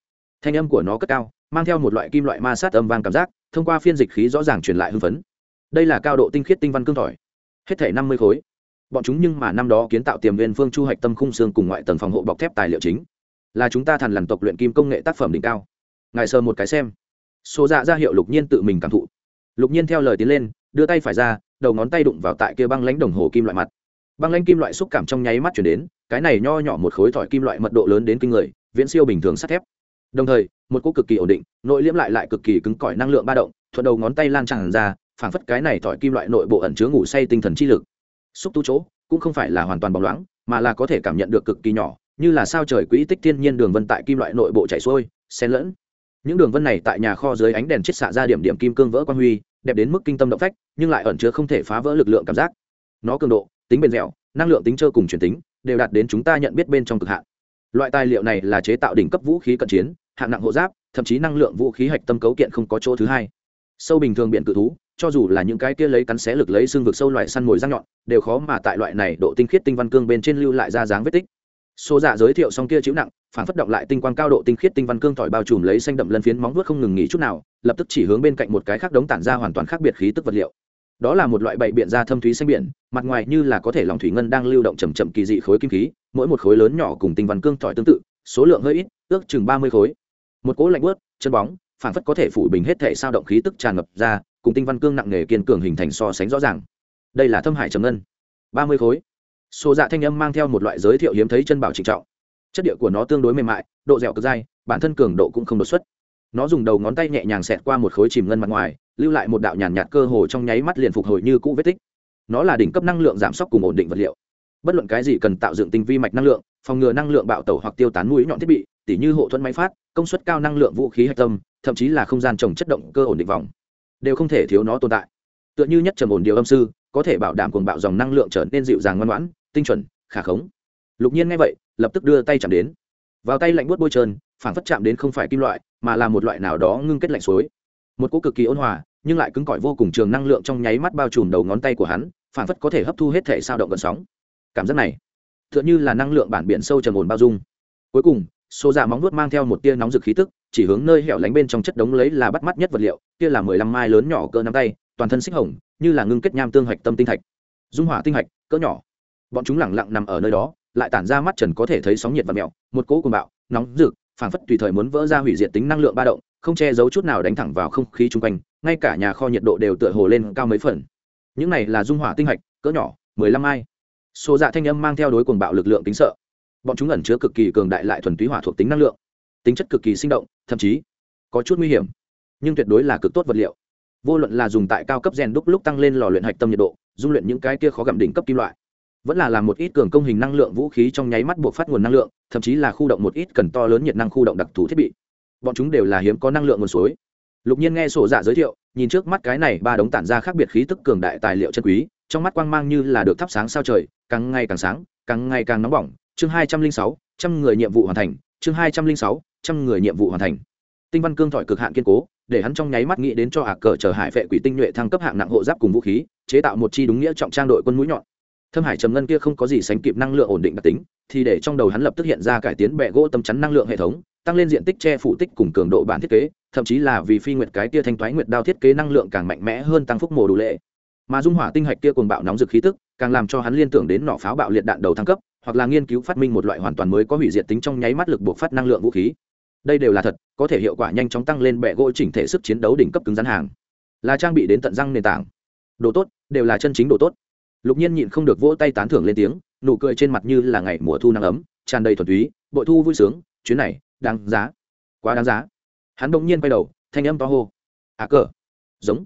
Thanh âm của nó cất cao, mang theo một loại kim loại ma sát âm vang cảm giác, thông qua phiên dịch khí rõ ràng truyền lại hưng phấn. Đây là cao độ tinh khiết tinh văn cương thỏi, hết thể năm mươi khối. Bọn chúng nhưng mà năm đó kiến tạo tiềm viên phương chu hạch tâm khung xương cùng ngoại tầng phòng hộ bọc thép tài liệu chính. Là chúng ta thằn lằn tộc luyện kim công nghệ tác phẩm đỉnh cao. Ngài sờ một cái xem. Số dạ ra hiệu lục nhiên tự mình cảm thụ. Lục nhiên theo lời tiến lên, đưa tay phải ra, đầu ngón tay đụng vào tại kia băng lãnh đồng hồ kim loại mặt băng lanh kim loại xúc cảm trong nháy mắt chuyển đến, cái này nho nhỏ một khối thỏi kim loại mật độ lớn đến kinh người, viễn siêu bình thường sắt thép. Đồng thời, một cỗ cực kỳ ổn định, nội liễm lại lại cực kỳ cứng cỏi năng lượng ba động, thuận đầu ngón tay lan tràn ra, phảng phất cái này thỏi kim loại nội bộ ẩn chứa ngủ say tinh thần chi lực. Xúc tu chỗ, cũng không phải là hoàn toàn bóng loáng, mà là có thể cảm nhận được cực kỳ nhỏ, như là sao trời quỹ tích thiên nhiên đường vân tại kim loại nội bộ chảy xuôi, xen lẫn. Những đường vân này tại nhà kho dưới ánh đèn chết xạ ra điểm điểm kim cương vỡ quan huy, đẹp đến mức kinh tâm động phách, nhưng lại ẩn chứa không thể phá vỡ lực lượng cảm giác. Nó cường độ tính bền dẻo, năng lượng tính trơ cùng chuyển tính, đều đạt đến chúng ta nhận biết bên trong cực hạn. Loại tài liệu này là chế tạo đỉnh cấp vũ khí cận chiến, hạng nặng hộ giáp, thậm chí năng lượng vũ khí hạch tâm cấu kiện không có chỗ thứ hai. Sâu bình thường biện cự thú, cho dù là những cái kia lấy cắn xé lực lấy xương vực sâu loại săn mồi răng nhọn, đều khó mà tại loại này độ tinh khiết tinh văn cương bên trên lưu lại ra dáng vết tích. Số dạ giới thiệu xong kia chịu nặng, phản phất động lại tinh quang cao độ tinh khiết tinh văn cương tỏi bao trùm lấy xanh đậm lân phiến móng vuốt không ngừng nghỉ chút nào, lập tức chỉ hướng bên cạnh một cái khác đống tản ra hoàn toàn khác biệt khí tức vật liệu đó là một loại bậy biện da thâm thúy xanh biển, mặt ngoài như là có thể lòng thủy ngân đang lưu động chầm chậm kỳ dị khối kim khí, mỗi một khối lớn nhỏ cùng tinh văn cương tỏi tương tự, số lượng hơi ít, ước chừng ba mươi khối. Một cỗ lạnh bớt chân bóng phản phất có thể phủ bình hết thể sao động khí tức tràn ngập ra, cùng tinh văn cương nặng nề kiên cường hình thành so sánh rõ ràng. Đây là thâm hải trầm ngân. Ba mươi khối. Số dạ thanh âm mang theo một loại giới thiệu hiếm thấy chân bảo trịnh trọng. Chất địa của nó tương đối mềm mại, độ dẻo cực dai, bản thân cường độ cũng không đột xuất nó dùng đầu ngón tay nhẹ nhàng xẹt qua một khối chìm ngân mặt ngoài, lưu lại một đạo nhàn nhạt cơ hồ trong nháy mắt liền phục hồi như cũ vết tích. Nó là đỉnh cấp năng lượng giảm sốc cùng ổn định vật liệu. Bất luận cái gì cần tạo dựng tinh vi mạch năng lượng, phòng ngừa năng lượng bạo tẩu hoặc tiêu tán mũi nhọn thiết bị, tỉ như hộ thuẫn máy phát, công suất cao năng lượng vũ khí hạch tâm, thậm chí là không gian trồng chất động cơ ổn định vòng, đều không thể thiếu nó tồn tại. Tựa như nhất trầm ổn điều âm sư, có thể bảo đảm cuồng bạo dòng năng lượng trở nên dịu dàng ngoan ngoãn, tinh chuẩn, khả khống. Lục nhiên nghe vậy, lập tức đưa tay chạm đến. Vào tay lạnh buốt bôi trơn phản phất chạm đến không phải kim loại, mà là một loại nào đó ngưng kết lạnh suối. Một cỗ cực kỳ ôn hòa, nhưng lại cứng cỏi vô cùng trường năng lượng trong nháy mắt bao trùm đầu ngón tay của hắn phản phất có thể hấp thu hết thể sao động gần sóng. Cảm giác này t h ư ợ n h ư là năng lượng bản biển sâu trầm ồn bao dung. Cuối cùng, xô dạ móng nuốt mang theo một tia nóng rực khí tức, chỉ hướng nơi hẻo lánh bên trong chất đống lấy là bắt mắt nhất vật liệu, kia là mười lăm mai lớn nhỏ cỡ nắm tay, toàn thân xích hồng, như là ngưng kết nham tương hạch tâm tinh thạch. Dung hỏa tinh hạch cỡ nhỏ. Bọn chúng lẳng lặng nằm ở nơi đó, lại tản ra mắt trần có thể thấy sóng nhiệt và mèo một cỗ cùng bạo, nóng rực phảng phất tùy thời muốn vỡ ra hủy diệt tính năng lượng ba động, không che giấu chút nào đánh thẳng vào không khí chung quanh, ngay cả nhà kho nhiệt độ đều tựa hồ lên cao mấy phần. Những này là dung hỏa tinh hạch, cỡ nhỏ, mười lăm ai. Số dạ thanh âm mang theo đối cuồng bạo lực lượng tính sợ. Bọn chúng ẩn chứa cực kỳ cường đại lại thuần túy hỏa thuộc tính năng lượng. Tính chất cực kỳ sinh động, thậm chí có chút nguy hiểm, nhưng tuyệt đối là cực tốt vật liệu. Vô luận là dùng tại cao cấp rèn đúc lúc tăng lên lò luyện hạch tâm nhiệt độ, dung luyện những cái kia khó gặm đỉnh cấp kim loại vẫn là làm một ít cường công hình năng lượng vũ khí trong nháy mắt buộc phát nguồn năng lượng, thậm chí là khu động một ít cần to lớn nhiệt năng khu động đặc thù thiết bị. Bọn chúng đều là hiếm có năng lượng nguồn suối. Lục nhiên nghe sổ dạ giới thiệu, nhìn trước mắt cái này ba đống tản ra khác biệt khí tức cường đại tài liệu chân quý, trong mắt quang mang như là được thắp sáng sao trời, càng ngày càng sáng, càng ngày càng nóng bỏng. Chương hai trăm linh sáu, trăm người nhiệm vụ hoàn thành. Chương hai trăm linh sáu, trăm người nhiệm vụ hoàn thành. Tinh văn cương thỏi cực hạn kiên cố, để hắn trong nháy mắt nghĩ đến cho hạc cờ chờ hải vệ quỷ tinh nhuệ thăng cấp hạng nặng hộ giáp cùng vũ khí, chế tạo một chi đúng nghĩa trọng trang đội quân mũi nhọn thâm hải trầm ngân kia không có gì sánh kịp năng lượng ổn định đặc tính, thì để trong đầu hắn lập tức hiện ra cải tiến bẹ gỗ tâm chắn năng lượng hệ thống, tăng lên diện tích che phủ tích cùng cường độ bản thiết kế, thậm chí là vì phi nguyệt cái kia thanh toái nguyệt đao thiết kế năng lượng càng mạnh mẽ hơn tăng phúc mồ đủ lệ. Mà dung hỏa tinh hạch kia cuồng bạo nóng rực khí tức, càng làm cho hắn liên tưởng đến nỏ pháo bạo liệt đạn đầu thăng cấp, hoặc là nghiên cứu phát minh một loại hoàn toàn mới có hủy diệt tính trong nháy mắt lực buộc phát năng lượng vũ khí. Đây đều là thật, có thể hiệu quả nhanh chóng tăng lên bẹ gỗ chỉnh thể sức chiến đấu đỉnh cấp cứng rắn hàng. Là trang bị đến tận răng nền tảng. Đồ tốt, đều là chân chính đồ tốt lục nhiên nhịn không được vỗ tay tán thưởng lên tiếng, nụ cười trên mặt như là ngày mùa thu nắng ấm, tràn đầy thuần túy, bội thu vui sướng, chuyến này, đáng giá, quá đáng giá. Hắn bỗng nhiên quay đầu, thanh âm to hô. À cờ. Giống.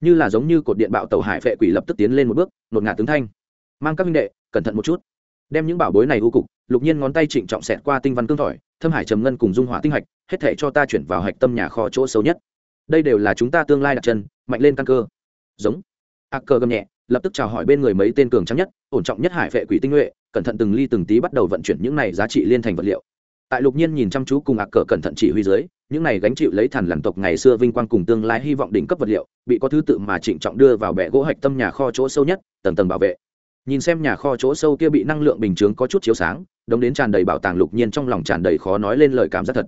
Như là giống như cột điện bạo tàu hải phệ quỷ lập tức tiến lên một bước, nột ngạt tướng thanh. Mang các minh đệ, cẩn thận một chút. Đem những bảo bối này u cục, lục nhiên ngón tay trịnh trọng xẹt qua tinh văn cương thỏi, thâm hải trầm ngân cùng dung hỏa tinh hạch, hết thể cho ta chuyển vào hạch tâm nhà kho chỗ sâu nhất. Đây đều là chúng ta tương lai đặt chân, mạnh lên căn cơ. Giống. Ạc cờ gầm nhẹ lập tức chào hỏi bên người mấy tên cường trắng nhất, ổn trọng nhất hải vệ quỷ tinh nhuệ, cẩn thận từng ly từng tí bắt đầu vận chuyển những này giá trị liên thành vật liệu. Tại lục nhiên nhìn chăm chú cùng ạc cờ cẩn thận chỉ huy dưới, những này gánh chịu lấy thần làm tộc ngày xưa vinh quang cùng tương lai hy vọng đỉnh cấp vật liệu, bị có thứ tự mà trịnh trọng đưa vào bệ gỗ hạch tâm nhà kho chỗ sâu nhất, tầng tầng bảo vệ. Nhìn xem nhà kho chỗ sâu kia bị năng lượng bình chướng có chút chiếu sáng, đống đến tràn đầy bảo tàng lục nhiên trong lòng tràn đầy khó nói lên lời cảm giác thật.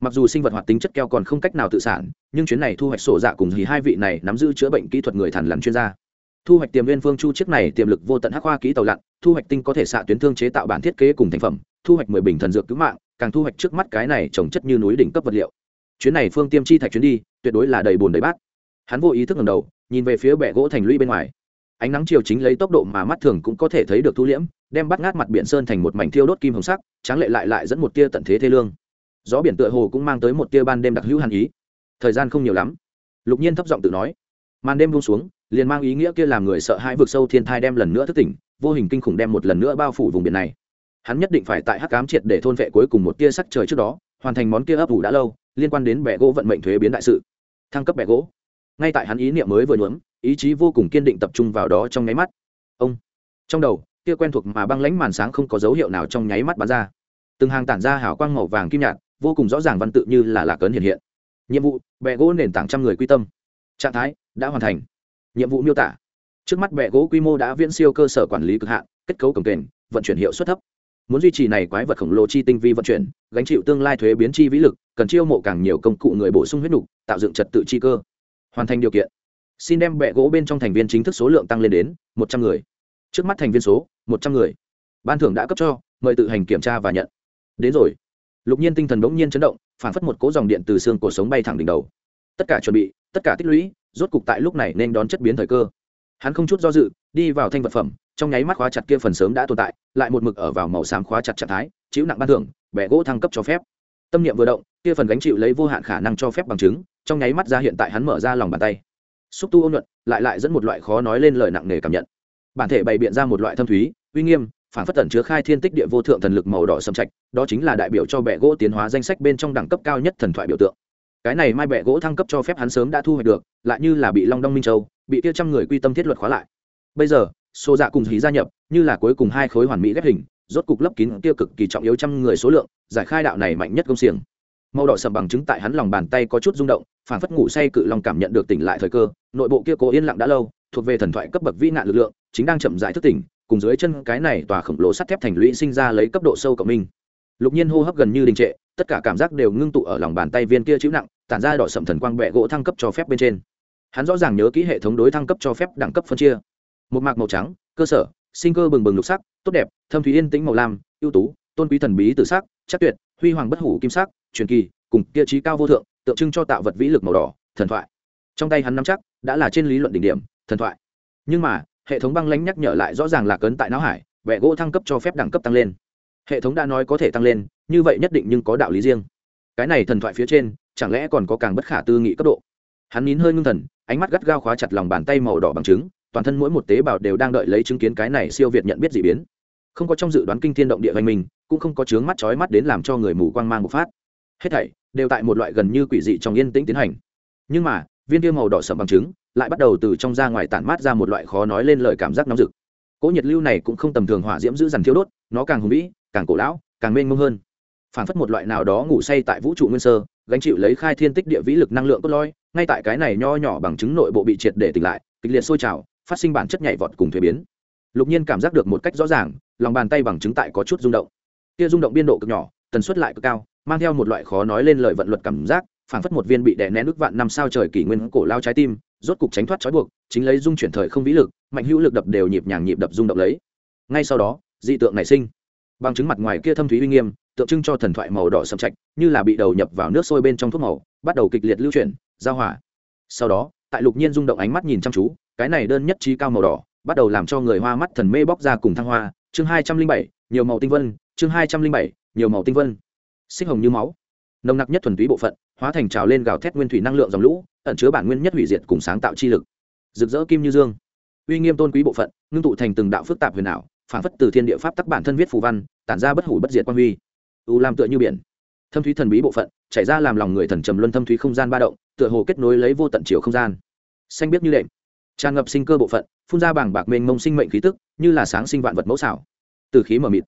Mặc dù sinh vật hoạt tính chất keo còn không cách nào tự sản, nhưng chuyến này thu hoạch sổ dạ cùng thì hai vị này nắm giữ chữa bệnh kỹ thuật người thằn lằn chuyên gia thu hoạch tiềm viên phương chu chiếc này tiềm lực vô tận hắc hoa ký tàu lặn, thu hoạch tinh có thể xạ tuyến thương chế tạo bản thiết kế cùng thành phẩm, thu hoạch mười bình thần dược cứu mạng, càng thu hoạch trước mắt cái này trồng chất như núi đỉnh cấp vật liệu. Chuyến này phương tiêm chi thạch chuyến đi, tuyệt đối là đầy bùn đầy bát. Hắn vô ý thức ngầm đầu, nhìn về phía bệ gỗ thành lũy bên ngoài. Ánh nắng chiều chính lấy tốc độ mà mắt thường cũng có thể thấy được thu liễm, đem bắt ngát mặt biển sơn thành một mảnh thiêu đốt kim hồng sắc, tráng lệ lại lại dẫn một tia tận thế thê lương. Gió biển tựa hồ cũng mang tới một tia ban đêm đặc hữu hàn ý. Thời gian không nhiều lắm. Lục nhiên thấp giọng tự nói. Màn đêm buông xuống liền mang ý nghĩa kia làm người sợ hãi vượt sâu thiên thai đem lần nữa thức tỉnh, vô hình kinh khủng đem một lần nữa bao phủ vùng biển này. Hắn nhất định phải tại hắc cám triệt để thôn vệ cuối cùng một tia sắc trời trước đó, hoàn thành món kia ấp ủ đã lâu, liên quan đến bẻ gỗ vận mệnh thuế biến đại sự. Thăng cấp bẻ gỗ. Ngay tại hắn ý niệm mới vừa nhuốm, ý chí vô cùng kiên định tập trung vào đó trong nháy mắt. Ông. Trong đầu, kia quen thuộc mà băng lãnh màn sáng không có dấu hiệu nào trong nháy mắt bắn ra. Từng hàng tản ra hào quang màu vàng kim nhạt, vô cùng rõ ràng văn tự như là lạc ấn hiện hiện. Nhiệm vụ, bẻ gỗ nền tảng trăm người quy tâm. Trạng thái, đã hoàn thành nhiệm vụ miêu tả. Trước mắt bẹ gỗ quy mô đã viễn siêu cơ sở quản lý cực hạn, kết cấu cồng kềnh, vận chuyển hiệu suất thấp. Muốn duy trì này quái vật khổng lồ chi tinh vi vận chuyển, gánh chịu tương lai thuế biến chi vĩ lực, cần chiêu mộ càng nhiều công cụ người bổ sung huyết nục, tạo dựng trật tự chi cơ. Hoàn thành điều kiện. Xin đem bẹ gỗ bên trong thành viên chính thức số lượng tăng lên đến một trăm người. Trước mắt thành viên số, một trăm người. Ban thưởng đã cấp cho, mời tự hành kiểm tra và nhận. Đến rồi. Lục nhiên tinh thần bỗng nhiên chấn động, phản phất một cố dòng điện từ xương cổ sống bay thẳng đỉnh đầu. Tất cả chuẩn bị, tất cả tích lũy rốt cục tại lúc này nên đón chất biến thời cơ. Hắn không chút do dự, đi vào thanh vật phẩm, trong nháy mắt khóa chặt kia phần sớm đã tồn tại, lại một mực ở vào màu xám khóa chặt trạng thái, chịu nặng ban thưởng, bẻ gỗ thăng cấp cho phép. Tâm niệm vừa động, kia phần gánh chịu lấy vô hạn khả năng cho phép bằng chứng, trong nháy mắt ra hiện tại hắn mở ra lòng bàn tay. Xúc tu ôn nhuận, lại lại dẫn một loại khó nói lên lời nặng nề cảm nhận. Bản thể bày biện ra một loại thâm thúy, uy nghiêm, phản phất tẩn chứa khai thiên tích địa vô thượng thần lực màu đỏ sầm trạch, đó chính là đại biểu cho bệ gỗ tiến hóa danh sách bên trong đẳng cấp cao nhất thần thoại biểu tượng cái này mai bẹ gỗ thăng cấp cho phép hắn sớm đã thu hoạch được, lại như là bị long đong minh châu, bị kia trăm người quy tâm thiết luật khóa lại. Bây giờ xô dạ cùng hí gia nhập, như là cuối cùng hai khối hoàn mỹ ghép hình, rốt cục lấp kín tiêu cực kỳ trọng yếu trăm người số lượng, giải khai đạo này mạnh nhất công xiềng. Màu đỏ sầm bằng chứng tại hắn lòng bàn tay có chút rung động phản phất ngủ say cự long cảm nhận được tỉnh lại thời cơ, nội bộ kia cố yên lặng đã lâu, thuộc về thần thoại cấp bậc vĩ nạn lực lượng, chính đang chậm rãi thức tỉnh, cùng dưới chân cái này tòa khổng lồ sắt thép thành lũy sinh ra lấy cấp độ sâu cộng minh. Lục nhiên hô hấp gần như đình trệ tất cả cảm giác đều ngưng tụ ở lòng bàn tay viên kia chịu nặng, tản ra đỏ sầm thần quang bẹ gỗ thăng cấp cho phép bên trên. Hắn rõ ràng nhớ kỹ hệ thống đối thăng cấp cho phép đẳng cấp phân chia. Một mạc màu trắng, cơ sở, sinh cơ bừng bừng lục sắc, tốt đẹp, thâm thúy yên tĩnh màu lam, ưu tú, tôn quý thần bí tự sắc, chắc tuyệt, huy hoàng bất hủ kim sắc, truyền kỳ, cùng kia trí cao vô thượng, tượng trưng cho tạo vật vĩ lực màu đỏ, thần thoại. Trong tay hắn nắm chắc, đã là trên lý luận đỉnh điểm, thần thoại. Nhưng mà, hệ thống băng lãnh nhắc nhở lại rõ ràng là cấn tại não hải vẽ gỗ thăng cấp cho phép đẳng cấp tăng lên hệ thống đã nói có thể tăng lên, như vậy nhất định nhưng có đạo lý riêng. Cái này thần thoại phía trên, chẳng lẽ còn có càng bất khả tư nghị cấp độ? Hắn nín hơi ngưng thần, ánh mắt gắt gao khóa chặt lòng bàn tay màu đỏ bằng chứng toàn thân mỗi một tế bào đều đang đợi lấy chứng kiến cái này siêu việt nhận biết d ị biến. Không có trong dự đoán kinh thiên động địa hoành mình, cũng không có chướng mắt trói mắt đến làm cho người mù quang mang một phát. Hết thảy đều tại một loại gần như quỷ dị trong yên tĩnh tiến hành. Nhưng mà, viên tiêu màu đỏ sậm bằng chứng lại bắt đầu từ trong ra ngoài tản mát ra một loại khó nói lên lời cảm giác nóng rực. Cỗ nhiệt lưu này cũng không tầm thường hỏa diễm giữ dằn thiếu đốt, nó càng hùng vĩ càng cổ lão, càng mênh mông hơn. Phản phất một loại nào đó ngủ say tại vũ trụ nguyên sơ, gánh chịu lấy khai thiên tích địa vĩ lực năng lượng cốt lõi, ngay tại cái này nho nhỏ bằng chứng nội bộ bị triệt để tỉnh lại, kịch liệt sôi trào, phát sinh bản chất nhảy vọt cùng thuế biến. Lục nhiên cảm giác được một cách rõ ràng, lòng bàn tay bằng chứng tại có chút rung động. Kia rung động biên độ cực nhỏ, tần suất lại cực cao, mang theo một loại khó nói lên lời vận luật cảm giác phản phất một viên bị đè nén nước vạn năm sao trời kỷ nguyên cổ lao trái tim, rốt cục tránh thoát trói buộc, chính lấy dung chuyển thời không vĩ lực, mạnh hữu lực đập đều nhịp nhàng nhịp đập rung động lấy. Ngay sau đó, dị tượng nảy sinh bằng chứng mặt ngoài kia thâm thúy uy nghiêm, tượng trưng cho thần thoại màu đỏ sầm trạch, như là bị đầu nhập vào nước sôi bên trong thuốc màu, bắt đầu kịch liệt lưu chuyển, giao hỏa sau đó, tại lục nhiên rung động ánh mắt nhìn chăm chú, cái này đơn nhất trí cao màu đỏ, bắt đầu làm cho người hoa mắt thần mê bóc ra cùng thăng hoa. Chương hai trăm linh bảy, nhiều màu tinh vân, chương hai trăm linh bảy, nhiều màu tinh vân. Xích hồng như máu. Nồng nặc nhất thuần túy bộ phận, hóa thành trào lên gào thét nguyên thủy năng lượng dòng lũ, ẩn chứa bản nguyên nhất hủy diệt cùng sáng tạo chi lực. Rực rỡ kim như dương. Uy nghiêm tôn quý bộ phận, ngưng tụ thành từng đạo phức tạp huyền ảo phản phất từ thiên địa pháp tắc bản thân viết phù văn, tản ra bất hủ bất diệt quan huy. U lam tựa như biển. Thâm thúy thần bí bộ phận, chảy ra làm lòng người thần trầm luân thâm thúy không gian ba động, tựa hồ kết nối lấy vô tận chiều không gian. Xanh biết như đệm. Tràn ngập sinh cơ bộ phận, phun ra bảng bạc mênh mông sinh mệnh khí tức, như là sáng sinh vạn vật mẫu xảo. Từ khí mờ mịt.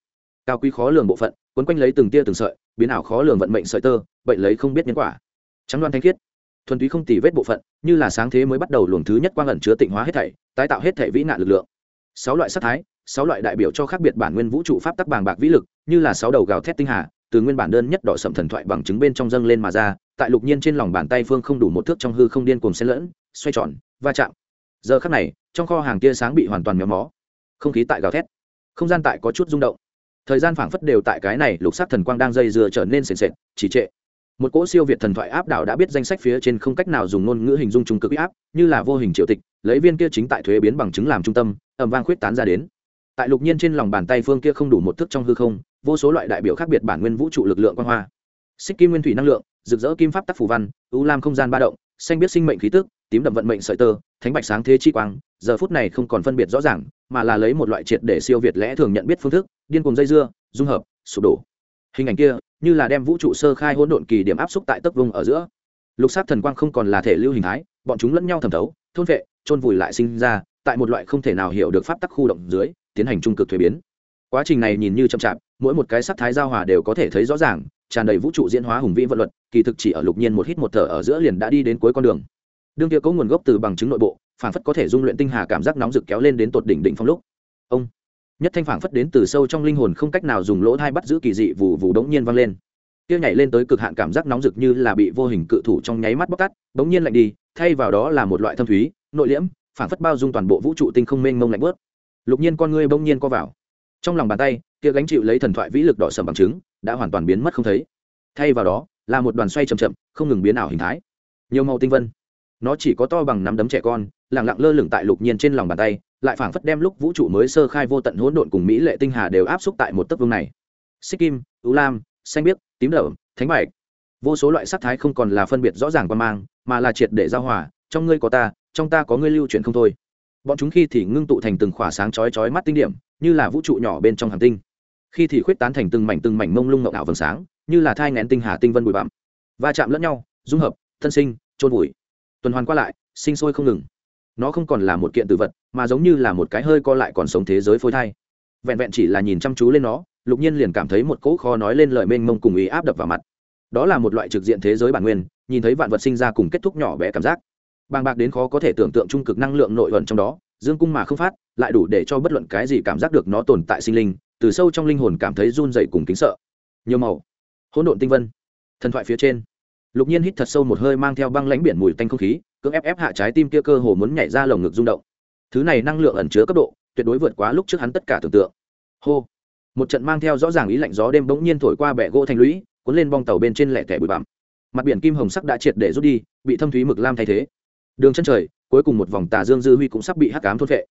Cao quý khó lường bộ phận, quấn quanh lấy từng tia từng sợi, biến ảo khó lường vận mệnh sợi tơ, bệnh lấy không biết nhân quả. Trắng đoan thanh khiết. Thuần túy không tỉ vết bộ phận, như là sáng thế mới bắt đầu luồng thứ nhất quang ẩn chứa tịnh hóa hết thảy, tái tạo hết thảy vĩ nạn lực lượng. Sáu loại sắc thái sáu loại đại biểu cho khác biệt bản nguyên vũ trụ pháp tắc bàng bạc vĩ lực, như là sáu đầu gào thét tinh hà, từ nguyên bản đơn nhất đỏ sậm thần thoại bằng chứng bên trong dâng lên mà ra, tại lục nhiên trên lòng bàn tay phương không đủ một thước trong hư không điên cuồng xen lẫn, xoay tròn, va chạm. Giờ khắc này, trong kho hàng tia sáng bị hoàn toàn méo mó. Không khí tại gào thét. Không gian tại có chút rung động. Thời gian phảng phất đều tại cái này lục sắc thần quang đang dây dưa trở nên sền sệt chỉ trệ. Một cỗ siêu việt thần thoại áp đảo đã biết danh sách phía trên không cách nào dùng ngôn ngữ hình dung trung cực áp, như là vô hình triệu tịch, lấy viên kia chính tại thuế biến bằng chứng làm trung tâm ẩm vang khuyết tán ra đến tại lục nhiên trên lòng bàn tay phương kia không đủ một thước trong hư không, vô số loại đại biểu khác biệt bản nguyên vũ trụ lực lượng quan hoa. Xích kim nguyên thủy năng lượng, rực rỡ kim pháp tắc phù văn, u lam không gian ba động, xanh biết sinh mệnh khí tức, tím đậm vận mệnh sợi tơ, thánh bạch sáng thế chi quang, giờ phút này không còn phân biệt rõ ràng, mà là lấy một loại triệt để siêu việt lẽ thường nhận biết phương thức, điên cùng dây dưa, dung hợp, sụp đổ. Hình ảnh kia, như là đem vũ trụ sơ khai hỗn độn kỳ điểm áp xúc tại tấc vùng ở giữa. Lục sắc thần quang không còn là thể lưu hình thái, bọn chúng lẫn nhau thẩm thấu, thôn vệ trôn vùi lại sinh ra, tại một loại không thể nào hiểu được pháp tắc khu động dưới tiến hành trung cực thuế biến. Quá trình này nhìn như chậm chạp, mỗi một cái sắc thái giao hòa đều có thể thấy rõ ràng, tràn đầy vũ trụ diễn hóa hùng vĩ vận luật, kỳ thực chỉ ở lục nhiên một hít một thở ở giữa liền đã đi đến cuối con đường. Đương kia có nguồn gốc từ bằng chứng nội bộ phản phất có thể dung luyện tinh hà cảm giác nóng rực kéo lên đến tột đỉnh đỉnh phong lúc. Ông, nhất thanh phản phất đến từ sâu trong linh hồn không cách nào dùng lỗ thai bắt giữ kỳ dị vụ vụ đống nhiên vang lên. Kia nhảy lên tới cực hạn cảm giác nóng rực như là bị vô hình cự thủ trong nháy mắt bóc tắt bỗng nhiên lạnh đi, thay vào đó là một loại thâm thúy, nội liễm phản phất bao dung toàn bộ vũ trụ tinh không mênh mông lạnh bớt lục nhiên con ngươi bỗng nhiên co vào. Trong lòng bàn tay, kia gánh chịu lấy thần thoại vĩ lực đỏ sầm bằng chứng, đã hoàn toàn biến mất không thấy. Thay vào đó, là một đoàn xoay chậm chậm, không ngừng biến ảo hình thái. Nhiều màu tinh vân. Nó chỉ có to bằng nắm đấm trẻ con lẳng lặng lơ lửng tại lục nhiên trên lòng bàn tay, lại phảng phất đem lúc vũ trụ mới sơ khai vô tận hỗn độn cùng mỹ lệ tinh hà đều áp xúc tại một tấc vương này. Xích kim ưu lam, xanh biếc, tím đậm, thánh bạch. Vô số loại sắc thái không còn là phân biệt rõ ràng qua mang, mà là triệt để giao hòa, trong ngươi có ta, trong ta có ngươi lưu chuyển không thôi bọn chúng khi thì ngưng tụ thành từng khỏa sáng chói chói mắt tinh điểm, như là vũ trụ nhỏ bên trong hành tinh. Khi thì khuyết tán thành từng mảnh từng mảnh mông lung ngậu ảo vầng sáng, như là thai ngén tinh hà tinh vân bụi bặm. Va chạm lẫn nhau, dung hợp, thân sinh trôn vùi. Tuần hoàn qua lại, sinh sôi không ngừng. Nó không còn là một kiện tự vật, mà giống như là một cái hơi co lại còn sống thế giới phôi thai. Vẹn vẹn chỉ là nhìn chăm chú lên nó, lục nhiên liền cảm thấy một cỗ kho nói lên lời mênh mông cùng ý áp đập vào mặt. Đó là một loại trực diện thế giới bản nguyên, nhìn thấy vạn vật sinh ra cùng kết thúc nhỏ bé cảm giác bàng bạc đến khó có thể tưởng tượng trung cực năng lượng nội ẩn trong đó, dương cung mà không phát, lại đủ để cho bất luận cái gì cảm giác được nó tồn tại sinh linh, từ sâu trong linh hồn cảm thấy run dậy cùng kính sợ. Nhiều màu. Hỗn độn tinh vân. Thần thoại phía trên. Lục nhiên hít thật sâu một hơi mang theo băng lãnh biển mùi tanh không khí, cưỡng ép ép hạ trái tim kia cơ hồ muốn nhảy ra lồng ngực rung động. Thứ này năng lượng ẩn chứa cấp độ, tuyệt đối vượt quá lúc trước hắn tất cả tưởng tượng. Hô. Một trận mang theo rõ ràng ý lạnh gió đêm bỗng nhiên thổi qua bẹ gỗ thành lũy, cuốn lên bong tàu bên trên lẻ tẻ bụi bặm. Mặt biển kim hồng sắc đã triệt để rút đi, bị thâm thúy mực lam thay thế đường chân trời, cuối cùng một vòng tà dương dư huy cũng sắp bị hắc cám thốt vệ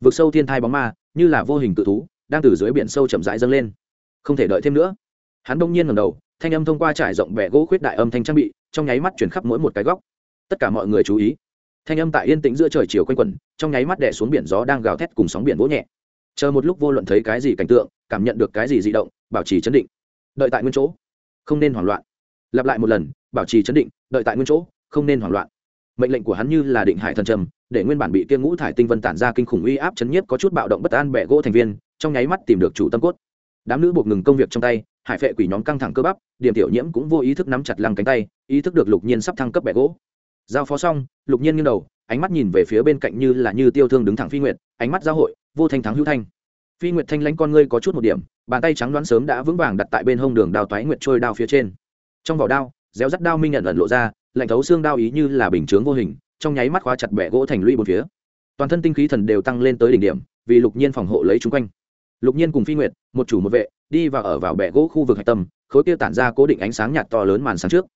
vực sâu thiên thai bóng ma, như là vô hình cự thú, đang từ dưới biển sâu chậm rãi dâng lên. Không thể đợi thêm nữa. Hắn đông nhiên ngầm đầu, thanh âm thông qua trải rộng bẹ gỗ khuyết đại âm thanh trang bị, trong nháy mắt chuyển khắp mỗi một cái góc. Tất cả mọi người chú ý. Thanh âm tại yên tĩnh giữa trời chiều quanh quẩn, trong nháy mắt đẻ xuống biển gió đang gào thét cùng sóng biển vỗ nhẹ. Chờ một lúc vô luận thấy cái gì cảnh tượng, cảm nhận được cái gì di động, bảo trì chấn định. Đợi tại nguyên chỗ. Không nên hoảng loạn. Lặp lại một lần, bảo trì chấn định, đợi tại nguyên chỗ, không nên hoảng loạn mệnh lệnh của hắn như là định hải thần trầm, để nguyên bản bị kia ngũ thải tinh vân tản ra kinh khủng uy áp chấn nhiếp có chút bạo động bất an bẻ gỗ thành viên, trong nháy mắt tìm được chủ tâm cốt. Đám nữ buộc ngừng công việc trong tay, hải phệ quỷ nhóm căng thẳng cơ bắp, điểm tiểu nhiễm cũng vô ý thức nắm chặt lăng cánh tay, ý thức được lục nhiên sắp thăng cấp bẻ gỗ. Giao phó xong, lục nhiên nghiêng đầu, ánh mắt nhìn về phía bên cạnh như là như tiêu thương đứng thẳng phi nguyệt, ánh mắt giao hội, vô thanh thắng hữu thanh. Phi nguyệt thanh lãnh con ngươi có chút một điểm, bàn tay trắng đoán sớm đã vững vàng đặt tại bên hông đường đào toái nguyệt trôi đao phía trên. Trong vỏ đao, réo rắt đao minh nhận ẩn lộ ra lạnh thấu xương đao ý như là bình chướng vô hình, trong nháy mắt khóa chặt bẹ gỗ thành lũy bốn phía. Toàn thân tinh khí thần đều tăng lên tới đỉnh điểm, vì lục nhiên phòng hộ lấy chung quanh. Lục nhiên cùng phi nguyệt, một chủ một vệ, đi và ở vào bẹ gỗ khu vực hạch tâm, khối kia tản ra cố định ánh sáng nhạt to lớn màn sáng trước.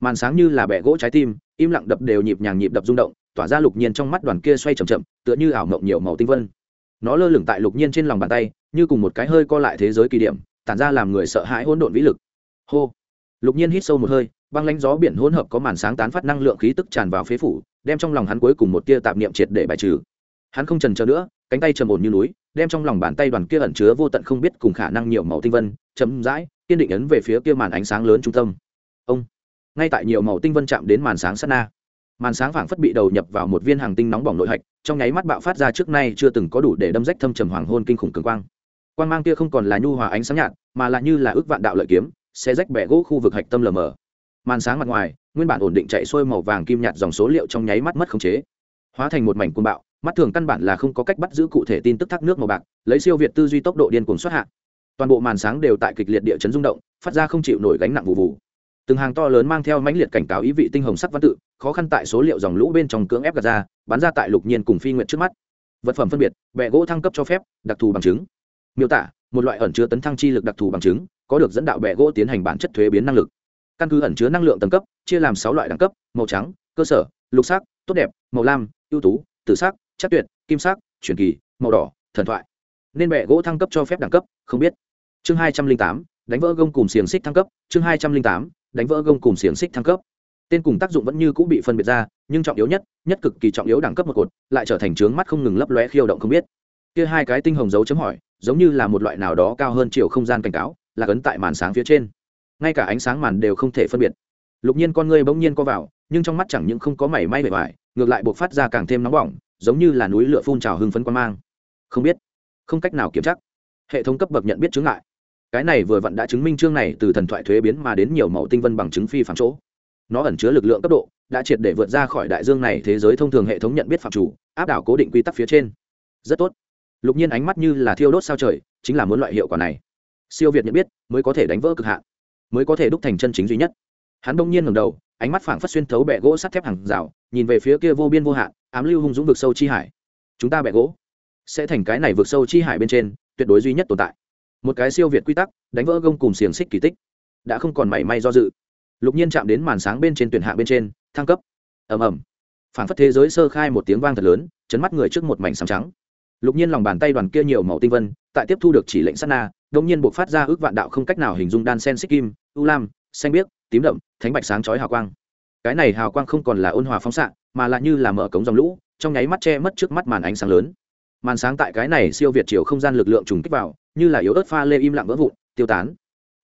Màn sáng như là bẹ gỗ trái tim, im lặng đập đều nhịp nhàng nhịp đập rung động, tỏa ra lục nhiên trong mắt đoàn kia xoay chậm chậm, tựa như ảo mộng nhiều màu tinh vân. Nó lơ lửng tại lục nhiên trên lòng bàn tay, như cùng một cái hơi co lại thế giới kỳ điểm, tản ra làm người sợ hãi hỗn độn vĩ lực. Hô! Lục nhiên hít sâu một hơi băng lãnh gió biển hỗn hợp có màn sáng tán phát năng lượng khí tức tràn vào phế phủ, đem trong lòng hắn cuối cùng một tia tạp niệm triệt để bài trừ. Hắn không trần chờ nữa, cánh tay trầm ổn như núi, đem trong lòng bàn tay đoàn kia ẩn chứa vô tận không biết cùng khả năng nhiều màu tinh vân chấm dãi kiên định ấn về phía kia màn ánh sáng lớn trung tâm. Ông! Ngay tại nhiều màu tinh vân chạm đến màn sáng sát na, màn sáng phảng phất bị đầu nhập vào một viên hàng tinh nóng bỏng nội hạch, trong nháy mắt bạo phát ra trước nay chưa từng có đủ để đâm rách thâm trầm hoàng hôn kinh khủng cường quang. Quang mang kia không còn là nhu hòa ánh sáng nhạt, mà là như là ước vạn đạo lợi kiếm, sẽ rách bẻ gỗ khu vực hạch tâm lờ mờ màn sáng mặt ngoài, nguyên bản ổn định chạy xuôi màu vàng kim nhạt dòng số liệu trong nháy mắt mất khống chế. Hóa thành một mảnh cuồng bạo, mắt thường căn bản là không có cách bắt giữ cụ thể tin tức thác nước màu bạc, lấy siêu việt tư duy tốc độ điên cuồng xuất hạ. Toàn bộ màn sáng đều tại kịch liệt địa chấn rung động, phát ra không chịu nổi gánh nặng vụ vụ. Từng hàng to lớn mang theo mãnh liệt cảnh cáo ý vị tinh hồng sắc văn tự, khó khăn tại số liệu dòng lũ bên trong cưỡng ép gạt ra bán ra tại lục nhiên cùng phi nguyện trước mắt. Vật phẩm phân biệt bẹ gỗ thăng cấp cho phép, đặc thù bằng chứng. Miêu tả, một loại ẩn chứa tấn thăng chi lực đặc thù bằng chứng, có được dẫn đạo bẹ gỗ tiến hành bản chất thuế biến năng lực căn cứ ẩn chứa năng lượng tầng cấp, chia làm sáu loại đẳng cấp, màu trắng, cơ sở, lục sắc, tốt đẹp, màu lam, ưu tú, tử sắc, chắc tuyệt, kim sắc truyền kỳ, màu đỏ, thần thoại. Nên bẹ gỗ thăng cấp cho phép đẳng cấp, không biết. Chương hai trăm linh tám, đánh vỡ gông cùng xiềng xích thăng cấp. Chương hai trăm linh tám, đánh vỡ gông cùng xiềng xích thăng cấp. Tên cùng tác dụng vẫn như cũng bị phân biệt ra, nhưng trọng yếu nhất nhất cực kỳ trọng yếu đẳng cấp một cột, lại trở thành trướng mắt không ngừng lấp lóe khiêu động không biết. Kia hai cái tinh hồng dấu chấm hỏi, giống như là một loại nào đó cao hơn chiều không gian cảnh cáo, là cấn tại màn sáng phía trên ngay cả ánh sáng màn đều không thể phân biệt. Lục nhiên con ngươi bỗng nhiên co vào, nhưng trong mắt chẳng những không có mảy may bề ngoài, ngược lại buộc phát ra càng thêm nóng bỏng, giống như là núi lửa phun trào hưng phấn quan mang. Không biết, không cách nào kiểm chắc hệ thống cấp bậc nhận biết chứng ngại. Cái này vừa vặn đã chứng minh chương này từ thần thoại thuế biến mà đến nhiều mẫu tinh vân bằng chứng phi phạm chỗ. Nó ẩn chứa lực lượng cấp độ, đã triệt để vượt ra khỏi đại dương này thế giới thông thường hệ thống nhận biết phạm chủ, áp đảo cố định quy tắc phía trên. Rất tốt. Lục nhiên ánh mắt như là thiêu đốt sao trời, chính là muốn loại hiệu quả này. Siêu việt nhận biết mới có thể đánh vỡ cực hạn mới có thể đúc thành chân chính duy nhất. Hắn đông nhiên ngầm đầu, ánh mắt phảng phất xuyên thấu bẹ gỗ sắt thép hàng rào, nhìn về phía kia vô biên vô hạn, ám lưu hung dũng vực sâu chi hải. Chúng ta bẹ gỗ sẽ thành cái này vực sâu chi hải bên trên, tuyệt đối duy nhất tồn tại. Một cái siêu việt quy tắc, đánh vỡ gông cùng xiềng xích kỳ tích. Đã không còn mảy may do dự. Lục nhiên chạm đến màn sáng bên trên tuyển hạ bên trên, thăng cấp. Ầm ầm. Phản phất thế giới sơ khai một tiếng vang thật lớn, chấn mắt người trước một mảnh sáng trắng. Lục nhiên lòng bàn tay đoàn kia nhiều màu tinh vân, tại tiếp thu được chỉ lệnh sát na đông nhiên buộc phát ra ước vạn đạo không cách nào hình dung đan sen xích kim u lam, xanh biếc, tím đậm, thánh bạch sáng chói hào quang. Cái này hào quang không còn là ôn hòa phóng xạ, mà lại như là mở cống dòng lũ, trong nháy mắt che mất trước mắt màn ánh sáng lớn. Màn sáng tại cái này siêu việt chiều không gian lực lượng trùng kích vào, như là yếu ớt pha lê im lặng vỡ vụn, tiêu tán.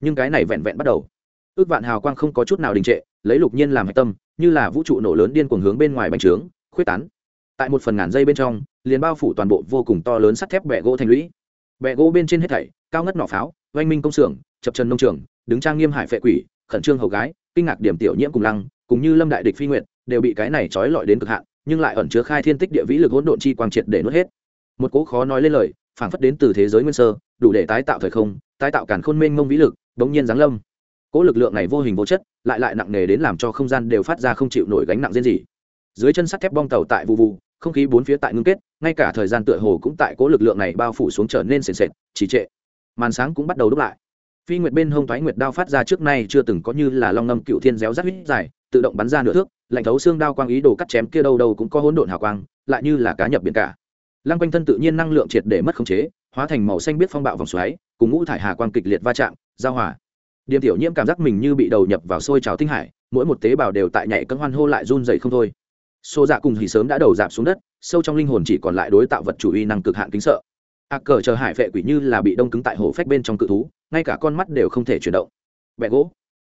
Nhưng cái này vẹn vẹn bắt đầu. Ước vạn hào quang không có chút nào đình trệ, lấy lục nhiên làm hạch tâm, như là vũ trụ nổ lớn điên cuồng hướng bên ngoài bành trướng, khuyết tán. Tại một phần ngàn dây bên trong, liền bao phủ toàn bộ vô cùng to lớn sắt thép bẹ gỗ thành lũy. Bẹ gỗ bên trên hết thảy, cao ngất nỏ pháo, oanh minh công xưởng, chập trần nông trường đứng trang nghiêm hải phệ quỷ, khẩn trương hầu gái, kinh ngạc điểm tiểu nhiễm cùng lăng, cùng như lâm đại địch phi nguyện đều bị cái này trói lọi đến cực hạn, nhưng lại ẩn chứa khai thiên tích địa vĩ lực hỗn độn chi quang triệt để nuốt hết. Một cỗ khó nói lên lời, phảng phất đến từ thế giới nguyên sơ, đủ để tái tạo thời không, tái tạo cản khôn mênh mông vĩ lực, bỗng nhiên giáng lâm. Cỗ lực lượng này vô hình vô chất, lại lại nặng nề đến làm cho không gian đều phát ra không chịu nổi gánh nặng riêng gì dưới chân sắt thép bong tàu tại vụ vụ không khí bốn phía tại ngưng kết, ngay cả thời gian tựa hồ cũng tại cỗ lực lượng này bao phủ xuống trở nên sền sệt, trì trệ. Màn sáng cũng bắt đầu đúc lại phi nguyệt bên hông thoái nguyệt đao phát ra trước nay chưa từng có như là long ngâm cựu thiên réo rắt huyết dài, tự động bắn ra nửa thước, lạnh thấu xương đao quang ý đồ cắt chém kia đâu đâu cũng có hỗn độn hào quang, lại như là cá nhập biển cả. Lăng quanh thân tự nhiên năng lượng triệt để mất khống chế, hóa thành màu xanh biết phong bạo vòng xoáy, cùng ngũ thải hà quang kịch liệt va chạm, giao hòa. Điềm tiểu nhiễm cảm giác mình như bị đầu nhập vào sôi trào tinh hải, mỗi một tế bào đều tại nhảy cân hoan hô lại run dày không thôi. Xô dạ cùng hỉ sớm đã đầu dạp xuống đất, sâu trong linh hồn chỉ còn lại đối tạo vật chủ uy năng cực hạn kính sợ a cờ chờ hải vệ quỷ như là bị đông cứng tại hồ phách bên trong cự thú, ngay cả con mắt đều không thể chuyển động. Bẹ gỗ.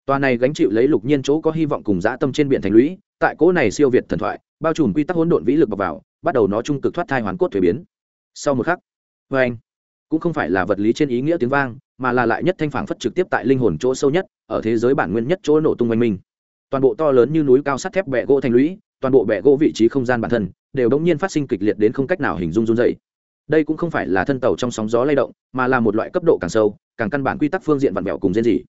Tòa này gánh chịu lấy lục nhiên chỗ có hy vọng cùng dã tâm trên biển thành lũy, tại cỗ này siêu việt thần thoại, bao trùm quy tắc hỗn độn vĩ lực bọc vào, bắt đầu nó trung cực thoát thai hoàn cốt thuế biến. Sau một khắc vê anh, cũng không phải là vật lý trên ý nghĩa tiếng vang, mà là lại nhất thanh phản phất trực tiếp tại linh hồn chỗ sâu nhất, ở thế giới bản nguyên nhất chỗ nổ tung oanh minh. Toàn bộ to lớn như núi cao sắt thép bẹ gỗ thành lũy, toàn bộ bẹ gỗ vị trí không gian bản thân, đều đống nhiên phát sinh kịch liệt đến không cách nào hình dung run dày đây cũng không phải là thân tàu trong sóng gió lay động, mà là một loại cấp độ càng sâu, càng căn bản quy tắc phương diện vặn vẹo cùng riêng gì.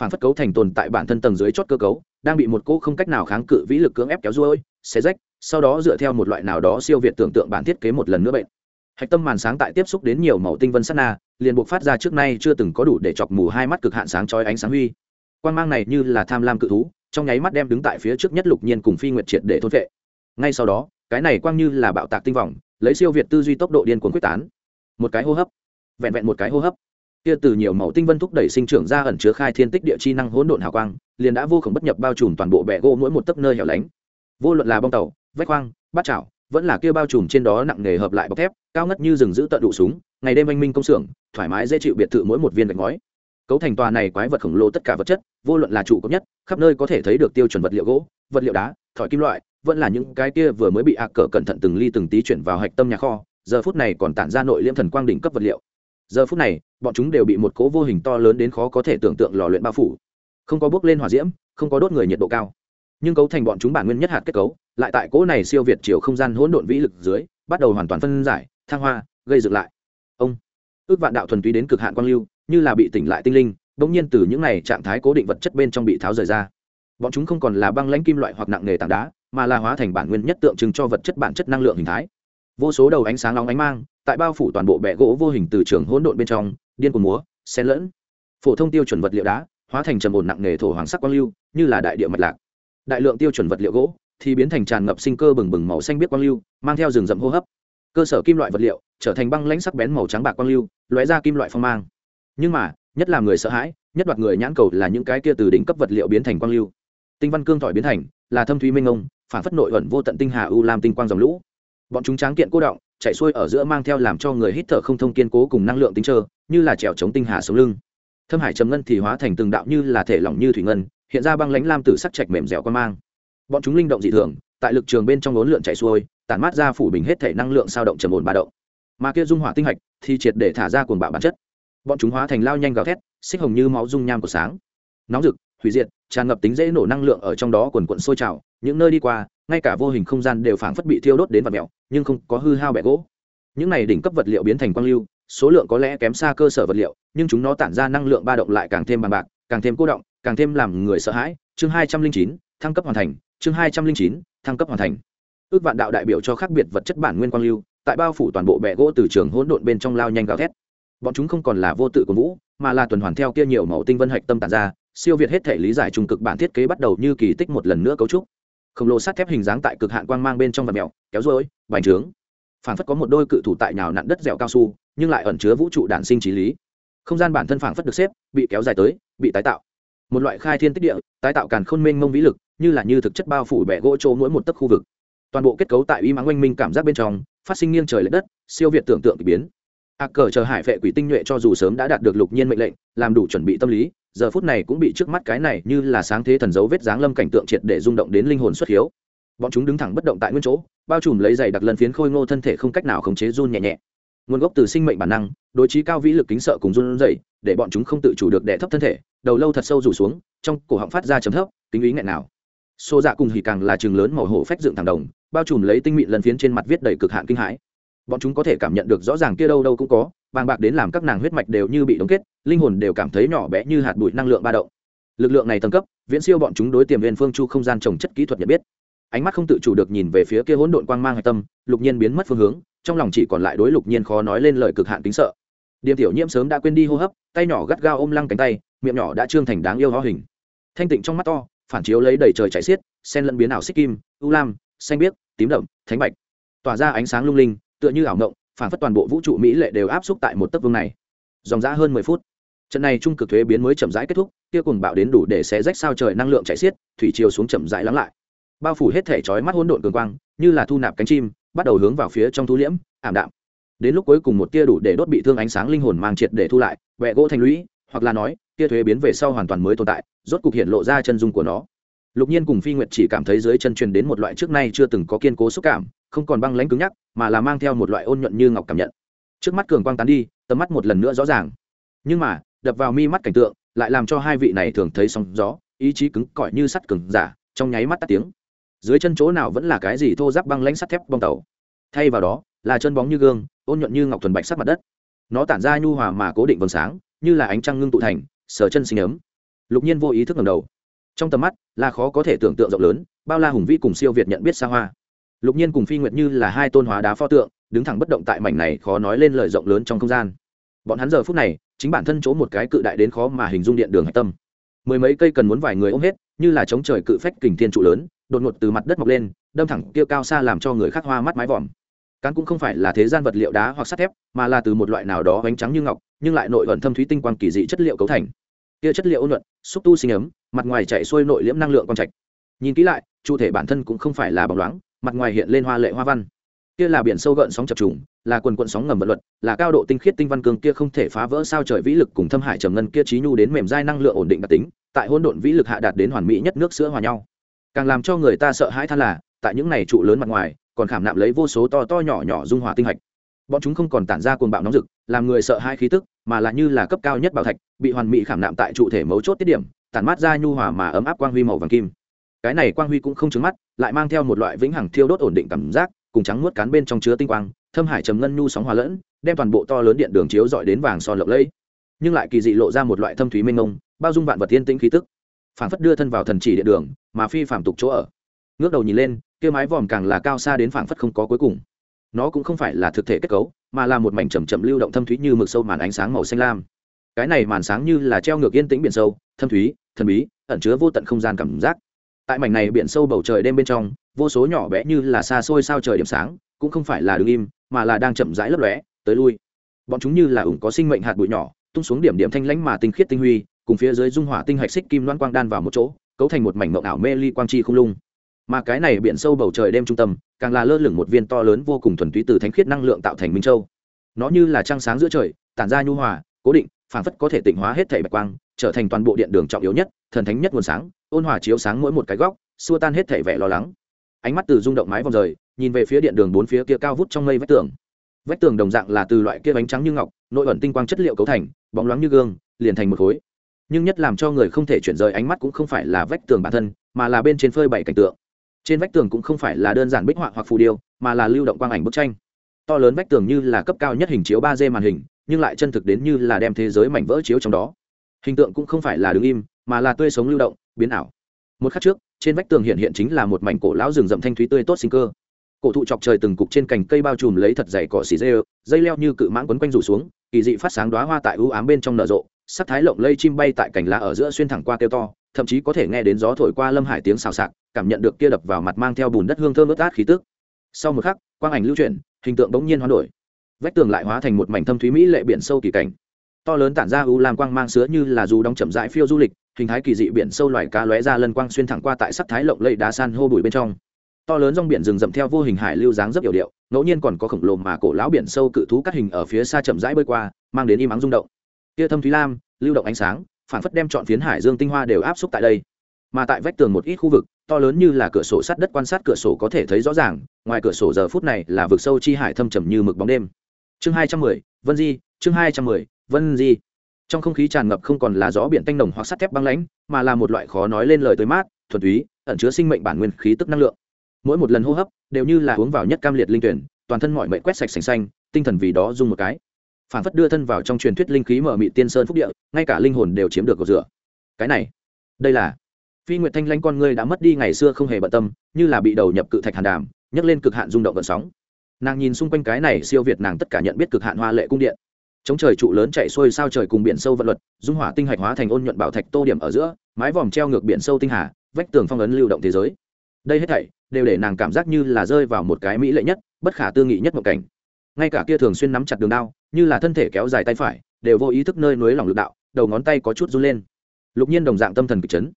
Phản phất cấu thành tồn tại bản thân tầng dưới chót cơ cấu, đang bị một cỗ không cách nào kháng cự vĩ lực cưỡng ép kéo ruôi, xé rách, sau đó dựa theo một loại nào đó siêu việt tưởng tượng bản thiết kế một lần nữa bệnh. Hạch tâm màn sáng tại tiếp xúc đến nhiều màu tinh vân sát na, liền buộc phát ra trước nay chưa từng có đủ để chọc mù hai mắt cực hạn sáng chói ánh sáng huy. Quan mang này như là tham lam cự thú, trong nháy mắt đem đứng tại phía trước nhất lục nhiên cùng phi nguyệt triệt để thôn vệ ngay sau đó, cái này quang như là bạo tạc tinh vọng lấy siêu việt tư duy tốc độ điên cuồng quyết tán. Một cái hô hấp. Vẹn vẹn một cái hô hấp. Kia từ nhiều màu tinh vân thúc đẩy sinh trưởng ra ẩn chứa khai thiên tích địa chi năng hỗn độn hào quang, liền đã vô khổng bất nhập bao trùm toàn bộ bẹ gỗ mỗi một tấc nơi hẻo lánh. Vô luận là bong tàu, vách khoang, bát chảo, vẫn là kia bao trùm trên đó nặng nghề hợp lại bọc thép, cao ngất như rừng giữ tận đủ súng, ngày đêm anh minh công xưởng, thoải mái dễ chịu biệt thự mỗi một viên gạch ngói. Cấu thành tòa này quái vật khổng lồ tất cả vật chất, vô luận là trụ cấp nhất, khắp nơi có thể thấy được tiêu chuẩn vật liệu gỗ, vật liệu đá, thỏi kim loại vẫn là những cái kia vừa mới bị ạc cờ cẩn thận từng ly từng tí chuyển vào hạch tâm nhà kho, giờ phút này còn tản ra nội liễm thần quang đỉnh cấp vật liệu. Giờ phút này, bọn chúng đều bị một cố vô hình to lớn đến khó có thể tưởng tượng lò luyện bao phủ. Không có bước lên hỏa diễm, không có đốt người nhiệt độ cao. Nhưng cấu thành bọn chúng bản nguyên nhất hạt kết cấu, lại tại cỗ này siêu việt chiều không gian hỗn độn vĩ lực dưới, bắt đầu hoàn toàn phân giải, thăng hoa, gây dựng lại. Ông, ước vạn đạo thuần túy đến cực hạn quang lưu, như là bị tỉnh lại tinh linh, bỗng nhiên từ những này trạng thái cố định vật chất bên trong bị tháo rời ra. Bọn chúng không còn là băng lãnh kim loại hoặc nặng nghề tảng đá mà là hóa thành bản nguyên nhất tượng trưng cho vật chất bản chất năng lượng hình thái. Vô số đầu ánh sáng nóng ánh mang, tại bao phủ toàn bộ bệ gỗ vô hình từ trường hỗn độn bên trong, điên cuồng múa, xen lẫn. Phổ thông tiêu chuẩn vật liệu đá, hóa thành trầm ổn nặng nghề thổ hoàng sắc quang lưu, như là đại địa mạch lạc. Đại lượng tiêu chuẩn vật liệu gỗ thì biến thành tràn ngập sinh cơ bừng bừng màu xanh biết quang lưu, mang theo rừng rậm hô hấp. Cơ sở kim loại vật liệu trở thành băng lãnh sắc bén màu trắng bạc quang lưu, lóe ra kim loại phong mang. Nhưng mà, nhất là người sợ hãi, nhất đoạt người nhãn cầu là những cái kia từ đỉnh cấp vật liệu biến thành quang lưu. Tinh văn cương thỏi biến thành, là thâm thúy minh ông phản phất nội ẩn vô tận tinh hà u làm tinh quang dòng lũ. Bọn chúng tráng kiện cô động, chạy xuôi ở giữa mang theo làm cho người hít thở không thông kiên cố cùng năng lượng tính trơ, như là trèo chống tinh hà sống lưng. Thâm hải trầm ngân thì hóa thành từng đạo như là thể lỏng như thủy ngân, hiện ra băng lãnh lam tử sắc chạch mềm dẻo quan mang. Bọn chúng linh động dị thường, tại lực trường bên trong lốn lượn chạy xuôi, tản mát ra phủ bình hết thể năng lượng sao động trầm ổn ba động. Mà kia dung hỏa tinh hạch thì triệt để thả ra cuồng bạo bản chất. Bọn chúng hóa thành lao nhanh gào thét, xích hồng như máu dung nham của sáng. Nóng rực, hủy diệt tràn ngập tính dễ nổ năng lượng ở trong đó quần quận sôi trào, những nơi đi qua, ngay cả vô hình không gian đều phảng phất bị thiêu đốt đến vật mẹo nhưng không có hư hao bẻ gỗ. Những này đỉnh cấp vật liệu biến thành quang lưu, số lượng có lẽ kém xa cơ sở vật liệu, nhưng chúng nó tản ra năng lượng ba động lại càng thêm bằng bạc, càng thêm cô động, càng thêm làm người sợ hãi. Chương hai trăm linh chín, thăng cấp hoàn thành. Chương hai trăm linh chín, thăng cấp hoàn thành. Ước vạn đạo đại biểu cho khác biệt vật chất bản nguyên quang lưu, tại bao phủ toàn bộ bệ gỗ từ trường hỗn độn bên trong lao nhanh gào thét. Bọn chúng không còn là vô tự của vũ, mà là tuần hoàn theo kia nhiều màu tinh vân hạch tâm tản ra siêu việt hết thể lý giải trung cực bản thiết kế bắt đầu như kỳ tích một lần nữa cấu trúc. Khổng lồ sắt thép hình dáng tại cực hạn quang mang bên trong vật mèo, kéo rối, bành trướng. Phảng phất có một đôi cự thủ tại nhào nặn đất dẻo cao su, nhưng lại ẩn chứa vũ trụ đản sinh trí lý. Không gian bản thân phảng phất được xếp, bị kéo dài tới, bị tái tạo. Một loại khai thiên tích địa, tái tạo càn khôn mênh mông vĩ lực, như là như thực chất bao phủ bẻ gỗ chỗ mỗi một tấc khu vực. Toàn bộ kết cấu tại y mắng oanh minh cảm giác bên trong, phát sinh nghiêng trời l ệ đất, siêu việt tưởng tượng k ỳ biến. A cờ chờ hải vệ quỷ tinh nhuệ cho dù sớm đã đạt được lục nhiên mệnh lệnh, làm đủ chuẩn bị tâm lý giờ phút này cũng bị trước mắt cái này như là sáng thế thần dấu vết dáng lâm cảnh tượng triệt để rung động đến linh hồn xuất hiếu. Bọn chúng đứng thẳng bất động tại nguyên chỗ, bao trùm lấy giày đặc lần phiến khôi ngô thân thể không cách nào khống chế run nhẹ nhẹ. Nguồn gốc từ sinh mệnh bản năng, đối trí cao vĩ lực kính sợ cùng run dậy để bọn chúng không tự chủ được đẻ thấp thân thể, đầu lâu thật sâu rủ xuống, trong cổ họng phát ra chấm thấp, kính ý nghẹn nào. Xô dạ cùng hỉ càng là trường lớn màu hổ phách dựng thẳng đồng, bao trùm lấy tinh mịn lần phiến trên mặt viết đầy cực hạn kinh hãi. Bọn chúng có thể cảm nhận được rõ ràng kia đâu đâu cũng có bàng bạc đến làm các nàng huyết mạch đều như bị đóng kết, linh hồn đều cảm thấy nhỏ bé như hạt bụi năng lượng ba động. Lực lượng này tầng cấp, viễn siêu bọn chúng đối tiềm viên phương chu không gian trồng chất kỹ thuật nhận biết. Ánh mắt không tự chủ được nhìn về phía kia hỗn độn quang mang hạch tâm, lục nhiên biến mất phương hướng, trong lòng chỉ còn lại đối lục nhiên khó nói lên lời cực hạn tính sợ. Điềm tiểu nhiễm sớm đã quên đi hô hấp, tay nhỏ gắt gao ôm lăng cánh tay, miệng nhỏ đã trương thành đáng yêu ho hình. Thanh tịnh trong mắt to, phản chiếu lấy đầy trời chảy xiết, sen lẫn biến ảo xích kim, u lam, xanh biếc, tím đậm, thánh bạch. Tỏa ra ánh sáng lung linh, tựa như ảo ngộng phản phất toàn bộ vũ trụ mỹ lệ đều áp xúc tại một tấc vương này. Dòng ra hơn mười phút. Trận này trung cực thuế biến mới chậm rãi kết thúc, kia cùng bạo đến đủ để xé rách sao trời năng lượng chảy xiết, thủy chiều xuống chậm rãi lắng lại. Bao phủ hết thể chói mắt hỗn độn cường quang, như là thu nạp cánh chim, bắt đầu hướng vào phía trong thu liễm, ảm đạm. Đến lúc cuối cùng một tia đủ để đốt bị thương ánh sáng linh hồn mang triệt để thu lại vẹ gỗ thành lũy, hoặc là nói, tia thuế biến về sau hoàn toàn mới tồn tại, rốt cục hiện lộ ra chân dung của nó lục nhiên cùng phi nguyệt chỉ cảm thấy dưới chân truyền đến một loại trước nay chưa từng có kiên cố xúc cảm, không còn băng lãnh cứng nhắc, mà là mang theo một loại ôn nhuận như ngọc cảm nhận. Trước mắt cường quang tán đi, tầm mắt một lần nữa rõ ràng. Nhưng mà, đập vào mi mắt cảnh tượng, lại làm cho hai vị này thường thấy sóng gió, ý chí cứng cỏi như sắt cứng giả, trong nháy mắt tắt tiếng. Dưới chân chỗ nào vẫn là cái gì thô giáp băng lãnh sắt thép bong tàu. Thay vào đó, là chân bóng như gương, ôn nhuận như ngọc thuần bạch sắc mặt đất. Nó tản ra nhu hòa mà cố định vầng sáng, như là ánh trăng ngưng tụ thành sờ chân sinh ấm. Lục nhiên vô ý thức ngầm đầu trong tầm mắt là khó có thể tưởng tượng rộng lớn, bao la hùng vĩ cùng siêu việt nhận biết xa hoa. Lục nhiên cùng phi nguyệt như là hai tôn hóa đá pho tượng, đứng thẳng bất động tại mảnh này khó nói lên lời rộng lớn trong không gian. Bọn hắn giờ phút này, chính bản thân chỗ một cái cự đại đến khó mà hình dung điện đường hạch tâm. Mười mấy cây cần muốn vài người ôm hết, như là chống trời cự phách kình thiên trụ lớn, đột ngột từ mặt đất mọc lên, đâm thẳng kia cao xa làm cho người khác hoa mắt mái vòm. Cán cũng không phải là thế gian vật liệu đá hoặc sắt thép, mà là từ một loại nào đó bánh trắng như ngọc, nhưng lại nội ẩn thâm thúy tinh quang kỳ dị chất liệu cấu thành kia chất liệu ôn luận xúc tu sinh ấm, mặt ngoài chạy xuôi nội liễm năng lượng con trạch. Nhìn kỹ lại, chủ thể bản thân cũng không phải là bóng loáng, mặt ngoài hiện lên hoa lệ hoa văn. Kia là biển sâu gợn sóng chập trùng, là quần quận sóng ngầm vật luật, là cao độ tinh khiết tinh văn cường kia không thể phá vỡ sao trời vĩ lực cùng thâm hải trầm ngân kia trí nhu đến mềm dai năng lượng ổn định đặc tính, tại hỗn độn vĩ lực hạ đạt đến hoàn mỹ nhất nước sữa hòa nhau. Càng làm cho người ta sợ hãi than là, tại những này trụ lớn mặt ngoài, còn khảm nạm lấy vô số to to nhỏ nhỏ dung hòa tinh hạch. Bọn chúng không còn tản ra cuồng bạo nóng rực, làm người sợ hai khí tức mà là như là cấp cao nhất bảo thạch, bị hoàn mỹ khảm nạm tại trụ thể mấu chốt tiết điểm, tản mát ra nhu hòa mà ấm áp quang huy màu vàng kim. Cái này quang huy cũng không trứng mắt, lại mang theo một loại vĩnh hằng thiêu đốt ổn định cảm giác, cùng trắng nuốt cán bên trong chứa tinh quang, thâm hải trầm ngân nhu sóng hòa lẫn, đem toàn bộ to lớn điện đường chiếu dọi đến vàng son lộng lẫy. Nhưng lại kỳ dị lộ ra một loại thâm thúy mênh mông, bao dung vạn vật thiên tĩnh khí tức. Phản phất đưa thân vào thần chỉ điện đường, mà phi phạm tục chỗ ở. Ngước đầu nhìn lên, kia mái vòm càng là cao xa đến phản phất không có cuối cùng nó cũng không phải là thực thể kết cấu, mà là một mảnh chầm chậm lưu động thâm thúy như mực sâu màn ánh sáng màu xanh lam. Cái này màn sáng như là treo ngược yên tĩnh biển sâu, thâm thúy, thần bí, ẩn chứa vô tận không gian cảm giác. Tại mảnh này biển sâu bầu trời đêm bên trong, vô số nhỏ bé như là xa xôi sao trời điểm sáng, cũng không phải là đứng im, mà là đang chậm rãi lấp lóe, tới lui. Bọn chúng như là ủng có sinh mệnh hạt bụi nhỏ, tung xuống điểm điểm thanh lãnh mà tinh khiết tinh huy, cùng phía dưới dung hỏa tinh hạch xích kim loan quang đan vào một chỗ, cấu thành một mảnh mộng ảo mê ly quang chi không lung mà cái này biển sâu bầu trời đêm trung tâm, càng là lơ lửng một viên to lớn vô cùng thuần túy từ thánh khiết năng lượng tạo thành minh châu. Nó như là trăng sáng giữa trời, tản ra nhu hòa, cố định phản phất có thể tịnh hóa hết thể bạch quang, trở thành toàn bộ điện đường trọng yếu nhất, thần thánh nhất nguồn sáng, ôn hòa chiếu sáng mỗi một cái góc, xua tan hết thể vẻ lo lắng. Ánh mắt từ rung động mái vòng rời, nhìn về phía điện đường bốn phía kia cao vút trong mây vách tường. Vách tường đồng dạng là từ loại kia bánh trắng như ngọc, nội ẩn tinh quang chất liệu cấu thành, bóng loáng như gương, liền thành một khối. Nhưng nhất làm cho người không thể chuyển rời ánh mắt cũng không phải là vách tường bản thân, mà là bên trên phơi bảy cảnh tượng trên vách tường cũng không phải là đơn giản bích họa hoặc phù điêu, mà là lưu động quang ảnh bức tranh. To lớn vách tường như là cấp cao nhất hình chiếu ba d màn hình, nhưng lại chân thực đến như là đem thế giới mảnh vỡ chiếu trong đó. Hình tượng cũng không phải là đứng im, mà là tươi sống lưu động, biến ảo. Một khắc trước, trên vách tường hiện hiện chính là một mảnh cổ lão rừng rậm thanh thúy tươi tốt sinh cơ. Cổ thụ chọc trời từng cục trên cành cây bao trùm lấy thật dày cỏ xì dê, dây leo như cự mãng quấn quanh rủ xuống, kỳ dị phát sáng đoá hoa tại ưu ám bên trong nở rộ, sắc thái lộng lây chim bay tại cành lá ở giữa xuyên thẳng qua kêu to thậm chí có thể nghe đến gió thổi qua lâm hải tiếng xào xạc, cảm nhận được kia đập vào mặt mang theo bùn đất hương thơm ướt át khí tức. Sau một khắc, quang ảnh lưu chuyển, hình tượng bỗng nhiên hoán đổi. Vách tường lại hóa thành một mảnh thâm thúy mỹ lệ biển sâu kỳ cảnh. To lớn tản ra u làm quang mang sứa như là dù đóng chậm rãi phiêu du lịch, hình thái kỳ dị biển sâu loài cá lóe ra lân quang xuyên thẳng qua tại sắc thái lộng lây đá san hô bụi bên trong. To lớn rong biển rừng rậm theo vô hình hải lưu dáng rất yểu điệu, ngẫu nhiên còn có khổng lồ mà cổ lão biển sâu cự thú cắt hình ở phía xa chậm rãi bơi qua, mang đến im ắng rung động. Kia thâm thúy lam, lưu động ánh sáng phản phất đem chọn phiến hải dương tinh hoa đều áp xúc tại đây. Mà tại vách tường một ít khu vực, to lớn như là cửa sổ sắt đất quan sát cửa sổ có thể thấy rõ ràng, ngoài cửa sổ giờ phút này là vực sâu chi hải thâm trầm như mực bóng đêm. Chương hai trăm mười, vân di, chương hai trăm mười, vân di. Trong không khí tràn ngập không còn là gió biển tanh nồng hoặc sắt thép băng lãnh, mà là một loại khó nói lên lời tới mát, thuần túy, ẩn chứa sinh mệnh bản nguyên khí tức năng lượng. Mỗi một lần hô hấp đều như là uống vào nhất cam liệt linh tuyển, toàn thân mọi mệnh quét sạch sành xanh, tinh thần vì đó dùng một cái phản phất đưa thân vào trong truyền thuyết linh khí mở mị tiên sơn phúc địa, ngay cả linh hồn đều chiếm được cầu rửa. Cái này, đây là phi nguyệt thanh lãnh con ngươi đã mất đi ngày xưa không hề bận tâm, như là bị đầu nhập cự thạch hàn đàm, nhấc lên cực hạn rung động vận sóng. Nàng nhìn xung quanh cái này siêu việt nàng tất cả nhận biết cực hạn hoa lệ cung điện. Chống trời trụ lớn chạy xuôi sao trời cùng biển sâu vận luật, dung hỏa tinh hạch hóa thành ôn nhuận bảo thạch tô điểm ở giữa, mái vòm treo ngược biển sâu tinh hà, vách tường phong ấn lưu động thế giới. Đây hết thảy đều để nàng cảm giác như là rơi vào một cái mỹ lệ nhất, bất khả tư nghị nhất một cảnh ngay cả kia thường xuyên nắm chặt đường đao, như là thân thể kéo dài tay phải, đều vô ý thức nơi núi lòng lực đạo, đầu ngón tay có chút run lên. Lục nhiên đồng dạng tâm thần kịch chấn.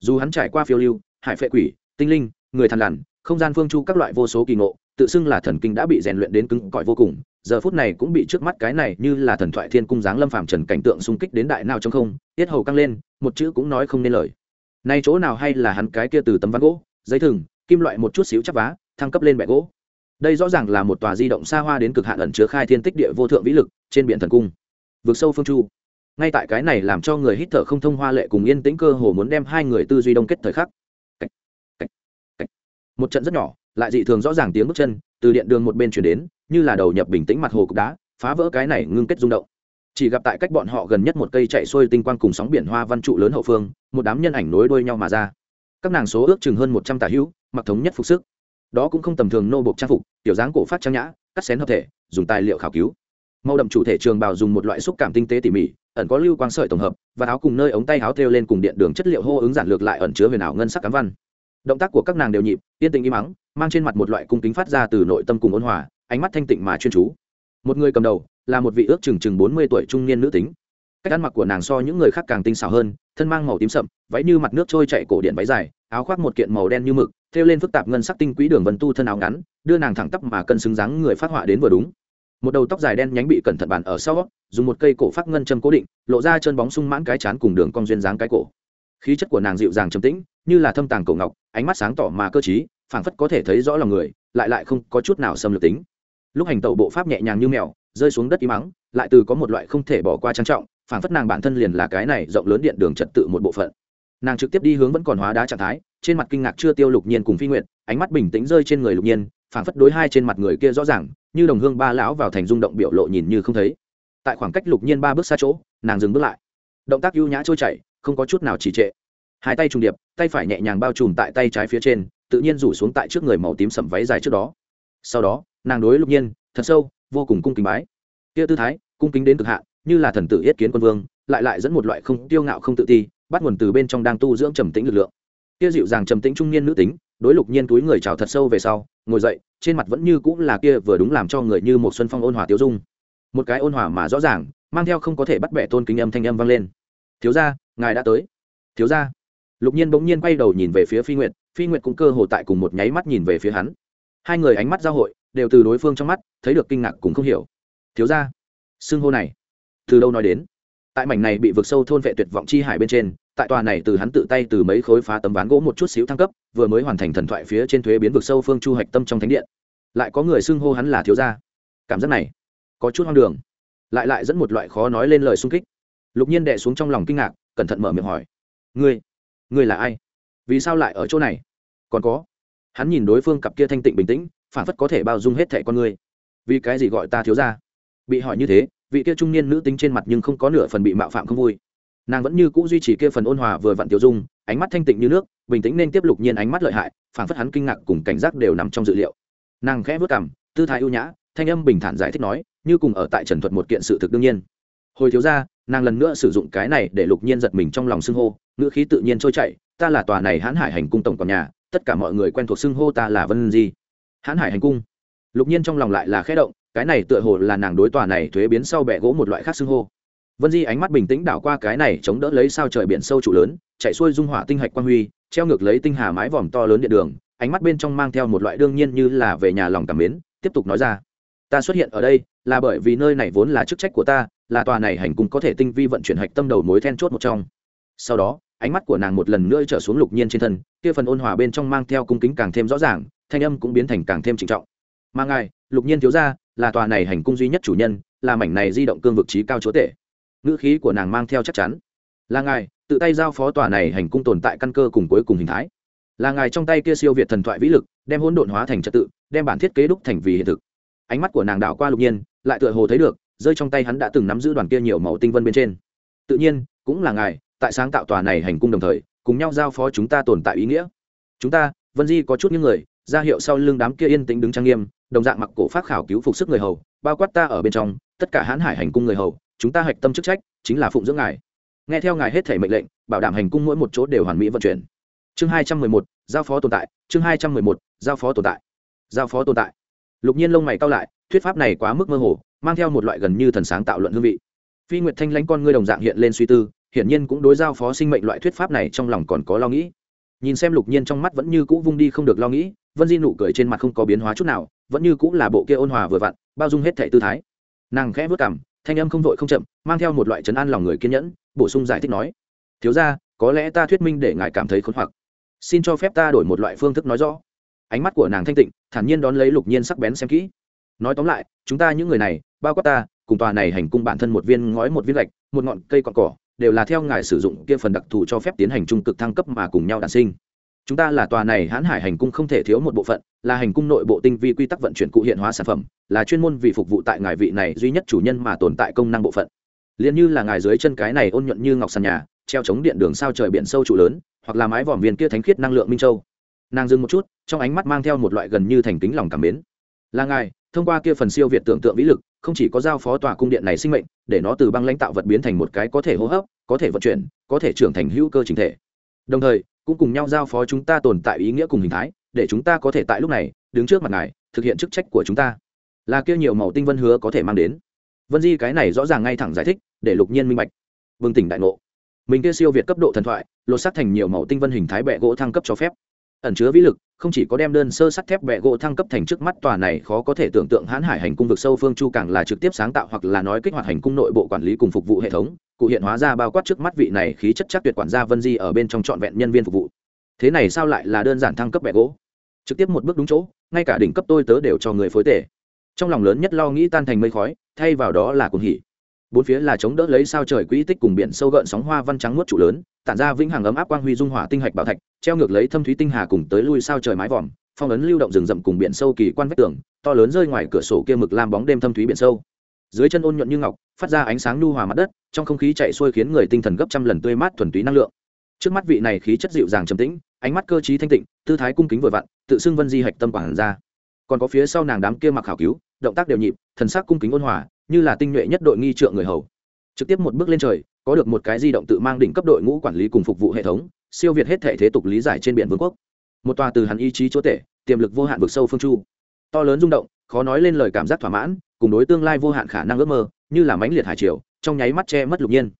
Dù hắn trải qua phiêu lưu, hải phệ quỷ, tinh linh, người thằn lằn, không gian phương chu các loại vô số kỳ ngộ, tự xưng là thần kinh đã bị rèn luyện đến cứng cỏi vô cùng, giờ phút này cũng bị trước mắt cái này như là thần thoại thiên cung dáng lâm phàm trần cảnh tượng xung kích đến đại nào trong không, tiết hầu căng lên, một chữ cũng nói không nên lời. Nay chỗ nào hay là hắn cái kia từ tấm ván gỗ giấy thừng, kim loại một chút xíu chắp vá, thăng cấp lên bẹ gỗ đây rõ ràng là một tòa di động xa hoa đến cực hạn ẩn chứa khai thiên tích địa vô thượng vĩ lực trên biển thần cung. Vượt sâu phương chu. Ngay tại cái này làm cho người hít thở không thông hoa lệ cùng yên tĩnh cơ hồ muốn đem hai người tư duy đông kết thời khắc. Cách, cách, cách. một trận rất nhỏ lại dị thường rõ ràng tiếng bước chân từ điện đường một bên chuyển đến như là đầu nhập bình tĩnh mặt hồ cục đá phá vỡ cái này ngưng kết rung động. Chỉ gặp tại cách bọn họ gần nhất một cây chạy xuôi tinh quang cùng sóng biển hoa văn trụ lớn hậu phương một đám nhân ảnh nối đuôi nhau mà ra. Các nàng số ước chừng hơn một trăm tà hữu mặc thống nhất phục sức đó cũng không tầm thường nô bộc trang phục tiểu dáng cổ phát trang nhã, cắt xén hợp thể, dùng tài liệu khảo cứu. Màu đậm chủ thể trường bào dùng một loại xúc cảm tinh tế tỉ mỉ, ẩn có lưu quang sợi tổng hợp, và áo cùng nơi ống tay áo thêu lên cùng điện đường chất liệu hô ứng giản lược lại ẩn chứa huyền ảo ngân sắc cám văn. Động tác của các nàng đều nhịp, yên tĩnh im mắng mang trên mặt một loại cung kính phát ra từ nội tâm cùng ôn hòa, ánh mắt thanh tịnh mà chuyên chú. Một người cầm đầu, là một vị ước chừng chừng bốn mươi tuổi trung niên nữ tính. Cách ăn mặc của nàng so những người khác càng tinh xảo hơn, thân mang màu tím sậm, váy như mặt nước trôi chạy cổ điện váy dài, áo khoác một kiện màu đen như mực thêu lên phức tạp ngân sắc tinh quỹ đường vân tu thân áo ngắn, đưa nàng thẳng tắp mà cân xứng dáng người phát họa đến vừa đúng. Một đầu tóc dài đen nhánh bị cẩn thận bàn ở sau, dùng một cây cổ phát ngân châm cố định, lộ ra chân bóng sung mãn cái chán cùng đường cong duyên dáng cái cổ. Khí chất của nàng dịu dàng trầm tĩnh, như là thâm tàng cổ ngọc, ánh mắt sáng tỏ mà cơ trí, phảng phất có thể thấy rõ lòng người, lại lại không có chút nào xâm lược tính. Lúc hành tẩu bộ pháp nhẹ nhàng như mèo, rơi xuống đất im mắng, lại từ có một loại không thể bỏ qua trang trọng, phảng phất nàng bản thân liền là cái này rộng lớn điện đường trật tự một bộ phận nàng trực tiếp đi hướng vẫn còn hóa đá trạng thái, trên mặt kinh ngạc chưa tiêu lục nhiên cùng phi nguyện ánh mắt bình tĩnh rơi trên người lục nhiên, phảng phất đối hai trên mặt người kia rõ ràng, như đồng hương ba lão vào thành rung động biểu lộ nhìn như không thấy. Tại khoảng cách lục nhiên ba bước xa chỗ, nàng dừng bước lại. Động tác ưu nhã trôi chảy, không có chút nào trì trệ. Hai tay trùng điệp, tay phải nhẹ nhàng bao trùm tại tay trái phía trên, tự nhiên rủ xuống tại trước người màu tím sầm váy dài trước đó. Sau đó, nàng đối lục nhiên, thật sâu, vô cùng cung kính bái. Kia tư thái, cung kính đến cực hạn, như là thần tử yết kiến quân vương, lại lại dẫn một loại không tiêu ngạo không tự ti bắt nguồn từ bên trong đang tu dưỡng trầm tĩnh lực lượng. Kia dịu dàng trầm tĩnh trung niên nữ tính, đối lục nhiên túi người trào thật sâu về sau, ngồi dậy, trên mặt vẫn như cũng là kia vừa đúng làm cho người như một xuân phong ôn hòa tiêu dung. Một cái ôn hòa mà rõ ràng, mang theo không có thể bắt bẻ tôn kính âm thanh âm vang lên. Thiếu gia, ngài đã tới. Thiếu gia. Lục nhiên bỗng nhiên quay đầu nhìn về phía phi nguyệt phi nguyệt cũng cơ hồ tại cùng một nháy mắt nhìn về phía hắn. Hai người ánh mắt giao hội, đều từ đối phương trong mắt, thấy được kinh ngạc cũng không hiểu. Thiếu gia, xưng hô này, từ đâu nói đến? Tại mảnh này bị vực sâu thôn vệ tuyệt vọng chi hải bên trên, tại tòa này từ hắn tự tay từ mấy khối phá tấm ván gỗ một chút xíu thăng cấp, vừa mới hoàn thành thần thoại phía trên thuế biến vực sâu phương chu hạch tâm trong thánh điện. Lại có người xưng hô hắn là thiếu gia. Cảm giác này, có chút hoang đường. Lại lại dẫn một loại khó nói lên lời sung kích. Lục nhiên đệ xuống trong lòng kinh ngạc, cẩn thận mở miệng hỏi, ngươi ngươi là ai? Vì sao lại ở chỗ này? Còn có? Hắn nhìn đối phương cặp kia thanh tịnh bình tĩnh, phản phất có thể bao dung hết thẻ con ngươi. Vì cái gì gọi ta thiếu ra bị hỏi như thế vị kia trung niên nữ tính trên mặt nhưng không có nửa phần bị mạo phạm không vui. Nàng vẫn như c ũ duy trì kia phần ôn hòa vừa vặn tiêu dung, ánh mắt thanh tịnh như nước, bình tĩnh nên tiếp lục nhiên ánh mắt lợi hại, phảng phất hắn kinh ngạc cùng cảnh giác đều nằm trong dự liệu. Nàng khẽ vớt cảm tư thái ưu nhã, thanh âm bình thản giải thích nói, như cùng ở tại trần thuật một kiện sự thực đương nhiên. Hồi thiếu ra nàng lần nữa sử dụng cái này để lục nhiên giật mình trong lòng xưng hô, ngữ khí tự nhiên trôi chảy, ta là tòa này hãn hải hành cung tổng còn nhà, tất cả mọi người quen thuộc xưng hô ta là vân di. Hãn hải hành cung. Lục nhiên trong lòng lại là khẽ động cái này tựa hồ là nàng đối tòa này thuế biến sau bẹ gỗ một loại khác xưng hô. Vân di ánh mắt bình tĩnh đảo qua cái này chống đỡ lấy sao trời biển sâu trụ lớn, chạy xuôi dung hỏa tinh hạch quang huy, treo ngược lấy tinh hà mái vòm to lớn điện đường, ánh mắt bên trong mang theo một loại đương nhiên như là về nhà lòng cảm mến, tiếp tục nói ra. Ta xuất hiện ở đây là bởi vì nơi này vốn là chức trách của ta, là tòa này hành cung có thể tinh vi vận chuyển hạch tâm đầu mối then chốt một trong. Sau đó, ánh mắt của nàng một lần nữa trở xuống lục nhiên trên thân, kia phần ôn hòa bên trong mang theo cung kính càng thêm rõ ràng, thanh âm cũng biến thành càng thêm trịnh trọng. Mà ngài, lục nhiên thiếu ra là tòa này hành cung duy nhất chủ nhân, là mảnh này di động cương vực trí cao chúa tể. Ngữ khí của nàng mang theo chắc chắn. Là ngài, tự tay giao phó tòa này hành cung tồn tại căn cơ cùng cuối cùng hình thái. Là ngài trong tay kia siêu việt thần thoại vĩ lực, đem hỗn độn hóa thành trật tự, đem bản thiết kế đúc thành vì hiện thực. Ánh mắt của nàng đảo qua lục nhiên, lại tựa hồ thấy được, rơi trong tay hắn đã từng nắm giữ đoàn kia nhiều màu tinh vân bên trên. Tự nhiên, cũng là ngài, tại sáng tạo tòa này hành cung đồng thời, cùng nhau giao phó chúng ta tồn tại ý nghĩa. Chúng ta, vân di có chút những người, ra hiệu sau lưng đám kia yên tĩnh đứng trang nghiêm đồng dạng mặc cổ phát khảo cứu phục sức người hầu, bao quát ta ở bên trong, tất cả hãn hải hành cung người hầu, chúng ta hạch tâm chức trách chính là phụng dưỡng ngài. Nghe theo ngài hết thể mệnh lệnh, bảo đảm hành cung mỗi một chỗ đều hoàn mỹ vận chuyển. Chương hai trăm mười một, giao phó tồn tại, chương hai trăm mười một, giao phó tồn tại, giao phó tồn tại. Lục nhiên lông mày cao lại, thuyết pháp này quá mức mơ hồ, mang theo một loại gần như thần sáng tạo luận hương vị. Phi nguyệt thanh lãnh con ngươi đồng dạng hiện lên suy tư, hiển nhiên cũng đối giao phó sinh mệnh loại thuyết pháp này trong lòng còn có lo nghĩ. Nhìn xem lục nhiên trong mắt vẫn như cũ vung đi không được lo nghĩ, vân di nụ cười trên mặt không có biến hóa chút nào vẫn như cũng là bộ kia ôn hòa vừa vặn, bao dung hết thẻ tư thái. Nàng khẽ vất cảm thanh âm không vội không chậm, mang theo một loại chấn an lòng người kiên nhẫn, bổ sung giải thích nói, thiếu ra có lẽ ta thuyết minh để ngài cảm thấy khốn hoặc. Xin cho phép ta đổi một loại phương thức nói rõ. Ánh mắt của nàng thanh tịnh, thản nhiên đón lấy lục nhiên sắc bén xem kỹ. Nói tóm lại, chúng ta những người này, bao quát ta, cùng tòa này hành cung bản thân một viên ngói một viên gạch, một ngọn cây cọn cỏ, đều là theo ngài sử dụng kia phần đặc thù cho phép tiến hành trung cực thăng cấp mà cùng nhau đản sinh. Chúng ta là tòa này hãn hải hành cung không thể thiếu một bộ phận là hành cung nội bộ tinh vi quy tắc vận chuyển cụ hiện hóa sản phẩm, là chuyên môn vì phục vụ tại ngài vị này duy nhất chủ nhân mà tồn tại công năng bộ phận. Liền như là ngài dưới chân cái này ôn nhuận như ngọc sàn nhà, treo chống điện đường sao trời biển sâu trụ lớn, hoặc là mái vòm viên kia thánh khiết năng lượng minh châu. Nàng dừng một chút, trong ánh mắt mang theo một loại gần như thành kính lòng cảm mến. Là ngài, thông qua kia phần siêu việt tưởng tượng vĩ lực, không chỉ có giao phó tòa cung điện này sinh mệnh, để nó từ băng lãnh tạo vật biến thành một cái có thể hô hấp, có thể vận chuyển, có thể trưởng thành hữu cơ chính thể. Đồng thời, cũng cùng nhau giao phó chúng ta tồn tại ý nghĩa cùng hình thái để chúng ta có thể tại lúc này đứng trước mặt ngài, thực hiện chức trách của chúng ta. Là kia nhiều màu tinh vân hứa có thể mang đến. Vân di cái này rõ ràng ngay thẳng giải thích, để lục nhiên minh bạch. Vương tỉnh đại ngộ. Mình kia siêu việt cấp độ thần thoại, lột xác thành nhiều màu tinh vân hình thái bẹ gỗ thăng cấp cho phép. Ẩn chứa vĩ lực, không chỉ có đem đơn sơ sắt thép bẹ gỗ thăng cấp thành trước mắt tòa này khó có thể tưởng tượng hãn hải hành cung vực sâu phương chu càng là trực tiếp sáng tạo hoặc là nói kích hoạt hành cung nội bộ quản lý cùng phục vụ hệ thống, cụ hiện hóa ra bao quát trước mắt vị này khí chất chắc tuyệt quản gia vân di ở bên trong trọn vẹn nhân viên phục vụ thế này sao lại là đơn giản thăng cấp bẹ gỗ? Trực tiếp một bước đúng chỗ, ngay cả đỉnh cấp tôi tớ đều cho người phối tể. Trong lòng lớn nhất lo nghĩ tan thành mây khói, thay vào đó là cuồng hỉ. Bốn phía là chống đỡ lấy sao trời quỹ tích cùng biển sâu gợn sóng hoa văn trắng nuốt trụ lớn, tản ra vĩnh hằng ấm áp quang huy dung hỏa tinh hạch bảo thạch, treo ngược lấy thâm thúy tinh hà cùng tới lui sao trời mái vòm, phong ấn lưu động rừng rậm cùng biển sâu kỳ quan vách tường, to lớn rơi ngoài cửa sổ kia mực lam bóng đêm thâm thúy biển sâu. Dưới chân ôn nhuận như ngọc, phát ra ánh sáng nhu hòa mặt đất, trong không khí chạy xuôi khiến người tinh thần gấp trăm lần tươi mát thuần túy năng lượng. Trước mắt vị này khí chất dịu dàng trầm tĩnh ánh mắt cơ trí thanh tịnh, tư thái cung kính vừa vặn, tự xưng vân di hạch tâm quản ra còn có phía sau nàng đám kia mặc khảo cứu, động tác đều nhịp, thần sắc cung kính ôn hòa, như là tinh nhuệ nhất đội nghi trượng người hầu. Trực tiếp một bước lên trời, có được một cái di động tự mang đỉnh cấp đội ngũ quản lý cùng phục vụ hệ thống, siêu việt hết thể thế tục lý giải trên biển vương quốc. Một tòa từ hắn ý chí chúa tể, tiềm lực vô hạn vực sâu phương chu. To lớn rung động, khó nói lên lời cảm giác thỏa mãn, cùng đối tương lai vô hạn khả năng ước mơ, như là mãnh liệt hải triều, trong nháy mắt che mất lục nhiên.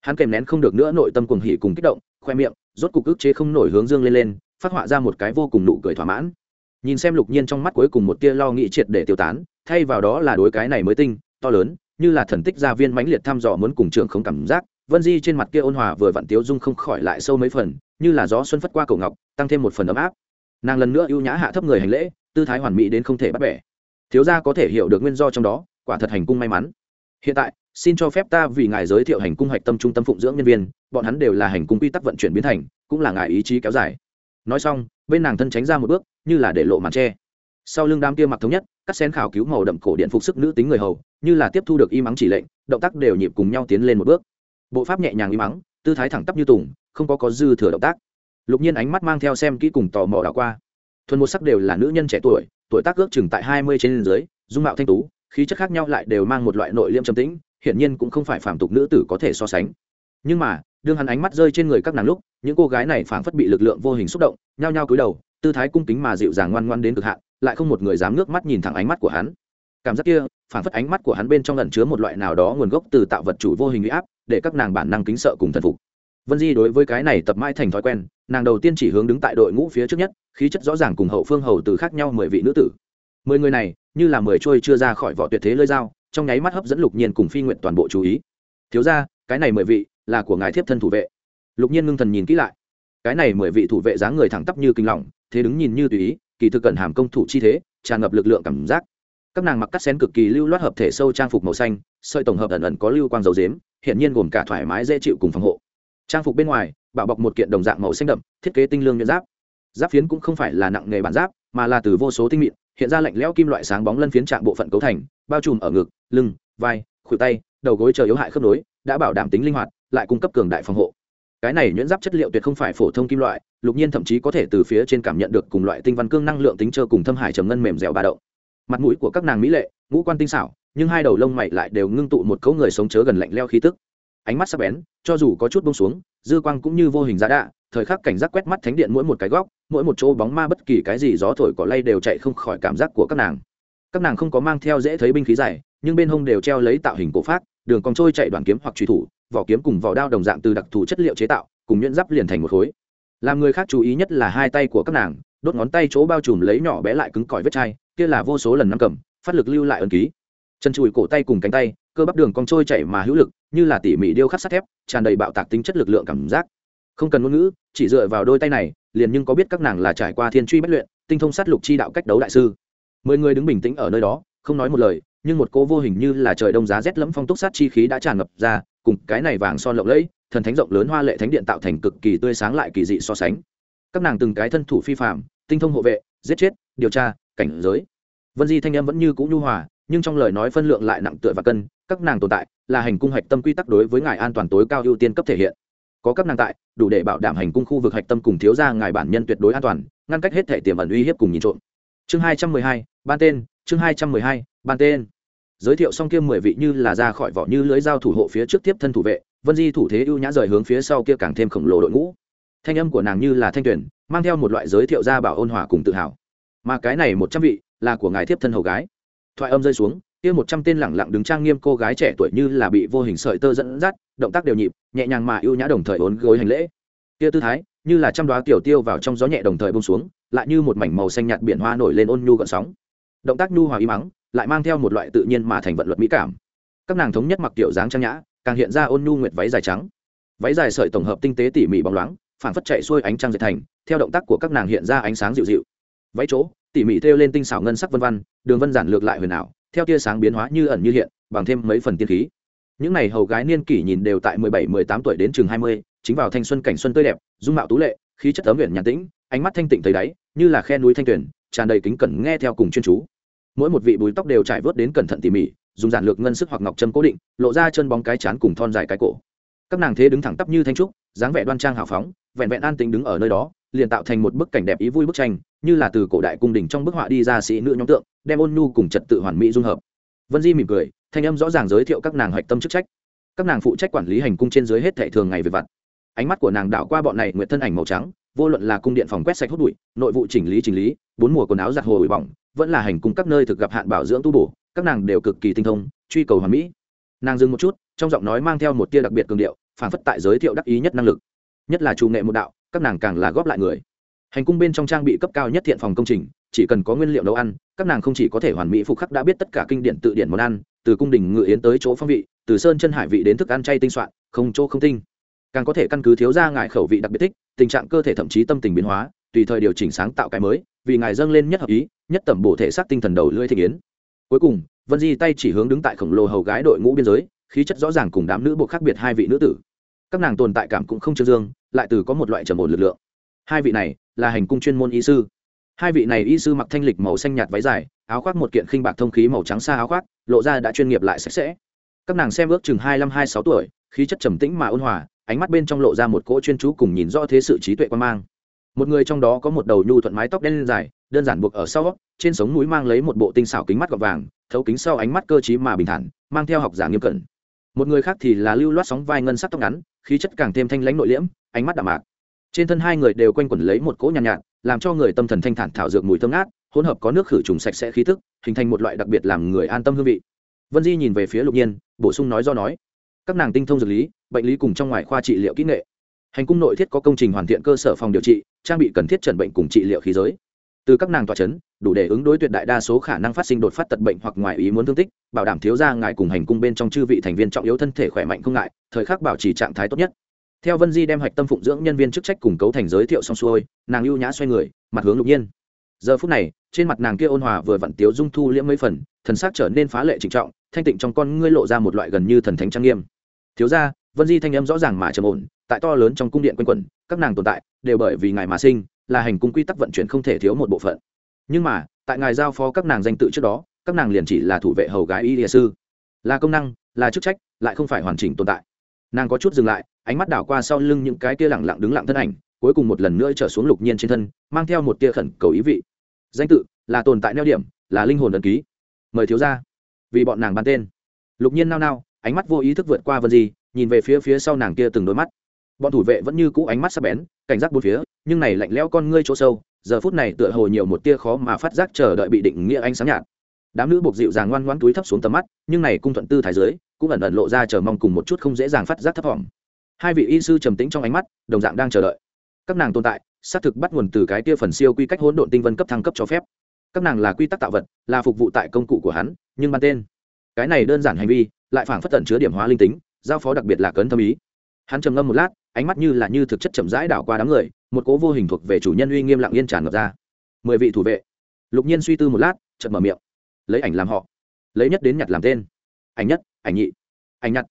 Hắn kèm nén không được nữa nội tâm cuồng hỉ cùng kích động, khoe miệng rốt cục ức chế không nổi hướng dương lên lên, phát họa ra một cái vô cùng nụ cười thỏa mãn. Nhìn xem lục nhiên trong mắt cuối cùng một tia lo nghĩ triệt để tiêu tán, thay vào đó là đối cái này mới tinh, to lớn, như là thần tích gia viên mãnh liệt thăm dò muốn cùng trường không cảm giác, vân di trên mặt kia ôn hòa vừa vặn tiếu dung không khỏi lại sâu mấy phần, như là gió xuân phất qua cổ ngọc, tăng thêm một phần ấm áp. Nàng lần nữa ưu nhã hạ thấp người hành lễ, tư thái hoàn mỹ đến không thể bắt bẻ. Thiếu gia có thể hiểu được nguyên do trong đó, quả thật hành cung may mắn. Hiện tại xin cho phép ta vì ngài giới thiệu hành cung hạch tâm trung tâm phụng dưỡng nhân viên, bọn hắn đều là hành cung quy tắc vận chuyển biến thành, cũng là ngài ý chí kéo dài. Nói xong, bên nàng thân tránh ra một bước, như là để lộ màn tre sau lưng đám kia mặc thống nhất, cắt sen khảo cứu màu đậm cổ điện phục sức nữ tính người hầu, như là tiếp thu được im ắng chỉ lệnh, động tác đều nhịp cùng nhau tiến lên một bước. Bộ pháp nhẹ nhàng im ắng tư thái thẳng tắp như tùng, không có có dư thừa động tác. Lục nhiên ánh mắt mang theo xem kỹ cùng tò mò đảo qua. Thuần một sắc đều là nữ nhân trẻ tuổi tuổi tác ước chừng tại hai mươi trên dưới, dung mạo thanh tú, khí chất khác nhau lại đều mang một loại nội liêm trầm tĩnh hiển nhiên cũng không phải phàm tục nữ tử có thể so sánh. Nhưng mà, đương hắn ánh mắt rơi trên người các nàng lúc, những cô gái này phảng phất bị lực lượng vô hình xúc động, nhao nhao cúi đầu, tư thái cung kính mà dịu dàng ngoan ngoan đến cực hạn, lại không một người dám ngước mắt nhìn thẳng ánh mắt của hắn. Cảm giác kia, phảng phất ánh mắt của hắn bên trong ẩn chứa một loại nào đó nguồn gốc từ tạo vật chủ vô hình uy áp, để các nàng bản năng kính sợ cùng thần phục. Vân di đối với cái này tập mãi thành thói quen, nàng đầu tiên chỉ hướng đứng tại đội ngũ phía trước nhất, khí chất rõ ràng cùng hậu phương hầu từ khác nhau mười vị nữ tử. Mười người này, như là mười trôi chưa ra khỏi vỏ tuyệt thế lơi dao trong nháy mắt hấp dẫn lục nhiên cùng phi nguyện toàn bộ chú ý. Thiếu ra cái này mười vị là của ngài thiếp thân thủ vệ. Lục nhiên ngưng thần nhìn kỹ lại. Cái này mười vị thủ vệ dáng người thẳng tắp như kinh lỏng, thế đứng nhìn như tùy ý, kỳ thực cận hàm công thủ chi thế, tràn ngập lực lượng cảm giác. Các nàng mặc cắt xén cực kỳ lưu loát hợp thể sâu trang phục màu xanh, sợi tổng hợp ẩn ẩn có lưu quang dầu dếm hiện nhiên gồm cả thoải mái dễ chịu cùng phòng hộ. Trang phục bên ngoài bảo bọc một kiện đồng dạng màu xanh đậm, thiết kế tinh lương nhuyễn giáp. Giáp phiến cũng không phải là nặng nghề bản giáp, mà là từ vô số tinh mịn hiện ra lạnh lẽo kim loại sáng bóng lân phiến trạng bộ phận cấu thành, bao trùm ở ngực, lưng, vai, khuỷu tay, đầu gối chờ yếu hại khớp nối, đã bảo đảm tính linh hoạt, lại cung cấp cường đại phòng hộ. Cái này nhuyễn giáp chất liệu tuyệt không phải phổ thông kim loại, lục nhiên thậm chí có thể từ phía trên cảm nhận được cùng loại tinh văn cương năng lượng tính trơ cùng thâm hải trầm ngân mềm dẻo ba động. Mặt mũi của các nàng mỹ lệ, ngũ quan tinh xảo, nhưng hai đầu lông mày lại đều ngưng tụ một cấu người sống chớ gần lạnh leo khí tức. Ánh mắt sắc bén, cho dù có chút bông xuống, dư quang cũng như vô hình giá đạ, thời khắc cảnh giác quét mắt thánh điện mỗi một cái góc mỗi một chỗ bóng ma bất kỳ cái gì gió thổi cỏ lay đều chạy không khỏi cảm giác của các nàng. Các nàng không có mang theo dễ thấy binh khí dài, nhưng bên hông đều treo lấy tạo hình cổ phát đường còn trôi chạy đoàn kiếm hoặc truy thủ, vỏ kiếm cùng vỏ đao đồng dạng từ đặc thù chất liệu chế tạo, cùng nhuyễn giáp liền thành một khối. Làm người khác chú ý nhất là hai tay của các nàng, đốt ngón tay chỗ bao trùm lấy nhỏ bé lại cứng cỏi vết chai, kia là vô số lần nắm cầm, phát lực lưu lại ấn ký. Chân chùi cổ tay cùng cánh tay, cơ bắp đường cong trôi chảy mà hữu lực, như là tỉ mỉ điêu khắc sắt thép, tràn đầy bạo tạc tính chất lực lượng cảm giác. Không cần ngôn ngữ, chỉ dựa vào đôi tay này liền nhưng có biết các nàng là trải qua thiên truy bất luyện, tinh thông sát lục chi đạo cách đấu đại sư. Mười người đứng bình tĩnh ở nơi đó, không nói một lời, nhưng một cô vô hình như là trời đông giá rét lẫm phong túc sát chi khí đã tràn ngập ra, cùng cái này vàng son lộng lẫy, thần thánh rộng lớn hoa lệ thánh điện tạo thành cực kỳ tươi sáng lại kỳ dị so sánh. Các nàng từng cái thân thủ phi phạm tinh thông hộ vệ, giết chết, điều tra, cảnh giới. Vân di thanh em vẫn như cũ nhu hòa, nhưng trong lời nói phân lượng lại nặng tựa và cân, các nàng tồn tại là hành cung hạch tâm quy tắc đối với ngài an toàn tối cao ưu tiên cấp thể hiện có các nàng tại, đủ để bảo đảm hành cung khu vực hạch tâm cùng thiếu gia ngài bản nhân tuyệt đối an toàn, ngăn cách hết thể tiềm ẩn uy hiếp cùng nhìn trộm. Chương hai trăm mười hai, ban tên, chương hai trăm mười hai, ban tên. Giới thiệu xong kia mười vị như là ra khỏi vỏ như lưới dao thủ hộ phía trước tiếp thân thủ vệ, vân di thủ thế ưu nhã rời hướng phía sau kia càng thêm khổng lồ đội ngũ. Thanh âm của nàng như là thanh tuyển, mang theo một loại giới thiệu gia bảo ôn hòa cùng tự hào. Mà cái này một trăm vị là của ngài tiếp thân hầu gái. Thoại âm rơi xuống kia một trăm tên lẳng lặng đứng trang nghiêm cô gái trẻ tuổi như là bị vô hình sợi tơ dẫn dắt, động tác đều nhịp, nhẹ nhàng mà ưu nhã đồng thời ốn gối hành lễ. Kia tư thái, như là trăm đoá tiểu tiêu vào trong gió nhẹ đồng thời bông xuống, lại như một mảnh màu xanh nhạt biển hoa nổi lên ôn nhu gợn sóng. Động tác nhu hòa y mắng, lại mang theo một loại tự nhiên mà thành vận luật mỹ cảm. Các nàng thống nhất mặc tiểu dáng trang nhã, càng hiện ra ôn nhu nguyệt váy dài trắng. Váy dài sợi tổng hợp tinh tế tỉ mỉ bóng loáng phản phất chạy xuôi ánh trăng dệt thành, theo động tác của các nàng hiện ra ánh sáng dịu dịu. Váy chỗ tỉ mỉ thêu lên tinh xảo ngân sắc vân văn, đường vân giản lược lại huyền ảo, theo tia sáng biến hóa như ẩn như hiện, bằng thêm mấy phần tiên khí. Những này hầu gái niên kỷ nhìn đều tại mười bảy, mười tám tuổi đến chừng hai mươi, chính vào thanh xuân cảnh xuân tươi đẹp, dung mạo tú lệ, khí chất tấm huyện nhàn tĩnh, ánh mắt thanh tịnh thấy đáy, như là khe núi thanh tuyển tràn đầy kính cẩn nghe theo cùng chuyên chú. Mỗi một vị bùi tóc đều trải vớt đến cẩn thận tỉ mỉ, dùng giản lược ngân sức hoặc ngọc châm cố định, lộ ra chân bóng cái chán cùng thon dài cái cổ. Các nàng thế đứng thẳng tắp như thanh trúc, dáng vẻ đoan trang hào phóng, vẹn vẹn an tính đứng ở nơi đó, liền tạo thành một bức cảnh đẹp ý vui bức tranh như là từ cổ đại cung đình trong bức họa đi ra sĩ nữ nhóm tượng, đem ôn nhu cùng trật tự hoàn mỹ dung hợp. Vân di mỉm cười, thanh âm rõ ràng giới thiệu các nàng hạch tâm chức trách. Các nàng phụ trách quản lý hành cung trên dưới hết thệ thường ngày về vặt. Ánh mắt của nàng đảo qua bọn này nguyện thân ảnh màu trắng, vô luận là cung điện phòng quét sạch hút bụi, nội vụ chỉnh lý chỉnh lý, bốn mùa quần áo giặt hồ bụi bỏng, vẫn là hành cung các nơi thực gặp hạn bảo dưỡng tu bổ, các nàng đều cực kỳ tinh thông, truy cầu hoàn mỹ. Nàng dừng một chút, trong giọng nói mang theo một tia đặc biệt cường điệu phản phất tại giới thiệu đắc ý nhất năng lực. Nhất là chủ nghệ một đạo, các nàng càng là góp lại người hành cung bên trong trang bị cấp cao nhất thiện phòng công trình, chỉ cần có nguyên liệu nấu ăn, các nàng không chỉ có thể hoàn mỹ phục khắc đã biết tất cả kinh điển tự điển món ăn, từ cung đình ngự yến tới chỗ phong vị, từ sơn chân hải vị đến thức ăn chay tinh soạn, không chỗ không tinh. Càng có thể căn cứ thiếu ra ngài khẩu vị đặc biệt thích, tình trạng cơ thể thậm chí tâm tình biến hóa, tùy thời điều chỉnh sáng tạo cái mới, vì ngài dâng lên nhất hợp ý, nhất tẩm bổ thể xác tinh thần đầu lưỡi thị yến. Cuối cùng, vân di tay chỉ hướng đứng tại khổng lồ hầu gái đội ngũ biên giới, khí chất rõ ràng cùng đám nữ bộ khác biệt hai vị nữ tử. Các nàng tồn tại cảm cũng không trương dương, lại từ có một loại trầm ổn lực lượng hai vị này là hành cung chuyên môn y sư. Hai vị này y sư mặc thanh lịch màu xanh nhạt váy dài, áo khoác một kiện khinh bạc thông khí màu trắng xa áo khoác, lộ ra đã chuyên nghiệp lại sạch sẽ. Các nàng xem ước chừng hai mươi hai sáu tuổi, khí chất trầm tĩnh mà ôn hòa, ánh mắt bên trong lộ ra một cỗ chuyên chú cùng nhìn rõ thế sự trí tuệ quan mang. Một người trong đó có một đầu nhu thuận mái tóc đen dài, đơn giản buộc ở sau, trên sống mũi mang lấy một bộ tinh xảo kính mắt gọt vàng, thấu kính sau ánh mắt cơ t mà bình thản, mang theo học giả nghiêm cẩn. Một người khác thì là lưu loát sóng vai ngân sắc tóc ngắn, khí chất càng thêm thanh lãnh nội liễm, ánh mắt đạm mạc trên thân hai người đều quanh quẩn lấy một cỗ nhàn nhạt, nhạt làm cho người tâm thần thanh thản thảo dược mùi thơm ngát hỗn hợp có nước khử trùng sạch sẽ khí tức hình thành một loại đặc biệt làm người an tâm hương vị. Vân di nhìn về phía lục nhiên bổ sung nói do nói. Các nàng tinh thông dược lý bệnh lý cùng trong ngoài khoa trị liệu kỹ nghệ. Hành cung nội thiết có công trình hoàn thiện cơ sở phòng điều trị trang bị cần thiết chẩn bệnh cùng trị liệu khí giới. Từ các nàng tòa c h ấ n đủ để ứng đối tuyệt đại đa số khả năng phát sinh đột phát tật bệnh hoặc ngoài ý muốn thương tích bảo đảm thiếu ra ngài cùng hành cung bên trong chư vị thành viên trọng yếu thân thể khỏe mạnh không ngại thời khắc bảo trì trạng thái tốt nhất theo vân di đem hạch tâm phụng dưỡng nhân viên chức trách cùng cấu thành giới thiệu xong xuôi, nàng ưu nhã xoay người, mặt hướng lục nhiên. Giờ phút này, trên mặt nàng kia ôn hòa vừa vặn tiếu dung thu liễm mấy phần, thần sắc trở nên phá lệ trịnh trọng, thanh tịnh trong con ngươi lộ ra một loại gần như thần thánh trang nghiêm. Thiếu ra vân di thanh âm rõ ràng mà trầm ổn, tại to lớn trong cung điện quanh quẩn, các nàng tồn tại đều bởi vì ngài mà sinh, là hành cung quy tắc vận chuyển không thể thiếu một bộ phận. Nhưng mà, tại ngài giao phó các nàng danh tự trước đó, các nàng liền chỉ là thủ vệ hầu gái y địa sư. Là công năng, là chức trách, lại không phải hoàn chỉnh tồn tại nàng có chút dừng lại, ánh mắt đảo qua sau lưng những cái kia lẳng lặng đứng lặng thân ảnh, cuối cùng một lần nữa trở xuống lục nhiên trên thân, mang theo một tia khẩn cầu ý vị. Danh tự, là tồn tại neo điểm, là linh hồn ẩn ký. Mời thiếu ra vì bọn nàng ban tên. Lục nhiên nao nao, ánh mắt vô ý thức vượt qua vân di, nhìn về phía phía sau nàng kia từng đôi mắt. Bọn thủ vệ vẫn như cũ ánh mắt sắp bén, cảnh giác bốn phía, nhưng này lạnh lẽo con ngươi chỗ sâu, giờ phút này tựa hồ nhiều một tia khó mà phát giác chờ đợi bị định nghĩa ánh sáng nhạt. Đám nữ buộc dịu dàng ngoan ngoãn túi thấp xuống tầm mắt, nhưng này cung thuận tư thái dưới cũng ẩn ẩn lộ ra chờ mong cùng một chút không dễ dàng phát giác thấp thỏm. Hai vị y sư trầm tĩnh trong ánh mắt, đồng dạng đang chờ đợi. Các nàng tồn tại, xác thực bắt nguồn từ cái tia phần siêu quy cách hỗn độn tinh vân cấp thăng cấp cho phép. Các nàng là quy tắc tạo vật, là phục vụ tại công cụ của hắn, nhưng ban tên. Cái này đơn giản hành vi, lại phảng phất tận chứa điểm hóa linh tính, giao phó đặc biệt là cấn tâm ý. Hắn trầm ngâm một lát, ánh mắt như là như thực chất chậm rãi đảo qua đám người, một cố vô hình thuộc về chủ nhân uy nghiêm lặng yên tràn ngập ra. Mười vị thủ vệ. Lục nhiên suy tư một lát, chợt mở miệng. Lấy ảnh làm họ. Lấy nhất đến nhặt làm tên. Ảnh nhất ảnh nhị, ảnh nhặt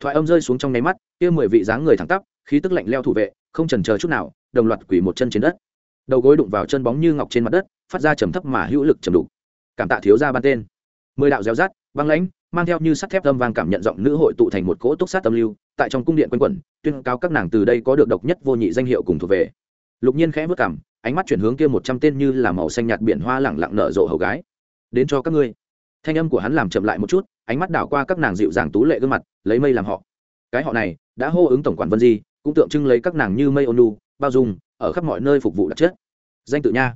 thoại âm rơi xuống trong nháy mắt, kia mười vị dáng người thẳng tắp, khí tức lạnh leo thủ vệ, không chần chờ chút nào, đồng loạt quỳ một chân trên đất. Đầu gối đụng vào chân bóng như ngọc trên mặt đất, phát ra trầm thấp mà hữu lực trầm đục. Cảm tạ thiếu ra ban tên. Mười đạo gieo rát băng lãnh, mang theo như sắt thép âm vang cảm nhận giọng nữ hội tụ thành một cỗ túc sát tâm lưu, tại trong cung điện quanh quẩn, tuyên cao các nàng từ đây có được độc nhất vô nhị danh hiệu cùng thuộc về. Lục nhiên khẽ vất cảm, ánh mắt chuyển hướng kia một trăm tên như là màu xanh nhạt biển hoa lẳng lặng nở rộ hầu gái. Đến cho các ngươi thanh âm của hắn làm chậm lại một chút, ánh mắt đảo qua các nàng dịu dàng tú lệ gương mặt, lấy mây làm họ. Cái họ này, đã hô ứng tổng quản vân di, cũng tượng trưng lấy các nàng như mây ônu, bao dung, ở khắp mọi nơi phục vụ đặc chất. Danh tự nha.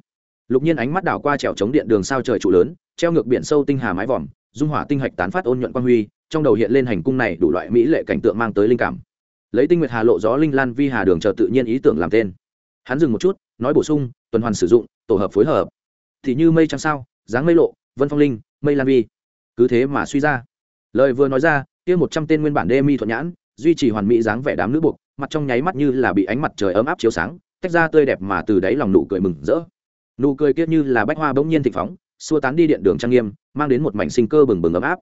Lục nhiên ánh mắt đảo qua trèo chống điện đường sao trời trụ lớn, treo ngược biển sâu tinh hà mái vòm, dung hỏa tinh hạch tán phát ôn nhuận quang huy, trong đầu hiện lên hành cung này đủ loại mỹ lệ cảnh tượng mang tới linh cảm. Lấy tinh nguyệt hà lộ gió linh lan vi hà đường chờ tự nhiên ý tưởng làm tên. Hắn dừng một chút, nói bổ sung, tuần hoàn sử dụng, tổ hợp phối hợp. Thì như mây trăng sao, dáng mây lộ, vân phong linh mây lan vi. Cứ thế mà suy ra. Lời vừa nói ra, kia một trăm tên nguyên bản đê mi thuận nhãn, duy trì hoàn mỹ dáng vẻ đám nữ buộc, mặt trong nháy mắt như là bị ánh mặt trời ấm áp chiếu sáng, tách ra tươi đẹp mà từ đáy lòng nụ cười mừng rỡ. Nụ cười kia như là bách hoa bỗng nhiên thịnh phóng, xua tán đi điện đường trang nghiêm, mang đến một mảnh sinh cơ bừng bừng ấm áp.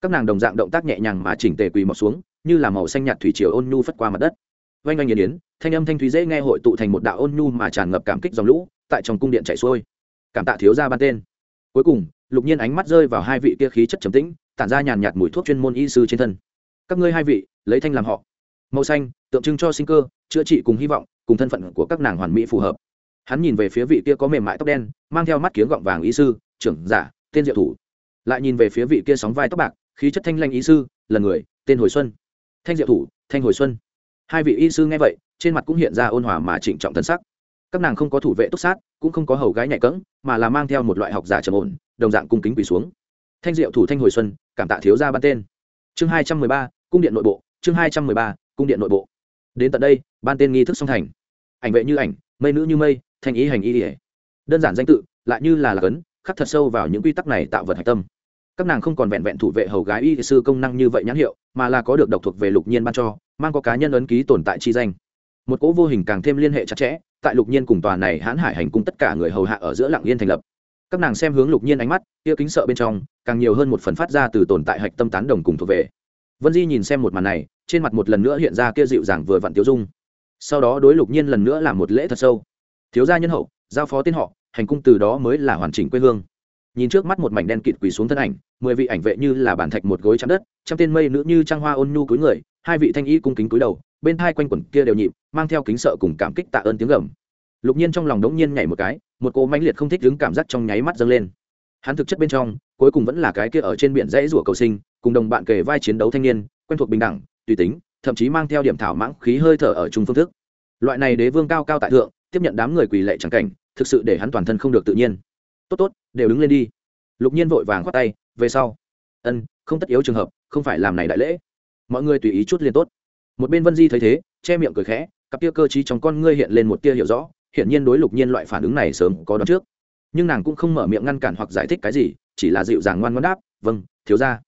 Các nàng đồng dạng động tác nhẹ nhàng mà chỉnh tề quỳ mọc xuống, như là màu xanh nhạt thủy triều ôn nhu phất qua mặt đất. Oanh oanh nghiền yến, thanh âm thanh thúy dễ nghe hội tụ thành một đạo ôn nhu mà tràn ngập cảm kích dòng lũ, tại trong cung điện chạy xuôi. Cảm tạ thiếu gia ban tên. Cuối cùng lục nhiên ánh mắt rơi vào hai vị kia khí chất trầm tĩnh, tản ra nhàn nhạt mùi thuốc chuyên môn y sư trên thân. Các ngươi hai vị, lấy thanh làm họ. Màu xanh, tượng trưng cho sinh cơ, chữa trị cùng hy vọng, cùng thân phận của các nàng hoàn mỹ phù hợp. Hắn nhìn về phía vị kia có mềm mại tóc đen, mang theo mắt kiếng gọng vàng y sư, trưởng giả, tên diệu thủ. Lại nhìn về phía vị kia sóng vai tóc bạc, khí chất thanh lanh y sư, lần người, tên hồi xuân. Thanh diệu thủ, thanh hồi xuân. Hai vị y sư nghe vậy, trên mặt cũng hiện ra ôn hòa mà trịnh trọng thân sắc. Các nàng không có thủ vệ túc sát, cũng không có hầu gái nhạy cẫng, mà là mang theo một loại học giả trầm ổn đồng dạng cung kính quỳ xuống. Thanh diệu thủ thanh hồi xuân, cảm tạ thiếu gia ban tên. Chương hai trăm mười ba, cung điện nội bộ, chương hai trăm mười ba, cung điện nội bộ. Đến tận đây, ban tên nghi thức song thành. Ảnh vệ như ảnh, mây nữ như mây, thanh ý hành ý ỉa đơn giản danh tự, lại như là lạc ấn, khắc thật sâu vào những quy tắc này tạo vật hạch tâm. Các nàng không còn vẹn vẹn thủ vệ hầu gái y sư công năng như vậy nhãn hiệu, mà là có được độc thuộc về lục nhiên ban cho, mang có cá nhân ấn ký tồn tại chi danh. Một cỗ vô hình càng thêm liên hệ chặt chẽ, tại lục nhiên cùng tòa này hãn hải hành cung tất cả người hầu hạ ở giữa lạng yên thành lập các nàng xem hướng lục nhiên ánh mắt, kia kính sợ bên trong, càng nhiều hơn một phần phát ra từ tồn tại hạch tâm tán đồng cùng thuộc về. Vân di nhìn xem một màn này, trên mặt một lần nữa hiện ra kia dịu dàng vừa vặn tiêu dung. Sau đó đối lục nhiên lần nữa làm một lễ thật sâu. Thiếu gia nhân hậu, giao phó tên họ, hành cung từ đó mới là hoàn chỉnh quê hương. Nhìn trước mắt một mảnh đen kịt quỳ xuống thân ảnh, mười vị ảnh vệ như là bản thạch một gối chạm đất, trăm tên mây nữ như trang hoa ôn nhu cúi người, hai vị thanh y cung kính cúi đầu, bên hai quanh quẩn kia đều nhịp, mang theo kính sợ cùng cảm kích tạ ơn tiếng gầm. Lục nhiên trong lòng đống nhiên nhảy một cái một cô mãnh liệt không thích đứng cảm giác trong nháy mắt dâng lên. Hắn thực chất bên trong, cuối cùng vẫn là cái kia ở trên biển dãy rủa cầu sinh, cùng đồng bạn kề vai chiến đấu thanh niên, quen thuộc bình đẳng, tùy tính, thậm chí mang theo điểm thảo mãng khí hơi thở ở chung phương thức. Loại này đế vương cao cao tại thượng, tiếp nhận đám người quỳ lệ chẳng cảnh, thực sự để hắn toàn thân không được tự nhiên. Tốt tốt, đều đứng lên đi. Lục nhiên vội vàng khoát tay, về sau. Ân, không tất yếu trường hợp, không phải làm này đại lễ. Mọi người tùy ý chút liền tốt. Một bên vân di thấy thế, che miệng cười khẽ, cặp tia cơ t trong con ngươi hiện lên một tia hiểu rõ hiện nhiên đối lục nhiên loại phản ứng này sớm có đón trước. Nhưng nàng cũng không mở miệng ngăn cản hoặc giải thích cái gì, chỉ là dịu dàng ngoan ngoan đáp vâng thiếu gia.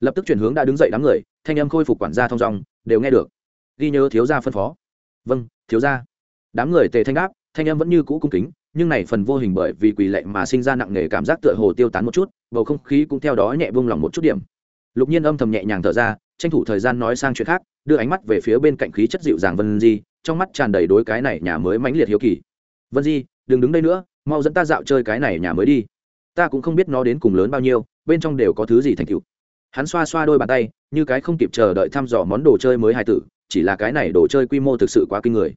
Lập tức chuyển hướng đã đứng dậy đám người, thanh âm khôi phục quản gia thong dong, đều nghe được. Ghi nhớ thiếu gia phân phó. Vâng thiếu gia. Đám người tề thanh đáp, thanh âm vẫn như cũ cung kính, nhưng này phần vô hình bởi vì quỳ lệ mà sinh ra nặng nề cảm giác tựa hồ tiêu tán một chút, bầu không khí cũng theo đó nhẹ buông lỏng một chút điểm. Lục nhiên âm thầm nhẹ nhàng thở ra, tranh thủ thời gian nói sang chuyện khác, đưa ánh mắt về phía bên cạnh khí chất dịu dàng vân di, trong mắt tràn đầy đối cái này nhà mới mãnh liệt hiếu kỳ vân di, đừng đứng đây nữa, mau dẫn ta dạo chơi cái này nhà mới đi. Ta cũng không biết nó đến cùng lớn bao nhiêu, bên trong đều có thứ gì thành cựu hắn xoa xoa đôi bàn tay, như cái không kịp chờ đợi thăm dò món đồ chơi mới hài tử, chỉ là cái này đồ chơi quy mô thực sự quá kinh người.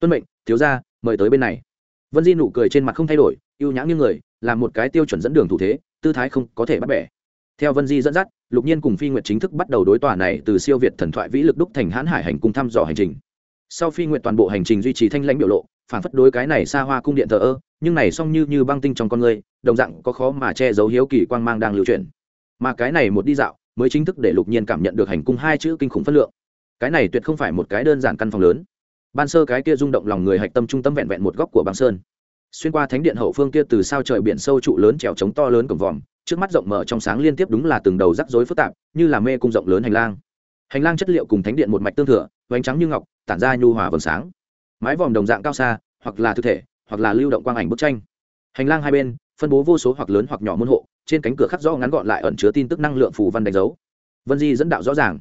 Tuân mệnh, thiếu ra mời tới bên này. Vân di nụ cười trên mặt không thay đổi ưu nhã như người, là một cái tiêu chuẩn dẫn đường thủ thế, tư thái không có thể bắt bẻ. Theo vân di dẫn dắt, lục nhiên cùng phi nguyệt chính thức bắt đầu đối tòa này từ siêu việt thần thoại vĩ lực đúc thành hãn hải hành cung thăm dò hành trình. Sau phi nguyệt toàn bộ hành trình duy trì thanh lãnh biểu lộ phản phất đối cái này xa hoa cung điện thờ ơ, nhưng này song như như băng tinh trong con người, đồng dạng có khó mà che giấu hiếu kỳ quang mang đang lưu truyền mà cái này một đi dạo, mới chính thức để lục nhiên cảm nhận được hành cung hai chữ kinh khủng phất lượng. Cái này tuyệt không phải một cái đơn giản căn phòng lớn. Ban sơ cái kia rung động lòng người hạch tâm trung tâm vẹn vẹn một góc của băng sơn. Xuyên qua thánh điện hậu phương kia từ sao trời biển sâu trụ lớn trèo trống to lớn cổng vòm, trước mắt rộng mở trong sáng liên tiếp đúng là từng đầu rắc rối phức tạp, như là mê cung rộng lớn hành lang. Hành lang chất liệu cùng thánh điện một mạch tương thừa vánh trắng như ngọc, tản ra nhu hòa vầng sáng mái vòm đồng dạng cao xa, hoặc là thực thể, hoặc là lưu động quang ảnh bức tranh. Hành lang hai bên, phân bố vô số hoặc lớn hoặc nhỏ môn hộ, trên cánh cửa khắc rõ ngắn gọn lại ẩn chứa tin tức năng lượng phù văn đánh dấu. Vân di dẫn đạo rõ ràng.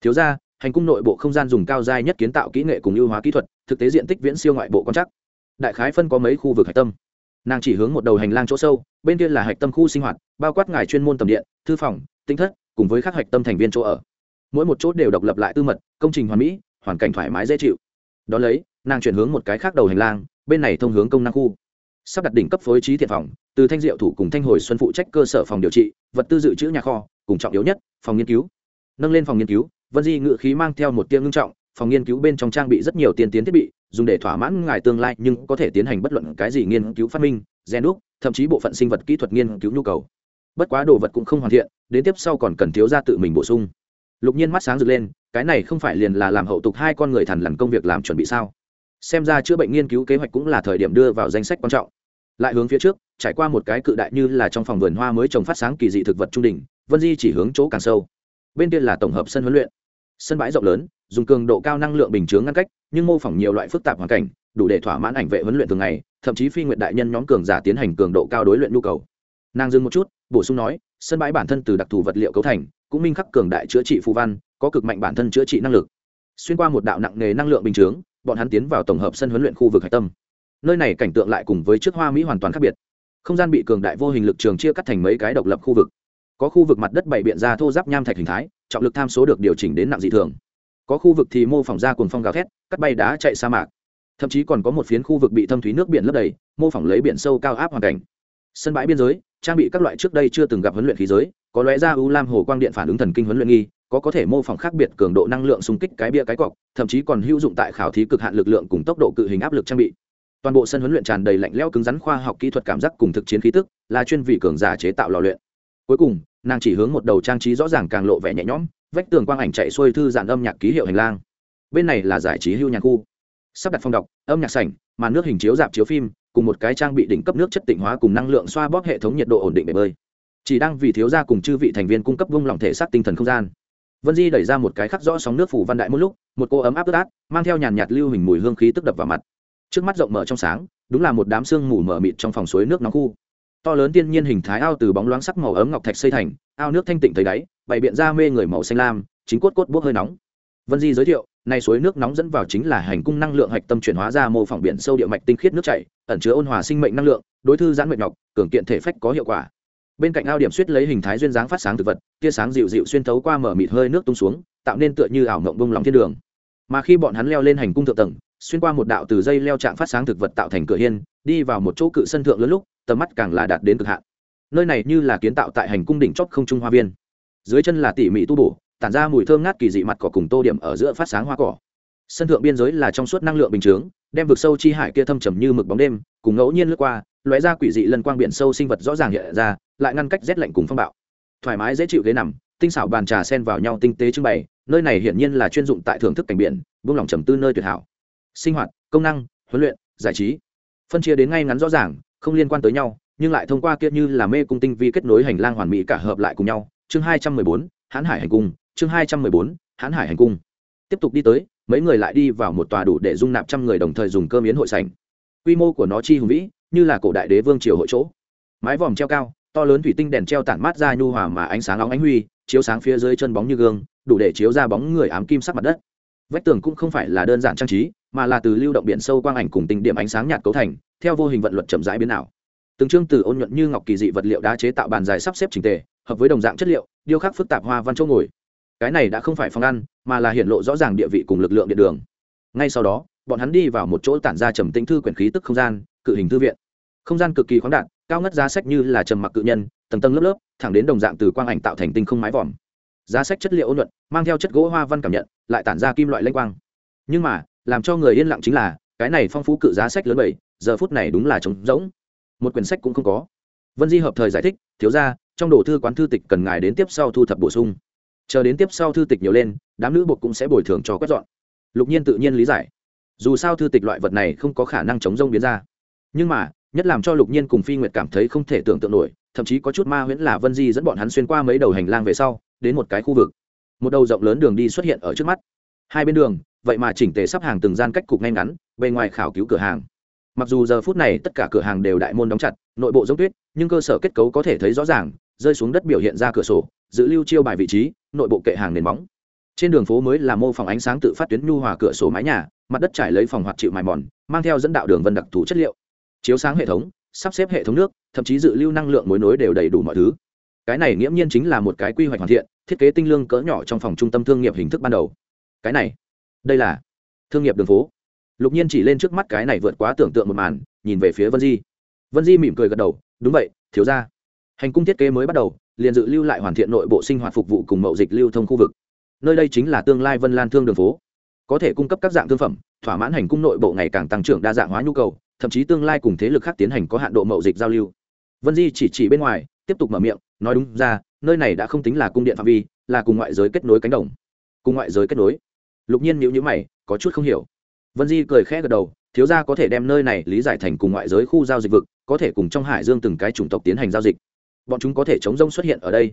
Thiếu ra hành cung nội bộ không gian dùng cao dai nhất kiến tạo kỹ nghệ cùng ưu hóa kỹ thuật, thực tế diện tích viễn siêu ngoại bộ quan chắc đại khái phân có mấy khu vực hạch tâm. Nàng chỉ hướng một đầu hành lang chỗ sâu, bên kia là hạch tâm khu sinh hoạt, bao quát ngài chuyên môn tầm điện, thư phòng, tinh thất, cùng với các hạch tâm thành viên chỗ ở. Mỗi một chốt đều độc lập lại tư mật, công trình hoàn mỹ, hoàn cảnh thoải mái dễ chịu. Đ ó lấy nàng chuyển hướng một cái khác đầu hành lang, bên này thông hướng công năng khu. Sắp đặt đỉnh cấp phối trí thiện phòng, từ thanh diệu thủ cùng thanh hồi xuân phụ trách cơ sở phòng điều trị, vật tư dự trữ nhà kho, cùng trọng yếu nhất, phòng nghiên cứu. Nâng lên phòng nghiên cứu, vân di ngự khí mang theo một tiêm ngưng trọng, phòng nghiên cứu bên trong trang bị rất nhiều tiên tiến thiết bị, dùng để thỏa mãn ngài tương lai nhưng có thể tiến hành bất luận cái gì nghiên cứu phát minh, gen đúc, thậm chí bộ phận sinh vật kỹ thuật nghiên cứu nhu cầu. Bất quá đồ vật cũng không hoàn thiện, đến tiếp sau còn cần thiếu ra tự mình bổ sung. Lục nhiên mắt sáng rực lên, cái này không phải liền là làm hậu tục hai con người thằn lằn công việc làm chuẩn bị sao? Xem ra chữa bệnh nghiên cứu kế hoạch cũng là thời điểm đưa vào danh sách quan trọng. Lại hướng phía trước, trải qua một cái cự đại như là trong phòng vườn hoa mới trồng phát sáng kỳ dị thực vật trung đỉnh, vân di chỉ hướng chỗ càng sâu. Bên kia là tổng hợp sân huấn luyện. Sân bãi rộng lớn, dùng cường độ cao năng lượng bình chướng ngăn cách, nhưng mô phỏng nhiều loại phức tạp hoàn cảnh, đủ để thỏa mãn ảnh vệ huấn luyện thường ngày, thậm chí phi nguyện đại nhân nhóm cường giả tiến hành cường độ cao đối luyện nhu cầu. Nàng dừng một chút, bổ sung nói, sân bãi bản thân từ đặc thù vật liệu cấu thành, cũng minh khắc cường đại chữa trị phù văn, có cực mạnh bản thân chữa trị năng lực. Xuyên qua một đạo nặng nề năng lượng bình chướng bọn hắn tiến vào tổng hợp sân huấn luyện khu vực hạch tâm. Nơi này cảnh tượng lại cùng với trước hoa mỹ hoàn toàn khác biệt. Không gian bị cường đại vô hình lực trường chia cắt thành mấy cái độc lập khu vực. Có khu vực mặt đất bày biện ra thô giáp nham thạch hình thái, trọng lực tham số được điều chỉnh đến nặng dị thường. Có khu vực thì mô phỏng ra cồn phong gào thét, cắt bay đá chạy sa mạc. Thậm chí còn có một phiến khu vực bị thâm thúy nước biển lấp đầy, mô phỏng lấy biển sâu cao áp hoàn cảnh. Sân bãi biên giới, trang bị các loại trước đây chưa từng gặp huấn luyện khí giới, có lẽ ra ưu lam hồ quang điện phản ứng thần kinh huấn luyện nghi có có thể mô phỏng khác biệt cường độ năng lượng xung kích cái bia cái cọc, thậm chí còn hữu dụng tại khảo thí cực hạn lực lượng cùng tốc độ cự hình áp lực trang bị. Toàn bộ sân huấn luyện tràn đầy lạnh lẽo cứng rắn khoa học kỹ thuật cảm giác cùng thực chiến khí tức, là chuyên vị cường giả chế tạo lò luyện. Cuối cùng, nàng chỉ hướng một đầu trang trí rõ ràng càng lộ vẻ nhẹ nhõm, vách tường quang ảnh chạy xuôi thư giãn âm nhạc ký hiệu hành lang. Bên này là giải trí hưu nhạc khu. Sắp đặt phòng đọc, âm nhạc sảnh, màn nước hình chiếu dạp chiếu phim, cùng một cái trang bị đỉnh cấp nước chất tịnh hóa cùng năng lượng xoa bóp hệ thống nhiệt độ ổn định bể bơi. Chỉ đang vì thiếu gia cùng chư vị thành viên cung cấp vung lòng thể xác tinh thần không gian vân di đẩy ra một cái khắc rõ sóng nước phủ văn đại một lúc, một cô ấm áp ướt át, mang theo nhàn nhạt lưu hình mùi hương khí tức đập vào mặt. Trước mắt rộng mở trong sáng, đúng là một đám sương mù mờ mịt trong phòng suối nước nóng khu. To lớn tiên nhiên hình thái ao từ bóng loáng sắc màu ấm ngọc thạch xây thành, ao nước thanh tịnh thấy đáy, bày biện ra mê người màu xanh lam, chính cốt cốt bốc hơi nóng. Vân di giới thiệu này suối nước nóng dẫn vào chính là hành cung năng lượng hạch tâm chuyển hóa ra mô phỏng biển sâu địa mạch tinh khiết nước chảy, ẩn chứa ôn hòa sinh mệnh năng lượng, đối thư giãn mệnh ngọc cường kiện thể phách có hiệu quả bên cạnh ao điểm suýt lấy hình thái duyên dáng phát sáng thực vật, tia sáng dịu dịu xuyên thấu qua mở mịt hơi nước tung xuống, tạo nên tựa như ảo mộng bông lòng thiên đường. Mà khi bọn hắn leo lên hành cung thượng tầng, xuyên qua một đạo từ dây leo trạng phát sáng thực vật tạo thành cửa hiên, đi vào một chỗ cự sân thượng lớn lúc, tầm mắt càng là đạt đến cực hạn. Nơi này như là kiến tạo tại hành cung đỉnh chót không trung hoa viên. Dưới chân là tỉ mỉ tu bổ, tản ra mùi thơm ngát kỳ dị mặt cỏ cùng tô điểm ở giữa phát sáng hoa cỏ. Sân thượng biên giới là trong suốt năng lượng bình chướng, đem vực sâu chi hải kia thâm trầm như mực bóng đêm, cùng ngẫu nhiên lướt qua, lóe ra quỷ dị lân quang biển sâu sinh vật rõ ràng hiện ra lại ngăn cách rét lạnh cùng phong bạo. Thoải mái dễ chịu ghế nằm, tinh xảo bàn trà sen vào nhau tinh tế trưng bày, nơi này hiển nhiên là chuyên dụng tại thưởng thức cảnh biển, buông lỏng trầm tư nơi tuyệt hảo. Sinh hoạt, công năng, huấn luyện, giải trí. Phân chia đến ngay ngắn rõ ràng, không liên quan tới nhau, nhưng lại thông qua kia như là mê cung tinh vi kết nối hành lang hoàn mỹ cả hợp lại cùng nhau. Chương hai trăm mười bốn, hãn hải hành cung. Chương hai trăm mười bốn, hãn hải hành cung. Tiếp tục đi tới, mấy người lại đi vào một tòa đủ để dung nạp trăm người đồng thời dùng cơm yến hội sảnh. Quy mô của nó chi hùng vĩ, như là cổ đại đế vương triều hội chỗ. Mái vòm treo cao to lớn thủy tinh đèn treo tản mát ra nhu hòa mà ánh sáng óng ánh huy, chiếu sáng phía dưới chân bóng như gương, đủ để chiếu ra bóng người ám kim sắc mặt đất. Vách tường cũng không phải là đơn giản trang trí, mà là từ lưu động biển sâu quang ảnh cùng tinh điểm ánh sáng nhạt cấu thành, theo vô hình vận luật chậm rãi biến ảo. Từng chương từ ôn nhuận như ngọc kỳ dị vật liệu đá chế tạo bàn dài sắp xếp trình tề, hợp với đồng dạng chất liệu, điêu khắc phức tạp hoa văn chỗ ngồi. Cái này đã không phải phòng ăn, mà là hiện lộ rõ ràng địa vị cùng lực lượng điện đường. Ngay sau đó, bọn hắn đi vào một chỗ tản ra trầm tĩnh thư quyển khí tức không gian, cự hình thư viện. Không gian cực kỳ khoáng đạt cao ngất giá sách như là trầm mặc cự nhân, tầng tầng lớp lớp, thẳng đến đồng dạng từ quang ảnh tạo thành tinh không mái vòm. Giá sách chất liệu ôn luận mang theo chất gỗ hoa văn cảm nhận, lại tản ra kim loại lênh quang. Nhưng mà, làm cho người yên lặng chính là, cái này phong phú cự giá sách lớn bảy, giờ phút này đúng là trống rỗng. Một quyển sách cũng không có. Vân di hợp thời giải thích, thiếu ra trong đồ thư quán thư tịch cần ngài đến tiếp sau thu thập bổ sung. Chờ đến tiếp sau thư tịch nhiều lên, đám nữ bột cũng sẽ bồi thường cho quét dọn. Lục nhiên tự nhiên lý giải. Dù sao thư tịch loại vật này không có khả năng chống rông biến ra. Nhưng mà nhất làm cho lục nhiên cùng phi nguyệt cảm thấy không thể tưởng tượng nổi, thậm chí có chút ma huyễn là vân di dẫn bọn hắn xuyên qua mấy đầu hành lang về sau, đến một cái khu vực. Một đầu rộng lớn đường đi xuất hiện ở trước mắt. Hai bên đường, vậy mà chỉnh tề sắp hàng từng gian cách cục ngay ngắn, bề ngoài khảo cứu cửa hàng. Mặc dù giờ phút này tất cả cửa hàng đều đại môn đóng chặt, nội bộ giống tuyết, nhưng cơ sở kết cấu có thể thấy rõ ràng, rơi xuống đất biểu hiện ra cửa sổ, giữ lưu chiêu bài vị trí, nội bộ kệ hàng nền móng. Trên đường phố mới là mô phỏng ánh sáng tự phát tuyến nhu hòa cửa sổ mái nhà, mặt đất trải lấy phòng hoạt chịu mài mòn, mang theo dẫn đạo đường vân đặc thù chất liệu chiếu sáng hệ thống, sắp xếp hệ thống nước, thậm chí dự lưu năng lượng mối nối đều đầy đủ mọi thứ. Cái này nghiễm nhiên chính là một cái quy hoạch hoàn thiện, thiết kế tinh lương cỡ nhỏ trong phòng trung tâm thương nghiệp hình thức ban đầu. Cái này, đây là thương nghiệp đường phố. Lục nhiên chỉ lên trước mắt cái này vượt quá tưởng tượng một màn, nhìn về phía vân di. Vân di mỉm cười gật đầu, đúng vậy, thiếu ra hành cung thiết kế mới bắt đầu, liền dự lưu lại hoàn thiện nội bộ sinh hoạt phục vụ cùng mậu dịch lưu thông khu vực. Nơi đây chính là tương lai vân lan thương đường phố. Có thể cung cấp các dạng thương phẩm, thỏa mãn hành cung nội bộ ngày càng tăng trưởng đa dạng hóa nhu cầu thậm chí tương lai cùng thế lực khác tiến hành có hạn độ mậu dịch giao lưu. Vân di chỉ chỉ bên ngoài, tiếp tục mở miệng, nói đúng ra, nơi này đã không tính là cung điện phạm vi, là cùng ngoại giới kết nối cánh đồng. Cùng ngoại giới kết nối. Lục nhiên nhữ nhữ mày, có chút không hiểu. Vân di cười khẽ gật đầu, thiếu gia có thể đem nơi này lý giải thành cùng ngoại giới khu giao dịch vực, có thể cùng trong hải dương từng cái chủng tộc tiến hành giao dịch. Bọn chúng có thể chống rông xuất hiện ở đây.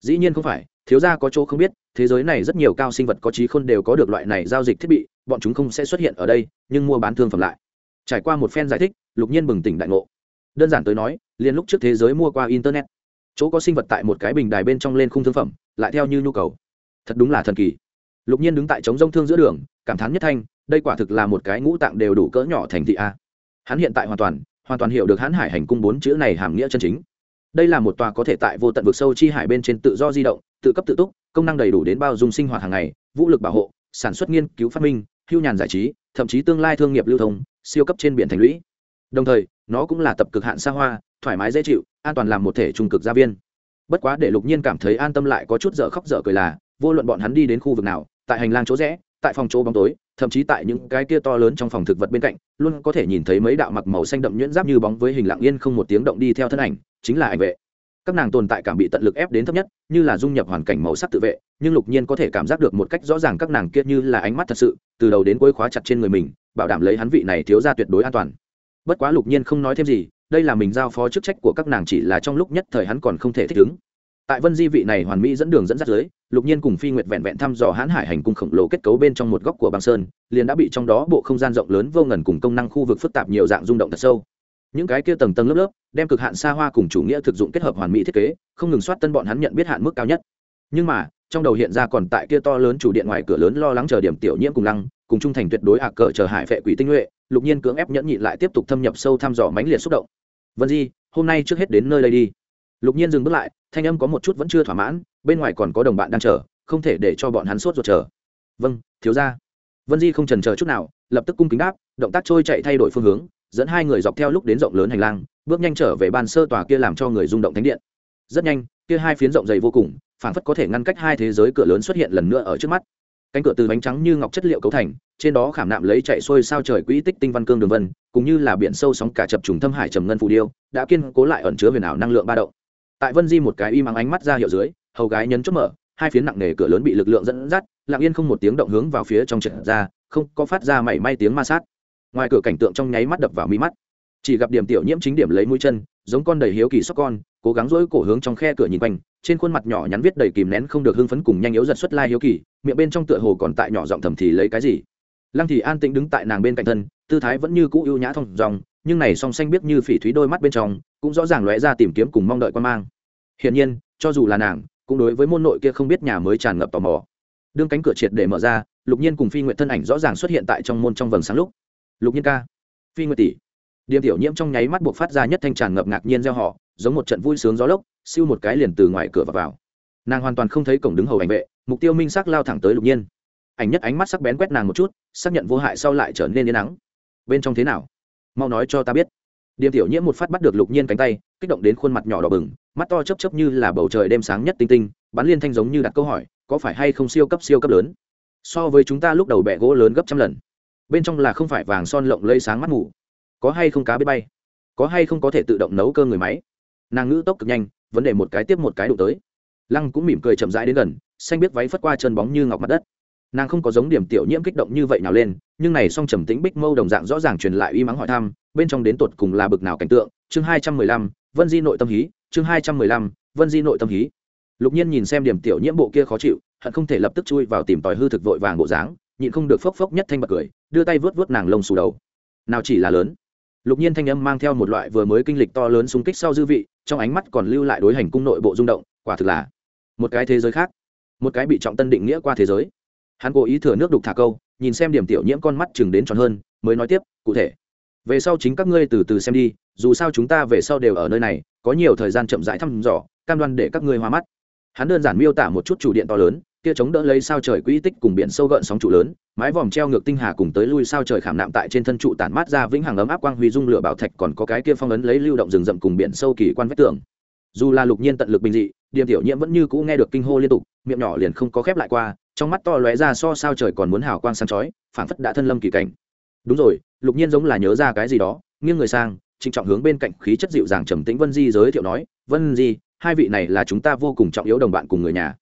Dĩ nhiên không phải, thiếu gia có chỗ không biết, thế giới này rất nhiều cao sinh vật có trí khôn đều có được loại này giao dịch thiết bị, bọn chúng không sẽ xuất hiện ở đây, nhưng mua bán thương phẩm lại trải qua một phen giải thích, lục nhiên bừng tỉnh đại ngộ. Đơn giản tới nói, liền lúc trước thế giới mua qua internet, chỗ có sinh vật tại một cái bình đài bên trong lên khung thương phẩm, lại theo như nhu cầu. Thật đúng là thần kỳ. Lục nhiên đứng tại trống rông thương giữa đường, cảm thán nhất thanh, đây quả thực là một cái ngũ tạng đều đủ cỡ nhỏ thành thị a. Hắn hiện tại hoàn toàn hoàn toàn hiểu được hãn hải hành cung bốn chữ này hàm nghĩa chân chính. Đây là một tòa có thể tại vô tận vực sâu chi hải bên trên tự do di động, tự cấp tự túc, công năng đầy đủ đến bao dung sinh hoạt hàng ngày, vũ lực bảo hộ, sản xuất nghiên cứu phát minh, hưu nhàn giải trí, thậm chí tương lai thương nghiệp lưu thông siêu cấp trên biển thành lũy. Đồng thời, nó cũng là tập cực hạn xa hoa, thoải mái dễ chịu, an toàn làm một thể trung cực gia viên. Bất quá để lục nhiên cảm thấy an tâm lại có chút dở khóc dở cười là, vô luận bọn hắn đi đến khu vực nào, tại hành lang chỗ rẽ, tại phòng chỗ bóng tối, thậm chí tại những cái kia to lớn trong phòng thực vật bên cạnh, luôn có thể nhìn thấy mấy đạo mặc màu xanh đậm nhuyễn giáp như bóng với hình lặng yên không một tiếng động đi theo thân ảnh, chính là ảnh vệ. Các nàng tồn tại cảm bị tận lực ép đến thấp nhất, như là dung nhập hoàn cảnh màu sắc tự vệ, nhưng lục nhiên có thể cảm giác được một cách rõ ràng các nàng kia như là ánh mắt thật sự, từ đầu đến cuối khóa chặt trên người mình bảo đảm lấy hắn vị này thiếu ra tuyệt đối an toàn. Bất quá lục nhiên không nói thêm gì, đây là mình giao phó chức trách của các nàng chỉ là trong lúc nhất thời hắn còn không thể thích ứng. Tại vân di vị này hoàn mỹ dẫn đường dẫn dắt dưới, lục nhiên cùng phi nguyệt vẹn vẹn thăm dò hãn hải hành cung khổng lồ kết cấu bên trong một góc của băng sơn, liền đã bị trong đó bộ không gian rộng lớn vô ngần cùng công năng khu vực phức tạp nhiều dạng rung động thật sâu. Những cái kia tầng tầng lớp lớp, đem cực hạn xa hoa cùng chủ nghĩa thực dụng kết hợp hoàn mỹ thiết kế, không ngừng soát tân bọn hắn nhận biết hạn mức cao nhất. Nhưng mà, trong đầu hiện ra còn tại kia to lớn chủ điện ngoài cửa lớn lo lắng chờ điểm tiểu nhiễm cùng lăng cùng trung thành tuyệt đối ạ cờ chờ hải vệ quỷ tinh nhuệ, lục nhiên cưỡng ép nhẫn nhịn lại tiếp tục thâm nhập sâu thăm dò mãnh liệt xúc động. Vân di, hôm nay trước hết đến nơi đây đi. Lục nhiên dừng bước lại, thanh âm có một chút vẫn chưa thỏa mãn, bên ngoài còn có đồng bạn đang chờ, không thể để cho bọn hắn sốt ruột chờ. Vâng thiếu ra vân di không trần chờ chút nào, lập tức cung kính đáp, động tác trôi chạy thay đổi phương hướng, dẫn hai người dọc theo lúc đến rộng lớn hành lang, bước nhanh trở về ban sơ tòa kia làm cho người rung động thánh điện. Rất nhanh, kia hai phiến rộng dày vô cùng, phảng phất có thể ngăn cách hai thế giới cửa lớn xuất hiện lần nữa ở trước mắt cánh cửa từ bánh trắng như ngọc chất liệu cấu thành, trên đó khảm nạm lấy chạy xuôi sao trời quỹ tích tinh văn cương đường vân, cũng như là biển sâu sóng cả chập trùng thâm hải trầm ngân phù điêu, đã kiên cố lại ẩn chứa huyền ảo năng lượng ba động. Tại vân di một cái y mắng ánh mắt ra hiệu dưới, hầu gái nhấn chốt mở, hai phiến nặng nề cửa lớn bị lực lượng dẫn dắt, lặng yên không một tiếng động hướng vào phía trong trận ra, không có phát ra mảy may tiếng ma sát. Ngoài cửa cảnh tượng trong nháy mắt đập vào mi mắt. Chỉ gặp điểm tiểu nhiễm chính điểm lấy mũi chân, giống con đầy hiếu kỳ sóc con cố gắng dỗi cổ hướng trong khe cửa nhìn quanh, trên khuôn mặt nhỏ nhắn viết đầy kìm nén không được hưng phấn cùng nhanh yếu giật xuất lai hiếu kỳ, miệng bên trong tựa hồ còn tại nhỏ giọng thầm thì lấy cái gì. Lăng thì an tĩnh đứng tại nàng bên cạnh thân, tư thái vẫn như cũ ưu nhã thông dòng nhưng này song xanh biết như phỉ thúy đôi mắt bên trong, cũng rõ ràng lóe ra tìm kiếm cùng mong đợi quan mang. Hiển nhiên, cho dù là nàng, cũng đối với môn nội kia không biết nhà mới tràn ngập tò mò. Đương cánh cửa triệt để mở ra, lục nhiên cùng phi nguyện thân ảnh rõ ràng xuất hiện tại trong môn trong vầng sáng lúc. Lục nhiên ca. Phi nguyệt tỷ. Điềm tiểu nhiễm trong nháy mắt buộc phát ra nhất thanh tràn ngập ngạc nhiên gieo họ giống một trận vui sướng gió lốc, siêu một cái liền từ ngoài cửa và vào. Nàng hoàn toàn không thấy cổng đứng hầu ảnh vệ, mục tiêu minh sắc lao thẳng tới lục nhiên. Ảnh nhất ánh mắt sắc bén quét nàng một chút, xác nhận vô hại sau lại trở nên yên nắng. Bên trong thế nào? Mau nói cho ta biết. Điềm tiểu nhiễm một phát bắt được lục nhiên cánh tay, kích động đến khuôn mặt nhỏ đỏ bừng, mắt to chấp chấp như là bầu trời đêm sáng nhất tinh tinh, bắn liên thanh giống như đặt câu hỏi, có phải hay không siêu cấp siêu cấp lớn? So với chúng ta lúc đầu bẹ gỗ lớn gấp trăm lần. Bên trong là không phải vàng son lộng lây sáng mắt ngủ có hay không cá biết bay? Có hay không có thể tự động nấu cơ người máy? Nàng ngữ tốc cực nhanh, vấn đề một cái tiếp một cái đụng tới. Lăng cũng mỉm cười chậm rãi đến gần, xanh biết váy phất qua chân bóng như ngọc mặt đất. Nàng không có giống điểm tiểu nhiễm kích động như vậy nào lên, nhưng này song trầm tĩnh bích mâu đồng dạng rõ ràng truyền lại uy mắng hỏi thăm, bên trong đến tột cùng là bực nào cảnh tượng. Chương hai trăm mười lăm, vân di nội tâm hí, chương hai trăm mười lăm, vân di nội tâm hí. Lục nhiên nhìn xem điểm tiểu nhiễm bộ kia khó chịu, hận không thể lập tức chui vào tìm tòi hư thực vội vàng bộ dáng, nhịn không được phốc phốc nhất thanh bật cười, đưa tay vớt vớt nàng lông xù đầu. Nào chỉ là lớn lục nhiên thanh âm mang theo một loại vừa mới kinh lịch to lớn xung kích sau dư vị, trong ánh mắt còn lưu lại đối hành cung nội bộ rung động, quả thực là một cái thế giới khác, một cái bị trọng tân định nghĩa qua thế giới. Hắn cố ý thừa nước đục thả câu, nhìn xem điểm tiểu nhiễm con mắt chừng đến tròn hơn, mới nói tiếp, cụ thể, về sau chính các ngươi từ từ xem đi, dù sao chúng ta về sau đều ở nơi này, có nhiều thời gian chậm rãi thăm dò, cam đoan để các ngươi hoa mắt. Hắn đơn giản miêu tả một chút chủ điện to lớn kia chống đỡ lấy sao trời quỹ tích cùng biển sâu gợn sóng trụ lớn, mái vòm treo ngược tinh hà cùng tới lui sao trời khảm nạm tại trên thân trụ tản mát ra vĩnh hằng ấm áp quang huy dung lửa bảo thạch còn có cái kia phong ấn lấy lưu động rừng rậm cùng biển sâu kỳ quan vách tường. Dù là lục nhiên tận lực bình dị điểm tiểu nhiễm vẫn như cũ nghe được kinh hô liên tục, miệng nhỏ liền không có khép lại qua, trong mắt to lóe ra so sao trời còn muốn hào quang sáng chói, phảng phất đã thân lâm kỳ cảnh. Đúng rồi, lục nhiên giống là nhớ ra cái gì đó, nghiêng người sang, trịnh trọng hướng bên cạnh khí chất dịu dàng trầm tĩnh vân di giới thiệu nói, vân di, hai vị này là chúng ta vô cùng trọng yếu đồng bạn cùng người nhà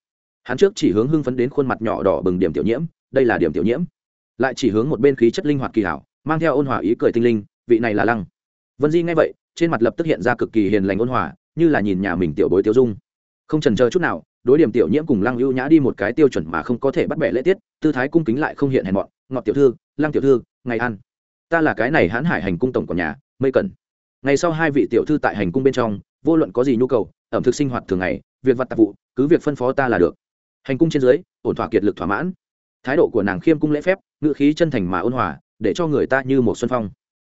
hắn trước chỉ hướng hưng phấn đến khuôn mặt nhỏ đỏ bừng điểm tiểu nhiễm, đây là điểm tiểu nhiễm. Lại chỉ hướng một bên khí chất linh hoạt kỳ hảo, mang theo ôn hòa ý cười tinh linh, vị này là lăng. Vân di nghe vậy, trên mặt lập tức hiện ra cực kỳ hiền lành ôn hòa, như là nhìn nhà mình tiểu bối tiêu dung. Không trần chờ chút nào, đối điểm tiểu nhiễm cùng lăng ưu nhã đi một cái tiêu chuẩn mà không có thể bắt bẻ lễ tiết, tư thái cung kính lại không hiện hèn mọn. Ngọt tiểu thư, lăng tiểu thư, ngày ăn ta là cái này hãn hải hành cung tổng của nhà, mây cần ngày sau hai vị tiểu thư tại hành cung bên trong, vô luận có gì nhu cầu, ẩm thực sinh hoạt thường ngày, việc vặt tạp vụ, cứ việc phân phó ta là được hành cung trên dưới, ổn thỏa kiệt lực thỏa mãn. Thái độ của nàng khiêm cung lễ phép ngự khí chân thành mà ôn hòa, để cho người ta như một xuân phong.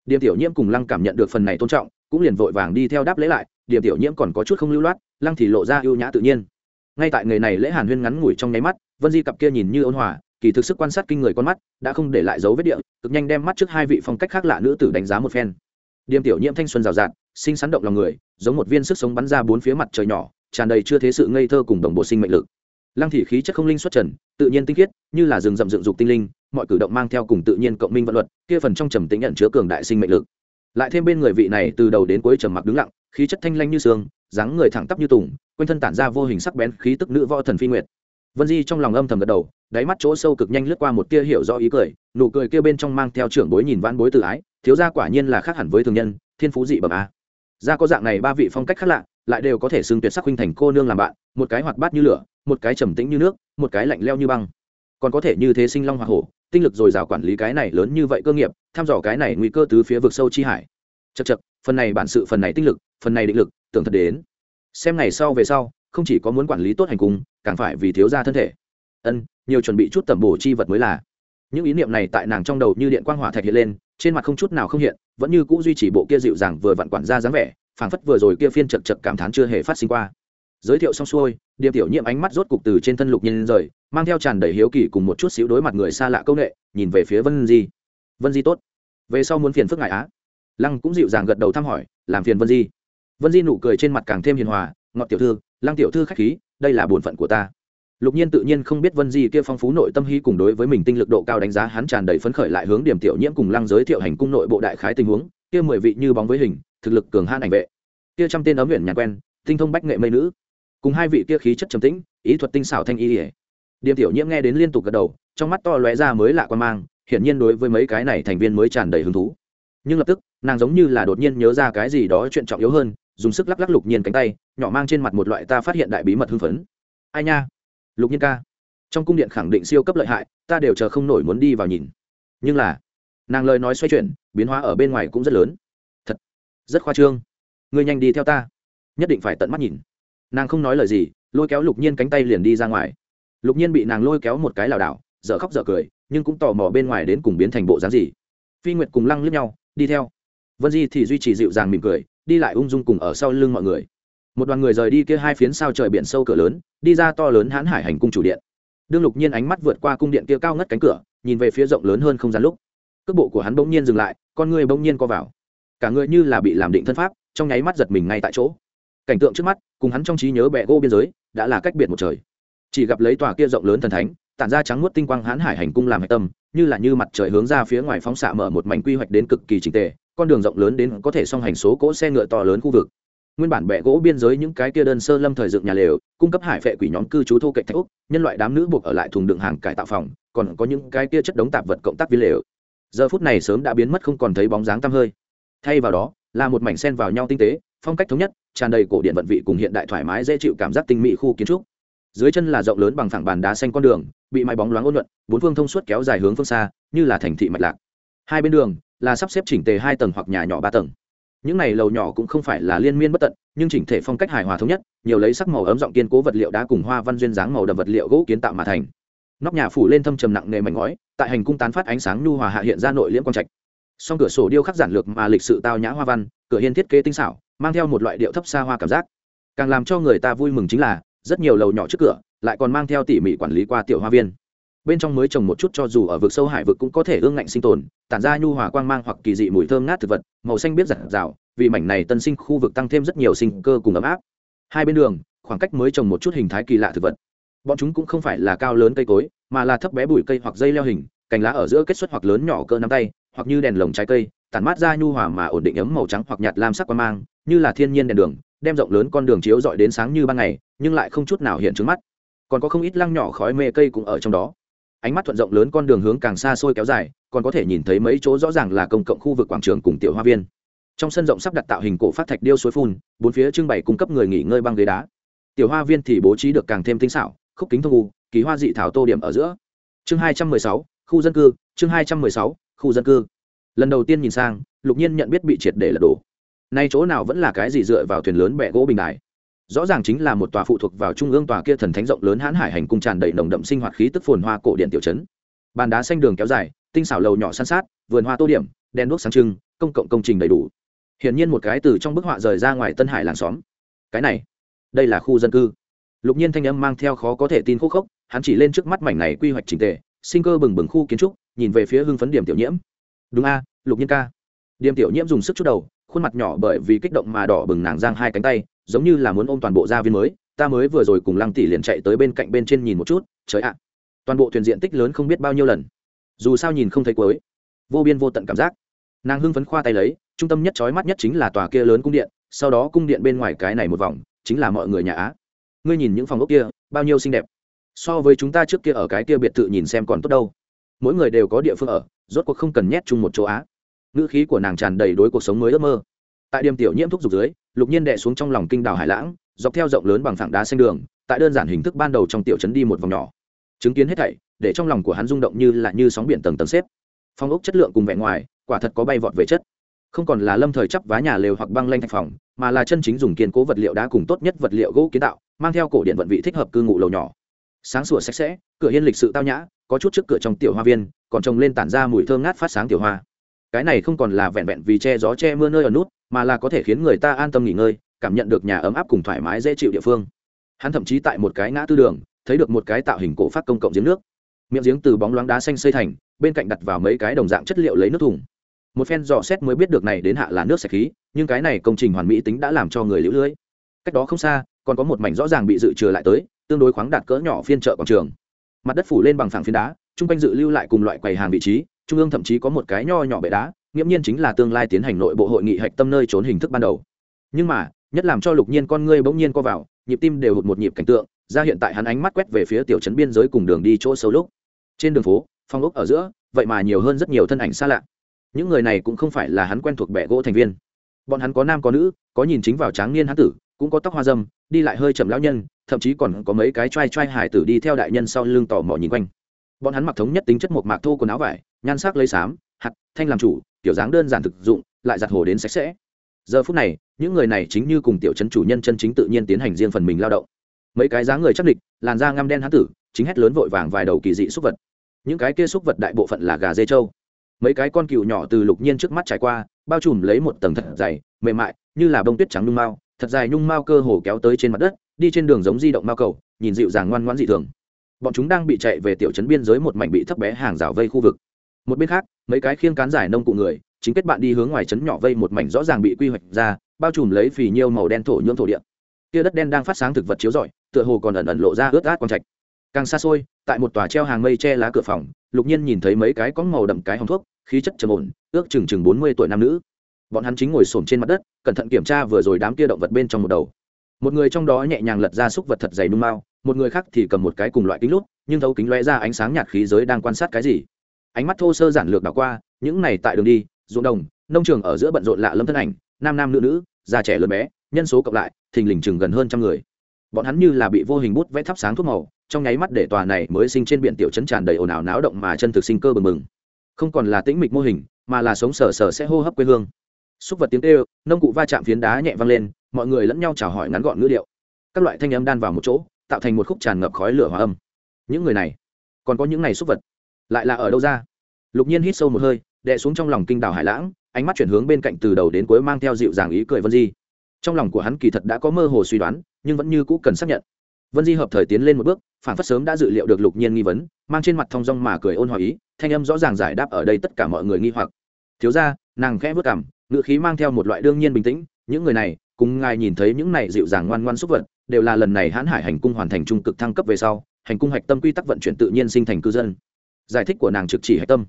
Điềm tiểu nhiễm cùng lăng cảm nhận được phần này tôn trọng, cũng liền vội vàng đi theo đáp lễ lại, điềm tiểu nhiễm còn có chút không lưu loát, lăng thì lộ ra ưu nhã tự nhiên. Ngay tại người này lễ hàn huyên ngắn ngủi trong nháy mắt, vân di cặp kia nhìn như ôn hòa, kỳ thực sức quan sát kinh người con mắt, đã không để lại dấu vết địa, cực nhanh đem mắt trước hai vị phong cách khác lạ nữ tử đánh giá một phen. Điềm tiểu nhiễm thanh xuân rào rạt sinh sắn động lòng người, giống một viên sức sống bắn ra bốn phía mặt trời nhỏ, tràn đầy chưa thế sự ngây thơ cùng đồng bộ sinh mệnh lực lăng thị khí chất không linh xuất trần, tự nhiên tinh khiết, như là rừng rậm dựng dục tinh linh, mọi cử động mang theo cùng tự nhiên cộng minh vận luật, kia phần trong trầm tĩnh nhận chứa cường đại sinh mệnh lực. Lại thêm bên người vị này từ đầu đến cuối trầm mặc đứng lặng, khí chất thanh lanh như sương, dáng người thẳng tắp như tùng, quanh thân tản ra vô hình sắc bén khí tức nữ võ thần phi nguyệt. Vân di trong lòng âm thầm gật đầu, đáy mắt chỗ sâu cực nhanh lướt qua một tia hiểu rõ ý cười, nụ cười kia bên trong mang theo trưởng bối nhìn vãn bối tự ái, thiếu gia quả nhiên là khác hẳn với thường nhân, thiên phú dị bẩm a. Gia có dạng này ba vị phong cách khác lạ, lại đều có thể xưng tuyệt sắc huynh thành cô nương làm bạn, một cái hoạt bát như lửa một cái trầm tĩnh như nước, một cái lạnh leo như băng. Còn có thể như thế sinh long hoa hổ, tinh lực dồi dào quản lý cái này lớn như vậy cơ nghiệp thăm dò cái này nguy cơ từ phía vực sâu chi hải. Chật chật phần này bản sự, phần này tinh lực, phần này định lực, tưởng thật đến. Xem ngày sau về sau, không chỉ có muốn quản lý tốt hành cung, càng phải vì thiếu gia thân thể. Ân, nhiều chuẩn bị chút tầm bổ chi vật mới là. Những ý niệm này tại nàng trong đầu như điện quang hỏa thạch hiện lên, trên mặt không chút nào không hiện, vẫn như cũ duy trì bộ kia dịu dàng vừa vặn quản ra dáng vẻ, phảng phất vừa rồi kia phiên chật chật cảm thán chưa hề phát sinh qua giới thiệu xong xuôi, điềm tiểu nhiệm ánh mắt rốt cục từ trên thân lục nhân rời, mang theo tràn đầy hiếu kỳ cùng một chút xíu đối mặt người xa lạ công nghệ nhìn về phía vân di. Vân di tốt. Về sau muốn phiền phức ngại á. Lăng cũng dịu dàng gật đầu thăm hỏi, làm phiền vân di. Vân di nụ cười trên mặt càng thêm hiền hòa, ngọt tiểu thư, lăng tiểu thư khách khí, đây là bổn phận của ta. Lục nhiên tự nhiên không biết vân di kia phong phú nội tâm hy cùng đối với mình tinh lực độ cao đánh giá hắn tràn đầy phấn khởi lại hướng điểm tiểu nhiễm cùng lăng giới thiệu hành cung nội bộ đại khái tình huống, kia mười vị như bóng với hình, thực lực cường han ảnh vệ. Kia trăm tên ấm nguyện nhà quen, tinh thông bách nghệ mây nữ cùng hai vị kia khí chất trầm tĩnh, ý thuật tinh xảo thanh y ỉa điềm tiểu nhiễm nghe đến liên tục gật đầu, trong mắt to lóe ra mới lạ quan mang, hiển nhiên đối với mấy cái này thành viên mới tràn đầy hứng thú. Nhưng lập tức, nàng giống như là đột nhiên nhớ ra cái gì đó chuyện trọng yếu hơn, dùng sức lắc lắc lục nhiên cánh tay, nhỏ mang trên mặt một loại ta phát hiện đại bí mật hưng phấn. Ai nha? Lục nhiên ca. Trong cung điện khẳng định siêu cấp lợi hại, ta đều chờ không nổi muốn đi vào nhìn. Nhưng là, nàng lời nói xoay chuyển, biến hóa ở bên ngoài cũng rất lớn. Thật, rất khoa trương. Ngươi nhanh đi theo ta. Nhất định phải tận mắt nhìn nàng không nói lời gì, lôi kéo lục nhiên cánh tay liền đi ra ngoài. Lục nhiên bị nàng lôi kéo một cái lảo đảo, dở khóc dở cười, nhưng cũng tò mò bên ngoài đến cùng biến thành bộ dáng gì. Phi nguyệt cùng lăng lướt nhau, đi theo. Vân di thì duy trì dịu dàng mỉm cười, đi lại ung dung cùng ở sau lưng mọi người. Một đoàn người rời đi kia hai phiến sao trời biển sâu cửa lớn, đi ra to lớn hãn hải hành cung chủ điện. Đương lục nhiên ánh mắt vượt qua cung điện kia cao ngất cánh cửa, nhìn về phía rộng lớn hơn không gian lúc. Cước bộ của hắn bỗng nhiên dừng lại, con người bỗng nhiên co vào. Cả người như là bị làm định thân pháp, trong nháy mắt giật mình ngay tại chỗ cảnh tượng trước mắt, cùng hắn trong trí nhớ bẹ gỗ biên giới, đã là cách biệt một trời. Chỉ gặp lấy tòa kia rộng lớn thần thánh, tản ra trắng nuốt tinh quang hãn hải hành cung làm hạch tâm, như là như mặt trời hướng ra phía ngoài phóng xạ mở một mảnh quy hoạch đến cực kỳ trình tề, con đường rộng lớn đến có thể song hành số cỗ xe ngựa to lớn khu vực. Nguyên bản bệ gỗ biên giới những cái kia đơn sơ lâm thời dựng nhà lều, cung cấp hải phệ quỷ nhóm cư trú thô cạnh thạch úc, nhân loại đám nữ buộc ở lại thùng đựng hàng cải tạo phòng, còn có những cái kia chất đống tạp vật cộng tác viên lều. Giờ phút này sớm đã biến mất không còn thấy bóng dáng tăm hơi. Thay vào đó, là một mảnh sen vào nhau tinh tế phong cách thống nhất, tràn đầy cổ điện vận vị cùng hiện đại thoải mái dễ chịu cảm giác tinh mỹ khu kiến trúc. Dưới chân là rộng lớn bằng phẳng bàn đá xanh con đường, bị mái bóng loáng ôn luận bốn phương thông suốt kéo dài hướng phương xa, như là thành thị mạch lạc. Hai bên đường là sắp xếp chỉnh tề hai tầng hoặc nhà nhỏ ba tầng. Những này lầu nhỏ cũng không phải là liên miên bất tận, nhưng chỉnh thể phong cách hài hòa thống nhất, nhiều lấy sắc màu ấm giọng kiên cố vật liệu đá cùng hoa văn duyên dáng màu đậm vật liệu gỗ kiến tạo mà thành. Nóc nhà phủ lên thâm trầm nặng nề mảnh ngói, tại hành cung tán phát ánh sáng nhu hòa hạ hiện ra nội liễm quang trạch. Song cửa sổ điêu khắc giản lược mà lịch sự tao nhã hoa văn, cửa hiên thiết kế tinh xảo mang theo một loại điệu thấp xa hoa cảm giác. Càng làm cho người ta vui mừng chính là, rất nhiều lầu nhỏ trước cửa lại còn mang theo tỉ mỉ quản lý qua tiểu hoa viên. Bên trong mới trồng một chút cho dù ở vực sâu hải vực cũng có thể ương ngạnh sinh tồn, tản ra nhu hòa quang mang hoặc kỳ dị mùi thơm ngát thực vật, màu xanh biết giặt rào, vì mảnh này tân sinh khu vực tăng thêm rất nhiều sinh cơ cùng ấm áp. Hai bên đường, khoảng cách mới trồng một chút hình thái kỳ lạ thực vật. Bọn chúng cũng không phải là cao lớn cây cối, mà là thấp bé bụi cây hoặc dây leo hình, cành lá ở giữa kết xuất hoặc lớn nhỏ cỡ nắm tay, hoặc như đèn lồng trái cây tản mát ra nhu hòa mà ổn định ấm màu trắng hoặc nhạt lam sắc qua mang, như là thiên nhiên đèn đường, đem rộng lớn con đường chiếu dọi đến sáng như ban ngày, nhưng lại không chút nào hiện trước mắt. Còn có không ít lăng nhỏ khói mê cây cũng ở trong đó. Ánh mắt thuận rộng lớn con đường hướng càng xa xôi kéo dài, còn có thể nhìn thấy mấy chỗ rõ ràng là công cộng khu vực quảng trường cùng tiểu hoa viên. Trong sân rộng sắp đặt tạo hình cổ phát thạch điêu suối phun, bốn phía trưng bày cung cấp người nghỉ ngơi băng ghế đá. Tiểu hoa viên thì bố trí được càng thêm tinh xảo, khúc kính thông u, kỳ hoa dị thảo tô điểm ở giữa. Chương hai trăm mười sáu, khu dân cư, chương hai trăm mười sáu, khu dân cư lần đầu tiên nhìn sang, lục nhiên nhận biết bị triệt để lật đổ. Nay chỗ nào vẫn là cái gì dựa vào thuyền lớn bẹ gỗ bình đài? Rõ ràng chính là một tòa phụ thuộc vào trung ương tòa kia thần thánh rộng lớn hãn hải hành cung tràn đầy nồng đậm sinh hoạt khí tức phồn hoa cổ điện tiểu trấn. Bàn đá xanh đường kéo dài, tinh xảo lầu nhỏ san sát, vườn hoa tô điểm, đèn đuốc sáng trưng, công cộng công trình đầy đủ. Hiển nhiên một cái từ trong bức họa rời ra ngoài tân hải làng xóm. Cái này, đây là khu dân cư. Lục nhiên thanh âm mang theo khó có thể tin khúc khốc, hắn chỉ lên trước mắt mảnh này quy hoạch trình tề, sinh cơ bừng bừng khu kiến trúc, nhìn về phía hưng phấn điểm tiểu nhiễm đúng a, lục nhiên ca. Điềm tiểu nhiễm dùng sức chút đầu, khuôn mặt nhỏ bởi vì kích động mà đỏ bừng nàng giang hai cánh tay, giống như là muốn ôm toàn bộ gia viên mới. Ta mới vừa rồi cùng lăng tỷ liền chạy tới bên cạnh bên trên nhìn một chút, trời ạ. Toàn bộ thuyền diện tích lớn không biết bao nhiêu lần. Dù sao nhìn không thấy cuối. Vô biên vô tận cảm giác. Nàng hưng phấn khoa tay lấy, trung tâm nhất trói mắt nhất chính là tòa kia lớn cung điện, sau đó cung điện bên ngoài cái này một vòng, chính là mọi người nhà á. Ngươi nhìn những phòng ốc kia, bao nhiêu xinh đẹp. So với chúng ta trước kia ở cái kia biệt thự nhìn xem còn tốt đâu. Mỗi người đều có địa phương ở rốt cuộc không cần nhét chung một chỗ á. Ngữ khí của nàng tràn đầy đối cuộc sống mới ước mơ. Tại điểm tiểu nhiễm thuốc dục dưới, lục nhiên đệ xuống trong lòng kinh đảo hải lãng, dọc theo rộng lớn bằng phẳng đá xanh đường, tại đơn giản hình thức ban đầu trong tiểu trấn đi một vòng nhỏ. Chứng kiến hết thảy, để trong lòng của hắn rung động như là như sóng biển tầng tầng xếp. Phong ốc chất lượng cùng vẻ ngoài, quả thật có bay vọt về chất. Không còn là lâm thời chắp vá nhà lều hoặc băng lanh thạch phòng, mà là chân chính dùng kiên cố vật liệu đá cùng tốt nhất vật liệu gỗ kiến tạo, mang theo cổ điện vận vị thích hợp cư ngụ lầu nhỏ. Sáng sủa sạch sẽ, cửa hiên lịch sự tao nhã có chút trước cửa trong tiểu hoa viên, còn trồng lên tản ra mùi thơm ngát phát sáng tiểu hoa. Cái này không còn là vẹn vẹn vì che gió che mưa nơi ở nút, mà là có thể khiến người ta an tâm nghỉ ngơi, cảm nhận được nhà ấm áp cùng thoải mái dễ chịu địa phương. Hắn thậm chí tại một cái ngã tư đường, thấy được một cái tạo hình cổ phát công cộng giếng nước. Miệng giếng từ bóng loáng đá xanh xây thành, bên cạnh đặt vào mấy cái đồng dạng chất liệu lấy nước thùng. Một phen dò xét mới biết được này đến hạ là nước sạch khí, nhưng cái này công trình hoàn mỹ tính đã làm cho người lũ lưới. Cách đó không xa, còn có một mảnh rõ ràng bị dự trừ lại tới, tương đối khoáng đạt cỡ nhỏ phiên chợ quảng trường mặt đất phủ lên bằng phẳng phiến đá, chung quanh dự lưu lại cùng loại quầy hàng vị trí, trung ương thậm chí có một cái nho nhỏ bệ đá, nghiễm nhiên chính là tương lai tiến hành nội bộ hội nghị hạch tâm nơi trốn hình thức ban đầu. Nhưng mà, nhất làm cho lục nhiên con ngươi bỗng nhiên co vào, nhịp tim đều hụt một nhịp cảnh tượng, ra hiện tại hắn ánh mắt quét về phía tiểu trấn biên giới cùng đường đi chỗ sâu lúc. Trên đường phố, phong ốc ở giữa, vậy mà nhiều hơn rất nhiều thân ảnh xa lạ. Những người này cũng không phải là hắn quen thuộc bẻ gỗ thành viên. Bọn hắn có nam có nữ, có nhìn chính vào tráng niên hán tử cũng có tóc hoa dâm, đi lại hơi chậm lão nhân, thậm chí còn có mấy cái t r a i t r a i hải tử đi theo đại nhân sau lưng tò mò nhìn quanh. Bọn hắn mặc thống nhất tính chất một mạc thô quần áo vải, nhan sắc lấy xám, hạt, thanh làm chủ, kiểu dáng đơn giản thực dụng, lại giặt hồ đến sạch sẽ. Giờ phút này, những người này chính như cùng tiểu chân chủ nhân chân chính tự nhiên tiến hành riêng phần mình lao động. Mấy cái dáng người chắc địch, làn da ngăm đen hán tử, chính hét lớn vội vàng vài đầu kỳ dị xúc vật. Những cái kia xúc vật đại bộ phận là gà dê trâu. Mấy cái con cừu nhỏ từ lục nhiên trước mắt trải qua, bao trùm lấy một tầng thật dày, mềm mại, như là bông tuyết trắng nhung mao thật dài nhung mao cơ hồ kéo tới trên mặt đất, đi trên đường giống di động mao cầu, nhìn dịu dàng ngoan ngoãn dị thường. Bọn chúng đang bị chạy về tiểu trấn biên giới một mảnh bị thấp bé hàng rào vây khu vực. Một bên khác, mấy cái khiêng cán giải nông cụ người, chính kết bạn đi hướng ngoài trấn nhỏ vây một mảnh rõ ràng bị quy hoạch ra, bao trùm lấy phì nhiêu màu đen thổ nhưỡng thổ địa. Kia đất đen đang phát sáng thực vật chiếu rọi, tựa hồ còn ẩn ẩn lộ ra ướt át quang trạch. Càng xa xôi, tại một tòa treo hàng mây che lá cửa phòng, lục nhiên nhìn thấy mấy cái có màu đậm cái hồng thuốc, khí chất trầm ổn, ước chừng chừng bốn mươi tuổi nam nữ bọn hắn chính ngồi xổm trên mặt đất, cẩn thận kiểm tra vừa rồi đám kia động vật bên trong một đầu. Một người trong đó nhẹ nhàng lật ra xúc vật thật dày nung mao, một người khác thì cầm một cái cùng loại kính lút nhưng thấu kính lóe ra ánh sáng nhạt khí giới đang quan sát cái gì. Ánh mắt thô sơ giản lược đảo qua, những này tại đường đi, ruộng đồng, nông trường ở giữa bận rộn lạ lâm thân ảnh, nam nam nữ nữ, già trẻ lớn bé, nhân số cộng lại, thình lình chừng gần hơn trăm người. Bọn hắn như là bị vô hình bút vẽ thắp sáng thuốc màu, trong nháy mắt để tòa này mới sinh trên biển tiểu trấn tràn đầy ồn ào náo động mà chân thực sinh cơ bừng bừng. Không còn là tĩnh mịch mô hình, mà là sống sờ sờ sẽ hô hấp quê hương xúc vật tiếng kêu, nông cụ va chạm phiến đá nhẹ văng lên, mọi người lẫn nhau chào hỏi ngắn gọn ngữ điệu. Các loại thanh âm đan vào một chỗ, tạo thành một khúc tràn ngập khói lửa hòa âm. Những người này, còn có những này xúc vật, lại là ở đâu ra? Lục nhiên hít sâu một hơi, đè xuống trong lòng kinh đảo hải lãng, ánh mắt chuyển hướng bên cạnh từ đầu đến cuối mang theo dịu dàng ý cười vân di. Trong lòng của hắn kỳ thật đã có mơ hồ suy đoán, nhưng vẫn như cũ cần xác nhận. Vân di hợp thời tiến lên một bước, phản phất sớm đã dự liệu được lục nhiên nghi vấn, mang trên mặt thong dong mà cười ôn hòa ý, thanh âm rõ ràng giải đáp ở đây tất cả mọi người nghi hoặc. Thiếu ra nàng khẽ vất cảm ngữ khí mang theo một loại đương nhiên bình tĩnh, những người này, cùng ngài nhìn thấy những này dịu dàng ngoan ngoan xúc vật, đều là lần này hãn hải hành cung hoàn thành trung cực thăng cấp về sau, hành cung hạch tâm quy tắc vận chuyển tự nhiên sinh thành cư dân. Giải thích của nàng trực chỉ hạch tâm.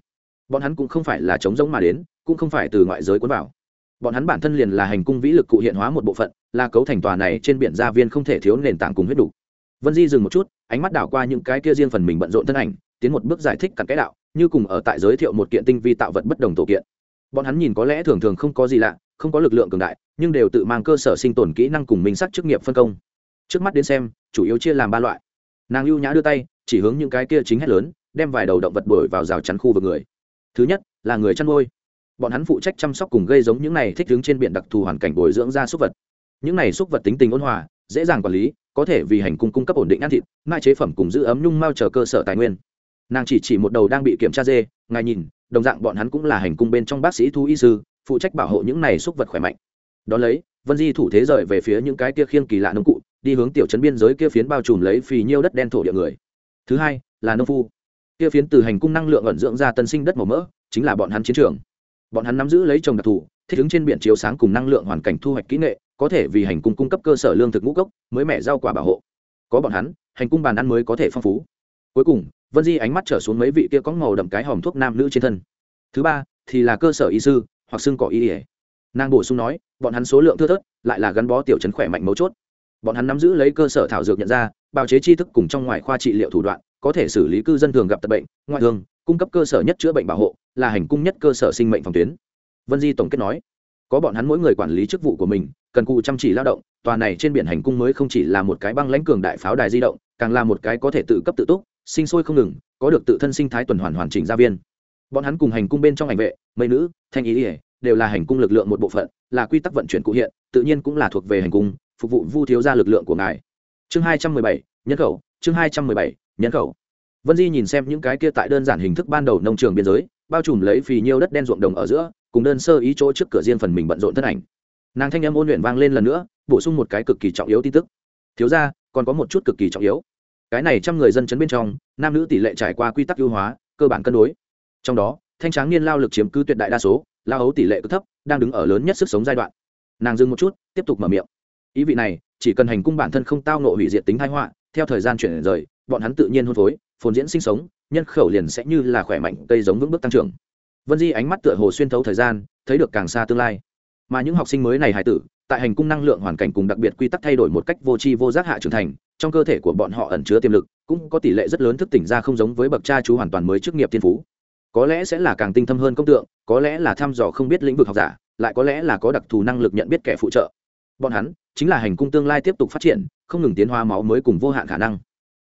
Bọn hắn cũng không phải là chống giống mà đến, cũng không phải từ ngoại giới cuốn vào. Bọn hắn bản thân liền là hành cung vĩ lực cụ hiện hóa một bộ phận, là cấu thành tòa này trên biển gia viên không thể thiếu nền tảng cùng huyết đủ. Vân di dừng một chút, ánh mắt đảo qua những cái kia riêng phần mình bận rộn thân ảnh, tiến một bước giải thích cặn cái đạo, như cùng ở tại giới thiệu một kiện tinh vi tạo vật bất đồng tổ kiện bọn hắn nhìn có lẽ thường thường không có gì lạ, không có lực lượng cường đại, nhưng đều tự mang cơ sở sinh tồn kỹ năng cùng minh sắc chức nghiệp phân công. Trước mắt đến xem, chủ yếu chia làm ba loại. Nàng ưu nhã đưa tay, chỉ hướng những cái kia chính hết lớn, đem vài đầu động vật đổi vào rào chắn khu vực người. Thứ nhất, là người chăn nuôi. Bọn hắn phụ trách chăm sóc cùng gây giống những này thích đứng trên biển đặc thù hoàn cảnh bồi dưỡng ra súc vật. Những này súc vật tính tình ôn hòa, dễ dàng quản lý, có thể vì hành cung cung cấp ổn định ăn thịt, mai chế phẩm cùng giữ ấm nhung mau chờ cơ sở tài nguyên. Nàng chỉ chỉ một đầu đang bị kiểm tra dê, ngài nhìn đồng dạng bọn hắn cũng là hành cung bên trong bác sĩ thú y sư, phụ trách bảo hộ những này súc vật khỏe mạnh. Đón lấy, vân di thủ thế rời về phía những cái kia khiêng kỳ lạ nông cụ, đi hướng tiểu trấn biên giới kia phiến bao trùm lấy phì nhiêu đất đen thổ địa người. Thứ hai, là nông phu. Kia phiến từ hành cung năng lượng ẩn dưỡng ra tân sinh đất màu mỡ, chính là bọn hắn chiến trường. Bọn hắn nắm giữ lấy trồng đặc thù, thích ứng trên biển chiếu sáng cùng năng lượng hoàn cảnh thu hoạch kỹ nghệ, có thể vì hành cung cung cấp cơ sở lương thực ngũ cốc, mới mẻ rau quả bảo hộ. Có bọn hắn, hành cung bàn ăn mới có thể phong phú. Cuối cùng vân di ánh mắt trở xuống mấy vị kia có màu đậm cái hòm thuốc nam nữ trên thân thứ ba thì là cơ sở y sư hoặc xương cỏ y ỉa nàng bổ sung nói bọn hắn số lượng thưa thớt lại là gắn bó tiểu chấn khỏe mạnh mấu chốt bọn hắn nắm giữ lấy cơ sở thảo dược nhận ra bào chế tri thức cùng trong ngoài khoa trị liệu thủ đoạn có thể xử lý cư dân thường gặp tật bệnh ngoại thương cung cấp cơ sở nhất chữa bệnh bảo hộ là hành cung nhất cơ sở sinh mệnh phòng tuyến vân di tổng kết nói có bọn hắn mỗi người quản lý chức vụ của mình cần cụ chăm chỉ lao động tòa này trên biển hành cung mới không chỉ là một cái băng lãnh cường đại pháo đài di động càng là một cái có thể tự cấp tự túc sinh sôi không ngừng, có được tự thân sinh thái tuần hoàn hoàn chỉnh gia viên. Bọn hắn cùng hành cung bên trong ảnh vệ mây nữ, thanh ý ỉa đều là hành cung lực lượng một bộ phận, là quy tắc vận chuyển cụ hiện, tự nhiên cũng là thuộc về hành cung, phục vụ vu thiếu gia lực lượng của ngài. Chương hai trăm mười bảy, nhân khẩu, chương hai trăm mười bảy, nhân khẩu. Vân di nhìn xem những cái kia tại đơn giản hình thức ban đầu nông trường biên giới, bao trùm lấy phì nhiêu đất đen ruộng đồng ở giữa, cùng đơn sơ ý chỗ trước cửa riêng phần mình bận rộn thân ảnh. Nàng thanh âm ôn luyện vang lên lần nữa, bổ sung một cái cực kỳ trọng yếu tin tức. Thiếu ra còn có một chút cực kỳ trọng yếu cái này trăm người dân chấn bên trong, nam nữ tỷ lệ trải qua quy tắc ưu hóa, cơ bản cân đối. Trong đó, thanh tráng niên lao lực chiếm cứ tuyệt đại đa số, lao ấu tỷ lệ cực thấp, đang đứng ở lớn nhất sức sống giai đoạn. Nàng dừng một chút, tiếp tục mở miệng. Ý vị này, chỉ cần hành cung bản thân không tao nộ hủy diệt tính thái họa, theo thời gian chuyển rời, bọn hắn tự nhiên hôn phối, phồn diễn sinh sống, nhân khẩu liền sẽ như là khỏe mạnh cây giống vững bước tăng trưởng. Vân di ánh mắt tựa hồ xuyên thấu thời gian, thấy được càng xa tương lai. Mà những học sinh mới này hài tử, tại hành cung năng lượng hoàn cảnh cùng đặc biệt quy tắc thay đổi một cách vô tri vô giác hạ trưởng thành trong cơ thể của bọn họ ẩn chứa tiềm lực, cũng có tỷ lệ rất lớn thức tỉnh ra không giống với bậc cha chú hoàn toàn mới chức nghiệp thiên phú. Có lẽ sẽ là càng tinh thâm hơn công tượng, có lẽ là thăm dò không biết lĩnh vực học giả, lại có lẽ là có đặc thù năng lực nhận biết kẻ phụ trợ. Bọn hắn chính là hành cung tương lai tiếp tục phát triển, không ngừng tiến hóa máu mới cùng vô hạn khả năng.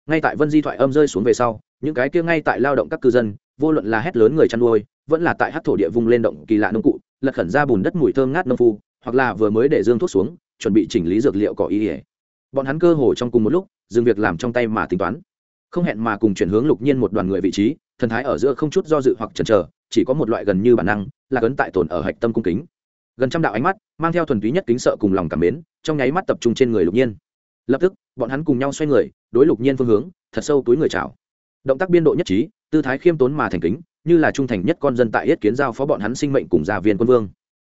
Ngay tại vân di thoại âm rơi xuống về sau, những cái kia ngay tại lao động các cư dân, vô luận là hét lớn người chăn nuôi, vẫn là tại hát thổ địa vung lên động kỳ lạ nông cụ, lật khẩn ra bùn đất mùi thơm ngát nông phu, hoặc là vừa mới để dương thuốc xuống, chuẩn bị chỉnh lý dược liệu có ý nghĩa bọn hắn cơ hồ trong cùng một lúc, dừng việc làm trong tay mà tính toán. Không hẹn mà cùng chuyển hướng lục nhiên một đoàn người vị trí, thần thái ở giữa không chút do dự hoặc chần chờ, chỉ có một loại gần như bản năng, là cấn tại tồn ở hạch tâm cung kính. Gần trăm đạo ánh mắt, mang theo thuần túy nhất kính sợ cùng lòng cảm mến, trong nháy mắt tập trung trên người lục nhiên. Lập tức, bọn hắn cùng nhau xoay người, đối lục nhiên phương hướng, thật sâu túi người chào. Động tác biên độ nhất trí, tư thái khiêm tốn mà thành kính, như là trung thành nhất con dân tại yết kiến giao phó bọn hắn sinh mệnh cùng gia viên quân vương.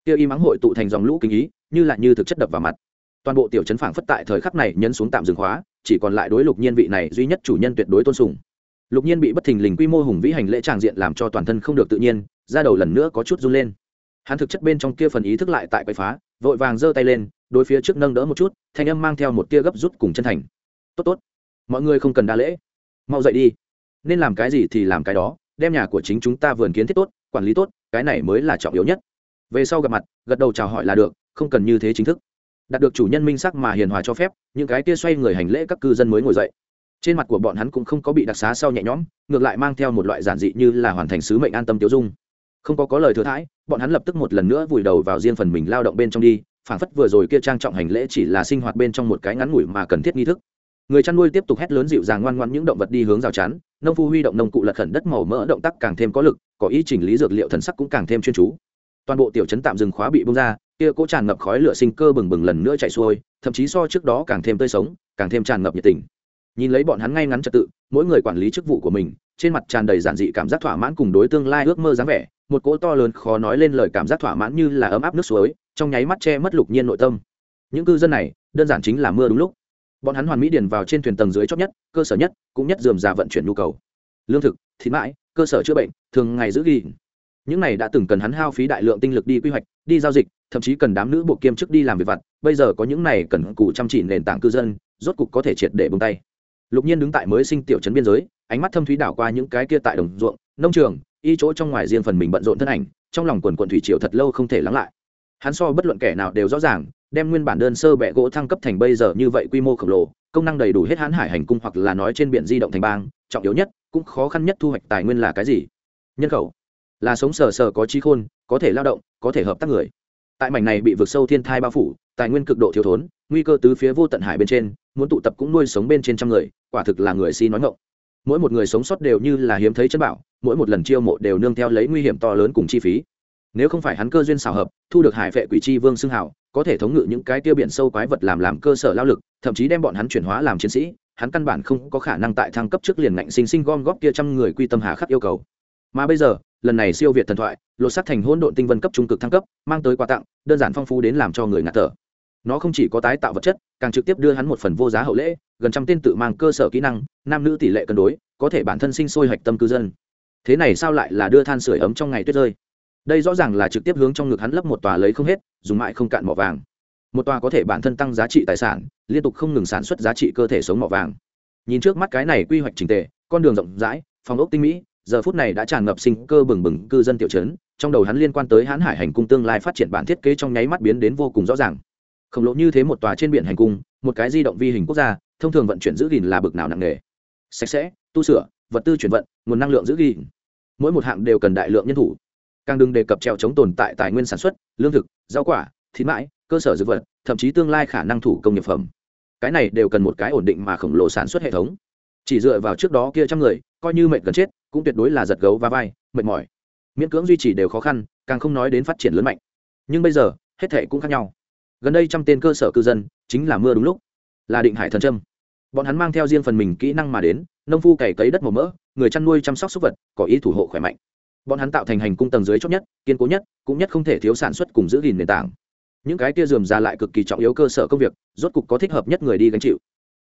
Tiêu y mắng hội tụ thành dòng lũ kinh ý, như là như thực chất đập vào mặt toàn bộ tiểu chấn phảng phất tại thời khắc này nhấn xuống tạm dừng khóa, chỉ còn lại đối lục nhiên vị này duy nhất chủ nhân tuyệt đối tôn sùng. Lục nhiên bị bất thình lình quy mô hùng vĩ hành lễ tràng diện làm cho toàn thân không được tự nhiên ra đầu lần nữa có chút run lên. Hắn thực chất bên trong kia phần ý thức lại tại quậy phá, vội vàng giơ tay lên, đối phía trước nâng đỡ một chút, thanh âm mang theo một tia gấp rút cùng chân thành. Tốt tốt, mọi người không cần đa lễ. Mau dậy đi. Nên làm cái gì thì làm cái đó, đem nhà của chính chúng ta vườn kiến thiết tốt, quản lý tốt, cái này mới là trọng yếu nhất. Về sau gặp mặt, gật đầu chào hỏi là được, không cần như thế chính thức đạt được chủ nhân minh sắc mà hiền hòa cho phép, những cái kia xoay người hành lễ các cư dân mới ngồi dậy. Trên mặt của bọn hắn cũng không có bị đặc xá sau nhẹ nhõm, ngược lại mang theo một loại giản dị như là hoàn thành sứ mệnh an tâm tiêu dung. Không có có lời thừa thãi, bọn hắn lập tức một lần nữa vùi đầu vào riêng phần mình lao động bên trong đi, phảng phất vừa rồi kia trang trọng hành lễ chỉ là sinh hoạt bên trong một cái ngắn ngủi mà cần thiết nghi thức. Người chăn nuôi tiếp tục hét lớn dịu dàng ngoan ngoan những động vật đi hướng rào chắn, nông phu huy động nông cụ lật khẩn đất màu mỡ động tác càng thêm có lực, có ý chỉnh lý dược liệu thần sắc cũng càng thêm chuyên chú. Toàn bộ tiểu chấn tạm dừng khóa bị bung ra kia cỗ tràn ngập khói lửa sinh cơ bừng bừng lần nữa chạy xuôi, thậm chí so trước đó càng thêm tươi sống, càng thêm tràn ngập nhiệt tình. Nhìn lấy bọn hắn ngay ngắn trật tự, mỗi người quản lý chức vụ của mình, trên mặt tràn đầy giản dị cảm giác thỏa mãn cùng đối tương lai ước mơ dáng vẻ, một cỗ to lớn khó nói lên lời cảm giác thỏa mãn như là ấm áp nước suối, trong nháy mắt che mất lục nhiên nội tâm. Những cư dân này, đơn giản chính là mưa đúng lúc. Bọn hắn hoàn mỹ điền vào trên thuyền tầng dưới chót nhất, cơ sở nhất, cũng nhất dườm già vận chuyển nhu cầu. Lương thực, thịt mãi, cơ sở chữa bệnh, thường ngày giữ gìn. những này đã từng cần hắn hao phí đại lượng tinh lực đi quy hoạch, đi giao dịch thậm chí cần đám nữ bộ kiêm chức đi làm việc vặt, bây giờ có những này cần cụ chăm chỉ nền tảng cư dân, rốt cục có thể triệt để bông tay. Lục nhiên đứng tại mới sinh tiểu trấn biên giới, ánh mắt thâm thúy đảo qua những cái kia tại đồng ruộng, nông trường, y chỗ trong ngoài riêng phần mình bận rộn thân ảnh, trong lòng quần quần thủy triều thật lâu không thể lắng lại. Hắn so bất luận kẻ nào đều rõ ràng, đem nguyên bản đơn sơ bẹ gỗ thăng cấp thành bây giờ như vậy quy mô khổng lồ, công năng đầy đủ hết hãn hải hành cung hoặc là nói trên biển di động thành bang, trọng yếu nhất, cũng khó khăn nhất thu hoạch tài nguyên là cái gì? Nhân khẩu, là sống sờ sờ có trí khôn, có thể lao động, có thể hợp tác người tại mảnh này bị vực sâu thiên thai bao phủ, tài nguyên cực độ thiếu thốn, nguy cơ tứ phía vô tận hải bên trên, muốn tụ tập cũng nuôi sống bên trên trăm người, quả thực là người si nói ngộng mỗi một người sống sót đều như là hiếm thấy chân bảo, mỗi một lần chiêu mộ đều nương theo lấy nguy hiểm to lớn cùng chi phí. Nếu không phải hắn cơ duyên xảo hợp, thu được hải vệ quỷ chi vương xưng hảo, có thể thống ngự những cái tiêu biển sâu quái vật làm làm cơ sở lao lực, thậm chí đem bọn hắn chuyển hóa làm chiến sĩ, hắn căn bản không có khả năng tại thăng cấp trước liền ngạnh sinh sinh gom góp kia trăm người quy tâm hà khắc yêu cầu mà bây giờ, lần này siêu việt thần thoại, lột sắc thành hỗn độn tinh vân cấp trung cực thăng cấp, mang tới quà tặng, đơn giản phong phú đến làm cho người ngạt thở. Nó không chỉ có tái tạo vật chất, càng trực tiếp đưa hắn một phần vô giá hậu lễ, gần trăm tên tự mang cơ sở kỹ năng, nam nữ tỷ lệ cân đối, có thể bản thân sinh sôi hạch tâm cư dân. Thế này sao lại là đưa than sửa ấm trong ngày tuyết rơi? Đây rõ ràng là trực tiếp hướng trong ngực hắn lấp một tòa lấy không hết, dùng mãi không cạn mỏ vàng. Một tòa có thể bản thân tăng giá trị tài sản, liên tục không ngừng sản xuất giá trị cơ thể sống mỏ vàng. Nhìn trước mắt cái này quy hoạch trình tề, con đường rộng rãi, phòng ốc tinh mỹ giờ phút này đã tràn ngập sinh cơ bừng bừng cư dân tiểu trấn, trong đầu hắn liên quan tới hãn hải hành cung tương lai phát triển bản thiết kế trong nháy mắt biến đến vô cùng rõ ràng. Khổng lồ như thế một tòa trên biển hành cung, một cái di động vi hình quốc gia, thông thường vận chuyển giữ gìn là bực nào nặng nề. Sạch sẽ, tu sửa, vật tư chuyển vận, nguồn năng lượng giữ gìn. Mỗi một hạng đều cần đại lượng nhân thủ. Càng đừng đề cập treo chống tồn tại tài nguyên sản xuất, lương thực, rau quả, thịt mãi, cơ sở dược vật, thậm chí tương lai khả năng thủ công nghiệp phẩm. Cái này đều cần một cái ổn định mà khổng lồ sản xuất hệ thống. Chỉ dựa vào trước đó kia trăm người coi như mệt gần chết, cũng tuyệt đối là giật gấu và vai, mệt mỏi. Miễn cưỡng duy trì đều khó khăn, càng không nói đến phát triển lớn mạnh. Nhưng bây giờ, hết thể cũng khác nhau. Gần đây trăm tên cơ sở cư dân, chính là mưa đúng lúc. Là định hải thần trâm bọn hắn mang theo riêng phần mình kỹ năng mà đến, nông phu cày cấy đất màu mỡ, người chăn nuôi chăm sóc súc vật, có ý thủ hộ khỏe mạnh. Bọn hắn tạo thành hành cung tầng dưới chót nhất, kiên cố nhất, cũng nhất không thể thiếu sản xuất cùng giữ gìn nền tảng. Những cái kia dườm ra lại cực kỳ trọng yếu cơ sở công việc, rốt cục có thích hợp nhất người đi gánh chịu.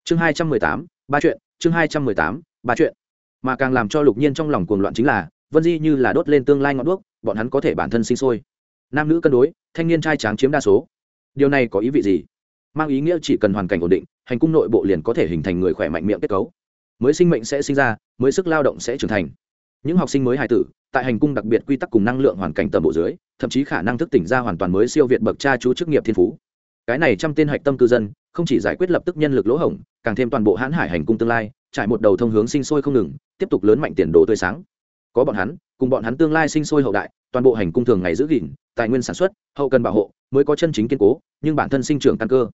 Chương hai trăm mười tám, ba chuyện, chương hai trăm mười tám, ba chuyện mà càng làm cho lục nhiên trong lòng cuồng loạn chính là, vân di như là đốt lên tương lai ngọn đuốc, bọn hắn có thể bản thân sinh sôi. Nam nữ cân đối, thanh niên trai tráng chiếm đa số. Điều này có ý vị gì? Mang ý nghĩa chỉ cần hoàn cảnh ổn định, hành cung nội bộ liền có thể hình thành người khỏe mạnh miệng kết cấu. Mới sinh mệnh sẽ sinh ra, mới sức lao động sẽ trưởng thành. Những học sinh mới hài tử, tại hành cung đặc biệt quy tắc cùng năng lượng hoàn cảnh tầm bộ dưới, thậm chí khả năng thức tỉnh ra hoàn toàn mới siêu việt bậc cha chú chức nghiệp thiên phú. Cái này trăm tên hạch tâm cư dân, không chỉ giải quyết lập tức nhân lực lỗ hổng càng thêm toàn bộ hãn hải hành cung tương lai, trải một đầu thông hướng sinh sôi không ngừng, tiếp tục lớn mạnh tiền đồ tươi sáng. Có bọn hắn, cùng bọn hắn tương lai sinh sôi hậu đại, toàn bộ hành cung thường ngày giữ gìn, tài nguyên sản xuất, hậu cần bảo hộ, mới có chân chính kiên cố, nhưng bản thân sinh trưởng căn cơ.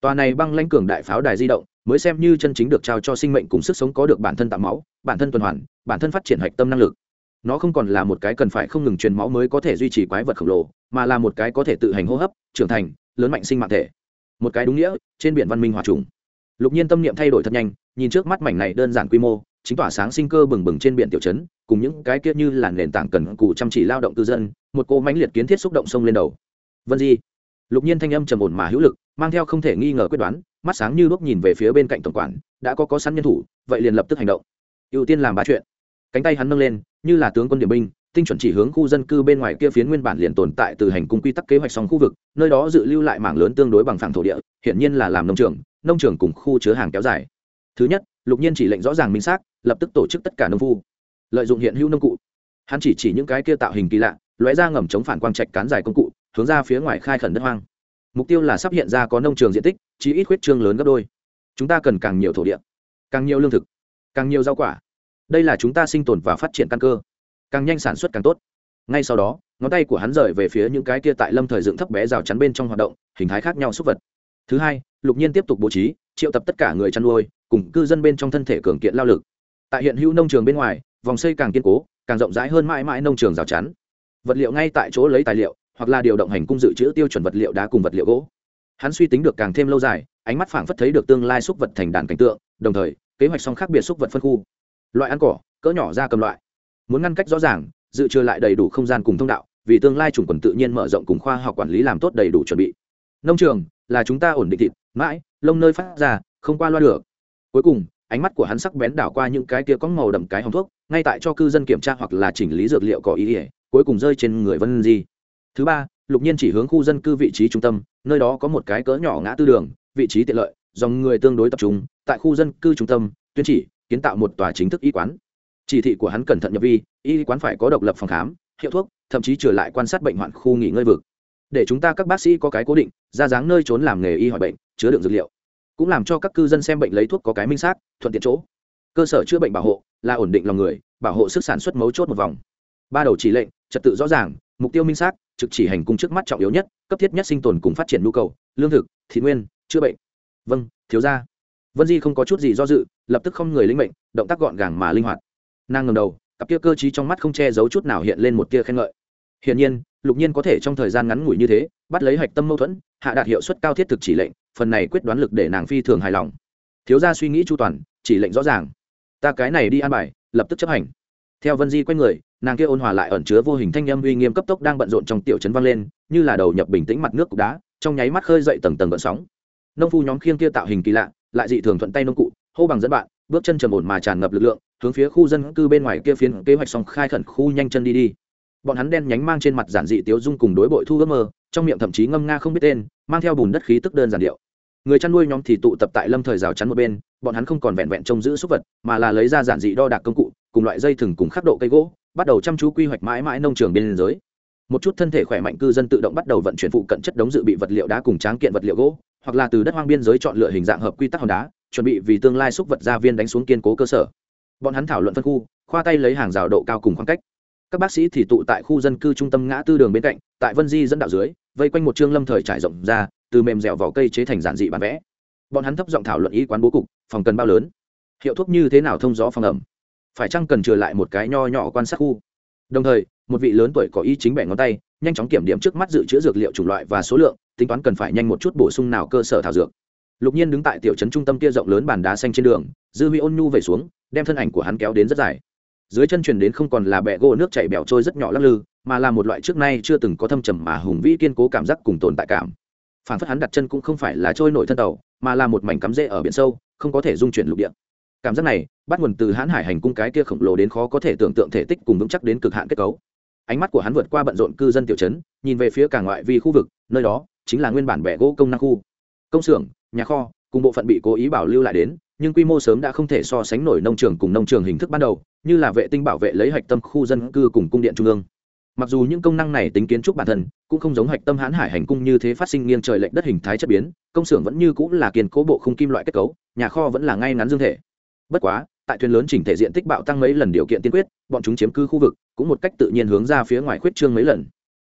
Tòa này băng lãnh cường đại pháo đài di động, mới xem như chân chính được trao cho sinh mệnh cùng sức sống có được bản thân tạo máu, bản thân tuần hoàn, bản thân phát triển hạch tâm năng lực. Nó không còn là một cái cần phải không ngừng truyền máu mới có thể duy trì quái vật khổng lồ, mà là một cái có thể tự hành hô hấp, trưởng thành, lớn mạnh sinh mạng thể. Một cái đúng nghĩa, trên biển văn minh hòa trùng lục nhiên tâm niệm thay đổi thật nhanh, nhìn trước mắt mảnh này đơn giản quy mô, chính tỏa sáng sinh cơ bừng bừng trên biển tiểu trấn, cùng những cái kia như là nền tảng cần cù chăm chỉ lao động tư dân, một cô mãnh liệt kiến thiết xúc động sông lên đầu. Vân di. Lục nhiên thanh âm trầm ổn mà hữu lực, mang theo không thể nghi ngờ quyết đoán, mắt sáng như lúc nhìn về phía bên cạnh tổng quản, đã có có sẵn nhân thủ, vậy liền lập tức hành động. Ưu tiên làm ba chuyện. Cánh tay hắn nâng lên, như là tướng quân điểm binh, tinh chuẩn chỉ hướng khu dân cư bên ngoài kia phiến nguyên bản liền tồn tại từ hành cung quy tắc kế hoạch song khu vực, nơi đó dự lưu lại mảng lớn tương đối bằng phẳng thổ địa, hiển nhiên là làm nông trường nông trường cùng khu chứa hàng kéo dài. Thứ nhất, lục nhiên chỉ lệnh rõ ràng minh xác, lập tức tổ chức tất cả nông phu. Lợi dụng hiện hữu nông cụ. Hắn chỉ chỉ những cái kia tạo hình kỳ lạ, lóe ra ngầm chống phản quang trạch cán dài công cụ, hướng ra phía ngoài khai khẩn đất hoang. Mục tiêu là sắp hiện ra có nông trường diện tích, chí ít khuyết trương lớn gấp đôi. Chúng ta cần càng nhiều thổ địa, càng nhiều lương thực, càng nhiều rau quả. Đây là chúng ta sinh tồn và phát triển căn cơ. Càng nhanh sản xuất càng tốt. Ngay sau đó, ngón tay của hắn rời về phía những cái kia tại lâm thời dựng thấp bé rào chắn bên trong hoạt động, hình thái khác nhau xúc vật. Thứ hai lục nhiên tiếp tục bố trí, triệu tập tất cả người chăn nuôi, cùng cư dân bên trong thân thể cường kiện lao lực. Tại hiện hữu nông trường bên ngoài, vòng xây càng kiên cố, càng rộng rãi hơn mãi mãi nông trường rào chắn. Vật liệu ngay tại chỗ lấy tài liệu, hoặc là điều động hành cung dự trữ tiêu chuẩn vật liệu đá cùng vật liệu gỗ. Hắn suy tính được càng thêm lâu dài, ánh mắt phảng phất thấy được tương lai xúc vật thành đàn cảnh tượng, đồng thời, kế hoạch song khác biệt xúc vật phân khu. Loại ăn cỏ, cỡ nhỏ ra cầm loại. Muốn ngăn cách rõ ràng, dự trừ lại đầy đủ không gian cùng thông đạo, vì tương lai chủng quần tự nhiên mở rộng cùng khoa học quản lý làm tốt đầy đủ chuẩn bị. Nông trường, là chúng ta ổn định thịt mãi, lông nơi phát ra, không qua loa được. Cuối cùng, ánh mắt của hắn sắc bén đảo qua những cái kia có màu đậm cái hồng thuốc, ngay tại cho cư dân kiểm tra hoặc là chỉnh lý dược liệu có ý ỉa cuối cùng rơi trên người vân di. Thứ ba, lục nhiên chỉ hướng khu dân cư vị trí trung tâm, nơi đó có một cái cỡ nhỏ ngã tư đường, vị trí tiện lợi, dòng người tương đối tập trung, tại khu dân cư trung tâm, tuyên chỉ, kiến tạo một tòa chính thức y quán. Chỉ thị của hắn cẩn thận nhập vi, y quán phải có độc lập phòng khám, hiệu thuốc, thậm chí trở lại quan sát bệnh hoạn khu nghỉ ngơi vực. Để chúng ta các bác sĩ có cái cố định, ra dáng nơi trốn làm nghề y hỏi bệnh chứa đựng dược liệu. Cũng làm cho các cư dân xem bệnh lấy thuốc có cái minh xác, thuận tiện chỗ. Cơ sở chữa bệnh bảo hộ là ổn định lòng người, bảo hộ sức sản xuất mấu chốt một vòng. Ba đầu chỉ lệnh, trật tự rõ ràng, mục tiêu minh xác, trực chỉ hành cung trước mắt trọng yếu nhất, cấp thiết nhất sinh tồn cùng phát triển nhu cầu, lương thực, thị nguyên, chữa bệnh. Vâng thiếu gia. Vân di không có chút gì do dự, lập tức không người linh mệnh, động tác gọn gàng mà linh hoạt. Nàng ngầm đầu, cặp kia cơ t trong mắt không che giấu chút nào hiện lên một tia khen ngợi hiển nhiên, lục nhiên có thể trong thời gian ngắn ngủi như thế, bắt lấy hạch tâm mâu thuẫn, hạ đạt hiệu suất cao thiết thực chỉ lệnh, phần này quyết đoán lực để nàng phi thường hài lòng. Thiếu gia suy nghĩ chu toàn, chỉ lệnh rõ ràng. Ta cái này đi an bài, lập tức chấp hành. Theo vân di quay người, nàng kia ôn hòa lại ẩn chứa vô hình thanh âm uy nghiêm cấp tốc đang bận rộn trong tiểu trấn vang lên, như là đầu nhập bình tĩnh mặt nước cục đá, trong nháy mắt khơi dậy tầng tầng gợn sóng. Nông phu nhóm khiêng kia tạo hình kỳ lạ, lại dị thường thuận tay nông cụ, hô bằng dẫn bạn, bước chân trầm ổn mà tràn ngập lực lượng, hướng phía khu dân cư bên ngoài kia phiến kế hoạch song khai khẩn khu nhanh chân đi đi bọn hắn đen nhánh mang trên mặt giản dị tiếu dung cùng đối bội thu ước mơ, trong miệng thậm chí ngâm nga không biết tên, mang theo bùn đất khí tức đơn giản điệu. Người chăn nuôi nhóm thì tụ tập tại lâm thời rào chắn một bên, bọn hắn không còn vẹn vẹn trông giữ súc vật, mà là lấy ra giản dị đo đạc công cụ, cùng loại dây thừng cùng khắc độ cây gỗ, bắt đầu chăm chú quy hoạch mãi mãi nông trường biên giới một chút thân thể khỏe mạnh cư dân tự động bắt đầu vận chuyển phụ cận chất đống dự bị vật liệu đá cùng tráng kiện vật liệu gỗ, hoặc là từ đất hoang biên giới chọn lựa hình dạng hợp quy tắc hòn đá, chuẩn bị vì tương lai xúc vật gia viên đánh xuống kiên cố cơ sở. Bọn hắn thảo luận phân khu, khoa tay lấy hàng rào độ cao cùng khoảng cách các bác sĩ thì tụ tại khu dân cư trung tâm ngã tư đường bên cạnh, tại vân di dẫn đạo dưới, vây quanh một chương lâm thời trải rộng ra, từ mềm dẻo vỏ cây chế thành giản dị bán vẽ. Bọn hắn thấp giọng thảo luận ý quán bố cục, phòng cần bao lớn. Hiệu thuốc như thế nào thông gió phòng ẩm? Phải chăng cần trừ lại một cái nho nhỏ quan sát khu? Đồng thời, một vị lớn tuổi có ý chính bẻ ngón tay, nhanh chóng kiểm điểm trước mắt dự trữ dược liệu chủng loại và số lượng, tính toán cần phải nhanh một chút bổ sung nào cơ sở thảo dược. Lục nhiên đứng tại tiểu trấn trung tâm kia rộng lớn bàn đá xanh trên đường, dư huy ôn nhu về xuống, đem thân ảnh của hắn kéo đến rất dài dưới chân truyền đến không còn là bẹ gỗ nước chảy bẻo trôi rất nhỏ lắc lư, mà là một loại trước nay chưa từng có thâm trầm mà hùng vĩ kiên cố cảm giác cùng tồn tại cảm. Phản phất hắn đặt chân cũng không phải là trôi nổi thân tàu, mà là một mảnh cắm rễ ở biển sâu, không có thể dung chuyển lục địa. Cảm giác này, bắt nguồn từ hãn hải hành cung cái kia khổng lồ đến khó có thể tưởng tượng thể tích cùng vững chắc đến cực hạn kết cấu. Ánh mắt của hắn vượt qua bận rộn cư dân tiểu trấn, nhìn về phía cả ngoại vi khu vực, nơi đó chính là nguyên bản bẻ gỗ công năng khu. Công xưởng, nhà kho, cùng bộ phận bị cố ý bảo lưu lại đến nhưng quy mô sớm đã không thể so sánh nổi nông trường cùng nông trường hình thức ban đầu, như là vệ tinh bảo vệ lấy hạch tâm khu dân cư cùng cung điện trung ương. Mặc dù những công năng này tính kiến trúc bản thân, cũng không giống hạch tâm hãn hải hành cung như thế phát sinh nghiêng trời lệch đất hình thái chất biến, công xưởng vẫn như cũng là kiên cố bộ khung kim loại kết cấu, nhà kho vẫn là ngay ngắn dương thể. Bất quá, tại thuyền lớn chỉnh thể diện tích bạo tăng mấy lần điều kiện tiên quyết, bọn chúng chiếm cư khu vực, cũng một cách tự nhiên hướng ra phía ngoài khuyết trương mấy lần.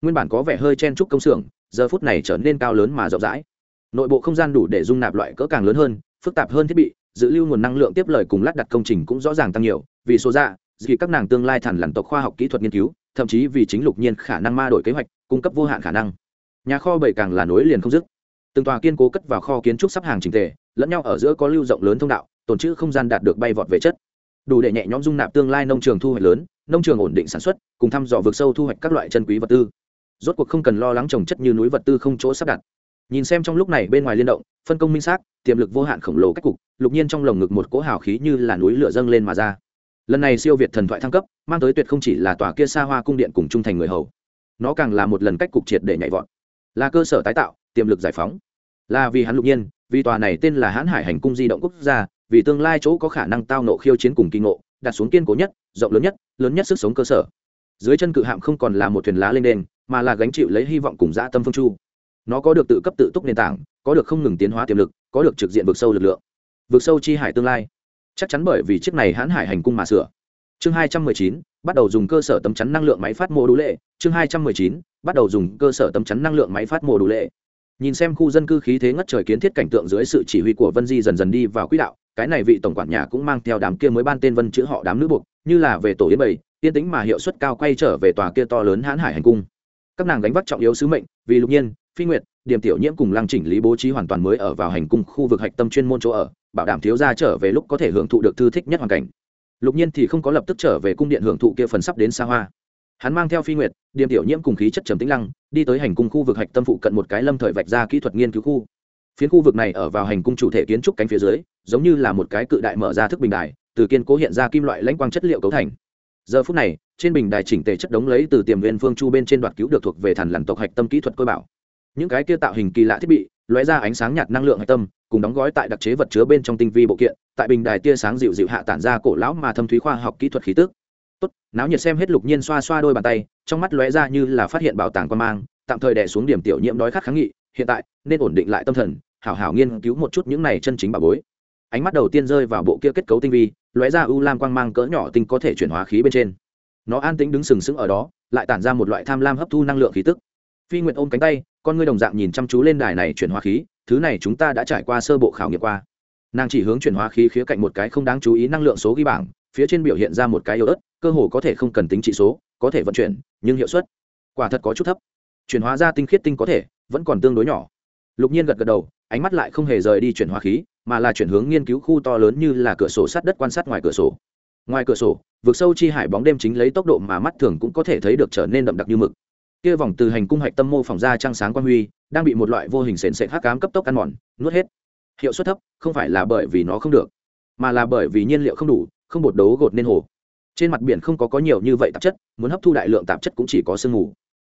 Nguyên bản có vẻ hơi chen trúc công xưởng, giờ phút này trở nên cao lớn mà rộng rãi. Nội bộ không gian đủ để dung nạp loại cỡ càng lớn hơn, phức tạp hơn thiết bị dự lưu nguồn năng lượng tiếp lời cùng lát đặt công trình cũng rõ ràng tăng nhiều, vì số dạ vì các nàng tương lai thản lằn tộc khoa học kỹ thuật nghiên cứu, thậm chí vì chính lục nhiên khả năng ma đổi kế hoạch, cung cấp vô hạn khả năng. Nhà kho bảy càng là nối liền không dứt. Từng tòa kiên cố cất vào kho kiến trúc sắp hàng trình tề, lẫn nhau ở giữa có lưu rộng lớn thông đạo, tồn trữ không gian đạt được bay vọt về chất. Đủ để nhẹ nhõm dung nạp tương lai nông trường thu hoạch lớn, nông trường ổn định sản xuất, cùng thăm dò vượt sâu thu hoạch các loại chân quý vật tư. Rốt cuộc không cần lo lắng trồng chất như núi vật tư không chỗ sắp đặt nhìn xem trong lúc này bên ngoài liên động, phân công minh xác, tiềm lực vô hạn khổng lồ cách cục, lục nhiên trong lồng ngực một cỗ hào khí như là núi lửa dâng lên mà ra. Lần này siêu việt thần thoại thăng cấp, mang tới tuyệt không chỉ là tòa kia xa hoa cung điện cùng trung thành người hầu. Nó càng là một lần cách cục triệt để nhảy vọt. Là cơ sở tái tạo, tiềm lực giải phóng. Là vì hắn lục nhiên, vì tòa này tên là hãn hải hành cung di động quốc gia, vì tương lai chỗ có khả năng tao nộ khiêu chiến cùng kỳ ngộ, đặt xuống kiên cố nhất, rộng lớn nhất lớn nhất sức sống cơ sở. Dưới chân cự hạm không còn là một thuyền lá lên đền, mà là gánh chịu lấy hy vọng cùng dã tâm phương chu nó có được tự cấp tự túc nền tảng, có được không ngừng tiến hóa tiềm lực, có được trực diện vực sâu lực lượng vực sâu chi hải tương lai. Chắc chắn bởi vì chiếc này hãn hải hành cung mà sửa. Chương hai trăm mười chín, bắt đầu dùng cơ sở tấm chắn năng lượng máy phát mô đủ lệ. Chương hai trăm mười chín, bắt đầu dùng cơ sở tấm chắn năng lượng máy phát mô đủ lệ. Nhìn xem khu dân cư khí thế ngất trời kiến thiết cảnh tượng dưới sự chỉ huy của vân di dần dần đi vào quỹ đạo, cái này vị tổng quản nhà cũng mang theo đám kia mới ban tên vân chữ họ đám nữ buộc, như là về tổ yến bầy tiên tính mà hiệu suất cao quay trở về tòa kia to lớn hãn hải hành cung. Các nàng gánh vác trọng yếu sứ mệnh, vì lục nhiên phi nguyệt điểm tiểu nhiễm cùng lăng chỉnh lý bố trí hoàn toàn mới ở vào hành cung khu vực hạch tâm chuyên môn chỗ ở, bảo đảm thiếu gia trở về lúc có thể hưởng thụ được thư thích nhất hoàn cảnh. Lục nhiên thì không có lập tức trở về cung điện hưởng thụ kia phần sắp đến xa hoa. Hắn mang theo phi nguyệt điểm tiểu nhiễm cùng khí chất trầm tĩnh lăng, đi tới hành cung khu vực hạch tâm phụ cận một cái lâm thời vạch ra kỹ thuật nghiên cứu khu. Phiến khu vực này ở vào hành cung chủ thể kiến trúc cánh phía dưới, giống như là một cái cự đại mở ra thức bình đài, từ kiên cố hiện ra kim loại lãnh quang chất liệu cấu thành. Giờ phút này, trên bình đài chỉnh tề chất đống lấy từ tiềm viên phương chu bên trên đoạt cứu được thuộc về thần lằn tộc hạch tâm kỹ thuật cơ bảo những cái kia tạo hình kỳ lạ thiết bị, lóe ra ánh sáng nhạt năng lượng hạch tâm, cùng đóng gói tại đặc chế vật chứa bên trong tinh vi bộ kiện, tại bình đài tia sáng dịu dịu hạ tản ra cổ lão mà thâm thúy khoa học kỹ thuật khí tức. Tốt, náo nhiệt xem hết lục nhiên xoa xoa đôi bàn tay, trong mắt lóe ra như là phát hiện bảo tàng quan mang, tạm thời đè xuống điểm tiểu nhiễm đói khát kháng nghị, hiện tại, nên ổn định lại tâm thần, hảo hảo nghiên cứu một chút những này chân chính bà bối. Ánh mắt đầu tiên rơi vào bộ kia kết cấu tinh vi, lóe ra u lam quang mang cỡ nhỏ tinh có thể chuyển hóa khí bên trên. Nó an tĩnh đứng sừng sững ở đó, lại tản ra một loại tham lam hấp thu năng lượng khí tức. Phi nguyện ôm cánh tay con ngươi đồng dạng nhìn chăm chú lên đài này chuyển hóa khí, thứ này chúng ta đã trải qua sơ bộ khảo nghiệm qua. Nàng chỉ hướng chuyển hóa khí khía cạnh một cái không đáng chú ý năng lượng số ghi bảng, phía trên biểu hiện ra một cái yếu ớt, cơ hồ có thể không cần tính trị số, có thể vận chuyển, nhưng hiệu suất quả thật có chút thấp. Chuyển hóa ra tinh khiết tinh có thể, vẫn còn tương đối nhỏ. Lục nhiên gật gật đầu, ánh mắt lại không hề rời đi chuyển hóa khí, mà là chuyển hướng nghiên cứu khu to lớn như là cửa sổ sát đất quan sát ngoài cửa sổ. Ngoài cửa sổ, vực sâu chi hải bóng đêm chính lấy tốc độ mà mắt thường cũng có thể thấy được trở nên đậm đặc như mực kia vòng từ hành cung hạch tâm mô phỏng ra trăng sáng quan huy, đang bị một loại vô hình sền sệt hắc cám cấp tốc ăn mòn, nuốt hết. Hiệu suất thấp, không phải là bởi vì nó không được, mà là bởi vì nhiên liệu không đủ, không bột đấu gột nên hồ. Trên mặt biển không có có nhiều như vậy tạp chất, muốn hấp thu đại lượng tạp chất cũng chỉ có sương mù.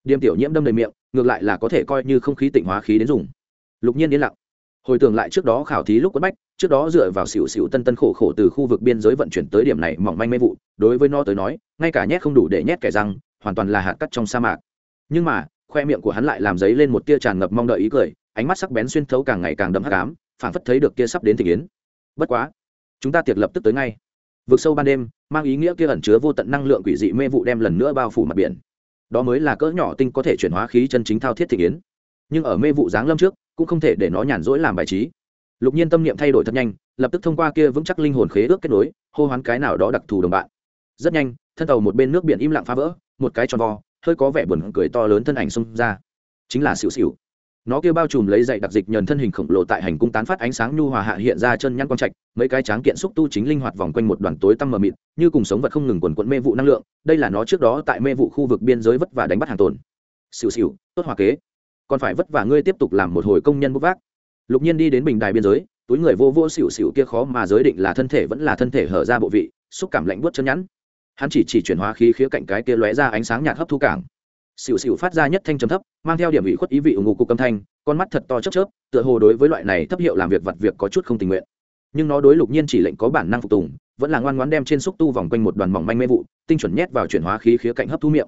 Điềm tiểu nhiễm đâm đầy miệng, ngược lại là có thể coi như không khí tịnh hóa khí đến dùng. Lục nhiên yên lặng. Hồi tưởng lại trước đó khảo thí lúc quất bách, trước đó dựa vào xỉu xỉu tân tân khổ khổ từ khu vực biên giới vận chuyển tới điểm này mỏng manh mê vụ, đối với nó tới nói, ngay cả nhét không đủ để nhét kẻ răng, hoàn toàn là hạt cắt trong sa mạc nhưng mà, khoe miệng của hắn lại làm dấy lên một tia tràn ngập mong đợi ý cười, ánh mắt sắc bén xuyên thấu càng ngày càng đậm hắc ám phản phất thấy được kia sắp đến thị yến. Bất quá, chúng ta tiệc lập tức tới ngay. Vực sâu ban đêm, mang ý nghĩa kia ẩn chứa vô tận năng lượng quỷ dị mê vụ đem lần nữa bao phủ mặt biển. Đó mới là cỡ nhỏ tinh có thể chuyển hóa khí chân chính thao thiết thị yến. Nhưng ở mê vụ giáng lâm trước, cũng không thể để nó nhàn rỗi làm bài trí. Lục nhiên tâm niệm thay đổi thật nhanh, lập tức thông qua kia vững chắc linh hồn khế ước kết nối, hô hoán cái nào đó đặc thù đồng bạn. Rất nhanh, thân tàu một bên nước biển im lặng phá vỡ, một cái tròn vo hơi có vẻ buồn cười to lớn thân ảnh xông ra. Chính là xỉu xỉu nó kia bao trùm lấy dậy đặc dịch nhờn thân hình khổng lồ tại hành cung tán phát ánh sáng nhu hòa hạ hiện ra chân nhăn quang trạch, mấy cái tráng kiện xúc tu chính linh hoạt vòng quanh một đoàn tối tăm mờ mịt, như cùng sống vật không ngừng quần quận mê vụ năng lượng, đây là nó trước đó tại mê vụ khu vực biên giới vất vả đánh bắt hàng tồn. Xỉu xỉu tốt hòa kế. Còn phải vất vả ngươi tiếp tục làm một hồi công nhân bốc vác. Lục nhiên đi đến bình đài biên giới, túi người vô vô xỉu xỉu kia khó mà giới định là thân thể vẫn là thân thể hở ra bộ vị, xúc cảm lạnh buốt chân nhẵn hắn chỉ chỉ chuyển hóa khí khía cạnh cái kia lóe ra ánh sáng nhạt hấp thu cảng. Xỉu xỉu phát ra nhất thanh trầm thấp, mang theo điểm ủy khuất ý vị ủng hộ cục âm thanh, con mắt thật to chớp chớp, tựa hồ đối với loại này thấp hiệu làm việc vặt việc có chút không tình nguyện. Nhưng nó đối lục nhiên chỉ lệnh có bản năng phục tùng, vẫn là ngoan ngoãn đem trên xúc tu vòng quanh một đoàn mỏng manh mê vụ, tinh chuẩn nhét vào chuyển hóa khí khía cạnh hấp thu miệng.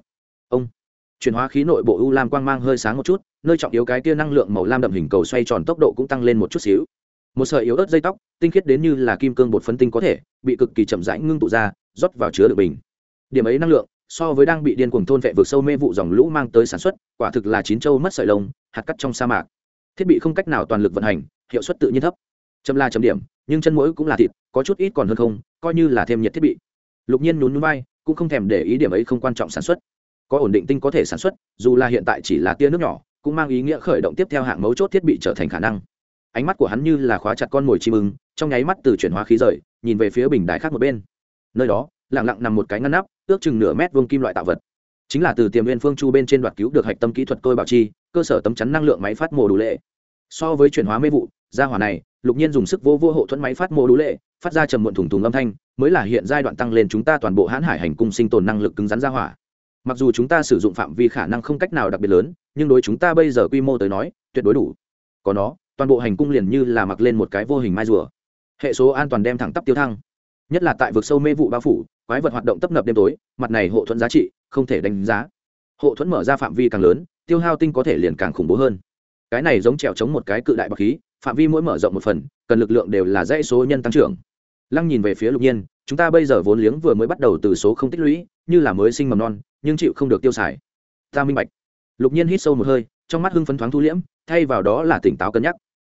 Ông. Chuyển hóa khí nội bộ u lam quang mang hơi sáng một chút, nơi trọng yếu cái tia năng lượng màu lam đậm hình cầu xoay tròn tốc độ cũng tăng lên một chút xíu. Một sợi yếu ớt dây tóc, tinh khiết đến như là kim cương bột phấn tinh có thể, bị cực kỳ chậm rãi ngưng tụ ra rót vào chứa được bình. Điểm ấy năng lượng, so với đang bị điên cuồng thôn vệ vượt sâu mê vụ dòng lũ mang tới sản xuất, quả thực là chín châu mất sợi lông, hạt cắt trong sa mạc. Thiết bị không cách nào toàn lực vận hành, hiệu suất tự nhiên thấp. Châm la chấm điểm, nhưng chân mũi cũng là thịt, có chút ít còn hơn không, coi như là thêm nhiệt thiết bị. Lục nhiên nhún nhún vai, cũng không thèm để ý điểm ấy không quan trọng sản xuất. Có ổn định tinh có thể sản xuất, dù là hiện tại chỉ là tia nước nhỏ, cũng mang ý nghĩa khởi động tiếp theo hạng mấu chốt thiết bị trở thành khả năng. Ánh mắt của hắn như là khóa chặt con mồi chim ưng, trong nháy mắt từ chuyển hóa khí rời, nhìn về phía bình đài khác một bên nơi đó, lặng lặng nằm một cái ngăn nắp, ước chừng nửa mét vuông kim loại tạo vật. Chính là từ tiềm viên phương chu bên trên đoạt cứu được hạch tâm kỹ thuật tôi bảo chi, cơ sở tấm chắn năng lượng máy phát mổ đủ lệ. So với chuyển hóa mê vụ, gia hỏa này, lục nhiên dùng sức vô vô hộ thuẫn máy phát mổ đủ lệ, phát ra trầm muộn thủng thùng âm thanh, mới là hiện giai đoạn tăng lên chúng ta toàn bộ hãn hải hành cung sinh tồn năng lực cứng rắn gia hỏa. Mặc dù chúng ta sử dụng phạm vi khả năng không cách nào đặc biệt lớn, nhưng đối chúng ta bây giờ quy mô tới nói, tuyệt đối đủ. Có nó, toàn bộ hành cung liền như là mặc lên một cái vô hình mai rùa. Hệ số an toàn đem thẳng tắp tiêu thăng nhất là tại vực sâu mê vụ bao phủ, quái vật hoạt động tấp nập đêm tối, mặt này hộ thuẫn giá trị không thể đánh giá. Hộ thuẫn mở ra phạm vi càng lớn, tiêu hao tinh có thể liền càng khủng bố hơn. Cái này giống trèo chống một cái cự đại bậc khí, phạm vi mỗi mở rộng một phần, cần lực lượng đều là dãy số nhân tăng trưởng. Lăng nhìn về phía lục nhiên, chúng ta bây giờ vốn liếng vừa mới bắt đầu từ số không tích lũy, như là mới sinh mầm non, nhưng chịu không được tiêu xài. Ta minh bạch. Lục nhiên hít sâu một hơi, trong mắt hưng phấn thoáng thu liễm, thay vào đó là tỉnh táo cân nhắc.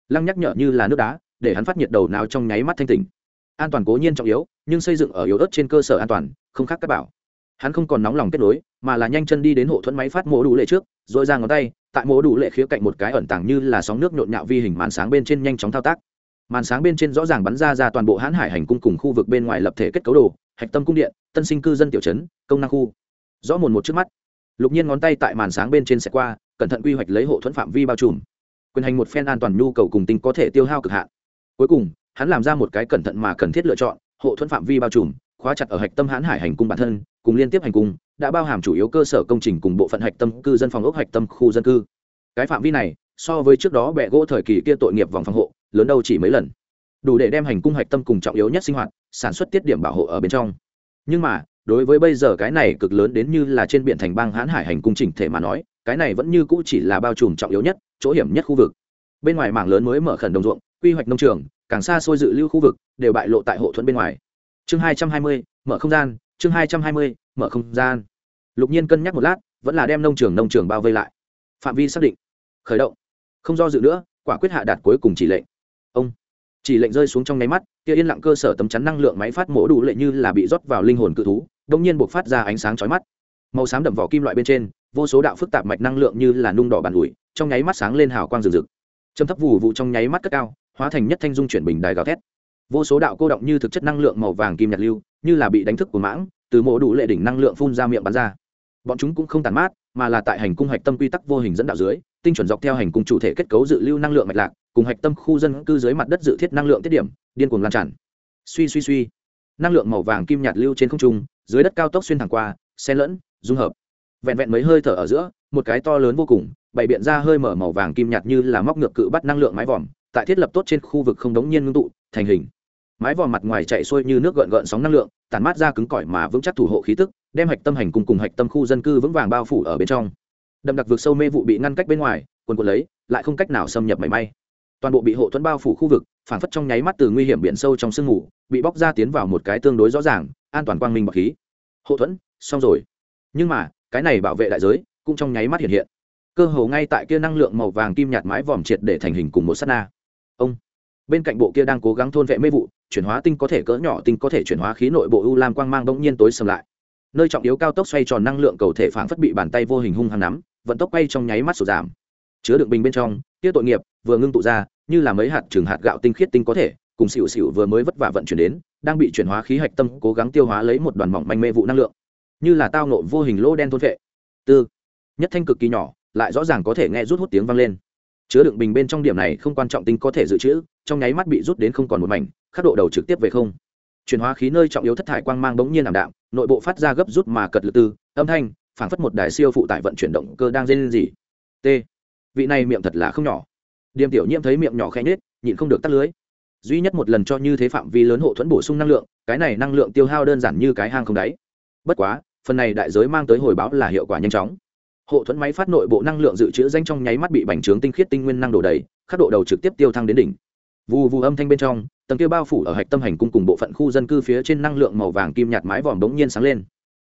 Lăng nhắc nhở như là nước đá, để hắn phát nhiệt đầu nào trong nháy mắt thanh tỉnh an toàn cố nhiên trọng yếu, nhưng xây dựng ở yếu ớt trên cơ sở an toàn, không khác các bảo. Hắn không còn nóng lòng kết nối, mà là nhanh chân đi đến hộ thuẫn máy phát mổ đủ lệ trước, rồi ra ngón tay, tại mổ đủ lệ khía cạnh một cái ẩn tàng như là sóng nước nhộn nhạo vi hình màn sáng bên trên nhanh chóng thao tác. Màn sáng bên trên rõ ràng bắn ra ra toàn bộ hãn hải hành cung cùng khu vực bên ngoài lập thể kết cấu đồ, hạch tâm cung điện, tân sinh cư dân tiểu trấn, công năng khu. Rõ mồn một trước mắt. Lục nhiên ngón tay tại màn sáng bên trên xe qua, cẩn thận quy hoạch lấy hộ thuẫn phạm vi bao trùm. Quyền hành một phen an toàn nhu cầu cùng tinh có thể tiêu hao cực hạn. Cuối cùng hắn làm ra một cái cẩn thận mà cần thiết lựa chọn, hộ thuẫn phạm vi bao trùm, khóa chặt ở hạch tâm hãn hải hành cung bản thân, cùng liên tiếp hành cung, đã bao hàm chủ yếu cơ sở công trình cùng bộ phận hạch tâm cư dân phòng ốc, hạch tâm khu dân cư. Cái phạm vi này, so với trước đó bẹ gỗ thời kỳ kia tội nghiệp vòng phòng hộ, lớn đâu chỉ mấy lần. Đủ để đem hành cung hạch tâm cùng trọng yếu nhất sinh hoạt, sản xuất tiết điểm bảo hộ ở bên trong. Nhưng mà, đối với bây giờ cái này cực lớn đến như là trên biển thành bang hãn hải hành cung chỉnh thể mà nói, cái này vẫn như cũ chỉ là bao trùm trọng yếu nhất, chỗ hiểm nhất khu vực. Bên ngoài mảng lớn mới mở khẩn đồng ruộng, quy hoạch nông trường càng xa xôi dự lưu khu vực, đều bại lộ tại hộ thuẫn bên ngoài. Chương hai trăm hai mươi, mở không gian, chương hai trăm hai mươi, mở không gian. Lục nhiên cân nhắc một lát, vẫn là đem nông trường nông trường bao vây lại. Phạm vi xác định. Khởi động. Không do dự nữa, quả quyết hạ đạt cuối cùng chỉ lệnh. Ông. Chỉ lệnh rơi xuống trong nháy mắt, kia yên lặng cơ sở tấm chắn năng lượng máy phát mổ đủ lệ như là bị rót vào linh hồn cự thú đông nhiên buộc phát ra ánh sáng chói mắt. Màu xám đậm vỏ kim loại bên trên, vô số đạo phức tạp mạch năng lượng như là nung đỏ bàn ủi, trong nháy mắt sáng lên hào quang rực rực. Châm thấp vụ vụ trong nháy mắt cất cao hóa thành nhất thanh dung chuyển bình đài gào thét. Vô số đạo cô động như thực chất năng lượng màu vàng kim nhạt lưu, như là bị đánh thức của mãng, từ mộ đủ lệ đỉnh năng lượng phun ra miệng bắn ra. Bọn chúng cũng không tàn mát, mà là tại hành cung hạch tâm quy tắc vô hình dẫn đạo dưới, tinh chuẩn dọc theo hành cung chủ thể kết cấu dự lưu năng lượng mạch lạc, cùng hạch tâm khu dân cư dưới mặt đất dự thiết năng lượng tiết điểm, điên cuồng lan tràn. Suy suy suy. Năng lượng màu vàng kim nhạt lưu trên không trung, dưới đất cao tốc xuyên thẳng qua, xen lẫn, dung hợp. Vẹn vẹn mấy hơi thở ở giữa, một cái to lớn vô cùng, bày biện ra hơi mở màu vàng kim nhạt như là móc ngược cự bắt năng lượng mái vòm tại thiết lập tốt trên khu vực không đống nhiên ngưng tụ, thành hình. Mái vòm mặt ngoài chạy xuôi như nước gợn gợn sóng năng lượng, tản mát ra cứng cỏi mà vững chắc thủ hộ khí tức, đem hạch tâm hành cùng cùng hạch tâm khu dân cư vững vàng bao phủ ở bên trong. Đậm đặc vượt sâu mê vụ bị ngăn cách bên ngoài quần quần lấy, lại không cách nào xâm nhập mảy may. Toàn bộ bị hộ thuẫn bao phủ khu vực phản phất trong nháy mắt từ nguy hiểm biển sâu trong sương mù, bị bóc ra tiến vào một cái tương đối rõ ràng, an toàn quang minh bọc khí. Hộ thuẫn, xong rồi. Nhưng mà, cái này bảo vệ đại giới, cũng trong nháy mắt hiện hiện. Cơ hồ ngay tại kia năng lượng màu vàng kim nhạt mái vòm triệt để thành hình cùng một sát na ông. Bên cạnh bộ kia đang cố gắng thôn vệ mê vụ, chuyển hóa tinh có thể cỡ nhỏ, tinh có thể chuyển hóa khí nội bộ u lam quang mang bỗng nhiên tối sầm lại. Nơi trọng yếu cao tốc xoay tròn năng lượng cầu thể phản phất bị bàn tay vô hình hung hăng nắm, vận tốc quay trong nháy mắt sụt giảm. Chứa đựng bình bên trong tiết tội nghiệp, vừa ngưng tụ ra, như là mấy hạt trừng hạt gạo tinh khiết tinh có thể, cùng xịu xịu vừa mới vất vả vận chuyển đến, đang bị chuyển hóa khí hạch tâm cố gắng tiêu hóa lấy một đoàn mỏng manh mê vụ năng lượng. Như là tao nộ vô hình lỗ đen thôn vệ. Tư. Nhất thanh cực kỳ nhỏ, lại rõ ràng có thể nghe rút hút tiếng vang lên chứa đựng bình bên trong điểm này không quan trọng tinh có thể dự trữ, trong nháy mắt bị rút đến không còn một mảnh, khắc độ đầu trực tiếp về không. Chuyển hóa khí nơi trọng yếu thất thải quang mang bỗng nhiên làm đạm, nội bộ phát ra gấp rút mà cật lực tư, âm thanh, phảng phất một đài siêu phụ tải vận chuyển động cơ đang dây lên gì t. Vị này miệng thật là không nhỏ. Điềm tiểu nhiễm thấy miệng nhỏ khẽ nhết nhịn không được tắt lưới. Duy nhất một lần cho như thế phạm vi lớn hộ thuẫn bổ sung năng lượng, cái này năng lượng tiêu hao đơn giản như cái hang không đáy. Bất quá, phần này đại giới mang tới hồi báo là hiệu quả nhanh chóng hộ thuẫn máy phát nội bộ năng lượng dự trữ danh trong nháy mắt bị bành trướng tinh khiết tinh nguyên năng đổ đầy, khắc độ đầu trực tiếp tiêu thăng đến đỉnh. Vù vù âm thanh bên trong, tầng kia bao phủ ở hạch tâm hành cung cùng bộ phận khu dân cư phía trên năng lượng màu vàng kim nhạt mái vòm bỗng nhiên sáng lên.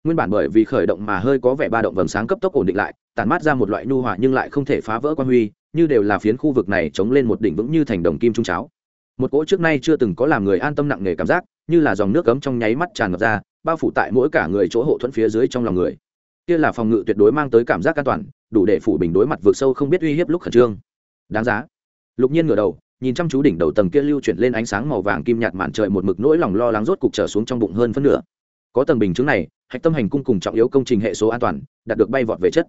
Nguyên bản bởi vì khởi động mà hơi có vẻ ba động vầng sáng cấp tốc ổn định lại tàn mát ra một loại nhu hòa nhưng lại không thể phá vỡ quan huy, như đều là phiến khu vực này chống lên một đỉnh vững như thành đồng kim trung cháo. Một cỗ trước nay chưa từng có làm người an tâm nặng nề cảm giác, như là dòng nước cấm trong nháy mắt tràn ngập ra, bao phủ tại mỗi cả người chỗ hộ thuẫn phía dưới trong lòng người kia là phòng ngự tuyệt đối mang tới cảm giác an toàn, đủ để phủ bình đối mặt vượt sâu không biết uy hiếp lúc khẩn trương. Đáng giá. Lục nhiên ngửa đầu, nhìn chăm chú đỉnh đầu tầng kia lưu chuyển lên ánh sáng màu vàng kim nhạt màn trời một mực nỗi lòng lo lắng rốt cục trở xuống trong bụng hơn phân nửa. Có tầng bình chứng này, hạch tâm hành cung cùng trọng yếu công trình hệ số an toàn, đạt được bay vọt về chất.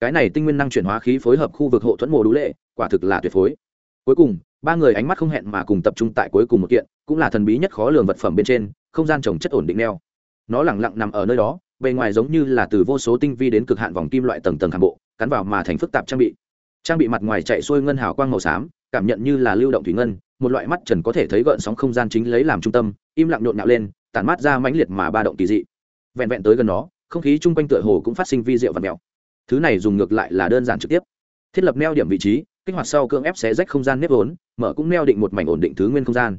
Cái này tinh nguyên năng chuyển hóa khí phối hợp khu vực hộ thuẫn mùa đũ lệ, quả thực là tuyệt phối. Cuối cùng, ba người ánh mắt không hẹn mà cùng tập trung tại cuối cùng một kiện, cũng là thần bí nhất khó lường vật phẩm bên trên, không gian trồng chất ổn định neo. Nó lẳng lặng nằm ở nơi đó bề ngoài giống như là từ vô số tinh vi đến cực hạn vòng kim loại tầng tầng hàng bộ, cắn vào mà thành phức tạp trang bị. Trang bị mặt ngoài chạy xuôi ngân hào quang màu xám, cảm nhận như là lưu động thủy ngân, một loại mắt trần có thể thấy gợn sóng không gian chính lấy làm trung tâm, im lặng nhộn nhạo lên, tản mát ra mãnh liệt mà ba động kỳ dị. Vẹn vẹn tới gần nó, không khí chung quanh tựa hồ cũng phát sinh vi diệu và mèo. Thứ này dùng ngược lại là đơn giản trực tiếp. Thiết lập neo điểm vị trí, kích hoạt sau cưỡng ép xé rách không gian nếp vốn, mở cũng neo định một mảnh ổn định thứ nguyên không gian.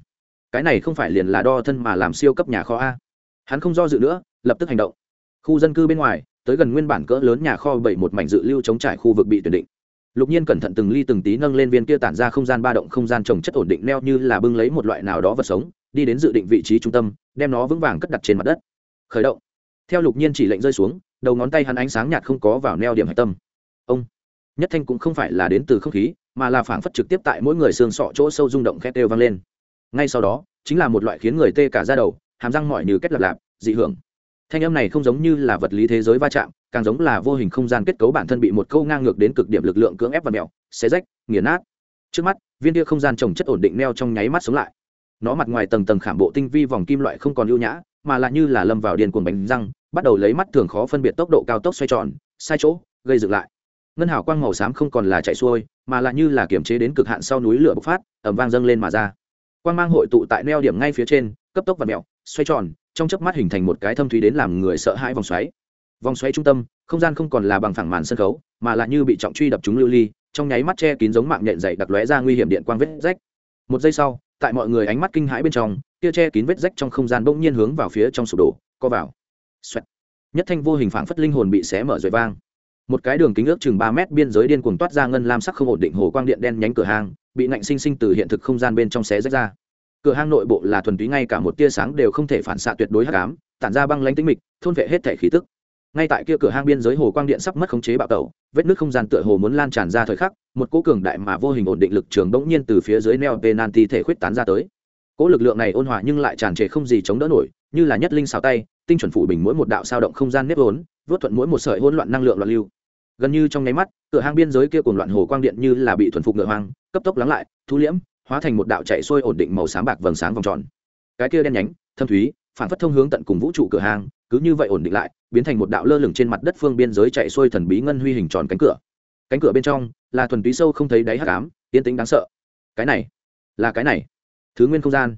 Cái này không phải liền là đo thân mà làm siêu cấp nhà kho a. Hắn không do dự nữa, lập tức hành động khu dân cư bên ngoài, tới gần nguyên bản cỡ lớn nhà kho bảy một mảnh dự lưu chống trải khu vực bị tuyển định. Lục nhiên cẩn thận từng ly từng tí nâng lên viên kia tản ra không gian ba động không gian trồng chất ổn định neo như là bưng lấy một loại nào đó vật sống, đi đến dự định vị trí trung tâm, đem nó vững vàng cất đặt trên mặt đất. Khởi động. Theo lục nhiên chỉ lệnh rơi xuống, đầu ngón tay hắn ánh sáng nhạt không có vào neo điểm hạch tâm. Ông. Nhất thanh cũng không phải là đến từ không khí, mà là phảng phất trực tiếp tại mỗi người xương sọ chỗ sâu rung động khét đều vang lên. Ngay sau đó, chính là một loại khiến người tê cả da đầu, hàm răng mỏi như kết lạp lạp, dị hưởng thanh âm này không giống như là vật lý thế giới va chạm, càng giống là vô hình không gian kết cấu bản thân bị một câu ngang ngược đến cực điểm lực lượng cưỡng ép và mèo, xé rách, nghiền nát. Trước mắt, viên kia không gian trồng chất ổn định neo trong nháy mắt sống lại. Nó mặt ngoài tầng tầng khảm bộ tinh vi vòng kim loại không còn ưu nhã, mà lại như là lâm vào điền cuồng bánh răng, bắt đầu lấy mắt thường khó phân biệt tốc độ cao tốc xoay tròn, sai chỗ, gây dựng lại. Ngân hào quang màu xám không còn là chạy xuôi, mà là như là kiểm chế đến cực hạn sau núi lửa bộc phát ẩm vang dâng lên mà ra. Quang mang hội tụ tại neo điểm ngay phía trên, cấp tốc và mẹo xoay tròn trong chớp mắt hình thành một cái thâm thúy đến làm người sợ hãi vòng xoáy. Vòng xoáy trung tâm, không gian không còn là bằng phẳng màn sân khấu, mà là như bị trọng truy đập trúng lưu ly, trong nháy mắt che kín giống mạng nhện dày đặc lóe ra nguy hiểm điện quang vết rách. Một giây sau, tại mọi người ánh mắt kinh hãi bên trong, kia che kín vết rách trong không gian bỗng nhiên hướng vào phía trong sụp đổ, co vào. Xoẹt. nhất thanh vô hình phảng phất linh hồn bị xé mở rồi vang. Một cái đường kính ước chừng ba mét biên giới điên cuồng toát ra ngân lam sắc không ổn định hồ quang điện đen nhánh cửa hàng, bị nạnh sinh sinh từ hiện thực không gian bên trong xé rách ra cửa hang nội bộ là thuần túy ngay cả một tia sáng đều không thể phản xạ tuyệt đối hắc ám, tản ra băng lánh tĩnh mịch, thôn vệ hết thể khí tức. Ngay tại kia cửa hang biên giới hồ quang điện sắp mất khống chế bạo tẩu, vết nước không gian tựa hồ muốn lan tràn ra thời khắc, một cỗ cường đại mà vô hình ổn định lực trường bỗng nhiên từ phía dưới neo penalty thể khuyết tán ra tới. Cỗ lực lượng này ôn hòa nhưng lại tràn trề không gì chống đỡ nổi, như là nhất linh xào tay, tinh chuẩn phủ bình mỗi một đạo sao động không gian nếp vốn vớt thuận mỗi một sợi hỗn loạn năng lượng loạn lưu. Gần như trong nháy mắt, cửa hang biên giới kia cùng loạn hồ quang điện như là bị thuần phục ngựa hoang, cấp tốc lắng lại, thu liễm hóa thành một đạo chạy xuôi ổn định màu sáng bạc vầng sáng vòng tròn. Cái kia đen nhánh, thâm thúy, phản phất thông hướng tận cùng vũ trụ cửa hàng, cứ như vậy ổn định lại, biến thành một đạo lơ lửng trên mặt đất phương biên giới chạy xuôi thần bí ngân huy hình tròn cánh cửa. Cánh cửa bên trong, là thuần túy sâu không thấy đáy hắc ám, yên tĩnh đáng sợ. Cái này, là cái này. Thứ nguyên không gian.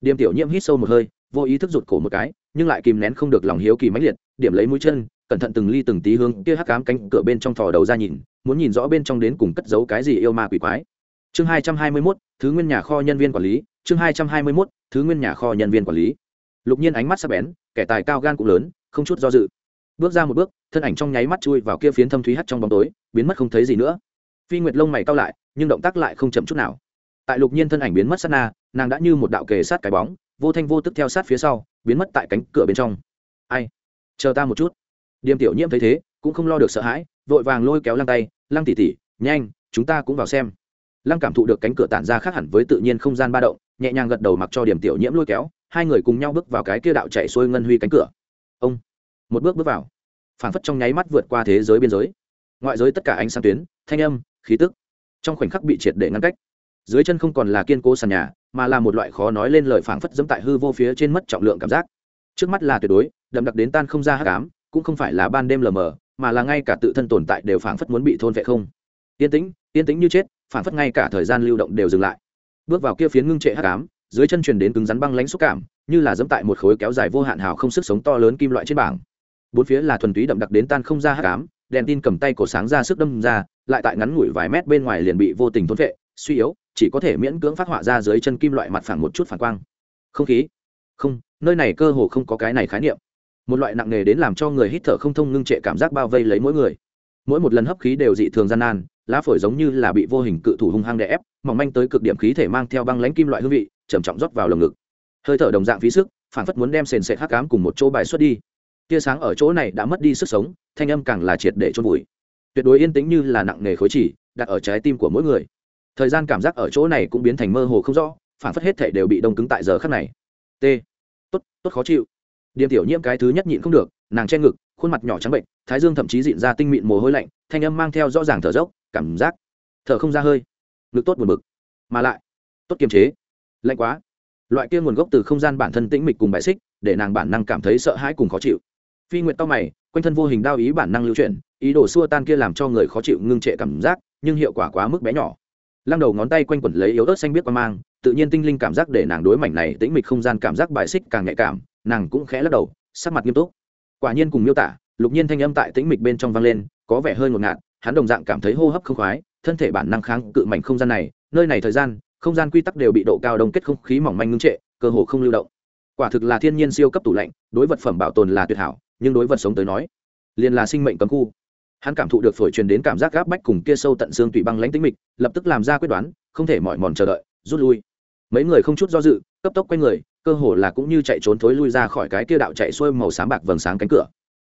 Điềm tiểu nhiễm hít sâu một hơi, vô ý thức rụt cổ một cái, nhưng lại kìm nén không được lòng hiếu kỳ mãnh liệt, điểm lấy mũi chân, cẩn thận từng ly từng tí hướng kia hắc ám cánh cửa bên trong thò đầu ra nhìn, muốn nhìn rõ bên trong đến cùng cất giấu cái gì yêu ma quỷ quái chương hai trăm hai mươi mốt, thứ nguyên nhà kho nhân viên quản lý, chương hai trăm hai mươi mốt, thứ nguyên nhà kho nhân viên quản lý. Lục nhiên ánh mắt sắc bén, kẻ tài cao gan cũng lớn, không chút do dự. Bước ra một bước, thân ảnh trong nháy mắt chui vào kia phiến thâm thúy hắt trong bóng tối, biến mất không thấy gì nữa. Phi nguyệt lông mày cao lại, nhưng động tác lại không chậm chút nào. Tại lục nhiên thân ảnh biến mất sát na, nàng đã như một đạo kề sát cái bóng, vô thanh vô tức theo sát phía sau, biến mất tại cánh cửa bên trong. Ai? Chờ ta một chút. Điềm tiểu nhiễm thấy thế, cũng không lo được sợ hãi, vội vàng lôi kéo lăng tay, lăng tỉ tỉ nhanh, chúng ta cũng vào xem lăng cảm thụ được cánh cửa tản ra khác hẳn với tự nhiên không gian ba động, nhẹ nhàng gật đầu mặc cho điểm tiểu nhiễm lôi kéo, hai người cùng nhau bước vào cái kia đạo chạy xuôi ngân huy cánh cửa. Ông, một bước bước vào. Phảng phất trong nháy mắt vượt qua thế giới biên giới. Ngoại giới tất cả ánh sáng tuyến, thanh âm, khí tức, trong khoảnh khắc bị triệt để ngăn cách. Dưới chân không còn là kiên cố sàn nhà, mà là một loại khó nói lên lời phảng phất dẫm tại hư vô phía trên mất trọng lượng cảm giác. Trước mắt là tuyệt đối, đậm đặc đến tan không ra hắc ám, cũng không phải là ban đêm lờ mờ, mà là ngay cả tự thân tồn tại đều phảng phất muốn bị thôn vệ không. Yên tĩnh yên tĩnh như chết phảng phất ngay cả thời gian lưu động đều dừng lại. Bước vào kia phiến ngưng trệ hắc ám, dưới chân truyền đến cứng rắn băng lãnh xúc cảm, như là dẫm tại một khối kéo dài vô hạn hào không sức sống to lớn kim loại trên bảng. Bốn phía là thuần túy đậm đặc đến tan không ra hắc ám, đèn tin cầm tay cổ sáng ra sức đâm ra, lại tại ngắn ngủi vài mét bên ngoài liền bị vô tình thôn vệ suy yếu, chỉ có thể miễn cưỡng phát họa ra dưới chân kim loại mặt phẳng một chút phản quang. Không khí? Không, nơi này cơ hồ không có cái này khái niệm. Một loại nặng nề đến làm cho người hít thở không thông ngưng trệ cảm giác bao vây lấy mỗi người. Mỗi một lần hấp khí đều dị thường gian nan lá phổi giống như là bị vô hình cự thủ hung hăng đè ép, mỏng manh tới cực điểm khí thể mang theo băng lãnh kim loại hương vị, trầm trọng rót vào lồng ngực. Hơi thở đồng dạng phí sức, phản phất muốn đem sền sệt hắc cám cùng một chỗ bài xuất đi. Tia sáng ở chỗ này đã mất đi sức sống, thanh âm càng là triệt để trôn vùi. Tuyệt đối yên tĩnh như là nặng nề khối chỉ, đặt ở trái tim của mỗi người. Thời gian cảm giác ở chỗ này cũng biến thành mơ hồ không rõ, phản phất hết thể đều bị đông cứng tại giờ khắc này. T. Tốt tốt khó chịu. Điềm tiểu nhiễm cái thứ nhất nhịn không được, nàng che ngực, khuôn mặt nhỏ trắng bệnh, thái dương thậm chí dịn ra tinh mịn mồ hôi lạnh, thanh âm mang theo rõ ràng thở dốc cảm giác, thở không ra hơi, ngực tốt buồn bực, mà lại, tốt kiềm chế, lạnh quá. Loại kia nguồn gốc từ không gian bản thân tĩnh mịch cùng bại xích, để nàng bản năng cảm thấy sợ hãi cùng khó chịu. Phi nguyện tao mày, quanh thân vô hình đao ý bản năng lưu chuyển, ý đồ xua tan kia làm cho người khó chịu ngưng trệ cảm giác, nhưng hiệu quả quá mức bé nhỏ. Lăng đầu ngón tay quanh quẩn lấy yếu ớt xanh biết qua mang, tự nhiên tinh linh cảm giác để nàng đối mảnh này tĩnh mịch không gian cảm giác bài xích càng nhạy cảm, nàng cũng khẽ lắc đầu, sắc mặt nghiêm túc. Quả nhiên cùng miêu tả, lục nhiên thanh âm tại tĩnh mịch bên trong vang lên, có vẻ hơi ngột ngạt hắn đồng dạng cảm thấy hô hấp không khoái, thân thể bản năng kháng cự mảnh không gian này, nơi này thời gian, không gian quy tắc đều bị độ cao đông kết không khí mỏng manh ngưng trệ, cơ hồ không lưu động. Quả thực là thiên nhiên siêu cấp tủ lạnh, đối vật phẩm bảo tồn là tuyệt hảo, nhưng đối vật sống tới nói, liền là sinh mệnh cấm khu. Hắn cảm thụ được phổi truyền đến cảm giác gáp bách cùng kia sâu tận xương tủy băng lãnh tĩnh mịch, lập tức làm ra quyết đoán, không thể mỏi mòn chờ đợi, rút lui. Mấy người không chút do dự, cấp tốc quay người, cơ hồ là cũng như chạy trốn thối lui ra khỏi cái kia đạo chạy xuôi màu sáng bạc vầng sáng cánh cửa.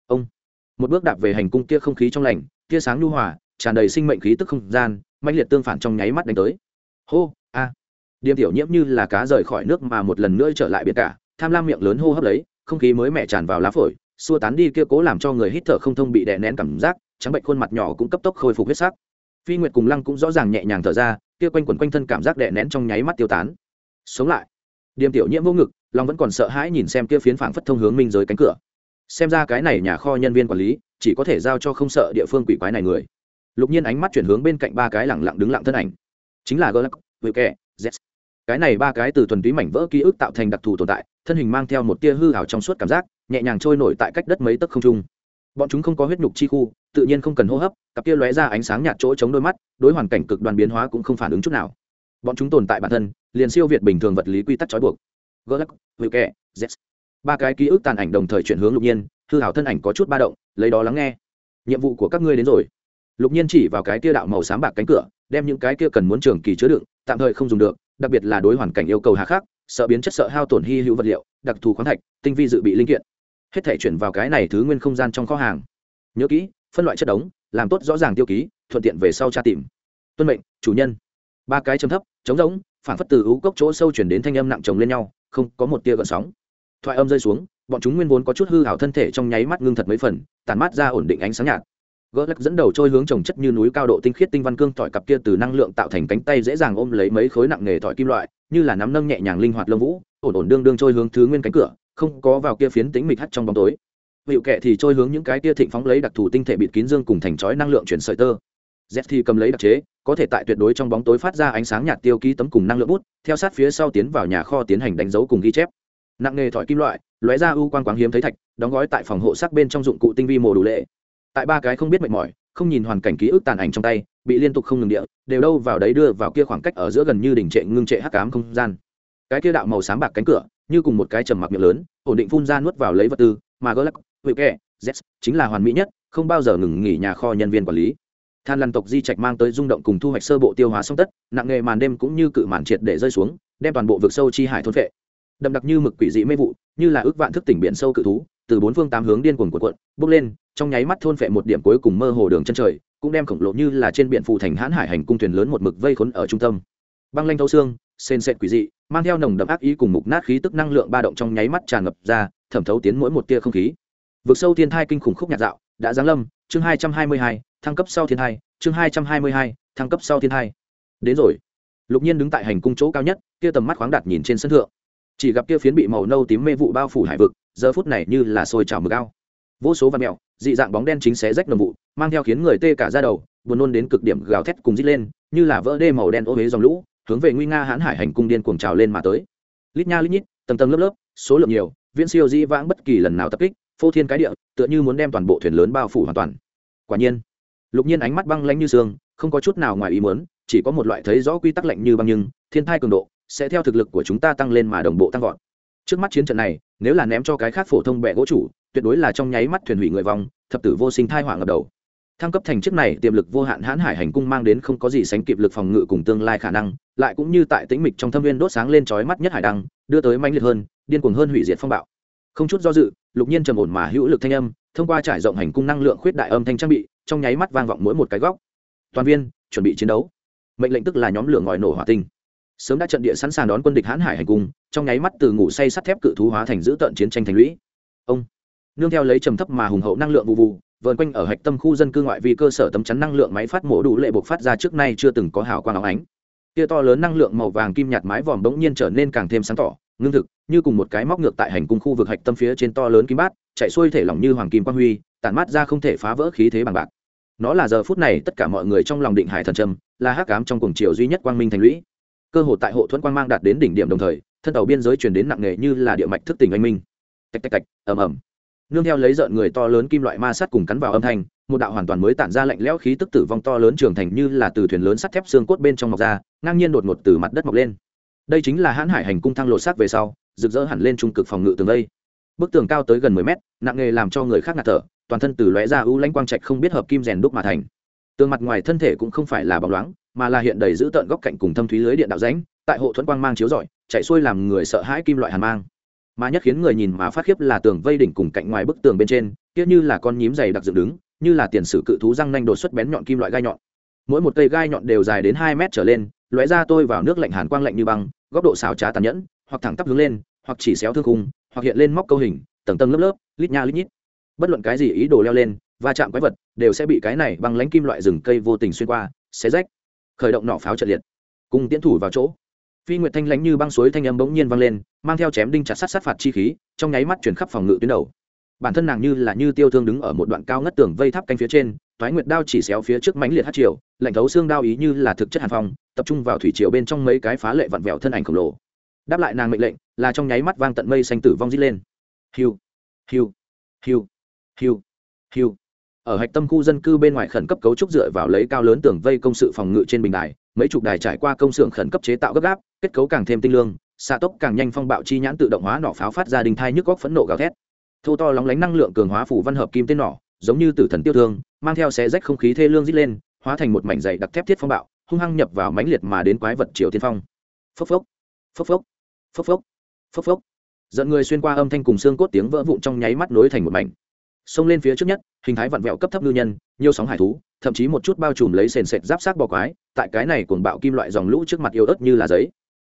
Ông, một bước đạp về hành cung kia không khí trong lành tia sáng nhu hòa, tràn đầy sinh mệnh khí tức không gian mạnh liệt tương phản trong nháy mắt đánh tới. Hô, a. À. điềm tiểu nhiễm như là cá rời khỏi nước mà một lần nữa trở lại biển cả, tham lam miệng lớn hô hấp lấy, không khí mới mẻ tràn vào lá phổi, xua tán đi kia cố làm cho người hít thở không thông bị đè nén cảm giác, trắng bệnh khuôn mặt nhỏ cũng cấp tốc khôi phục huyết sắc. Phi nguyệt cùng lăng cũng rõ ràng nhẹ nhàng thở ra, kia quanh quẩn quanh thân cảm giác đè nén trong nháy mắt tiêu tán. Sống lại. Điềm tiểu nhiễm vô ngực long vẫn còn sợ hãi nhìn xem kia phiến phảng phất thông hướng minh giới cánh cửa. Xem ra cái này nhà kho nhân viên quản lý chỉ có thể giao cho không sợ địa phương quỷ quái này người. Lục nhiên ánh mắt chuyển hướng bên cạnh ba cái lẳng lặng đứng lặng thân ảnh. Chính là galax hữu kẻ z cái này ba cái từ thuần túy mảnh vỡ ký ức tạo thành đặc thù tồn tại, thân hình mang theo một tia hư ảo trong suốt cảm giác, nhẹ nhàng trôi nổi tại cách đất mấy tấc không trung. Bọn chúng không có huyết nhục chi khu, tự nhiên không cần hô hấp, cặp kia lóe ra ánh sáng nhạt chỗ chống đôi mắt, đối hoàn cảnh cực đoan biến hóa cũng không phản ứng chút nào. Bọn chúng tồn tại bản thân, liền siêu việt bình thường vật lý quy tắc trói buộc. Galax hữu kẻ z ba cái ký ức tàn ảnh đồng thời chuyển hướng lục nhiên hư hảo thân ảnh có chút ba động, lấy đó lắng nghe. Nhiệm vụ của các ngươi đến rồi. Lục nhiên chỉ vào cái kia đạo màu sáng bạc cánh cửa, đem những cái kia cần muốn trường kỳ chứa đựng, tạm thời không dùng được, đặc biệt là đối hoàn cảnh yêu cầu hà khắc, sợ biến chất sợ hao tổn hy hữu vật liệu, đặc thù khoáng thạch, tinh vi dự bị linh kiện. Hết thể chuyển vào cái này thứ nguyên không gian trong kho hàng. Nhớ kỹ, phân loại chất đống, làm tốt rõ ràng tiêu ký, thuận tiện về sau tra tìm. Tuân mệnh, chủ nhân. Ba cái chấm thấp chống giống phản phất từ ú cốc chỗ sâu chuyển đến thanh âm nặng chồng lên nhau, không có một tia gợn sóng. Thoại âm rơi xuống bọn chúng nguyên vốn có chút hư hảo thân thể trong nháy mắt ngưng thật mấy phần tàn mát ra ổn định ánh sáng nhạt. Gỡ lắc dẫn đầu trôi hướng trồng chất như núi cao độ tinh khiết tinh văn cương tỏi cặp kia từ năng lượng tạo thành cánh tay dễ dàng ôm lấy mấy khối nặng nghề tỏi kim loại, như là nắm nâng nhẹ nhàng linh hoạt lông vũ, ổn ổn đương đương trôi hướng thứ nguyên cánh cửa, không có vào kia phiến tính mịch hắt trong bóng tối. Hiệu kệ thì trôi hướng những cái kia thịnh phóng lấy đặc thù tinh thể bịt kín dương cùng thành chói năng lượng chuyển sợi tơ. Z thì cầm lấy đặc chế, có thể tại tuyệt đối trong bóng tối phát ra ánh sáng nhạt tiêu ký tấm cùng năng lượng bút, theo sát phía sau tiến vào nhà kho tiến hành đánh dấu cùng ghi chép nặng nghề thỏi kim loại, lóe ra ưu quan quáng hiếm thấy thạch, đóng gói tại phòng hộ sắc bên trong dụng cụ tinh vi mồ đủ lệ. Tại ba cái không biết mệt mỏi, không nhìn hoàn cảnh ký ức tàn ảnh trong tay, bị liên tục không ngừng địa, đều đâu vào đấy đưa vào kia khoảng cách ở giữa gần như đỉnh trệ ngưng trệ hắc ám không gian. Cái kia đạo màu sáng bạc cánh cửa, như cùng một cái trầm mặc miệng lớn, ổn định phun ra nuốt vào lấy vật tư, mà gỡ lắc hữu kẹ z chính là hoàn mỹ nhất, không bao giờ ngừng nghỉ nhà kho nhân viên quản lý. Than lằn tộc di trạch mang tới rung động cùng thu hoạch sơ bộ tiêu hóa song tất, nặng nghề màn đêm cũng như cự màn triệt để rơi xuống, đem toàn bộ vực sâu chi hải thôn vệ đậm đặc như mực quỷ dị mê vụ, như là ước vạn thức tỉnh biển sâu cự thú, từ bốn phương tám hướng điên cuồng cuộn cuộn bốc lên, trong nháy mắt thôn phệ một điểm cuối cùng mơ hồ đường chân trời, cũng đem khổng lồ như là trên biển phụ thành hãn hải hành cung thuyền lớn một mực vây khốn ở trung tâm. Băng lanh thâu xương, sền sệt quỷ dị, mang theo nồng đậm ác ý cùng mục nát khí tức năng lượng ba động trong nháy mắt tràn ngập ra, thẩm thấu tiến mỗi một tia không khí. Vực sâu thiên thai kinh khủng khúc nhạt dạo, đã giáng lâm, chương hai trăm hai mươi hai, thăng cấp sau thiên thai, chương hai trăm hai mươi hai, thăng cấp sau thiên thai. Đến rồi. Lục nhiên đứng tại hành cung chỗ cao nhất, kia tầm mắt khoáng đạt nhìn trên sân thượng chỉ gặp kia phiến bị màu nâu tím mê vụ bao phủ hải vực, giờ phút này như là sôi trào mực ao. Vô số văn mẹo dị dạng bóng đen chính xé rách nồng vụ, mang theo khiến người tê cả ra đầu, buồn nôn đến cực điểm gào thét cùng rít lên, như là vỡ đê màu đen ô huế dòng lũ, hướng về nguy nga hãn hải hành cung điên cuồng trào lên mà tới. Lít nha lít nhít, tầng tầng lớp lớp, số lượng nhiều, viễn siêu dĩ vãng bất kỳ lần nào tập kích, phô thiên cái địa, tựa như muốn đem toàn bộ thuyền lớn bao phủ hoàn toàn. Quả nhiên, lục nhiên ánh mắt băng lanh như sương, không có chút nào ngoài ý muốn, chỉ có một loại thấy rõ quy tắc lạnh như băng nhưng, thiên thai cường độ sẽ theo thực lực của chúng ta tăng lên mà đồng bộ tăng vọt. Trước mắt chiến trận này, nếu là ném cho cái khác phổ thông bẹ gỗ chủ, tuyệt đối là trong nháy mắt thuyền hủy người vong, thập tử vô sinh thai hỏa ngập đầu. Thăng cấp thành chiếc này, tiềm lực vô hạn hãn hải hành cung mang đến không có gì sánh kịp lực phòng ngự cùng tương lai khả năng, lại cũng như tại tĩnh mịch trong thâm viên đốt sáng lên chói mắt nhất hải đăng, đưa tới manh liệt hơn, điên cuồng hơn hủy diệt phong bạo. Không chút do dự, lục nhiên trầm ổn mà hữu lực thanh âm, thông qua trải rộng hành cung năng lượng khuyết đại âm thanh trang bị, trong nháy mắt vang vọng mỗi một cái góc. Toàn viên, chuẩn bị chiến đấu. Mệnh lệnh tức là nhóm lửa ngòi nổ hỏa tinh sớm đã trận địa sẵn sàng đón quân địch hãn hải hành cung, trong nháy mắt từ ngủ say sắt thép cự thú hóa thành giữ tận chiến tranh thành lũy. Ông nương theo lấy trầm thấp mà hùng hậu năng lượng vụ vụ, vờn quanh ở hạch tâm khu dân cư ngoại vi cơ sở tấm chắn năng lượng máy phát mổ đủ lệ buộc phát ra trước nay chưa từng có hào quang áo ánh. Kia to lớn năng lượng màu vàng kim nhạt mái vòm bỗng nhiên trở nên càng thêm sáng tỏ, ngưng thực, như cùng một cái móc ngược tại hành cung khu vực hạch tâm phía trên to lớn kim bát, chạy xuôi thể lỏng như hoàng kim quang huy, tản mát ra không thể phá vỡ khí thế bằng bạc. Nó là giờ phút này tất cả mọi người trong lòng định hải thần trầm, là hắc ám trong cuồng chiều duy nhất quang minh thành lũy cơ hội tại hộ thuẫn quang mang đạt đến đỉnh điểm đồng thời, thân tàu biên giới truyền đến nặng nề như là địa mạch thức tỉnh anh minh. Tạch tạch tạch, ầm ầm. Nương theo lấy rợn người to lớn kim loại ma sắt cùng cắn vào âm thanh, một đạo hoàn toàn mới tản ra lạnh lẽo khí tức tử vong to lớn trưởng thành như là từ thuyền lớn sắt thép xương cốt bên trong mọc ra, ngang nhiên đột ngột từ mặt đất mọc lên. Đây chính là hãn hải hành cung thăng lộ sát về sau, rực rỡ hẳn lên trung cực phòng ngự tường đây bức tường cao tới gần mười mét, nặng nghề làm cho người khác ngạt thở, toàn thân từ lóe ra ưu lãnh quang trạch không biết hợp kim rèn đúc mà thành. Tường mặt ngoài thân thể cũng không phải là bóng loáng mà là hiện đầy giữ tợn góc cạnh cùng thâm thúy lưới điện đạo rãnh, tại hộ thuẫn quang mang chiếu rọi, chạy xuôi làm người sợ hãi kim loại hàn mang. Mà nhất khiến người nhìn mà phát khiếp là tường vây đỉnh cùng cạnh ngoài bức tường bên trên, kia như là con nhím dày đặc dựng đứng, như là tiền sử cự thú răng nanh đột xuất bén nhọn kim loại gai nhọn. Mỗi một cây gai nhọn đều dài đến hai mét trở lên, lóe ra tôi vào nước lạnh hàn quang lạnh như băng, góc độ xào trá tàn nhẫn, hoặc thẳng tắp hướng lên, hoặc chỉ xéo thương khung, hoặc hiện lên móc câu hình, tầng tầng lớp lớp, lít nha lít nhít. Bất luận cái gì ý đồ leo lên, va chạm quái vật, đều sẽ bị cái này bằng lánh kim loại rừng cây vô tình xuyên qua, xé rách khởi động nỏ pháo trận liệt. Cùng tiến thủ vào chỗ. Phi nguyệt thanh lãnh như băng suối thanh âm bỗng nhiên vang lên, mang theo chém đinh chặt sát sát phạt chi khí, trong nháy mắt chuyển khắp phòng ngự tuyến đầu. Bản thân nàng như là như tiêu thương đứng ở một đoạn cao ngất tường vây tháp canh phía trên thoái nguyệt đao chỉ xéo phía trước mánh liệt hát triều, lạnh thấu xương đao ý như là thực chất hàn phong, tập trung vào thủy triều bên trong mấy cái phá lệ vặn vẹo thân ảnh khổng lồ. Đáp lại nàng mệnh lệnh, là trong nháy mắt vang tận mây xanh tử vong dít lên. Hiu hiu hiu hiu hiu ở hạch tâm khu dân cư bên ngoài khẩn cấp cấu trúc dựa vào lấy cao lớn tường vây công sự phòng ngự trên bình đài, mấy chục đài trải qua công xưởng khẩn cấp chế tạo gấp gáp, kết cấu càng thêm tinh lương, xạ tốc càng nhanh phong bạo chi nhãn tự động hóa nỏ pháo phát ra đình thai nhức góc phẫn nộ gào thét. Thô to lóng lánh năng lượng cường hóa phủ văn hợp kim tên nỏ, giống như tử thần tiêu thương, mang theo xé rách không khí thê lương dít lên, hóa thành một mảnh dày đặc thép thiết phong bạo, hung hăng nhập vào mãnh liệt mà đến quái vật triều tiên phong. Phốc phốc phốc phốc phốc phốc phốc phốc. Dẫn người xuyên qua âm thanh cùng xương cốt tiếng vỡ vụn trong nháy mắt nối thành một mảnh xông lên phía trước nhất, hình thái vặn vẹo cấp thấp ngư nhân, nhiều sóng hải thú, thậm chí một chút bao trùm lấy sền sệt giáp sát bò quái, tại cái này cuồng bạo kim loại dòng lũ trước mặt yếu ớt như là giấy.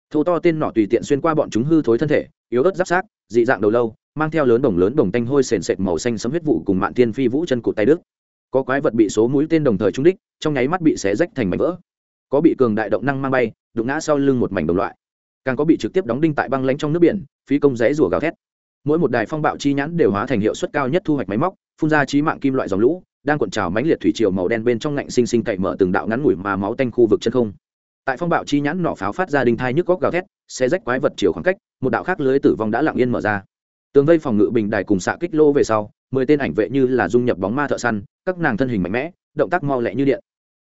Thô to tên nọ tùy tiện xuyên qua bọn chúng hư thối thân thể, yếu ớt giáp sát, dị dạng đầu lâu, mang theo lớn đồng lớn đồng tanh hôi sền sệt màu xanh sấm huyết vụ cùng mạn tiên phi vũ chân cụt tay đức có quái vật bị số mũi tên đồng thời trúng đích, trong nháy mắt bị xé rách thành mảnh vỡ. Có bị cường đại động năng mang bay, đụng ngã sau lưng một mảnh đồng loại. Càng có bị trực tiếp đóng đinh tại băng lánh trong nước biển, phí công rẽ rùa gào thét mỗi một đài phong bạo chi nhãn đều hóa thành hiệu suất cao nhất thu hoạch máy móc, phun ra trí mạng kim loại dòng lũ, đang cuộn trào mãnh liệt thủy triều màu đen bên trong ngạnh sinh sinh cậy mở từng đạo ngắn ngủi mà máu tanh khu vực chân không. Tại phong bạo chi nhãn nỏ pháo phát ra đinh thai nhức góc gào thét xe rách quái vật chiều khoảng cách, một đạo khác lưới tử vong đã lặng yên mở ra. Tường vây phòng ngự bình đài cùng xạ kích lô về sau, mười tên ảnh vệ như là dung nhập bóng ma thợ săn, các nàng thân hình mạnh mẽ, động tác mau lẹ như điện.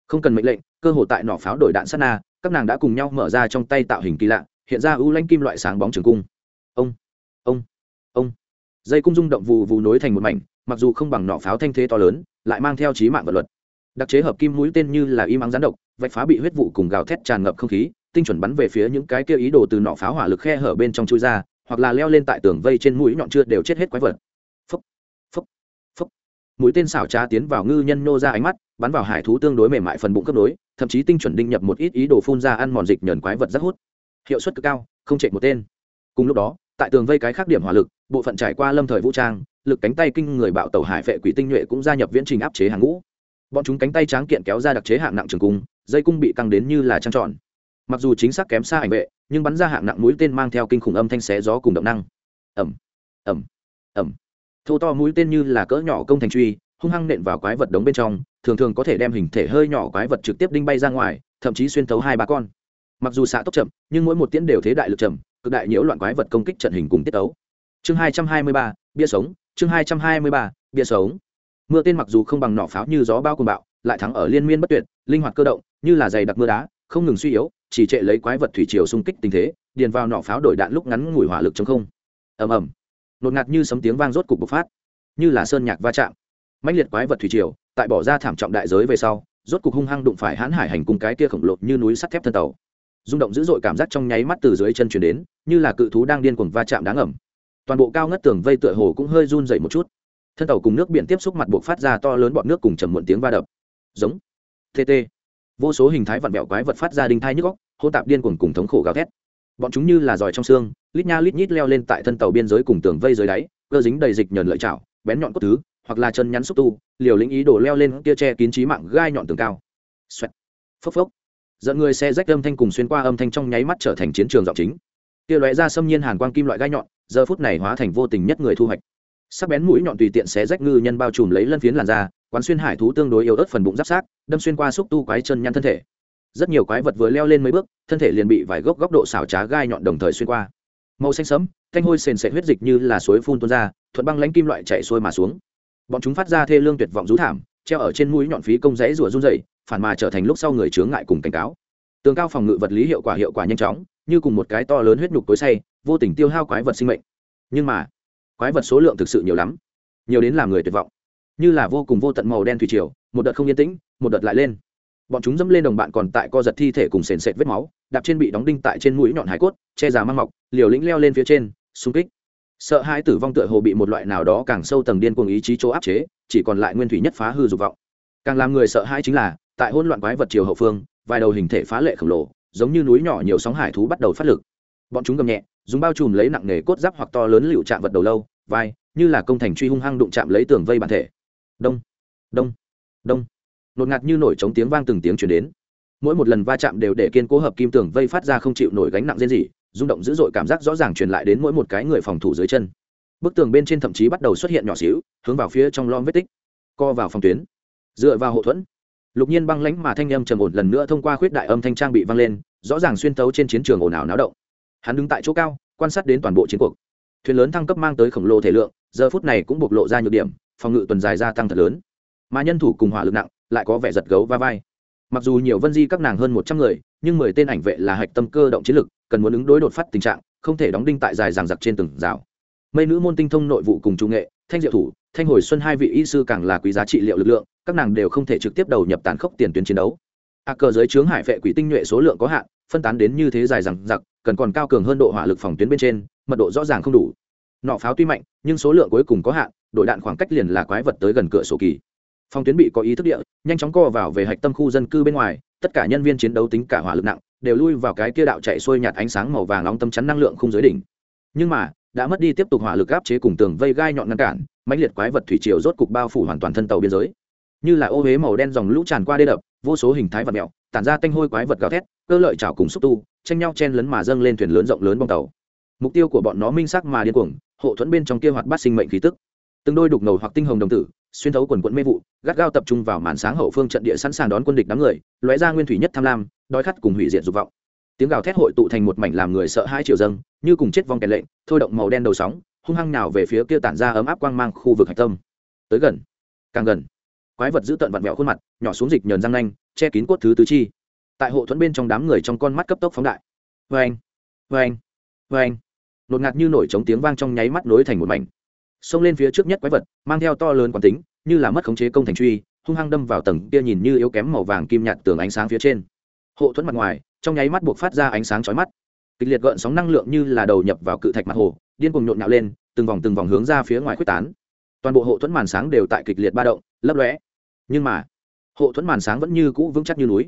Không cần mệnh lệnh, cơ hội tại nỏ pháo đổi đạn sát na, các nàng đã cùng nhau mở ra trong tay tạo hình kỳ lạ, hiện ra ưu lanh kim loại sáng bóng trường cung. Ông ông dây cung rung động vù vù nối thành một mảnh, mặc dù không bằng nỏ pháo thanh thế to lớn, lại mang theo trí mạng vật luật. Đặc chế hợp kim mũi tên như là im ắng rán độc, vạch phá bị huyết vụ cùng gào thét tràn ngập không khí, tinh chuẩn bắn về phía những cái kia ý đồ từ nỏ pháo hỏa lực khe hở bên trong chui ra, hoặc là leo lên tại tường vây trên mũi nhọn chưa đều chết hết quái vật. Phấp phấp phấp mũi tên xảo trá tiến vào ngư nhân nô ra ánh mắt, bắn vào hải thú tương đối mềm mại phần bụng cấp đối thậm chí tinh chuẩn đinh nhập một ít ý đồ phun ra ăn mòn dịch nhờn quái vật rất hút. Hiệu suất cực cao, không chạy một tên. Cùng lúc đó tại tường vây cái khác điểm hỏa lực, bộ phận trải qua lâm thời vũ trang, lực cánh tay kinh người bạo tàu hải vệ quỷ tinh nhuệ cũng gia nhập viễn trình áp chế hàng ngũ. Bọn chúng cánh tay tráng kiện kéo ra đặc chế hạng nặng trường cung, dây cung bị căng đến như là trăng tròn. Mặc dù chính xác kém xa ảnh vệ, nhưng bắn ra hạng nặng mũi tên mang theo kinh khủng âm thanh xé gió cùng động năng. Ẩm ẩm ẩm thô to mũi tên như là cỡ nhỏ công thành truy, hung hăng nện vào quái vật đống bên trong, thường thường có thể đem hình thể hơi nhỏ quái vật trực tiếp đinh bay ra ngoài, thậm chí xuyên thấu hai ba con. Mặc dù xạ tốc chậm, nhưng mỗi một tiễn đều thế đại lực chậm cực đại nhiễu loạn quái vật công kích trận hình cùng tiết tấu. Chương hai trăm hai mươi ba, bia sống. Chương hai trăm hai mươi ba, bia sống. Mưa tên mặc dù không bằng nỏ pháo như gió bao cùng bạo, lại thắng ở liên miên bất tuyệt, linh hoạt cơ động, như là dày đặc mưa đá, không ngừng suy yếu, chỉ trệ lấy quái vật thủy triều xung kích tình thế, điền vào nỏ pháo đổi đạn lúc ngắn ngủi hỏa lực chống không. Ầm ầm. Nột ngạt như sấm tiếng vang rốt cục bộc phát, như là sơn nhạc va chạm. Mạnh liệt quái vật thủy triều, tại bỏ ra thảm trọng đại giới về sau, rốt cục hung hăng đụng phải hãn hải hành cùng cái kia khổng lồ như núi sắt thép thân tàu rung động dữ dội cảm giác trong nháy mắt từ dưới chân chuyển đến, như là cự thú đang điên cuồng va chạm đáng ẩm toàn bộ cao ngất tường vây tựa hồ cũng hơi run dậy một chút. Thân tàu cùng nước biển tiếp xúc mặt buộc phát ra to lớn bọn nước cùng chầm muộn tiếng va đập. Giống. Tt vô số hình thái vặn vẹo quái vật phát ra đinh thai nhức góc hô tạp điên cuồng cùng thống khổ gào thét. Bọn chúng như là giỏi trong xương, lít nha lít nhít leo lên tại thân tàu biên giới cùng tường vây dưới đáy, cơ dính đầy dịch nhờn lợi chảo, bén nhọn cốt thứ, hoặc là chân nhắn xúc tu, liều lĩnh ý đổ leo lên kia che kín trí mạng gai nhọn tường cao. Xoẹt. Phốc phốc dẫn người xe rách âm thanh cùng xuyên qua âm thanh trong nháy mắt trở thành chiến trường giọng chính. Kia lóe ra xâm nhiên hàn quang kim loại gai nhọn, giờ phút này hóa thành vô tình nhất người thu hoạch. Sắc bén mũi nhọn tùy tiện xé rách ngư nhân bao trùm lấy lân phiến làn da, quán xuyên hải thú tương đối yếu ớt phần bụng giáp sát, đâm xuyên qua xúc tu quái chân nhăn thân thể. Rất nhiều quái vật vừa leo lên mấy bước, thân thể liền bị vài gốc góc độ xảo trá gai nhọn đồng thời xuyên qua. Màu xanh sẫm, thanh hôi sền sệt huyết dịch như là suối phun tuôn ra, thuận băng lãnh kim loại chạy xuôi mà xuống. Bọn chúng phát ra thê lương tuyệt vọng rú thảm, treo ở trên mũi nhọn phí công rẽ rủa run rẩy phản mà trở thành lúc sau người chướng ngại cùng cảnh cáo. Tường cao phòng ngự vật lý hiệu quả hiệu quả nhanh chóng, như cùng một cái to lớn huyết nhục tối say, vô tình tiêu hao quái vật sinh mệnh. Nhưng mà, quái vật số lượng thực sự nhiều lắm, nhiều đến làm người tuyệt vọng. Như là vô cùng vô tận màu đen thủy triều, một đợt không yên tĩnh, một đợt lại lên. Bọn chúng dẫm lên đồng bạn còn tại co giật thi thể cùng sền sệt vết máu, đạp trên bị đóng đinh tại trên mũi nhọn hải cốt, che già mang mọc, liều lĩnh leo lên phía trên, xung kích. Sợ hãi tử vong tựa hồ bị một loại nào đó càng sâu tầng điên cuồng ý chí chỗ áp chế, chỉ còn lại nguyên thủy nhất phá hư dục vọng. Càng làm người sợ hãi chính là tại hỗn loạn quái vật chiều hậu phương, vài đầu hình thể phá lệ khổng lồ, giống như núi nhỏ nhiều sóng hải thú bắt đầu phát lực. Bọn chúng gầm nhẹ, dùng bao trùm lấy nặng nghề cốt giáp hoặc to lớn liệu chạm vật đầu lâu, vai, như là công thành truy hung hăng đụng chạm lấy tường vây bản thể. Đông đông đông. Nột ngạt như nổi trống tiếng vang từng tiếng chuyển đến. Mỗi một lần va chạm đều để kiên cố hợp kim tường vây phát ra không chịu nổi gánh nặng riêng gì rung động dữ dội cảm giác rõ ràng truyền lại đến mỗi một cái người phòng thủ dưới chân. Bức tường bên trên thậm chí bắt đầu xuất hiện nhỏ xíu, hướng vào phía trong lom vết tích, co vào phòng tuyến. Dựa vào hậu thuẫn lục nhiên băng lãnh mà thanh âm trầm ổn lần nữa thông qua khuyết đại âm thanh trang bị vang lên, rõ ràng xuyên tấu trên chiến trường ồn ào náo động. Hắn đứng tại chỗ cao, quan sát đến toàn bộ chiến cuộc. Thuyền lớn thăng cấp mang tới khổng lồ thể lượng, giờ phút này cũng bộc lộ ra nhược điểm, phòng ngự tuần dài gia tăng thật lớn. Mà nhân thủ cùng hỏa lực nặng, lại có vẻ giật gấu va vai. Mặc dù nhiều vân di các nàng hơn một trăm người, nhưng mười tên ảnh vệ là hạch tâm cơ động chiến lực, cần muốn ứng đối đột phát tình trạng, không thể đóng đinh tại dài ràng giặc trên từng rào. Mây nữ môn tinh thông nội vụ cùng trung nghệ thanh diệu thủ, thanh hồi xuân hai vị y sư càng là quý giá trị liệu lực lượng, các nàng đều không thể trực tiếp đầu nhập tàn khốc tiền tuyến chiến đấu. A cờ giới trướng hải vệ quỷ tinh nhuệ số lượng có hạn, phân tán đến như thế dài rằng giặc cần còn cao cường hơn độ hỏa lực phòng tuyến bên trên, mật độ rõ ràng không đủ. Nọ pháo tuy mạnh, nhưng số lượng cuối cùng có hạn, đội đạn khoảng cách liền là quái vật tới gần cửa sổ kỳ. Phòng tuyến bị có ý thức địa, nhanh chóng co vào về hạch tâm khu dân cư bên ngoài, tất cả nhân viên chiến đấu tính cả hỏa lực nặng, đều lui vào cái kia đạo chạy xuôi nhạt ánh sáng màu vàng nóng tâm chắn năng lượng không giới đỉnh. Nhưng mà đã mất đi tiếp tục hỏa lực áp chế cùng tường vây gai nhọn ngăn cản, mãnh liệt quái vật thủy triều rốt cục bao phủ hoàn toàn thân tàu biên giới. Như là ô huế màu đen dòng lũ tràn qua đê đập, vô số hình thái vật mẹo, tản ra tanh hôi quái vật gào thét, cơ lợi chảo cùng xúc tu, tranh nhau chen lấn mà dâng lên thuyền lớn rộng lớn bong tàu. Mục tiêu của bọn nó minh sắc mà điên cuồng, hộ thuẫn bên trong kia hoạt bát sinh mệnh khí tức. Từng đôi đục ngầu hoặc tinh hồng đồng tử, xuyên thấu quần quận mê vụ, gắt gao tập trung vào màn sáng hậu phương trận địa sẵn sàng đón quân địch đám người, lóe ra nguyên thủy nhất tham lam, đói khát cùng hủy diệt dục vọng. Tiếng gào thét hội tụ thành một mảnh làm người sợ hai triệu dâng như cùng chết vong kèn lệnh, thôi động màu đen đầu sóng, hung hăng nào về phía kia tản ra ấm áp quang mang khu vực hạch tâm. Tới gần, càng gần, quái vật giữ tận vặn vẹo khuôn mặt, nhỏ xuống dịch nhờn răng nanh, che kín cốt thứ tứ chi. Tại hộ thuẫn bên trong đám người trong con mắt cấp tốc phóng đại. Vê anh vê anh vê anh nột ngạt như nổi trống tiếng vang trong nháy mắt nối thành một mảnh. Xông lên phía trước nhất quái vật, mang theo to lớn quán tính, như là mất khống chế công thành truy, hung hăng đâm vào tầng kia nhìn như yếu kém màu vàng kim nhạt tường ánh sáng phía trên. Hộ thuẫn mặt ngoài, trong nháy mắt buộc phát ra ánh sáng chói mắt kịch liệt gợn sóng năng lượng như là đầu nhập vào cự thạch mặt hồ, điên cuồng nhộn nhạo lên, từng vòng từng vòng hướng ra phía ngoài quyết tán. Toàn bộ hộ thuẫn màn sáng đều tại kịch liệt ba động, lấp lóe. Nhưng mà, hộ thuẫn màn sáng vẫn như cũ vững chắc như núi.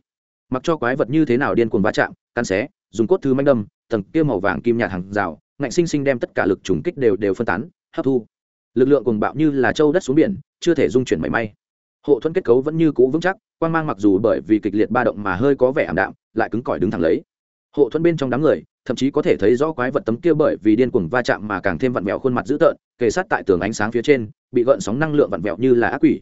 Mặc cho quái vật như thế nào điên cuồng va chạm, cắn xé, dùng cốt thứ manh đâm, tầng kia màu vàng kim nhạt hàng rào, ngạnh sinh sinh đem tất cả lực trùng kích đều đều phân tán, hấp thu. Lực lượng cuồng bạo như là châu đất xuống biển, chưa thể dung chuyển mảy may. Hộ thuẫn kết cấu vẫn như cũ vững chắc quan mang mặc dù bởi vì kịch liệt ba động mà hơi có vẻ ảm đạm, lại cứng cỏi đứng thẳng lấy hộ thuẫn bên trong đám người, thậm chí có thể thấy rõ quái vật tấm kia bởi vì điên cuồng va chạm mà càng thêm vặn vẹo khuôn mặt dữ tợn, kề sát tại tường ánh sáng phía trên, bị gợn sóng năng lượng vặn vẹo như là ác quỷ.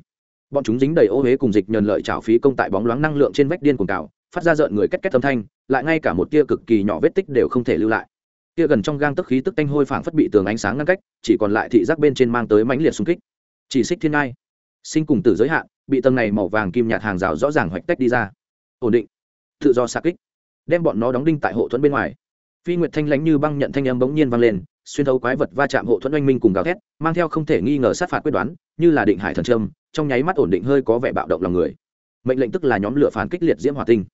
Bọn chúng dính đầy ô huế cùng dịch nhờn lợi trào phí công tại bóng loáng năng lượng trên vách điên cuồng cào, phát ra rợn người két két âm thanh, lại ngay cả một tia cực kỳ nhỏ vết tích đều không thể lưu lại. Tia gần trong gang tức khí tức tanh hôi phảng phất bị tường ánh sáng ngăn cách, chỉ còn lại thị giác bên trên mang tới mãnh liệt xung kích. Chỉ xích thiên ngai. Sinh cùng tử giới hạn, bị tầng này màu vàng kim nhạt hàng rào rõ ràng hoạch tách đi ra. Ổn định. Tự do xa kích đem bọn nó đóng đinh tại hộ thuẫn bên ngoài. Phi nguyệt thanh lãnh như băng nhận thanh âm bỗng nhiên vang lên, xuyên thấu quái vật va chạm hộ thuẫn oanh minh cùng gào thét, mang theo không thể nghi ngờ sát phạt quyết đoán, như là định hải thần trâm, trong nháy mắt ổn định hơi có vẻ bạo động lòng người. Mệnh lệnh tức là nhóm lửa phản kích liệt diễm hỏa tinh.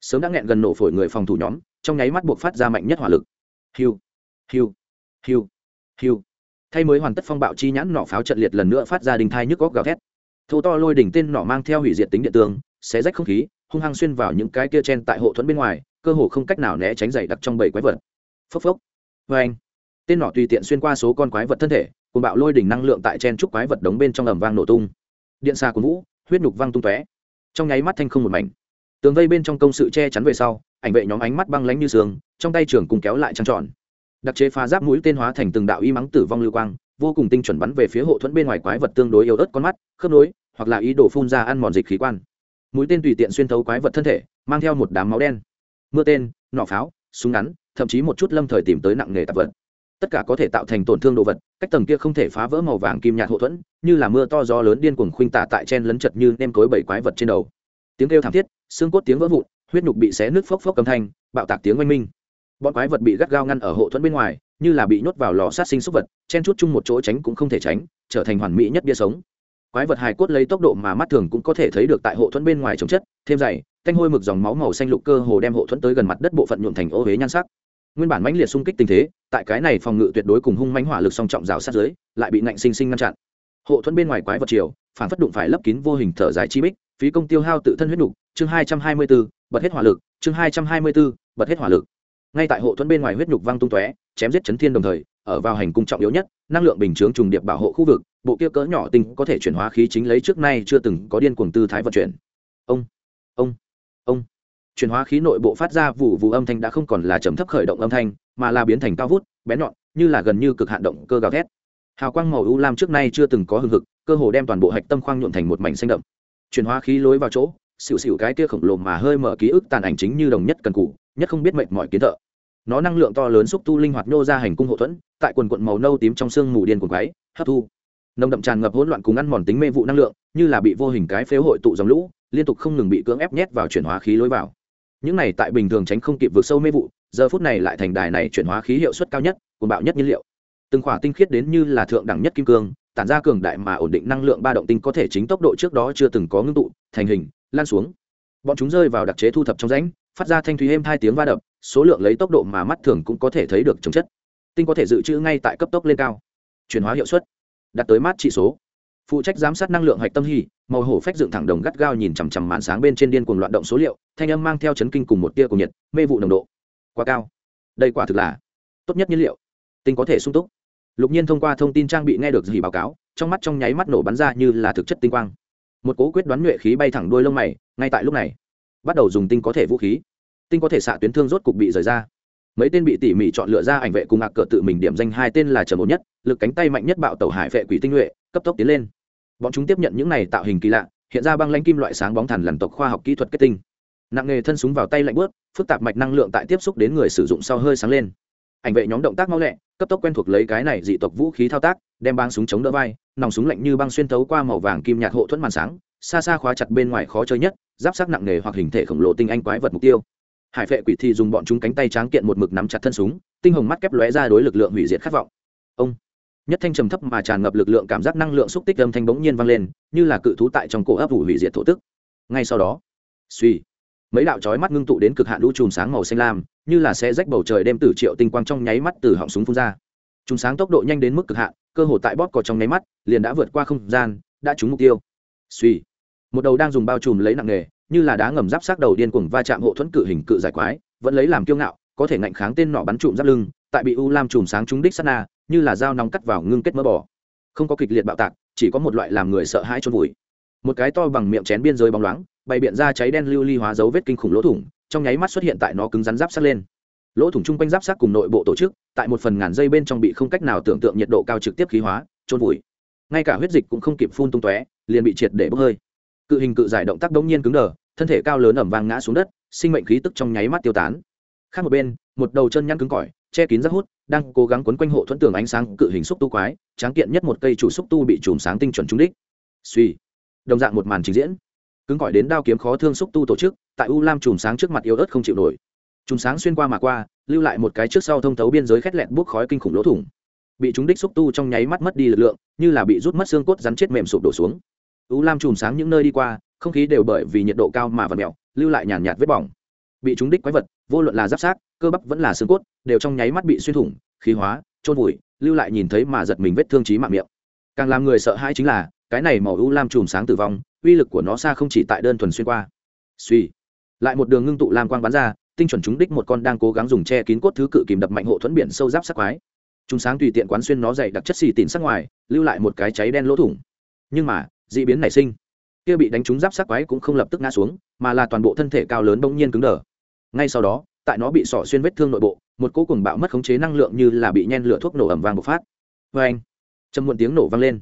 Sớm đã nghẹn gần nổ phổi người phòng thủ nhóm, trong nháy mắt buộc phát ra mạnh nhất hỏa lực. Hiu hiu hiu hiu. Thay mới hoàn tất phong bạo chi nhãn nỏ pháo trận liệt lần nữa phát ra đình thai nhức góc gào thét. Thô to lôi đỉnh tên nỏ mang theo hủy diệt tính điện tường, xé rách không khí, hung hăng xuyên vào những cái kia chen tại hộ thuẫn bên ngoài cơ hồ không cách nào né tránh dày đặc trong bầy quái vật. Phốc phốc. Vê anh, tên nỏ tùy tiện xuyên qua số con quái vật thân thể cùng bạo lôi đỉnh năng lượng tại chen trúc quái vật đống bên trong ầm vang nổ tung. Điện xa của vũ, huyết nhục văng tung tóe. Trong nháy mắt thanh không một mảnh. Tường vây bên trong công sự che chắn về sau, ảnh vệ nhóm ánh mắt băng lánh như sương, trong tay trưởng cùng kéo lại trăng tròn. Đặc chế phá giáp mũi tên hóa thành từng đạo y mắng tử vong lưu quang, vô cùng tinh chuẩn bắn về phía hộ thuẫn bên ngoài quái vật tương đối yếu ớt con mắt, khớp nối, hoặc là ý đồ phun ra ăn mòn dịch khí quan. Mũi tên tùy tiện xuyên thấu quái vật thân thể, mang theo một đám máu đen mưa tên, nọ pháo, súng ngắn, thậm chí một chút lâm thời tìm tới nặng nghề tạp vật. Tất cả có thể tạo thành tổn thương đồ vật, cách tầng kia không thể phá vỡ màu vàng kim nhạt hậu thuẫn, như là mưa to gió lớn điên cuồng khuynh tả tại chen lấn chật như nêm cối bảy quái vật trên đầu. Tiếng kêu thảm thiết, xương cốt tiếng vỡ vụn, huyết nhục bị xé nước phốc phốc âm thanh, bạo tạc tiếng oanh minh. Bọn quái vật bị gắt gao ngăn ở hộ thuẫn bên ngoài, như là bị nhốt vào lò sát sinh súc vật, chen chút chung một chỗ tránh cũng không thể tránh, trở thành hoàn mỹ nhất bia sống. Quái vật hài cốt lấy tốc độ mà mắt thường cũng có thể thấy được tại hộ thuẫn bên ngoài chống chất, thêm dày canh hôi mực dòng máu màu xanh lục cơ hồ đem hộ thuẫn tới gần mặt đất bộ phận nhuộm thành ô huế nhan sắc. Nguyên bản mãnh liệt xung kích tình thế, tại cái này phòng ngự tuyệt đối cùng hung mãnh hỏa lực song trọng rào sát dưới, lại bị nạnh sinh sinh ngăn chặn. Hộ thuẫn bên ngoài quái vật chiều phản phất đụng phải lấp kín vô hình thở dài chi bích, phí công tiêu hao tự thân huyết đục chương hai trăm hai mươi bốn bật hết hỏa lực, chương hai trăm hai mươi bốn bật hết hỏa lực. Ngay tại hộ thuẫn bên ngoài huyết nhục văng tung tóe, chém giết chấn thiên đồng thời, ở vào hành cung trọng yếu nhất, năng lượng bình chướng trùng điệp bảo hộ khu vực, bộ kia cỡ nhỏ tinh có thể chuyển hóa khí chính lấy trước nay chưa từng có điên cuồng tư thái vận chuyển. Ông ông ông. Chuyển hóa khí nội bộ phát ra vụ vụ âm thanh đã không còn là trầm thấp khởi động âm thanh, mà là biến thành cao vút, bén nhọn, như là gần như cực hạn động cơ gào thét. Hào quang màu u lam trước nay chưa từng có hừng hực, cơ hồ đem toàn bộ hạch tâm khoang nhuộn thành một mảnh xanh đậm. Chuyển hóa khí lối vào chỗ, xỉu xỉu cái kia khổng lồ mà hơi mở ký ức tàn ảnh chính như đồng nhất cần cũ nhất không biết mệnh mọi kiến thợ. Nó năng lượng to lớn xúc tu linh hoạt nhô ra hành cung hậu thuẫn, tại quần quận màu nâu tím trong xương mù điên cuồng quáy hấp thu. Nồng đậm tràn ngập hỗn loạn cùng ăn mòn tính mê vụ năng lượng, như là bị vô hình cái phếu hội tụ dòng lũ liên tục không ngừng bị cưỡng ép nhét vào chuyển hóa khí lối vào. Những này tại bình thường tránh không kịp vượt sâu mê vụ, giờ phút này lại thành đài này chuyển hóa khí hiệu suất cao nhất của bạo nhất nhiên liệu. Từng khỏa tinh khiết đến như là thượng đẳng nhất kim cương, tản ra cường đại mà ổn định năng lượng ba động tinh có thể chính tốc độ trước đó chưa từng có ngưng tụ, thành hình, lan xuống. Bọn chúng rơi vào đặc chế thu thập trong rãnh, phát ra thanh thúy êm hai tiếng va đập, số lượng lấy tốc độ mà mắt thường cũng có thể thấy được chống chất. Tinh có thể dự trữ ngay tại cấp tốc lên cao. Chuyển hóa hiệu suất. Đạt tới mát trị số phụ trách giám sát năng lượng hạch tâm hy, màu hổ phách dựng thẳng đồng gắt gao nhìn chằm chằm màn sáng bên trên điên cuồng loạn động số liệu, thanh âm mang theo chấn kinh cùng một tia của nhiệt, mê vụ nồng độ. Quá cao. Đây quả thực là tốt nhất nhiên liệu. Tinh có thể sung túc. Lục nhiên thông qua thông tin trang bị nghe được gì báo cáo, trong mắt trong nháy mắt nổ bắn ra như là thực chất tinh quang. Một cố quyết đoán nhuệ khí bay thẳng đuôi lông mày, ngay tại lúc này, bắt đầu dùng tinh có thể vũ khí. Tinh có thể xạ tuyến thương rốt cục bị rời ra mấy tên bị tỉ mỉ chọn lựa ra ảnh vệ cùng ạc cờ tự mình điểm danh hai tên là trầm ổn nhất, lực cánh tay mạnh nhất bạo tàu hải vệ quỷ tinh nhuệ, cấp tốc tiến lên. Bọn chúng tiếp nhận những này tạo hình kỳ lạ, hiện ra băng lãnh kim loại sáng bóng thẳn lằn tộc khoa học kỹ thuật kết tinh. Nặng nghề thân súng vào tay lạnh bớt phức tạp mạch năng lượng tại tiếp xúc đến người sử dụng sau hơi sáng lên. Ảnh vệ nhóm động tác mau lẹ, cấp tốc quen thuộc lấy cái này dị tộc vũ khí thao tác, đem băng súng chống đỡ vai, nòng súng lạnh như băng xuyên thấu qua màu vàng kim nhạt hộ thuẫn màn sáng, xa xa khóa chặt bên ngoài khó chơi nhất, giáp sắc nặng nề hoặc hình thể khổng lồ tinh anh quái vật mục tiêu hải phệ quỷ thì dùng bọn chúng cánh tay tráng kiện một mực nắm chặt thân súng, tinh hồng mắt kép lóe ra đối lực lượng hủy diệt khát vọng. Ông. Nhất thanh trầm thấp mà tràn ngập lực lượng cảm giác năng lượng xúc tích âm thanh bỗng nhiên vang lên, như là cự thú tại trong cổ ấp ủ hủy diệt thổ tức. Ngay sau đó, suy, mấy đạo chói mắt ngưng tụ đến cực hạn lũ chùm sáng màu xanh lam, như là sẽ rách bầu trời đem tử triệu tinh quang trong nháy mắt từ họng súng phun ra. Chùm sáng tốc độ nhanh đến mức cực hạn, cơ hồ tại bóp cò trong nháy mắt, liền đã vượt qua không gian, đã trúng mục tiêu. Suy, một đầu đang dùng bao trùm lấy nặng nghề như là đá ngầm giáp sát đầu điên cuồng va chạm hộ thuẫn cự hình cự giải quái, vẫn lấy làm kiêu ngạo, có thể ngạnh kháng tên nọ bắn trụm giáp lưng, tại bị u lam chùm sáng trúng đích sát na, như là dao nóng cắt vào ngưng kết mỡ bò. Không có kịch liệt bạo tạc, chỉ có một loại làm người sợ hãi trôn vùi. Một cái to bằng miệng chén biên giới bóng loáng, bày biện ra cháy đen lưu ly hóa dấu vết kinh khủng lỗ thủng, trong nháy mắt xuất hiện tại nó cứng rắn giáp sát lên. Lỗ thủng chung quanh giáp sát cùng nội bộ tổ chức, tại một phần ngàn dây bên trong bị không cách nào tưởng tượng nhiệt độ cao trực tiếp khí hóa trôn vùi. Ngay cả huyết dịch cũng không kịp phun tung tóe, liền bị triệt để bốc hơi cự hình cự giải động tác đống nhiên cứng đờ, thân thể cao lớn ẩm vàng ngã xuống đất, sinh mệnh khí tức trong nháy mắt tiêu tán. Khác một bên, một đầu chân nhăn cứng cỏi, che kín rác hút, đang cố gắng quấn quanh hộ thuẫn tường ánh sáng cự hình xúc tu quái, tráng kiện nhất một cây chủ xúc tu bị chùm sáng tinh chuẩn trúng đích. Suy đồng dạng một màn trình diễn. Cứng cỏi đến đao kiếm khó thương xúc tu tổ chức, tại u lam chùm sáng trước mặt yếu ớt không chịu nổi. Chùm sáng xuyên qua mà qua, lưu lại một cái trước sau thông thấu biên giới khét lẹn buốc khói kinh khủng lỗ thủng. Bị chúng đích xúc tu trong nháy mắt mất đi lực lượng, như là bị rút mất xương cốt rắn chết mềm sụp đổ xuống u lam chùm sáng những nơi đi qua, không khí đều bởi vì nhiệt độ cao mà vật mèo, lưu lại nhàn nhạt vết bỏng. Bị chúng đích quái vật, vô luận là giáp sát, cơ bắp vẫn là xương cốt, đều trong nháy mắt bị xuyên thủng, khí hóa trôn vùi, lưu lại nhìn thấy mà giật mình vết thương trí mạng miệng. Càng làm người sợ hãi chính là, cái này màu u lam chùm sáng tử vong, uy lực của nó xa không chỉ tại đơn thuần xuyên qua. Suy. Lại một đường ngưng tụ lam quang bắn ra, tinh chuẩn chúng đích một con đang cố gắng dùng che kín cốt thứ cự kìm đập mạnh hộ thuẫn biển sâu giáp sắc quái. Chúng sáng tùy tiện quán xuyên nó dày đặc chất xì tìn sắc ngoài, lưu lại một cái cháy đen lỗ thủng. Nhưng mà d ị biến nảy sinh. Kia bị đánh trúng giáp sắc quái cũng không lập tức ngã xuống, mà là toàn bộ thân thể cao lớn bỗng nhiên cứng đờ. Ngay sau đó, tại nó bị sỏ xuyên vết thương nội bộ, một cỗ cùng bạo mất khống chế năng lượng như là bị nhen lửa thuốc nổ ẩm vang bộc phát. Vê anh châm muộn tiếng nổ vang lên.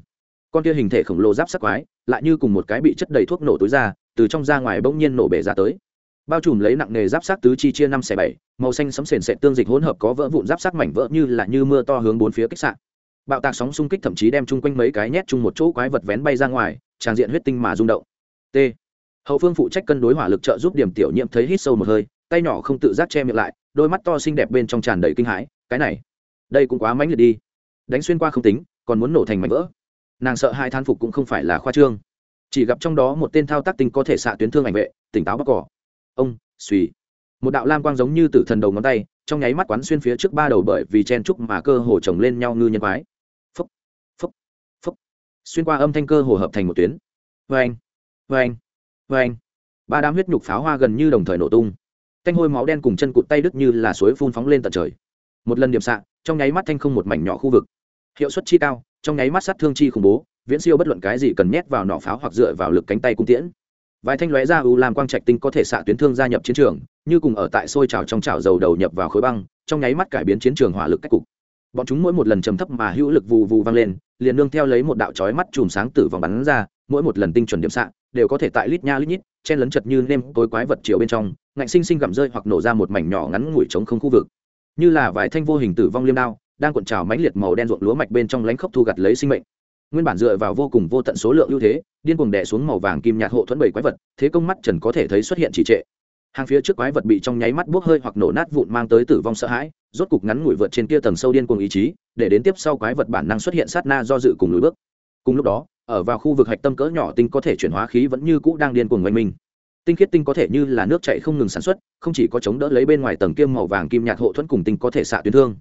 Con kia hình thể khổng lồ giáp sắc quái, lại như cùng một cái bị chất đầy thuốc nổ tối ra, từ trong ra ngoài bỗng nhiên nổ bể ra tới. Bao trùm lấy nặng nề giáp sắc tứ chi chia năm xẻ bảy, màu xanh sấm sền sệt tương dịch hỗn hợp có vỡ vụn giáp sắc mảnh vỡ như là như mưa to hướng bốn phía kích sạn bạo tạc sóng xung kích thậm chí đem chung quanh mấy cái nhét chung một chỗ quái vật vén bay ra ngoài, tràn diện huyết tinh mà rung động. T. Hậu phương phụ trách cân đối hỏa lực trợ giúp điểm tiểu nhiễm thấy hít sâu một hơi, tay nhỏ không tự giác che miệng lại, đôi mắt to xinh đẹp bên trong tràn đầy kinh hãi, cái này, đây cũng quá mãnh liệt đi. Đánh xuyên qua không tính, còn muốn nổ thành mảnh vỡ. Nàng sợ hai than phục cũng không phải là khoa trương. Chỉ gặp trong đó một tên thao tác tinh có thể xạ tuyến thương ảnh vệ, tỉnh táo bắc cỏ. Ông suy một đạo lam quang giống như tử thần đầu ngón tay, trong nháy mắt quán xuyên phía trước ba đầu bởi vì chen trúc mà cơ hồ chồng lên nhau ngư nhân quái xuyên qua âm thanh cơ hồ hợp thành một tuyến. Vê anh vê anh vê anh ba đám huyết nhục pháo hoa gần như đồng thời nổ tung. Canh hôi máu đen cùng chân cụt tay đứt như là suối phun phóng lên tận trời. Một lần điểm xạ, trong nháy mắt thanh không một mảnh nhỏ khu vực. Hiệu suất chi cao, trong nháy mắt sát thương chi khủng bố, viễn siêu bất luận cái gì cần nhét vào nỏ pháo hoặc dựa vào lực cánh tay cung tiễn. Vài thanh lóe ra u làm quang trạch tinh có thể xạ tuyến thương gia nhập chiến trường, như cùng ở tại sôi trào trong trào dầu đầu nhập vào khối băng, trong nháy mắt cải biến chiến trường hỏa lực cách cục bọn chúng mỗi một lần trầm thấp mà hữu lực vù vù vang lên, liền nương theo lấy một đạo chói mắt chùm sáng tử vòng bắn ra, mỗi một lần tinh chuẩn điểm xạ đều có thể tại lít nha lít nhít, chen lấn chật như nêm tối quái vật chiều bên trong, ngạnh sinh sinh gặm rơi hoặc nổ ra một mảnh nhỏ ngắn ngủi trống không khu vực. Như là vài thanh vô hình tử vong liêm đao, đang cuộn trào mãnh liệt màu đen ruộng lúa mạch bên trong lánh khốc thu gặt lấy sinh mệnh. Nguyên bản dựa vào vô cùng vô tận số lượng ưu thế, điên cuồng đè xuống màu vàng kim nhạt hộ thuẫn bảy quái vật, thế công mắt trần có thể thấy xuất hiện chỉ trệ hàng phía trước quái vật bị trong nháy mắt buốc hơi hoặc nổ nát vụn mang tới tử vong sợ hãi, rốt cục ngắn ngủi vượt trên kia tầng sâu điên cuồng ý chí, để đến tiếp sau quái vật bản năng xuất hiện sát na do dự cùng lùi bước. Cùng lúc đó, ở vào khu vực hạch tâm cỡ nhỏ tinh có thể chuyển hóa khí vẫn như cũ đang điên cuồng oanh minh. Tinh khiết tinh có thể như là nước chạy không ngừng sản xuất, không chỉ có chống đỡ lấy bên ngoài tầng kiêm màu vàng kim nhạt hộ thuẫn cùng tinh có thể xạ tuyến thương.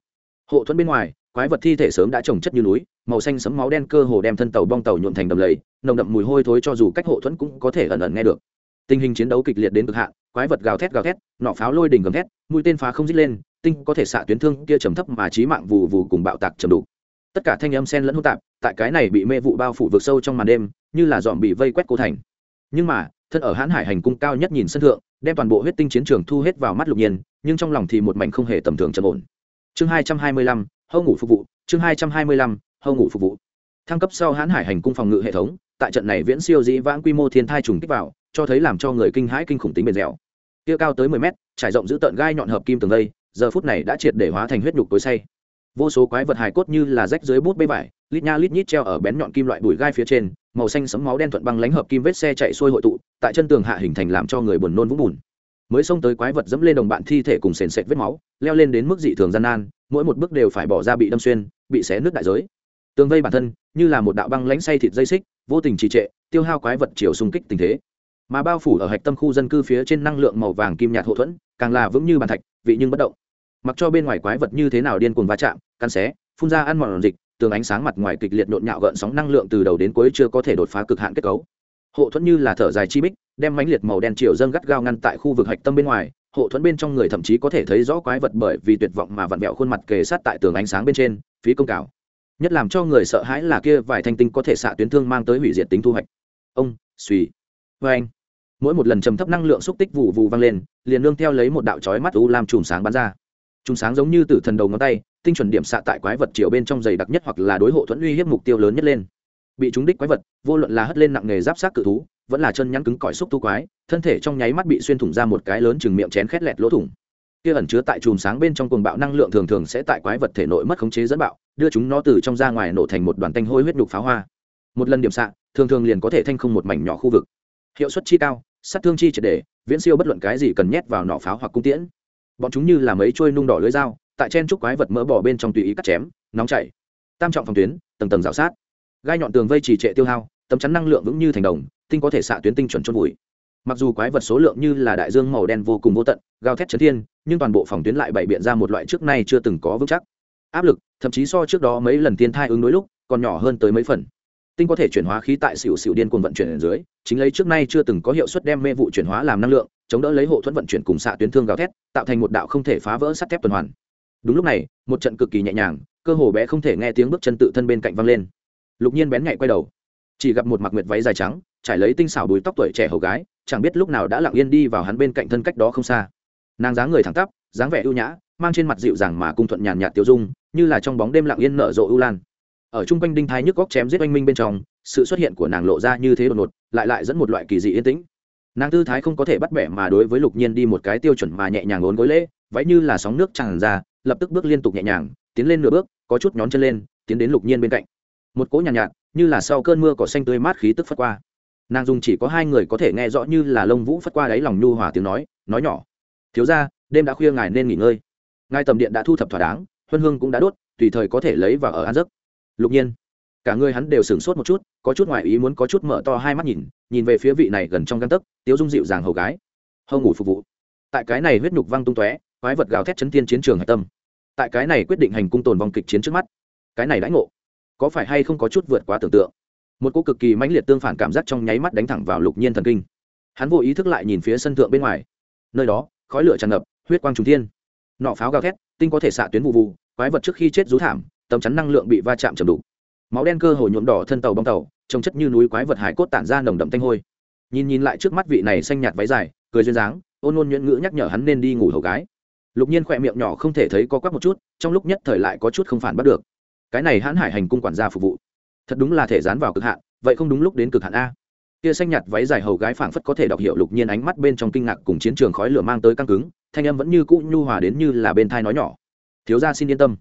Hộ thuẫn bên ngoài, quái vật thi thể sớm đã trồng chất như núi, màu xanh sấm máu đen cơ hồ đem thân tàu bong tàu nhuộn thành đầm lầy, nồng đậm mùi hôi thối cho dù cách hộ thuẫn cũng có thể ẩn ẩn nghe được. Tình hình chiến đấu kịch liệt đến cực hạn quái vật gào thét gào thét, nọ pháo lôi đỉnh gầm thét, mũi tên phá không dít lên, tinh có thể xạ tuyến thương kia trầm thấp mà trí mạng vù vù cùng bạo tạc trầm đủ tất cả thanh âm sen lẫn hỗn tạp, tại cái này bị mê vụ bao phủ vực sâu trong màn đêm, như là dòm bị vây quét cô thành. Nhưng mà, thân ở hãn hải hành cung cao nhất nhìn sân thượng, đem toàn bộ huyết tinh chiến trường thu hết vào mắt lục nhiên, nhưng trong lòng thì một mảnh không hề tầm thường trầm ổn. Chương hai trăm hai mươi lăm, hâu ngủ phục vụ, chương hai trăm hai mươi lăm, hâu ngủ phục vụ. Thăng cấp sau hãn hải hành cung phòng ngự hệ thống tại trận này viễn siêu dĩ vãng quy mô thiên thai trùng kích vào, cho thấy làm cho người kinh hãi kinh khủng tính bền dẻo. Kia cao tới mười mét, trải rộng giữ tợn gai nhọn hợp kim tường vây, giờ phút này đã triệt để hóa thành huyết nhục tối say. Vô số quái vật hài cốt như là rách dưới bút bê vải, lít nha lít nhít treo ở bén nhọn kim loại bụi gai phía trên, màu xanh sấm máu đen thuận băng lánh hợp kim vết xe chạy xuôi hội tụ, tại chân tường hạ hình thành làm cho người buồn nôn vũng bùn. Mới xông tới quái vật dẫm lên đồng bạn thi thể cùng sền sệt vết máu, leo lên đến mức dị thường gian nan, mỗi một bước đều phải bỏ ra bị đâm xuyên, bị xé nước đại giới tường vây bản thân như là một đạo băng lánh say thịt dây xích, vô tình trì trệ, tiêu hao quái vật chiều xung kích tình thế. Mà bao phủ ở hạch tâm khu dân cư phía trên năng lượng màu vàng kim nhạt hậu thuẫn, càng là vững như bàn thạch, vị nhưng bất động. Mặc cho bên ngoài quái vật như thế nào điên cuồng va chạm căn xé, phun ra ăn mòn dịch, tường ánh sáng mặt ngoài kịch liệt nhộn nhạo gợn sóng năng lượng từ đầu đến cuối chưa có thể đột phá cực hạn kết cấu. Hộ thuẫn như là thở dài chi bích, đem mánh liệt màu đen chiều dâng gắt gao ngăn tại khu vực hạch tâm bên ngoài hộ thuẫn bên trong người thậm chí có thể thấy rõ quái vật bởi vì tuyệt vọng mà vặn vẹo khuôn mặt kề sát tại tường ánh sáng bên trên, phí công cào nhất làm cho người sợ hãi là kia vài thanh tinh có thể xạ tuyến thương mang tới hủy diệt tính thu hoạch. Ông suy vê vâng anh. Mỗi một lần trầm thấp năng lượng xúc tích vụ vụ vang lên, liền nương theo lấy một đạo chói mắt u làm chùm sáng bắn ra. Chùm sáng giống như tử thần đầu ngón tay, tinh chuẩn điểm xạ tại quái vật chiều bên trong dày đặc nhất hoặc là đối hộ thuẫn uy hiếp mục tiêu lớn nhất lên. Bị trúng đích quái vật, vô luận là hất lên nặng nghề giáp sát cự thú, vẫn là chân nhắn cứng cỏi xúc tu quái, thân thể trong nháy mắt bị xuyên thủng ra một cái lớn chừng miệng chén khét lẹt lỗ thủng kia ẩn chứa tại chùm sáng bên trong cuồng bạo năng lượng thường thường sẽ tại quái vật thể nội mất khống chế dẫn bạo, đưa chúng nó từ trong ra ngoài nổ thành một đoàn tanh hôi huyết đục pháo hoa. Một lần điểm xạ, thường thường liền có thể thanh không một mảnh nhỏ khu vực. Hiệu suất chi cao, sát thương chi triệt để, viễn siêu bất luận cái gì cần nhét vào nỏ pháo hoặc cung tiễn. Bọn chúng như là mấy trôi nung đỏ lưới dao, tại chen trúc quái vật mỡ bỏ bên trong tùy ý cắt chém, nóng chảy. Tam trọng phòng tuyến, tầng tầng rào sát. Gai nhọn tường vây trì trệ tiêu hao, tấm chắn năng lượng vững như thành đồng, tinh có thể xạ tuyến tinh chuẩn chôn vùi mặc dù quái vật số lượng như là đại dương màu đen vô cùng vô tận, gào thét chấn thiên, nhưng toàn bộ phòng tuyến lại bày biện ra một loại trước nay chưa từng có vững chắc. Áp lực, thậm chí so trước đó mấy lần thiên thai ứng đối lúc, còn nhỏ hơn tới mấy phần. Tinh có thể chuyển hóa khí tại xỉu xỉu điên cuồng vận chuyển ở dưới, chính lấy trước nay chưa từng có hiệu suất đem mê vụ chuyển hóa làm năng lượng, chống đỡ lấy hộ thuẫn vận chuyển cùng xạ tuyến thương gào thét, tạo thành một đạo không thể phá vỡ sắt thép tuần hoàn. Đúng lúc này, một trận cực kỳ nhẹ nhàng, cơ hồ bé không thể nghe tiếng bước chân tự thân bên cạnh văng lên. Lục nhiên bén nhạy quay đầu. Chỉ gặp một mặc nguyệt váy dài trắng, trải lấy tinh xảo đùi tóc tuổi trẻ hầu gái chẳng biết lúc nào đã lặng yên đi vào hắn bên cạnh thân cách đó không xa. Nàng dáng người thẳng tắp dáng vẻ ưu nhã mang trên mặt dịu dàng mà cung thuận nhàn nhạt tiêu dung như là trong bóng đêm lặng yên nở rộ ưu lan. Ở chung quanh đinh thái nhức góc chém giết oanh minh bên trong sự xuất hiện của nàng lộ ra như thế đột ngột lại lại dẫn một loại kỳ dị yên tĩnh. Nàng tư thái không có thể bắt bẻ mà đối với lục nhiên đi một cái tiêu chuẩn mà nhẹ nhàng ốn gối lễ váy như là sóng nước tràn ra lập tức bước liên tục nhẹ nhàng tiến lên nửa bước có chút nhón chân lên tiến đến lục nhiên bên cạnh. Một cỗ nhàn nhạt, nhạt như là sau cơn mưa cỏ xanh tươi mát khí tức phất qua nàng dùng chỉ có hai người có thể nghe rõ như là lông vũ phất qua đáy lòng nhu hòa tiếng nói nói nhỏ, thiếu ra đêm đã khuya ngài nên nghỉ ngơi. Ngài tầm điện đã thu thập thỏa đáng, huân hương cũng đã đốt, tùy thời có thể lấy vào ở ăn giấc. Lục nhiên, cả người hắn đều sửng sốt một chút, có chút ngoại ý muốn, có chút mở to hai mắt nhìn nhìn về phía vị này gần trong găng tấc, tiếu dung dịu dàng hầu gái. Hầu ngủ phục vụ. Tại cái này huyết nhục văng tung tóe, quái vật gào thét chấn thiên chiến trường hạch tâm. Tại cái này quyết định hành cung tồn vòng kịch chiến trước mắt, cái này đãi ngộ, có phải hay không có chút vượt quá tưởng tượng? Một cô cực kỳ mãnh liệt tương phản cảm giác trong nháy mắt đánh thẳng vào lục nhiên thần kinh. Hắn vô ý thức lại nhìn phía sân thượng bên ngoài. Nơi đó, khói lửa tràn ngập, huyết quang trùng thiên. Nọ pháo gào thét, tinh có thể xạ tuyến vụ vụ, quái vật trước khi chết rú thảm, tấm chắn năng lượng bị va chạm chầm đủ máu đen cơ hồ nhuộm đỏ thân tàu bong tàu, trông chất như núi quái vật hải cốt tản ra nồng đậm thanh hôi. Nhìn nhìn lại trước mắt vị này xanh nhạt váy dài, cười duyên dáng, ôn ôn nhuyễn ngữ nhắc nhở hắn nên đi ngủ hầu gái. Lục nhiên khỏe miệng nhỏ không thể thấy có quắc một chút, trong lúc nhất thời lại có chút không phản bắt được. Cái này hãn hải hành cung quản gia phục vụ thật đúng là thể dán vào cực hạn, vậy không đúng lúc đến cực hạn a. Kia xanh nhạt váy dài hầu gái phảng phất có thể đọc hiệu lục nhiên ánh mắt bên trong kinh ngạc cùng chiến trường khói lửa mang tới căng cứng, thanh âm vẫn như cũ nhu hòa đến như là bên thai nói nhỏ. Thiếu gia xin yên tâm.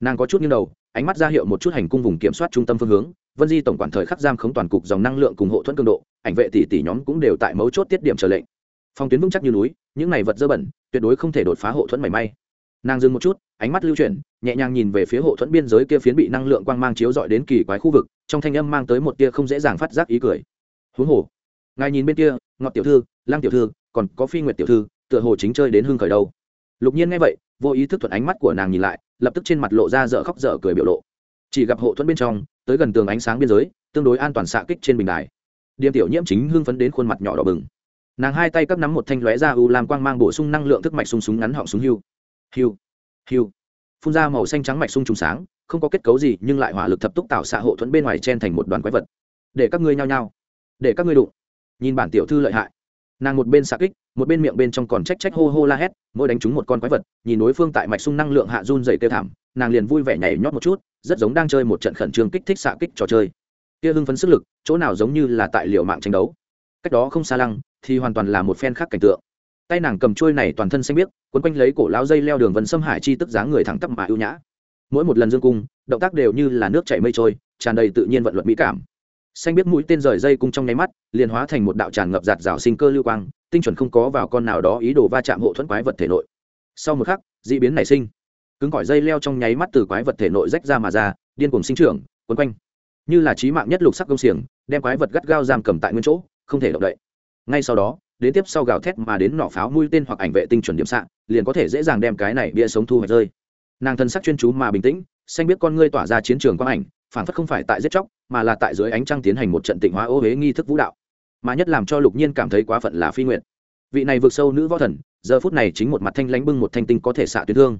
Nàng có chút nghiêng đầu, ánh mắt ra hiệu một chút hành cung vùng kiểm soát trung tâm phương hướng, vân di tổng quản thời khắc giam khống toàn cục dòng năng lượng cùng hộ thuẫn cường độ, ảnh vệ tỷ tỷ nhóm cũng đều tại mấu chốt tiết điểm trở lệnh. Phong tuyến vững chắc như núi, những này vật dơ bẩn, tuyệt đối không thể đột phá hộ thuẫn mảy may nàng dừng một chút, ánh mắt lưu chuyển, nhẹ nhàng nhìn về phía hộ thuẫn biên giới kia phiến bị năng lượng quang mang chiếu dọi đến kỳ quái khu vực, trong thanh âm mang tới một tia không dễ dàng phát giác ý cười. Huống hồ, ngài nhìn bên kia ngọt tiểu thư, lăng tiểu thư, còn có phi nguyệt tiểu thư, tựa hồ chính chơi đến hưng khởi đâu. Lục nhiên nghe vậy, vô ý thức thuận ánh mắt của nàng nhìn lại, lập tức trên mặt lộ ra dở khóc dở cười biểu lộ. Chỉ gặp hộ thuẫn bên trong, tới gần tường ánh sáng biên giới, tương đối an toàn xạ kích trên bình đài. Điềm tiểu nhiễm chính hưng phấn đến khuôn mặt nhỏ đỏ bừng. Nàng hai tay cắp nắm một thanh lóe ra u làm quang mang bổ sung năng lượng thức mạch sung súng ngắn họng súng hưu hiu. Hiu. Phun ra màu xanh trắng mạch sung trùng sáng, không có kết cấu gì nhưng lại hỏa lực thập túc tạo xạ hộ thuẫn bên ngoài chen thành một đoàn quái vật. Để các ngươi nhao nhao. Để các ngươi đụng. Nhìn bản tiểu thư lợi hại. Nàng một bên xạ kích, một bên miệng bên trong còn trách trách hô hô la hét, mỗi đánh trúng một con quái vật, nhìn đối phương tại mạch sung năng lượng hạ run dày kêu thảm, nàng liền vui vẻ nhảy nhót một chút, rất giống đang chơi một trận khẩn trương kích thích xạ kích trò chơi. Kia hưng phấn sức lực, chỗ nào giống như là tại liệu mạng tranh đấu. Cách đó không xa lăng, thì hoàn toàn là một phen khác cảnh tượng tay nàng cầm trôi này toàn thân xanh biếc, quấn quanh lấy cổ lão dây leo đường vân xâm hải chi tức dáng người thẳng tắp mà ưu nhã. Mỗi một lần dương cung, động tác đều như là nước chảy mây trôi, tràn đầy tự nhiên vận luật mỹ cảm. Xanh biết mũi tên rời dây cung trong nháy mắt, liền hóa thành một đạo tràn ngập giạt rào sinh cơ lưu quang, tinh chuẩn không có vào con nào đó ý đồ va chạm hộ thuẫn quái vật thể nội. Sau một khắc, d ị biến nảy sinh. Cứng cỏi dây leo trong nháy mắt từ quái vật thể nội rách ra mà ra, điên cùng sinh trưởng, quấn quanh. Như là trí mạng nhất lục sắc công xiềng, đem quái vật gắt gao giam cầm tại nguyên chỗ, không thể động đậy. Ngay sau đó đến tiếp sau gào thét mà đến nỏ pháo mũi tên hoặc ảnh vệ tinh chuẩn điểm xạ, liền có thể dễ dàng đem cái này bia sống thu hoạch rơi. Nàng thân sắc chuyên chú mà bình tĩnh, xanh biết con ngươi tỏa ra chiến trường quang ảnh phản phất không phải tại giết chóc, mà là tại dưới ánh trăng tiến hành một trận tịnh hóa ô huế nghi thức vũ đạo. Mà nhất làm cho lục nhiên cảm thấy quá phận là phi nguyện vị này vượt sâu nữ võ thần, giờ phút này chính một mặt thanh lánh bưng một thanh tinh có thể xạ tuyến thương.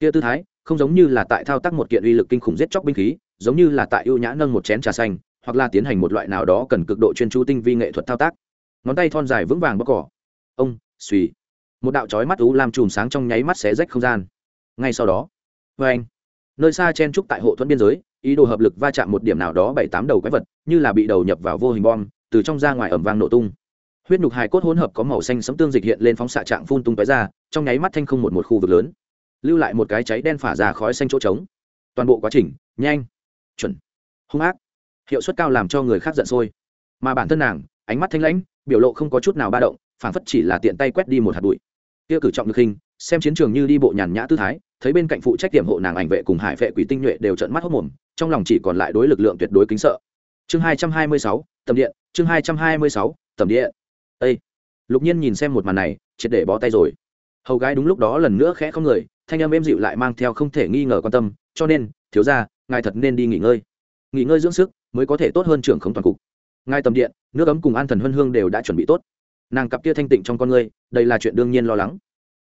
Kia tư thái, không giống như là tại thao tác một kiện uy lực kinh khủng giết chóc binh khí, giống như là tại ưu nhã nâng một chén trà xanh, hoặc là tiến hành một loại nào đó cần cực độ chuyên chú tinh vi nghệ thuật thao tác ngón tay thon dài vững vàng bóc cỏ. Ông suy một đạo trói mắt ú làm chùm sáng trong nháy mắt xé rách không gian. Ngay sau đó vê anh. Nơi xa chen trúc tại hộ thuẫn biên giới, ý đồ hợp lực va chạm một điểm nào đó bảy tám đầu quái vật, như là bị đầu nhập vào vô hình bom, từ trong ra ngoài ẩm vang nổ tung. Huyết nhục hài cốt hỗn hợp có màu xanh sấm tương dịch hiện lên phóng xạ trạng phun tung tói ra, trong nháy mắt thanh không một một khu vực lớn. Lưu lại một cái cháy đen phả ra khói xanh chỗ trống. Toàn bộ quá trình, nhanh, chuẩn, hung ác. Hiệu suất cao làm cho người khác giận sôi. Mà bản thân nàng ánh mắt thanh lãnh, biểu lộ không có chút nào ba động, phảng phất chỉ là tiện tay quét đi một hạt bụi. Kia cử trọng được hình, xem chiến trường như đi bộ nhàn nhã tư thái, thấy bên cạnh phụ trách tiệm hộ nàng ảnh vệ cùng hải vệ quỷ tinh nhuệ đều trận mắt hốc mồm, trong lòng chỉ còn lại đối lực lượng tuyệt đối kính sợ. Chương hai trăm hai mươi sáu, tầm điện, chương hai trăm hai mươi sáu, tầm điện. Ây lục nhiên nhìn xem một màn này, triệt để bó tay rồi. Hầu gái đúng lúc đó lần nữa khẽ không người, thanh âm êm dịu lại mang theo không thể nghi ngờ quan tâm, cho nên, thiếu ra ngài thật nên đi nghỉ ngơi. Nghỉ ngơi dưỡng sức, mới có thể tốt hơn trưởng không toàn cục. Ngay tầm điện nước ấm cùng an thần huân hương đều đã chuẩn bị tốt. Nàng cặp kia thanh tịnh trong con người, đây là chuyện đương nhiên lo lắng.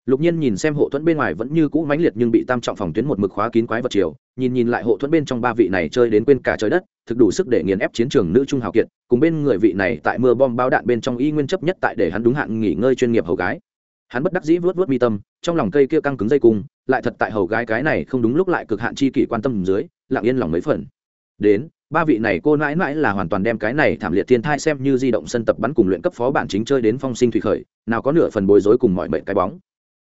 Lục nhiên nhìn xem hộ thuẫn bên ngoài vẫn như cũ mãnh liệt nhưng bị tam trọng phòng tuyến một mực khóa kín quái vật chiều nhìn nhìn lại hộ thuẫn bên trong ba vị này chơi đến quên cả trời đất thực đủ sức để nghiền ép chiến trường nữ trung hào kiệt cùng bên người vị này tại mưa bom bao đạn bên trong y nguyên chấp nhất tại để hắn đúng hạn nghỉ ngơi chuyên nghiệp hầu gái. Hắn bất đắc dĩ vớt vớt mi tâm trong lòng cây kia căng cứng dây cung lại thật tại hầu gái cái này không đúng lúc lại cực hạn chi kỷ quan tâm dưới lặng yên lòng mấy phần. Đến ba vị này cô mãi mãi là hoàn toàn đem cái này thảm liệt thiên thai xem như di động sân tập bắn cùng luyện cấp phó bản chính chơi đến phong sinh thủy khởi, nào có nửa phần bối rối cùng mọi mệnh cái bóng.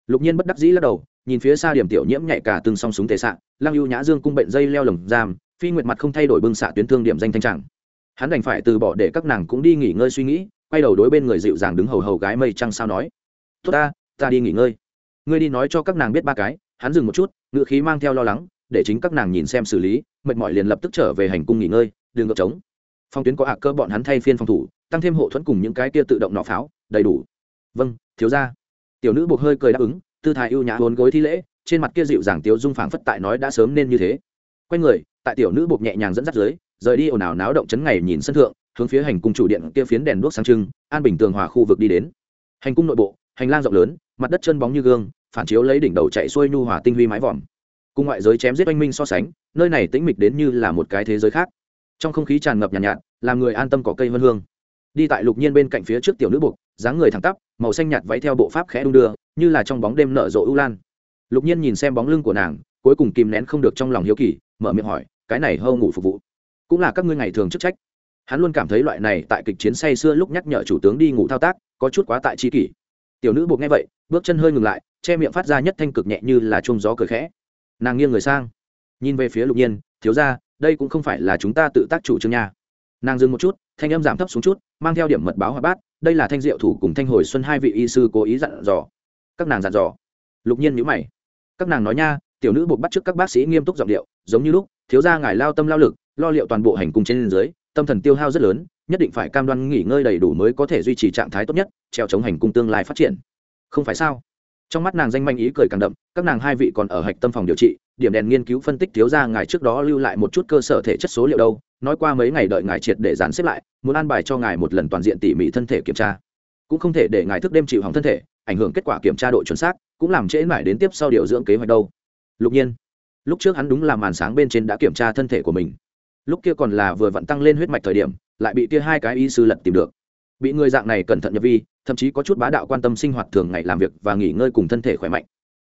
Lục nhiên bất đắc dĩ lắc đầu, nhìn phía xa điểm tiểu nhiễm nhạy cả từng song súng tề xạ, lăng ưu nhã dương cung bệnh dây leo lồng giam, phi nguyệt mặt không thay đổi bưng xạ tuyến thương điểm danh thanh trạng. Hắn đành phải từ bỏ để các nàng cũng đi nghỉ ngơi suy nghĩ, quay đầu đối bên người dịu dàng đứng hầu hầu gái mây trăng sao nói. Tốt ta ta đi nghỉ ngơi. Ngươi đi nói cho các nàng biết ba cái, hắn dừng một chút, ngựa khí mang theo lo lắng để chính các nàng nhìn xem xử lý, mệt mỏi liền lập tức trở về hành cung nghỉ ngơi, đường ngược trống. Phong tuyến có hạ cơ bọn hắn thay phiên phòng thủ, tăng thêm hộ thuẫn cùng những cái kia tự động nọ pháo, đầy đủ. Vâng thiếu ra tiểu nữ buộc hơi cười đáp ứng, tư thái ưu nhã hốn gối thi lễ, trên mặt kia dịu dàng tiếu dung phảng phất tại nói đã sớm nên như thế. Quay người, tại tiểu nữ buộc nhẹ nhàng dẫn dắt dưới, rời đi ồn ào náo động chấn ngày nhìn sân thượng, hướng phía hành cung chủ điện kia phiến đèn đuốc sáng trưng, an bình tường hòa khu vực đi đến. Hành cung nội bộ, hành lang rộng lớn, mặt đất chân bóng như gương, phản chiếu lấy đỉnh đầu chạy xuôi nhu hòa tinh huy mái vòm cùng ngoại giới chém giết oanh minh so sánh nơi này tĩnh mịch đến như là một cái thế giới khác. Trong không khí tràn ngập nhàn nhạt, nhạt làm người an tâm có cây vân hương. Đi tại lục nhiên bên cạnh phía trước tiểu nữ buộc dáng người thẳng tắp màu xanh nhạt váy theo bộ pháp khẽ đung đưa như là trong bóng đêm nở rộ ưu lan. Lục nhiên nhìn xem bóng lưng của nàng cuối cùng kìm nén không được trong lòng hiếu kỳ mở miệng hỏi cái này hâu ngủ phục vụ cũng là các ngươi ngày thường chức trách? Hắn luôn cảm thấy loại này tại kịch chiến say xưa lúc nhắc nhở chủ tướng đi ngủ thao tác có chút quá tại chi kỷ. Tiểu nữ buộc nghe vậy bước chân hơi ngừng lại che miệng phát ra nhất thanh cực nhẹ như là chung gió cười khẽ nàng nghiêng người sang. Nhìn về phía lục nhiên, thiếu ra đây cũng không phải là chúng ta tự tác chủ trương nha. Nàng dừng một chút, thanh âm giảm thấp xuống chút, mang theo điểm mật báo hoạt bát, đây là thanh diệu thủ cùng thanh hồi xuân hai vị y sư cố ý dặn dò. Các nàng dặn dò. Lục nhiên nhữ mày. Các nàng nói nha, tiểu nữ buộc bắt trước các bác sĩ nghiêm túc giọng điệu, giống như lúc, thiếu gia ngài lao tâm lao lực, lo liệu toàn bộ hành cung trên dưới, tâm thần tiêu hao rất lớn, nhất định phải cam đoan nghỉ ngơi đầy đủ mới có thể duy trì trạng thái tốt nhất treo chống hành cung tương lai phát triển. Không phải sao? Trong mắt nàng danh manh ý cười càng đậm, các nàng hai vị còn ở hạch tâm phòng điều trị, điểm đèn nghiên cứu phân tích thiếu ra ngài trước đó lưu lại một chút cơ sở thể chất số liệu đâu, nói qua mấy ngày đợi ngài triệt để dàn xếp lại, muốn an bài cho ngài một lần toàn diện tỉ mỉ thân thể kiểm tra. Cũng không thể để ngài thức đêm chịu hỏng thân thể, ảnh hưởng kết quả kiểm tra độ chuẩn xác, cũng làm trễ mãi đến tiếp sau điều dưỡng kế hoạch đâu. Lục nhiên, lúc trước hắn đúng là màn sáng bên trên đã kiểm tra thân thể của mình. Lúc kia còn là vừa vặn tăng lên huyết mạch thời điểm, lại bị kia hai cái y sư lật tìm được. Bị người dạng này cẩn thận nhập vi thậm chí có chút bá đạo quan tâm sinh hoạt thường ngày làm việc và nghỉ ngơi cùng thân thể khỏe mạnh.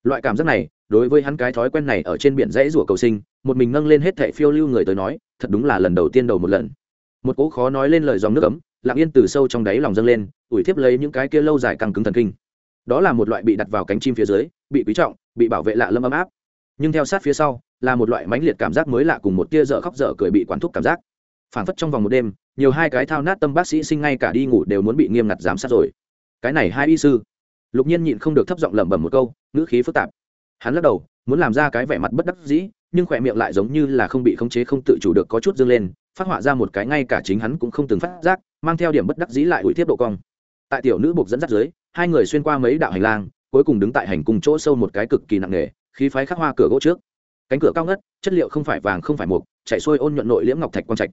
Loại cảm giác này, đối với hắn cái thói quen này ở trên biển dãy rủa cầu sinh, một mình nâng lên hết thẻ phiêu lưu người tới nói, thật đúng là lần đầu tiên đầu một lần. Một cỗ khó nói lên lời dòng nước ấm, lặng yên từ sâu trong đáy lòng dâng lên, ủi thiếp lấy những cái kia lâu dài căng cứng thần kinh. Đó là một loại bị đặt vào cánh chim phía dưới, bị quý trọng, bị bảo vệ lạ lâm ấm áp. Nhưng theo sát phía sau, là một loại mãnh liệt cảm giác mới lạ cùng một tia dở khóc dở cười bị quán thúc cảm giác. Phản phất trong vòng một đêm, nhiều hai cái thao nát tâm bác sĩ sinh ngay cả đi ngủ đều muốn bị nghiêm ngặt giám sát rồi cái này hai y sư. Lục nhiên nhịn không được thấp giọng lẩm bẩm một câu, ngữ khí phức tạp. Hắn lắc đầu, muốn làm ra cái vẻ mặt bất đắc dĩ, nhưng khỏe miệng lại giống như là không bị khống chế không tự chủ được có chút dâng lên, phát họa ra một cái ngay cả chính hắn cũng không từng phát giác, mang theo điểm bất đắc dĩ lại ủi tiếp độ cong. Tại tiểu nữ buộc dẫn dắt dưới, hai người xuyên qua mấy đạo hành lang, cuối cùng đứng tại hành cùng chỗ sâu một cái cực kỳ nặng nề, khí phái khắc hoa cửa gỗ trước. Cánh cửa cao ngất, chất liệu không phải vàng không phải mục chạy xuôi ôn nhuận nội liễm ngọc thạch quang trạch.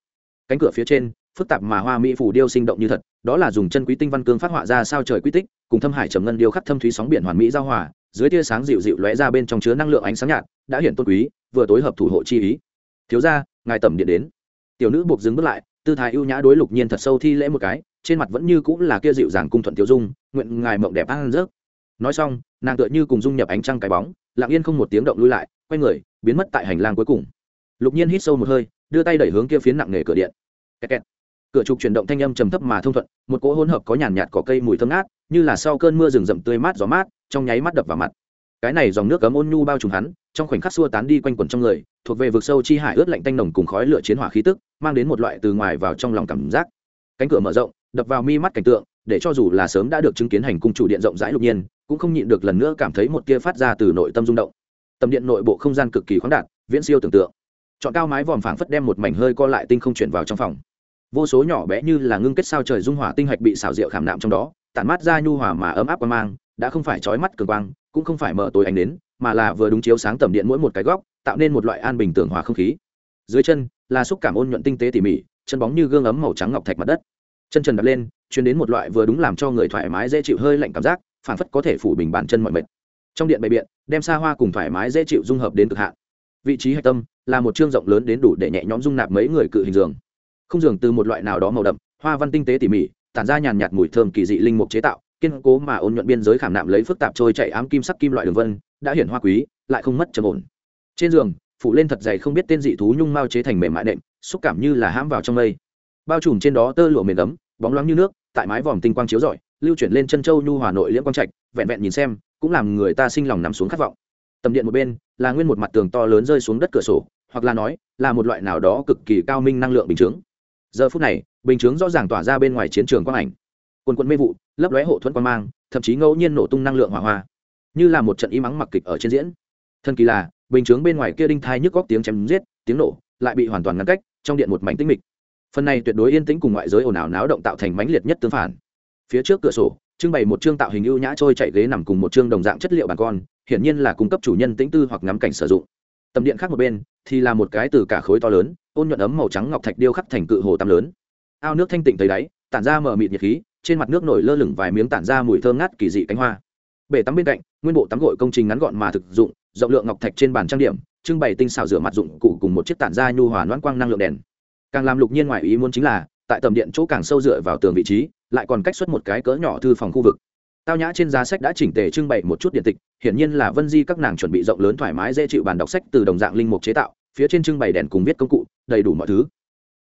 Cánh cửa phía trên phức tạp mà hoa mỹ phủ điêu sinh động như thật, đó là dùng chân quý tinh văn cương phát họa ra sao trời quy tích, cùng thâm hải trầm ngân điêu khắc thâm thúy sóng biển hoàn mỹ giao hòa, dưới tia sáng dịu dịu lóe ra bên trong chứa năng lượng ánh sáng nhạt, đã hiện tôn quý, vừa tối hợp thủ hộ chi ý. Thiếu ra ngài tầm điện đến. Tiểu nữ buộc dừng bước lại, tư thái ưu nhã đối lục nhiên thật sâu thi lễ một cái, trên mặt vẫn như cũng là kia dịu dàng cung thuận tiểu dung, nguyện ngài mộng đẹp ăn rớt nói xong, nàng tựa như cùng dung nhập ánh trăng cái bóng, lặng yên không một tiếng động lui lại, quay người, biến mất tại hành lang cuối cùng. Lục nhiên hít sâu một hơi, đưa tay đẩy hướng kia phiến nặng nghề cửa điện. Kẹt kẹt cửa trục chuyển động thanh âm trầm thấp mà thông thuận, một cỗ hỗn hợp có nhàn nhạt cỏ cây mùi thơm ngát, như là sau cơn mưa rừng rậm tươi mát gió mát, trong nháy mắt đập vào mặt. Cái này dòng nước cấm ôn nhu bao trùm hắn, trong khoảnh khắc xua tán đi quanh quẩn trong người, thuộc về vực sâu chi hải ướt lạnh tanh nồng cùng khói lửa chiến hỏa khí tức, mang đến một loại từ ngoài vào trong lòng cảm giác. Cánh cửa mở rộng, đập vào mi mắt cảnh tượng, để cho dù là sớm đã được chứng kiến hành cung chủ điện rộng rãi lục nhiên, cũng không nhịn được lần nữa cảm thấy một tia phát ra từ nội tâm rung động. Tầm điện nội bộ không gian cực kỳ khoáng đạt, viễn siêu tưởng tượng. Chọn cao mái vòm phảng phất đem một mảnh hơi co lại tinh không chuyển vào trong phòng vô số nhỏ bé như là ngưng kết sao trời dung hỏa tinh hạch bị xảo diệu khảm nạm trong đó, tản mát ra nhu hòa mà ấm áp qua mang, đã không phải trói mắt cường quang, cũng không phải mở tối ánh đến mà là vừa đúng chiếu sáng tầm điện mỗi một cái góc, tạo nên một loại an bình tưởng hòa không khí. Dưới chân là xúc cảm ôn nhuận tinh tế tỉ mỉ, chân bóng như gương ấm màu trắng ngọc thạch mặt đất. Chân trần đặt lên chuyến đến một loại vừa đúng làm cho người thoải mái dễ chịu hơi lạnh cảm giác phản phất có thể phủ bình bản chân mọi mệt. Trong điện bày biện, đem xa hoa cùng thoải mái dễ chịu dung hợp đến cực hạn. Vị trí hạch tâm là một chương rộng lớn đến đủ để nhẹ nhõm dung nạp mấy người cự hình giường không giường từ một loại nào đó màu đậm, hoa văn tinh tế tỉ mỉ, tản ra nhàn nhạt mùi thơm kỳ dị linh mục chế tạo, kiên cố mà ôn nhuận biên giới khảm nạm lấy phức tạp trôi chạy ám kim sắc kim loại đường vân, đã hiển hoa quý, lại không mất trầm ổn. Trên giường, phủ lên thật dày không biết tên dị thú nhung mao chế thành mềm mại đệm xúc cảm như là hãm vào trong mây. Bao trùm trên đó tơ lụa mềm ấm, bóng loáng như nước, tại mái vòm tinh quang chiếu rọi, lưu chuyển lên chân châu nhu hòa nội liễm quang trạch, vẹn vẹn nhìn xem, cũng làm người ta sinh lòng nằm xuống khát vọng. Tầm điện một bên, là nguyên một mặt tường to lớn rơi xuống đất cửa sổ, hoặc là nói, là một loại nào đó cực kỳ cao minh năng lượng bình chứng giờ phút này, bình chướng rõ ràng tỏa ra bên ngoài chiến trường quang ảnh. Quần quận mê vụ, lấp lóe hộ thuẫn quang mang, thậm chí ngẫu nhiên nổ tung năng lượng hỏa hoa. Như là một trận im ắng mặc kịch ở trên diễn. Thần kỳ là, bình chướng bên ngoài kia đinh thai nhức góc tiếng chém giết, tiếng nổ, lại bị hoàn toàn ngăn cách, trong điện một mảnh tĩnh mịch. Phần này tuyệt đối yên tĩnh cùng ngoại giới ồn ào náo động tạo thành mãnh liệt nhất tương phản. Phía trước cửa sổ, trưng bày một chương tạo hình ưu nhã trôi chạy ghế nằm cùng một chương đồng dạng chất liệu bàn con, hiển nhiên là cung cấp chủ nhân tĩnh tư hoặc ngắm cảnh sử dụng. Tầm điện khác một bên, thì là một cái từ cả khối to lớn ôn nhuận ấm màu trắng ngọc thạch điêu khắc thành cự hồ tam lớn. Ao nước thanh tịnh tới đáy, tản ra mờ mịt nhiệt khí, trên mặt nước nổi lơ lửng vài miếng tản ra mùi thơm ngát kỳ dị cánh hoa. Bể tắm bên cạnh, nguyên bộ tắm gội công trình ngắn gọn mà thực dụng, rộng lượng ngọc thạch trên bàn trang điểm, trưng bày tinh xảo rửa mặt dụng cụ cùng một chiếc tản ra nhu hòa noãn quang năng lượng đèn. Càng làm lục nhiên ngoài ý muốn chính là, tại tầm điện chỗ càng sâu dựa vào tường vị trí, lại còn cách xuất một cái cỡ nhỏ thư phòng khu vực. Tao nhã trên giá sách đã chỉnh tề trưng bày một chút điện tịch, hiển nhiên là vân di các nàng chuẩn bị rộng lớn thoải mái dễ chịu bàn đọc sách từ đồng dạng linh mục chế tạo phía trên trưng bày đèn cùng viết công cụ đầy đủ mọi thứ.